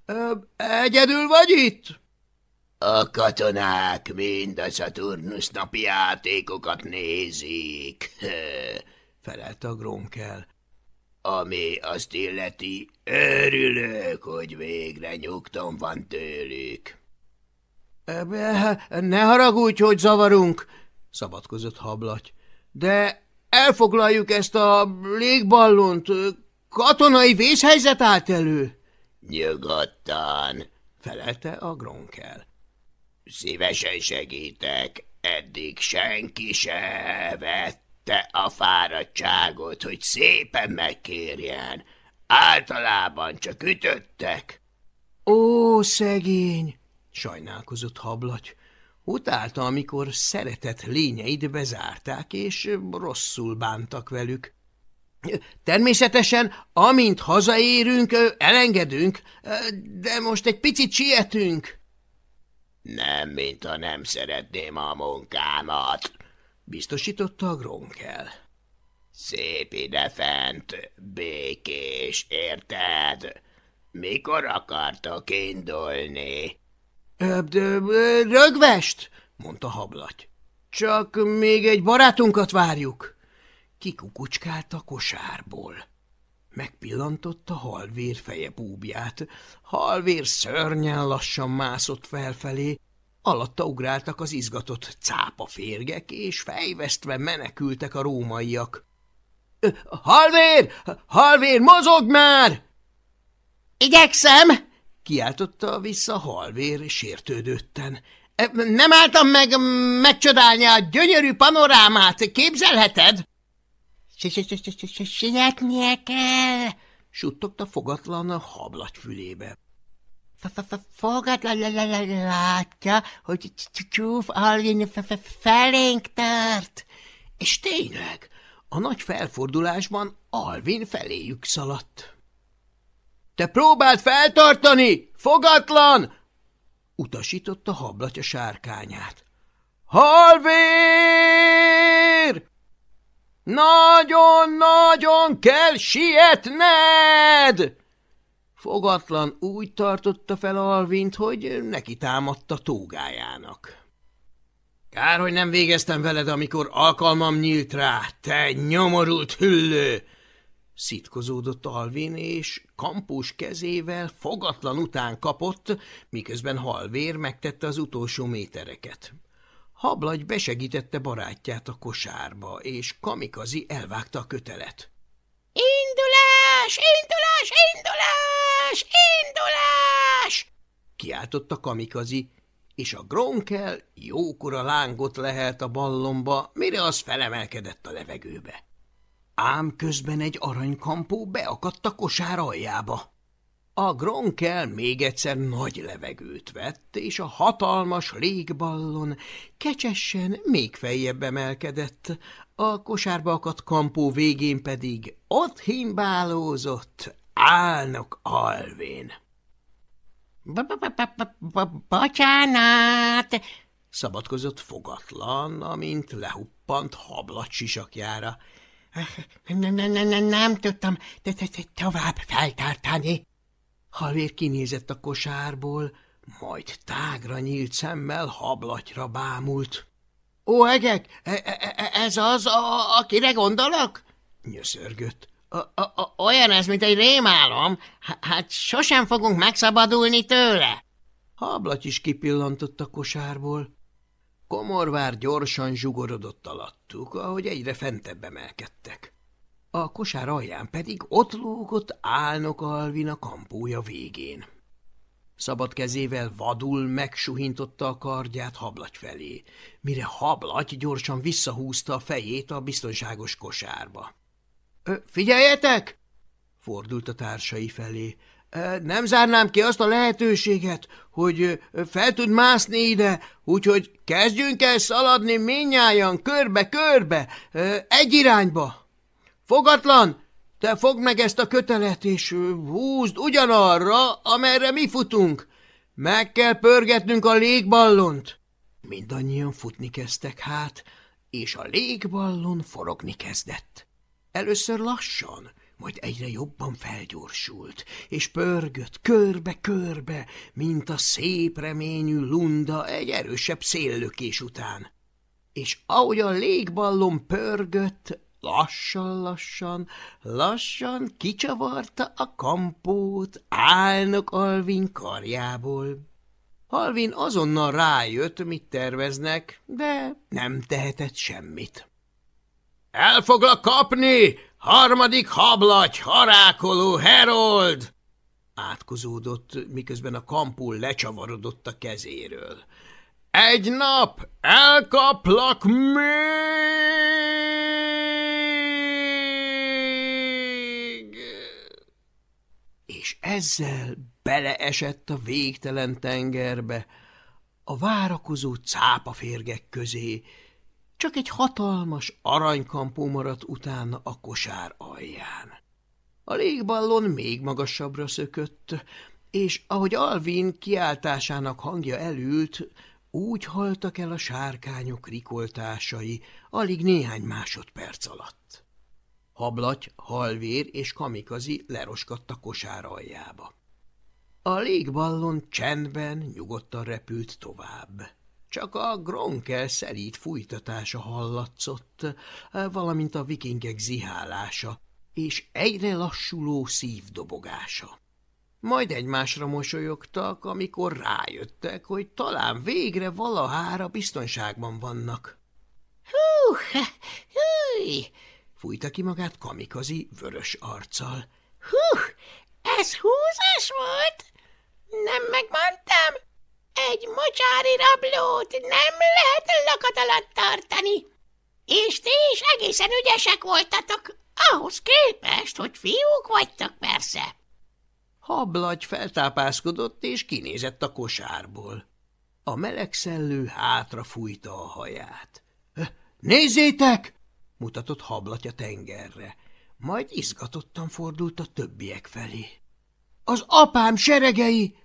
– Egyedül vagy itt? – A katonák mind a Saturnus napi játékokat nézik – felelte a Gronkel. Ami azt illeti, örülök, hogy végre nyugton van tőlük. – Ne haragudj, hogy zavarunk, szabadkozott hablaty, de elfoglaljuk ezt a légballont, katonai vészhelyzet állt elő. Nyugodtan, felelte a gronkel. Szívesen segítek, eddig senki se vette a fáradtságot, hogy szépen megkérjen. Általában csak ütöttek. Ó, szegény! sajnálkozott hablaty. Utálta, amikor szeretett lényeid bezárták, és rosszul bántak velük. Természetesen, amint hazaérünk, elengedünk, de most egy picit sietünk. Nem, mintha nem szeretném a munkámat, biztosította a Gronkel. Szép idefent, békés, érted? Mikor akartok indulni? – Rögvest! – mondta hablaty. – Csak még egy barátunkat várjuk. Kikukucskált a kosárból. Megpillantotta halvér feje búbját. Halvér szörnyen lassan mászott felfelé, alatta ugráltak az izgatott cápaférgek, és fejvesztve menekültek a rómaiak. – Halvér! Halvér, mozog már! – Igyekszem! kiáltotta vissza halvér sértődötten. Nem álltam meg megcsodálni a gyönyörű panorámát, képzelheted? Sietnie kell, suttogta fogatlan a hablaty fülébe. Fogatlan látja, hogy csúf Alvin felénk tart. És tényleg, a nagy felfordulásban Alvin feléjük szaladt. Te próbáld feltartani! Fogatlan! Utasította hablatja sárkányát. Halvér! Nagyon-nagyon kell sietned! Fogatlan úgy tartotta fel Alvint, hogy neki támadta tógájának. Kár, hogy nem végeztem veled, amikor alkalmam nyílt rá, te nyomorult hüllő! Szitkozódott Alvin, és kampós kezével fogatlan után kapott, miközben halvér megtette az utolsó métereket. Hablagy besegítette barátját a kosárba, és kamikazi elvágta a kötelet. – Indulás! Indulás! Indulás! Indulás! – kiáltotta kamikazi, és a gronkel jókora lángot lehelt a ballomba, mire az felemelkedett a levegőbe. Ám közben egy aranykampó beakadt a kosár aljába. A gronkel még egyszer nagy levegőt vett, és a hatalmas légballon kecsesen még feljebb emelkedett, a kosárba akadt kampó végén pedig ott himbálózott álnok Alvin. – Bocsánat! – szabadkozott fogatlan, amint lehuppant hablat sisakjára – nem, nem, nem, nem tudtam tovább feltartani. Halvér kinézett a kosárból, majd tágra nyílt szemmel hablatyra bámult. – Ó, egek, e, e, e, ez az, a, akire gondolok? – nyöszörgött. – Olyan ez, mint egy rémálom. Hát sosem fogunk megszabadulni tőle. Hablaty is kipillantott a kosárból. Komorvár gyorsan zsugorodott alattuk, ahogy egyre fentebb emelkedtek. A kosár alján pedig ott lógott álnok Alvin a kampója végén. Szabad kezével vadul megsuhintotta a kardját hablaty felé, mire hablaty gyorsan visszahúzta a fejét a biztonságos kosárba. – Figyeljetek! – fordult a társai felé. – Nem zárnám ki azt a lehetőséget, hogy fel tud mászni ide, úgyhogy kezdjünk el szaladni minnyáján körbe-körbe, egy irányba. Fogatlan, te fogd meg ezt a kötelet, és húzd ugyanarra, amerre mi futunk. Meg kell pörgetnünk a légballont. Mindannyian futni kezdtek hát, és a légballon forogni kezdett. Először lassan, majd egyre jobban felgyorsult, és pörgött körbe-körbe, mint a szép reményű lunda egy erősebb széllökés után. És ahogy a légballon pörgött, lassan-lassan, lassan kicsavarta a kampót álnok Alvin karjából. Alvin azonnal rájött, mit terveznek, de nem tehetett semmit. – El foglak kapni! Harmadik hablaty, harákoló Herold! Átkozódott, miközben a kampul lecsavarodott a kezéről. Egy nap elkaplak még! És ezzel beleesett a végtelen tengerbe, a várakozó cápaférgek közé, csak egy hatalmas aranykampó maradt utána a kosár alján. A légballon még magasabbra szökött, és ahogy Alvin kiáltásának hangja elült, úgy haltak el a sárkányok rikoltásai alig néhány másodperc alatt. Hablaty, halvér és kamikazi leroskadt a kosár aljába. A légballon csendben, nyugodtan repült tovább. Csak a gronkel szerít fújtatása hallatszott, valamint a vikingek zihálása, és egyre lassuló szívdobogása. Majd egymásra mosolyogtak, amikor rájöttek, hogy talán végre valahára biztonságban vannak. – Hú, húj! – fújta ki magát kamikazi vörös arccal. – Hú, ez húzás volt? Nem megmondtam? Egy mocsári rablót nem lehet lakat alatt tartani. És ti is egészen ügyesek voltatok, ahhoz képest, hogy fiúk vagytok persze. Hablagy feltápászkodott és kinézett a kosárból. A meleg szellő hátra fújta a haját. – Nézzétek! – mutatott hablaty a tengerre, majd izgatottan fordult a többiek felé. – Az apám seregei!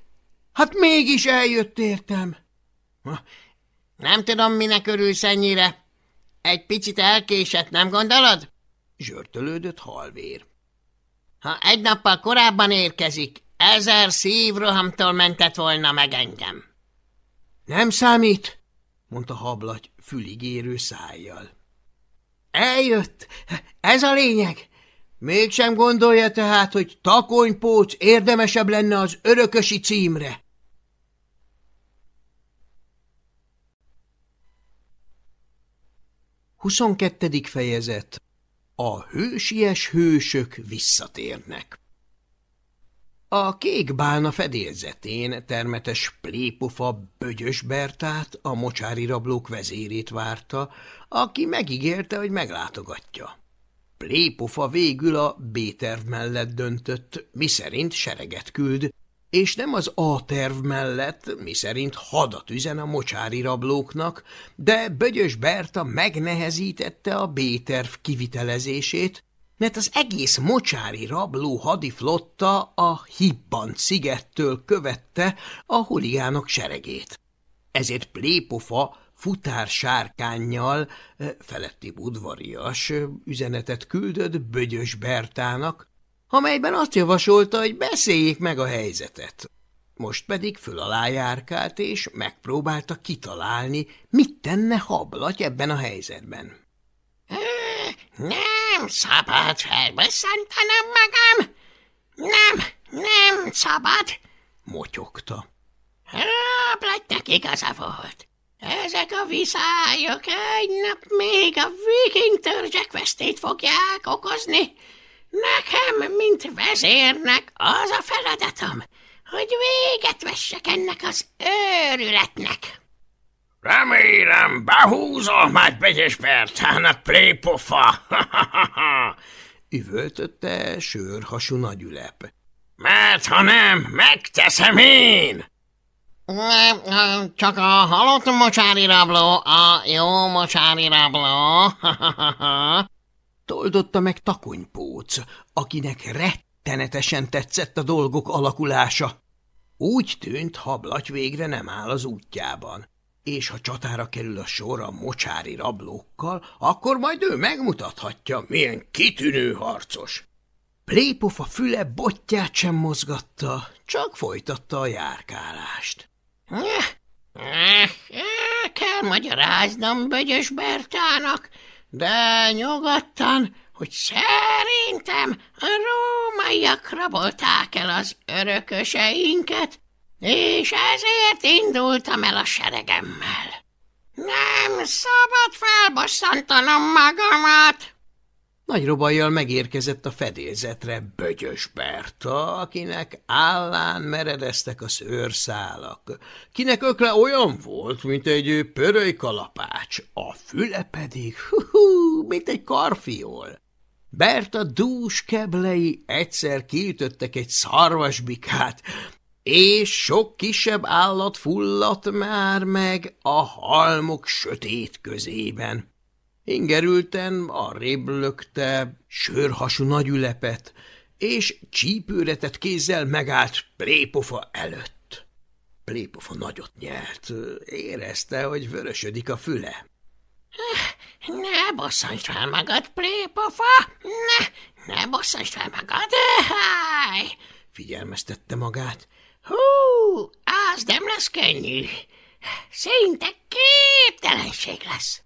Hát mégis eljött értem. Nem tudom, minek örülsz ennyire. Egy picit elkésett, nem gondolod? Zsörtölődött halvér. Ha egy nappal korábban érkezik, ezer szívrohamtól mentett volna meg engem. Nem számít, mondta hablaty füligérő szájjal. Eljött, ez a lényeg. Mégsem gondolja tehát, hogy takonypóc érdemesebb lenne az örökösi címre. 22. fejezet A hősies hősök visszatérnek A kék bálna fedélzetén termetes plépofa Bögyös Bertát, a mocsári rablók vezérét várta, aki megígérte, hogy meglátogatja. Plépofa végül a B-terv mellett döntött, miszerint sereget küld, és nem az A-terv mellett, miszerint hadat üzen a mocsári rablóknak, de Bögyös Berta megnehezítette a B-terv kivitelezését, mert az egész mocsári rabló hadiflotta a Hibbant szigettől követte a huligánok seregét. Ezért Plépofa futár sárkánnyal, feletti udvarias üzenetet küldött Bögyös Bertának, amelyben azt javasolta, hogy beszéljék meg a helyzetet. Most pedig föl alá járkált, és megpróbálta kitalálni, mit tenne hablaty ebben a helyzetben. – Nem szabad felbosszantanom magam! Nem, nem szabad! – motyogta. – Hablatynak igaza volt. Ezek a viszályok egy nap még a viking törzsek vesztét fogják okozni, Nekem, mint vezérnek az a feladatom, hogy véget vessek ennek az őrületnek. Remélem, behúzol majd Begyes Bertának plépofa, üvöltötte sörhasú nagyülep. Mert ha nem, megteszem én! Csak a halott mocsári rabló, a jó mocsári rabló. Toldotta meg takonypóc, akinek rettenetesen tetszett a dolgok alakulása. Úgy tűnt, hablaty végre nem áll az útjában, és ha csatára kerül a sor a mocsári rablókkal, akkor majd ő megmutathatja, milyen kitűnő harcos. Plépofa füle botját sem mozgatta, csak folytatta a járkálást. Kell magyaráznom Bögyös Bertának, de nyugodtan, hogy szerintem a rómaiak rabolták el az örököseinket, és ezért indultam el a seregemmel. Nem szabad felbosszantanom magamat. Nagy robajjal megérkezett a fedélzetre Bögyös Berta, akinek állán meredeztek a szőrszálak, kinek ökle olyan volt, mint egy pöröly kalapács, a füle pedig, hú, mint egy karfiol. Berta dús keblei egyszer kiütöttek egy szarvasbikát, és sok kisebb állat fulladt már meg a halmok sötét közében. Ingerülten arrébb lökte sörhasú nagyülepet, és csípőretett kézzel megállt Plépofa előtt. Plépofa nagyot nyelt, érezte, hogy vörösödik a füle. – Ne bosszantsd fel magad, Plépofa! Ne, ne bosszantsd fel magad! Háj! – figyelmeztette magát. – Hú, az nem lesz könnyű. Szinte képtelenség lesz.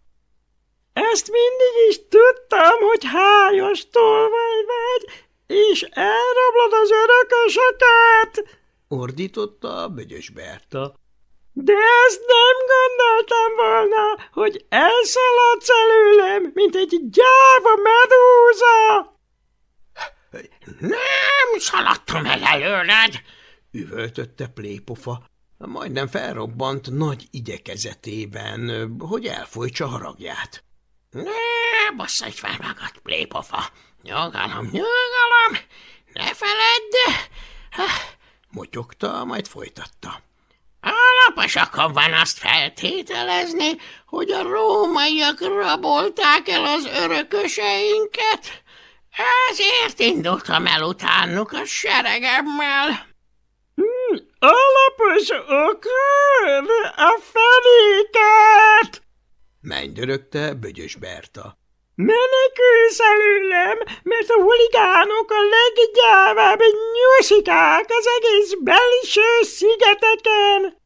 Ezt mindig is tudtam, hogy hájas tolvaj vagy, és elrablod az örökösöket! Ordította a Bögyös Berta. De ezt nem gondoltam volna, hogy elszaladsz előlem, mint egy gyáva medúza! Nem szaladtam el előled! Üvöltötte plépofa, majdnem felrobbant nagy igyekezetében, hogy elfolytsa haragját. Ne bosszadj fel magad, plépofa! Nyugalom, nyugalom! Ne feledd! Motyogta, majd folytatta. Alaposakon van azt feltételezni, hogy a rómaiak rabolták el az örököseinket, ezért indultam el utánuk a seregemmel. Alapos okod a fenéket! Mennydörögte Bögyös Berta. Menekülsz előlem, mert a huligánok a leggyávább nyusikák az egész belső szigeteken.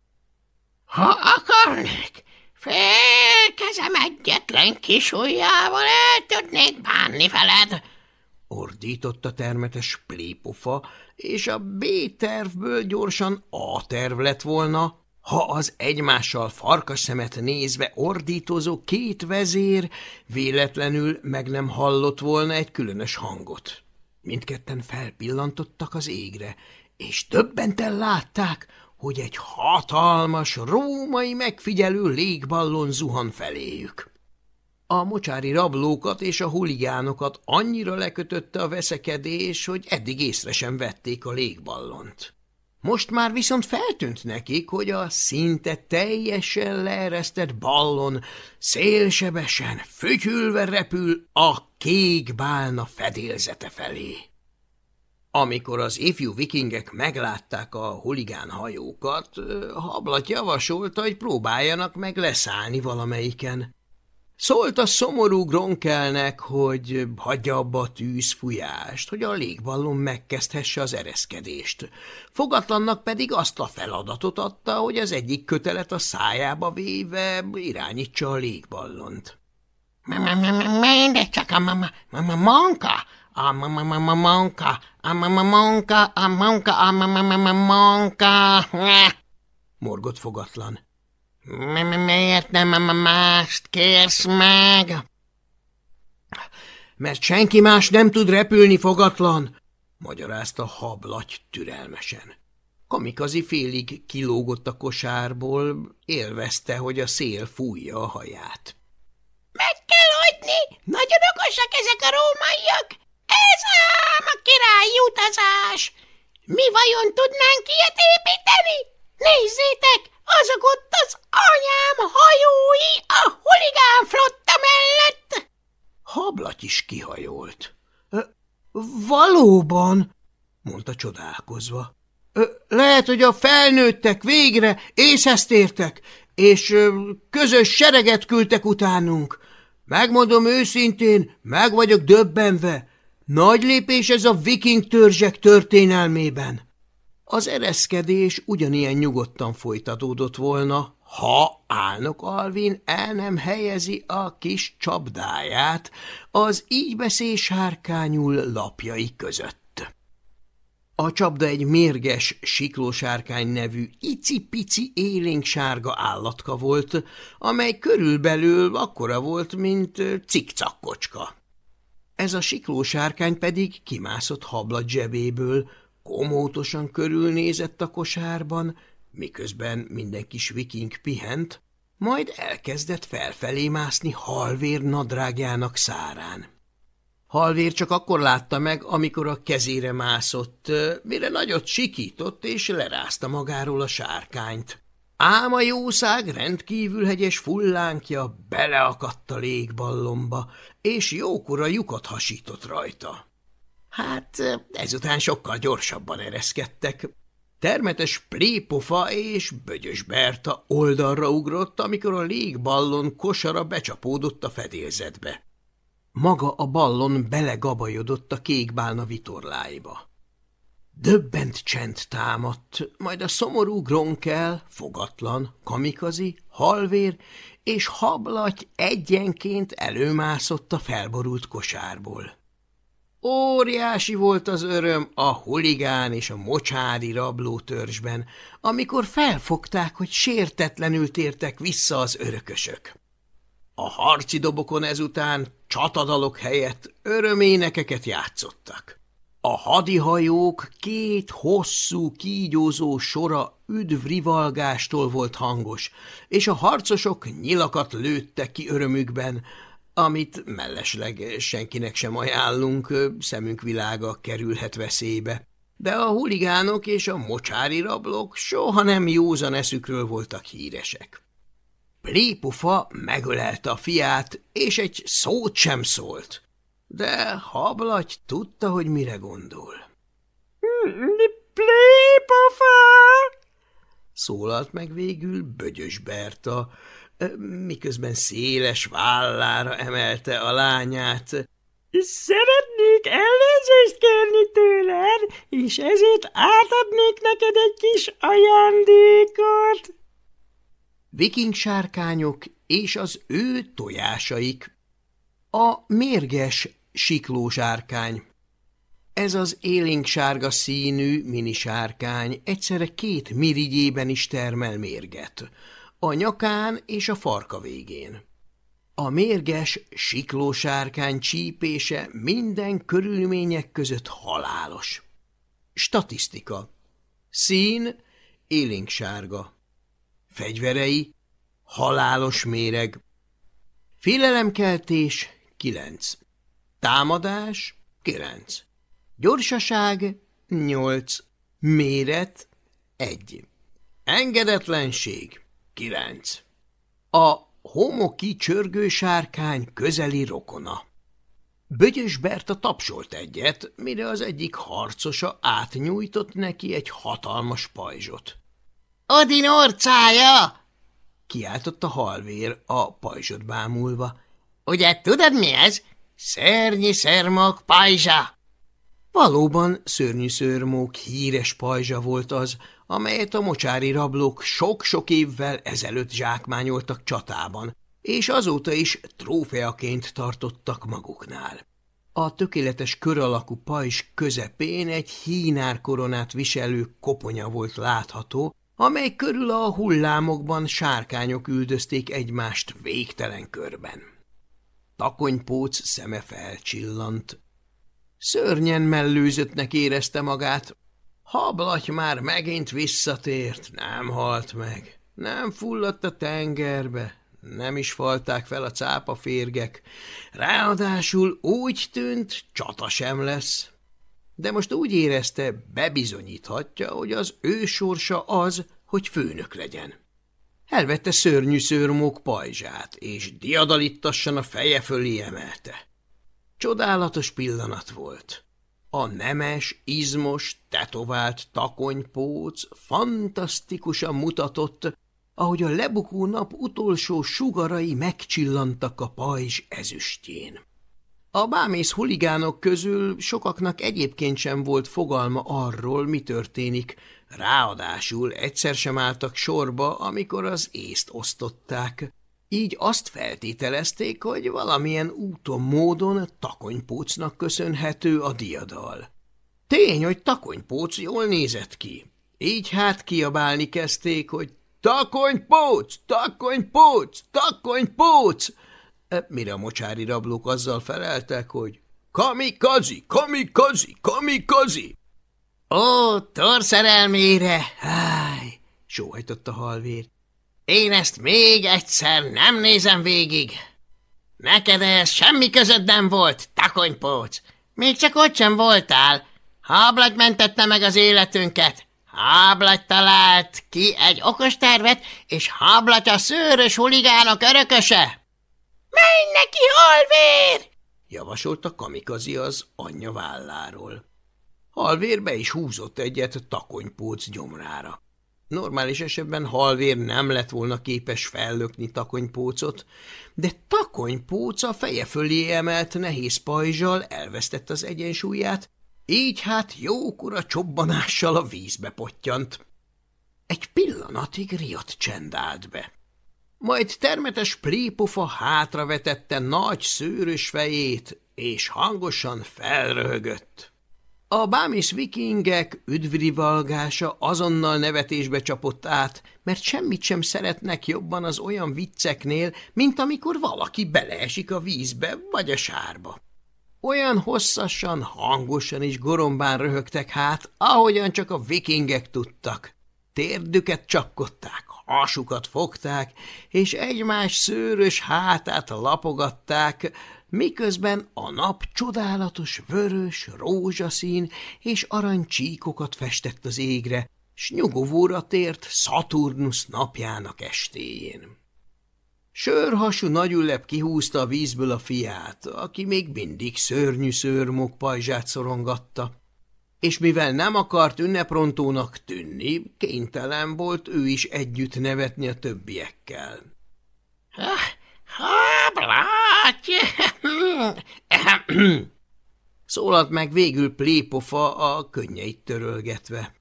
Ha akarnék, félkezem egyetlen kis ujjával el tudnék bánni veled. Ordított a termetes plépofa, és a B-tervből gyorsan A-terv lett volna, ha az egymással farkas szemet nézve ordítozó két vezér véletlenül meg nem hallott volna egy különös hangot. Mindketten felpillantottak az égre, és többenten látták, hogy egy hatalmas, római megfigyelő légballon zuhan feléjük. A mocsári rablókat és a huligánokat annyira lekötötte a veszekedés, hogy eddig észre sem vették a légballont. Most már viszont feltűnt nekik, hogy a szinte teljesen leeresztett ballon szélsebesen, fütyülve repül a kék bálna fedélzete felé. Amikor az ifjú vikingek meglátták a huligán hajókat, Hablat javasolta, hogy próbáljanak meg leszállni valamelyiken. Szólt a szomorú Gronkelnek, hogy hagyja abba a tűzfújást, hogy a légballon megkezdhesse az ereszkedést. Fogatlannak pedig azt a feladatot adta, hogy az egyik kötelet a szájába véve irányítsa a légballont. – Mindegy csak a manka, a manka, a manka, a manka, a manka, morgott fogatlan. Miért nem mást kérsz meg? Mert senki más nem tud repülni fogatlan, magyarázta hablaty türelmesen. Kamikazi félig kilógott a kosárból, élvezte, hogy a szél fújja a haját. Meg kell hagyni! Nagyon okosak ezek a rómaiak! Ez ám a királyi utazás! Mi vajon tudnánk ilyet építeni? Nézzétek, azok ott az anyám hajói a huligán flotta mellett! Hablaty is kihajolt. – Valóban, mondta csodálkozva. – Lehet, hogy a felnőttek végre észhez tértek, és közös sereget küldtek utánunk. Megmondom őszintén, meg vagyok döbbenve. Nagy lépés ez a viking törzsek történelmében. Az ereszkedés ugyanilyen nyugodtan folytatódott volna, ha álnok Alvin el nem helyezi a kis csapdáját az ígybeszés hárkányul lapjai között. A csapda egy mérges siklósárkány nevű icipici élénksárga állatka volt, amely körülbelül akkora volt, mint cikcakkocska. Ez a siklósárkány pedig kimászott hablat zsebéből, komótosan körülnézett a kosárban, miközben minden kis viking pihent, majd elkezdett felfelé mászni halvér nadrágjának szárán. Halvér csak akkor látta meg, amikor a kezére mászott, mire nagyot sikított és lerázta magáról a sárkányt. Ám a jószág rendkívül hegyes fullánkja beleakadt a légballomba, és jókora lyukat hasított rajta. Hát ezután sokkal gyorsabban ereszkedtek. Termetes plépofa és bögyös Berta oldalra ugrott, amikor a légballon kosara becsapódott a fedélzetbe. Maga a ballon belegabajodott a kékbálna vitorláiba. Döbbent csend támadt, majd a szomorú gronkel, fogatlan, kamikazi, halvér és hablaty egyenként előmászott a felborult kosárból. Óriási volt az öröm a huligán és a mocsári törzsben, amikor felfogták, hogy sértetlenül tértek vissza az örökösök. A harci dobokon ezután csatadalok helyett öröménekeket játszottak. A hadihajók két hosszú, kígyózó sora üdvrivalgástól volt hangos, és a harcosok nyilakat lőttek ki örömükben, amit mellesleg senkinek sem ajánlunk, szemünk világa kerülhet veszélybe. De a huligánok és a mocsári rablók soha nem józan eszükről voltak híresek. Plépufa megölelte a fiát, és egy szót sem szólt. De hablaty tudta, hogy mire gondol. – Plépufa! – szólalt meg végül Bögyös Berta, miközben széles vállára emelte a lányát. Szeretnék elnézést kérni tőled, és ezért átadnék neked egy kis ajándékot. Viking sárkányok és az ő tojásaik. A mérges siklósárkány. Ez az élénksárga színű minisárkány egyszerre két mirigyében is termel mérget – a nyakán és a farka végén. A mérges, siklósárkány csípése minden körülmények között halálos. Statisztika. Szín élénksárga. Fegyverei halálos méreg. Félelemkeltés 9. Támadás 9. Gyorsaság 8. Méret 1. Engedetlenség 9. A homoki csörgő sárkány közeli rokona. Bögyös Berta tapsolt egyet, mire az egyik harcosa átnyújtott neki egy hatalmas pajzsot. – Odin orcája! – kiáltott a halvér a pajzsot bámulva. – Ugye tudod mi ez? Szörnyi szermok pajzsa! Valóban szörnyű szörmók híres pajzsa volt az, amelyet a mocsári rablók sok-sok évvel ezelőtt zsákmányoltak csatában, és azóta is trófeaként tartottak maguknál. A tökéletes kör alakú pajzs közepén egy hínár koronát viselő koponya volt látható, amely körül a hullámokban sárkányok üldözték egymást végtelen körben. Takonypóc szeme felcsillant. Szörnyen mellőzöttnek érezte magát, Hablaty már megint visszatért, nem halt meg. Nem fulladt a tengerbe, nem is falták fel a cápaférgek. Ráadásul úgy tűnt, csata sem lesz. De most úgy érezte, bebizonyíthatja, hogy az ő sorsa az, hogy főnök legyen. Elvette szörnyű szőrmók pajzsát, és diadalittassan a feje fölé emelte. Csodálatos pillanat volt. A nemes, izmos, tetovált takonypóc fantasztikusan mutatott, ahogy a lebukó nap utolsó sugarai megcsillantak a pajzs ezüstjén. A bámész huligánok közül sokaknak egyébként sem volt fogalma arról, mi történik, ráadásul egyszer sem álltak sorba, amikor az észt osztották. Így azt feltételezték, hogy valamilyen úton, módon takonypócnak köszönhető a diadal. Tény, hogy takonypóc jól nézett ki. Így hát kiabálni kezdték, hogy takonypóc, takonypóc, takonypóc! E, mire a mocsári rablók azzal feleltek, hogy kamikazi, kamikazi, kamikazi! Ó, torszerelmére! Háj! sóhajtott a halvér. Én ezt még egyszer nem nézem végig. Neked ehhez semmi között nem volt, takonypóc. Még csak ott sem voltál. Hablagy mentette meg az életünket. Hablagy talált ki egy okos tervet, és hablagy a szőrös huligánok örököse. Menj neki, halvér! javasolta Kamikazi az anyja válláról. Halvér be is húzott egyet takonypóc gyomrára. Normális esetben halvér nem lett volna képes fellökni takonypócot, de takonypóc a feje fölé emelt nehéz pajzsal elvesztett az egyensúlyát, így hát jókora csobbanással a vízbe pottyant. Egy pillanatig riadt csend állt be. Majd termetes plépofa hátravetette nagy szőrös fejét, és hangosan felröhögött. A bámis vikingek üdvrivalgása azonnal nevetésbe csapott át, mert semmit sem szeretnek jobban az olyan vicceknél, mint amikor valaki beleesik a vízbe vagy a sárba. Olyan hosszasan, hangosan és gorombán röhögtek hát, ahogyan csak a vikingek tudtak. Térdüket csapkodták, hasukat fogták, és egymás szőrös hátát lapogatták, miközben a nap csodálatos vörös, rózsaszín és aranycsíkokat festett az égre, s nyugovóra tért Szaturnusz napjának estéjén. Sörhasú nagyüllep kihúzta a vízből a fiát, aki még mindig szörnyű szőrmok pajzsát szorongatta, és mivel nem akart ünneprontónak tűnni, kénytelen volt ő is együtt nevetni a többiekkel. Hablaty! Szólalt meg végül plépofa a könnyeit törölgetve.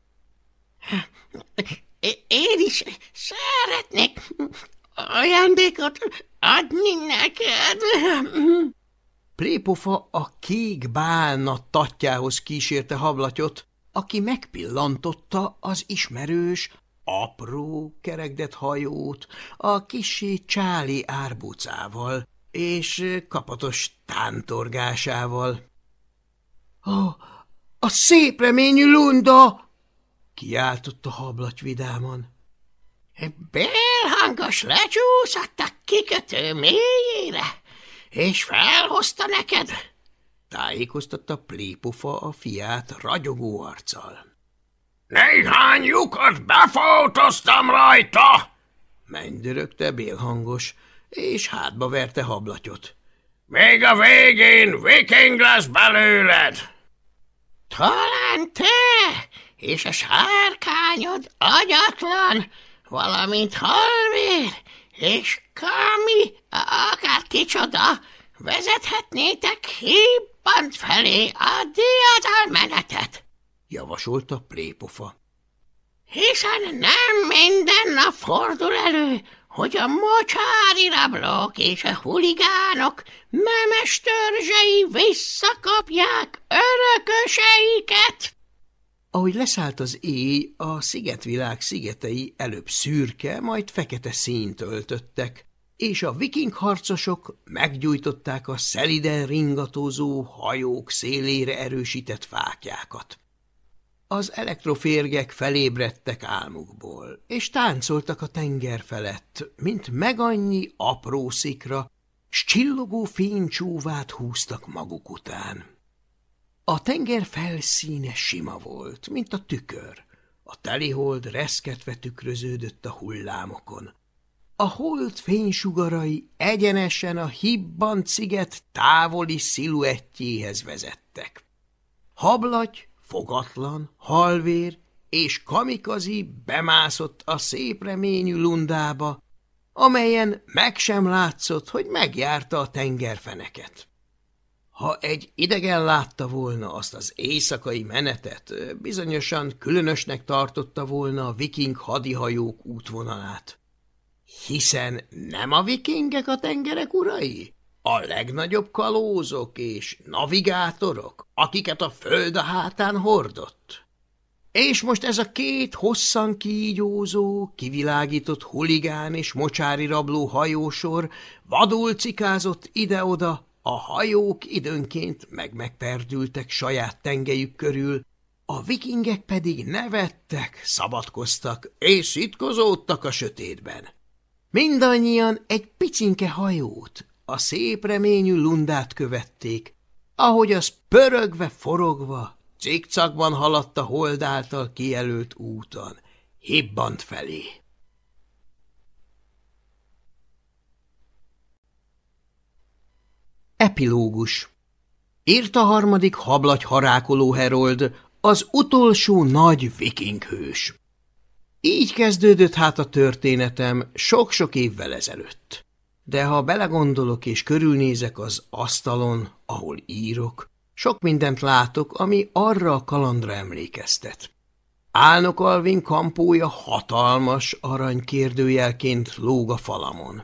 Én is szeretnék ajándékot adni neked. Plépofa a kék bálna tatjához kísérte hablatyot, aki megpillantotta az ismerős, apró, kerekdett hajót a kisé csáli árbucával és kapatos tántorgásával. – A, a szép reményű Lunda! – kiáltotta hablaty vidáman. – Bélhangos lecsúszott a kikötő mélyére, és felhozta neked – tájékoztatta plépofa a fiát ragyogó arccal. Néhány lyukat befoltoztam rajta! Mennydörögte bélhangos, és hátba verte hablatyot. Még a végén viking lesz belőled! Talán te és a sárkányod agyatlan, valamint halvér és kami, akár kicsoda, vezethetnétek hibbant felé a diadalmenetet javasolta plépofa. Hiszen nem minden nap fordul elő, hogy a mocsári rablók és a huligánok nemes törzsei visszakapják örököseiket. Ahogy leszállt az éj, a szigetvilág szigetei előbb szürke, majd fekete színt öltöttek, és a viking harcosok meggyújtották a szeliden ringatózó hajók szélére erősített fákjákat. Az elektroférgek felébredtek álmukból, és táncoltak a tenger felett, mint megannyi apró szikra, s csillogó fénycsúvát húztak maguk után. A tenger felszíne sima volt, mint a tükör. A telihold reszketve tükröződött a hullámokon. A hold fénysugarai egyenesen a hibbant sziget távoli sziluettjéhez vezettek. Hablaty, fogatlan, halvér és kamikazi bemászott a szép reményű lundába, amelyen meg sem látszott, hogy megjárta a tengerfeneket. Ha egy idegen látta volna azt az éjszakai menetet, bizonyosan különösnek tartotta volna a viking hadihajók útvonalát. Hiszen nem a vikingek a tengerek urai? A legnagyobb kalózok és navigátorok, akiket a föld a hátán hordott? És most ez a két hosszan kígyózó, kivilágított huligán és mocsári rabló hajósor vadul cikázott ide-oda, a hajók időnként meg-megperdültek saját tengelyük körül, a vikingek pedig nevettek, szabadkoztak és szitkozódtak a sötétben. Mindannyian egy picinke hajót, a szép reményű lundát követték, ahogy az pörögve, forogva, cikcakban haladt a hold által kijelölt úton, hibbant felé. Epilógus Írt a harmadik hablagy harákoló herold, az utolsó nagy vikinghős. Így kezdődött hát a történetem sok-sok évvel ezelőtt. De ha belegondolok és körülnézek az asztalon, ahol írok, sok mindent látok, ami arra a kalandra emlékeztet. Álnok Alvin kampója hatalmas arany kérdőjelként lóg a falamon.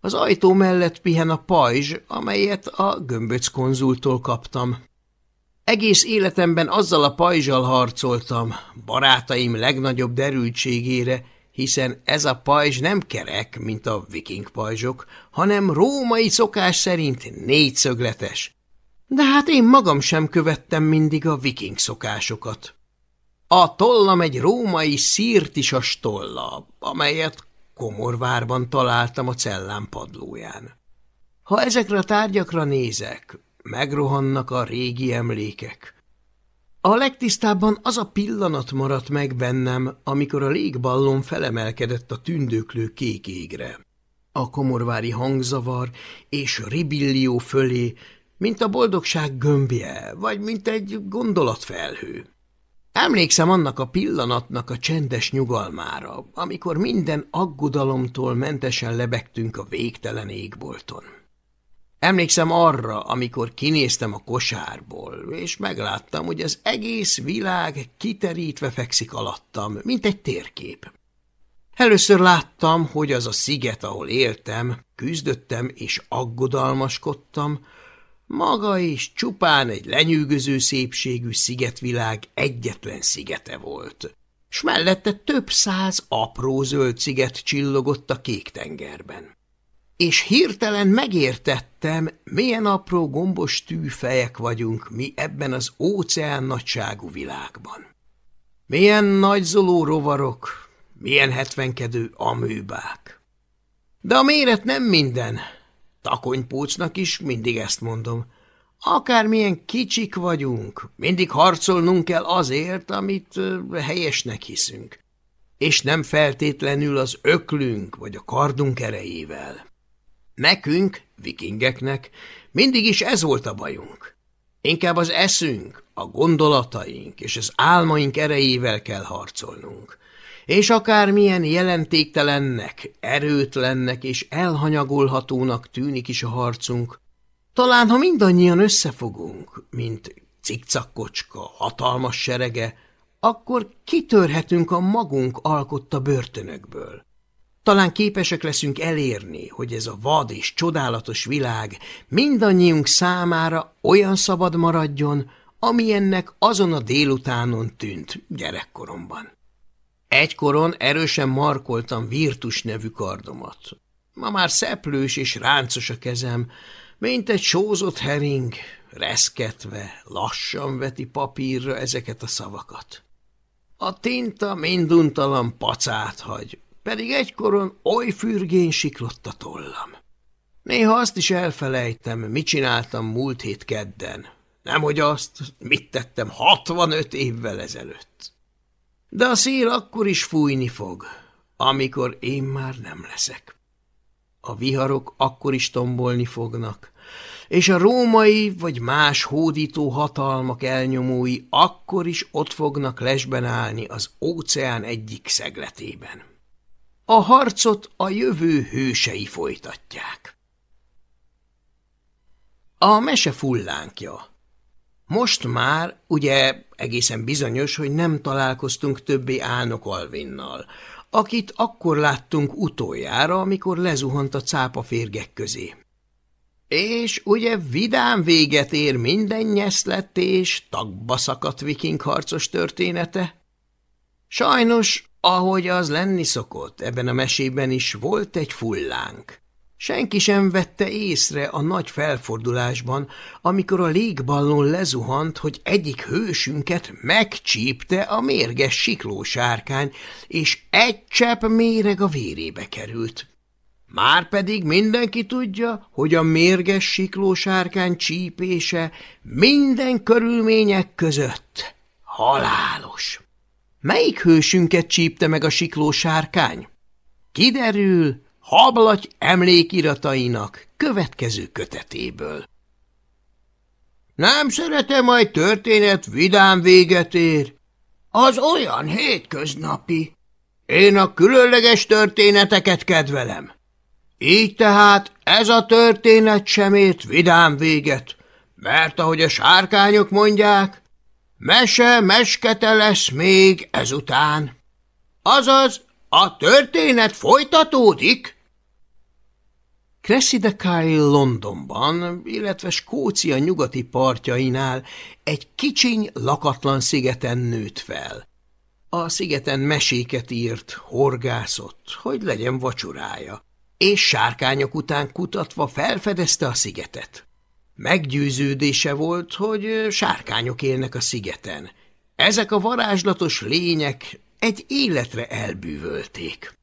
Az ajtó mellett pihen a pajzs, amelyet a gömböc konzultól kaptam. Egész életemben azzal a pajzsal harcoltam, barátaim legnagyobb derültségére, hiszen ez a pajzs nem kerek, mint a viking pajzsok, hanem római szokás szerint négyszögletes. De hát én magam sem követtem mindig a viking szokásokat. A tollam egy római szírtisas tolla, amelyet Komorvárban találtam a cellám padlóján. Ha ezekre a tárgyakra nézek, megrohannak a régi emlékek. A legtisztábban az a pillanat maradt meg bennem, amikor a légballon felemelkedett a tündöklő kék égre. A komorvári hangzavar és ribillió fölé, mint a boldogság gömbje, vagy mint egy gondolatfelhő. Emlékszem annak a pillanatnak a csendes nyugalmára, amikor minden aggodalomtól mentesen lebegtünk a végtelen égbolton. Emlékszem arra, amikor kinéztem a kosárból, és megláttam, hogy az egész világ kiterítve fekszik alattam, mint egy térkép. Először láttam, hogy az a sziget, ahol éltem, küzdöttem és aggodalmaskodtam, maga is csupán egy lenyűgöző szépségű szigetvilág egyetlen szigete volt, s mellette több száz apró zöld sziget csillogott a kék tengerben. És hirtelen megértettem, milyen apró gombos tűfejek vagyunk mi ebben az óceán nagyságú világban. Milyen nagyzoló rovarok, milyen hetvenkedő amőbák. De a méret nem minden, Takonypócnak is mindig ezt mondom. Akármilyen kicsik vagyunk, mindig harcolnunk kell azért, amit helyesnek hiszünk. És nem feltétlenül az öklünk vagy a kardunk erejével. Nekünk, vikingeknek, mindig is ez volt a bajunk. Inkább az eszünk, a gondolataink és az álmaink erejével kell harcolnunk és akármilyen jelentéktelennek, erőtlennek és elhanyagolhatónak tűnik is a harcunk, talán ha mindannyian összefogunk, mint cikcakkocska, hatalmas serege, akkor kitörhetünk a magunk alkotta börtönökből. Talán képesek leszünk elérni, hogy ez a vad és csodálatos világ mindannyiunk számára olyan szabad maradjon, amilyennek azon a délutánon tűnt gyerekkoromban. Egykoron erősen markoltam Virtus nevű kardomat. Ma már szeplős és ráncos a kezem, mint egy sózott hering, reszketve, lassan veti papírra ezeket a szavakat. A tinta minduntalan pacát hagy, pedig egykoron oly fürgén siklott a tollam. Néha azt is elfelejtem, mit csináltam múlt hét kedden. Nemhogy azt, mit tettem 65 évvel ezelőtt. De a szél akkor is fújni fog, amikor én már nem leszek. A viharok akkor is tombolni fognak, és a római vagy más hódító hatalmak elnyomói akkor is ott fognak lesben állni az óceán egyik szegletében. A harcot a jövő hősei folytatják. A mese fullánkja Most már ugye egészen bizonyos, hogy nem találkoztunk többé Álnok Alvinnal, akit akkor láttunk utoljára, amikor lezuhant a cápa férgek közé. És ugye vidám véget ér minden nyeszlett és tagba szakadt viking harcos története? Sajnos, ahogy az lenni szokott, ebben a mesében is volt egy fullánk. Senki sem vette észre a nagy felfordulásban, amikor a légballon lezuhant, hogy egyik hősünket megcsípte a mérges siklósárkány, és egy csepp méreg a vérébe került. Márpedig mindenki tudja, hogy a mérges siklósárkány csípése minden körülmények között halálos. Melyik hősünket csípte meg a siklósárkány? Kiderül, hablaty emlékiratainak következő kötetéből. Nem szeretem, majd történet vidám véget ér. Az olyan hétköznapi. Én a különleges történeteket kedvelem. Így tehát ez a történet sem ért vidám véget, mert ahogy a sárkányok mondják, mese meskete lesz még ezután. Azaz, a történet folytatódik. Cressida Kyle Londonban, illetve Skócia nyugati partjainál egy kicsiny, lakatlan szigeten nőtt fel. A szigeten meséket írt, horgászott, hogy legyen vacsorája, és sárkányok után kutatva felfedezte a szigetet. Meggyőződése volt, hogy sárkányok élnek a szigeten. Ezek a varázslatos lények egy életre elbűvölték.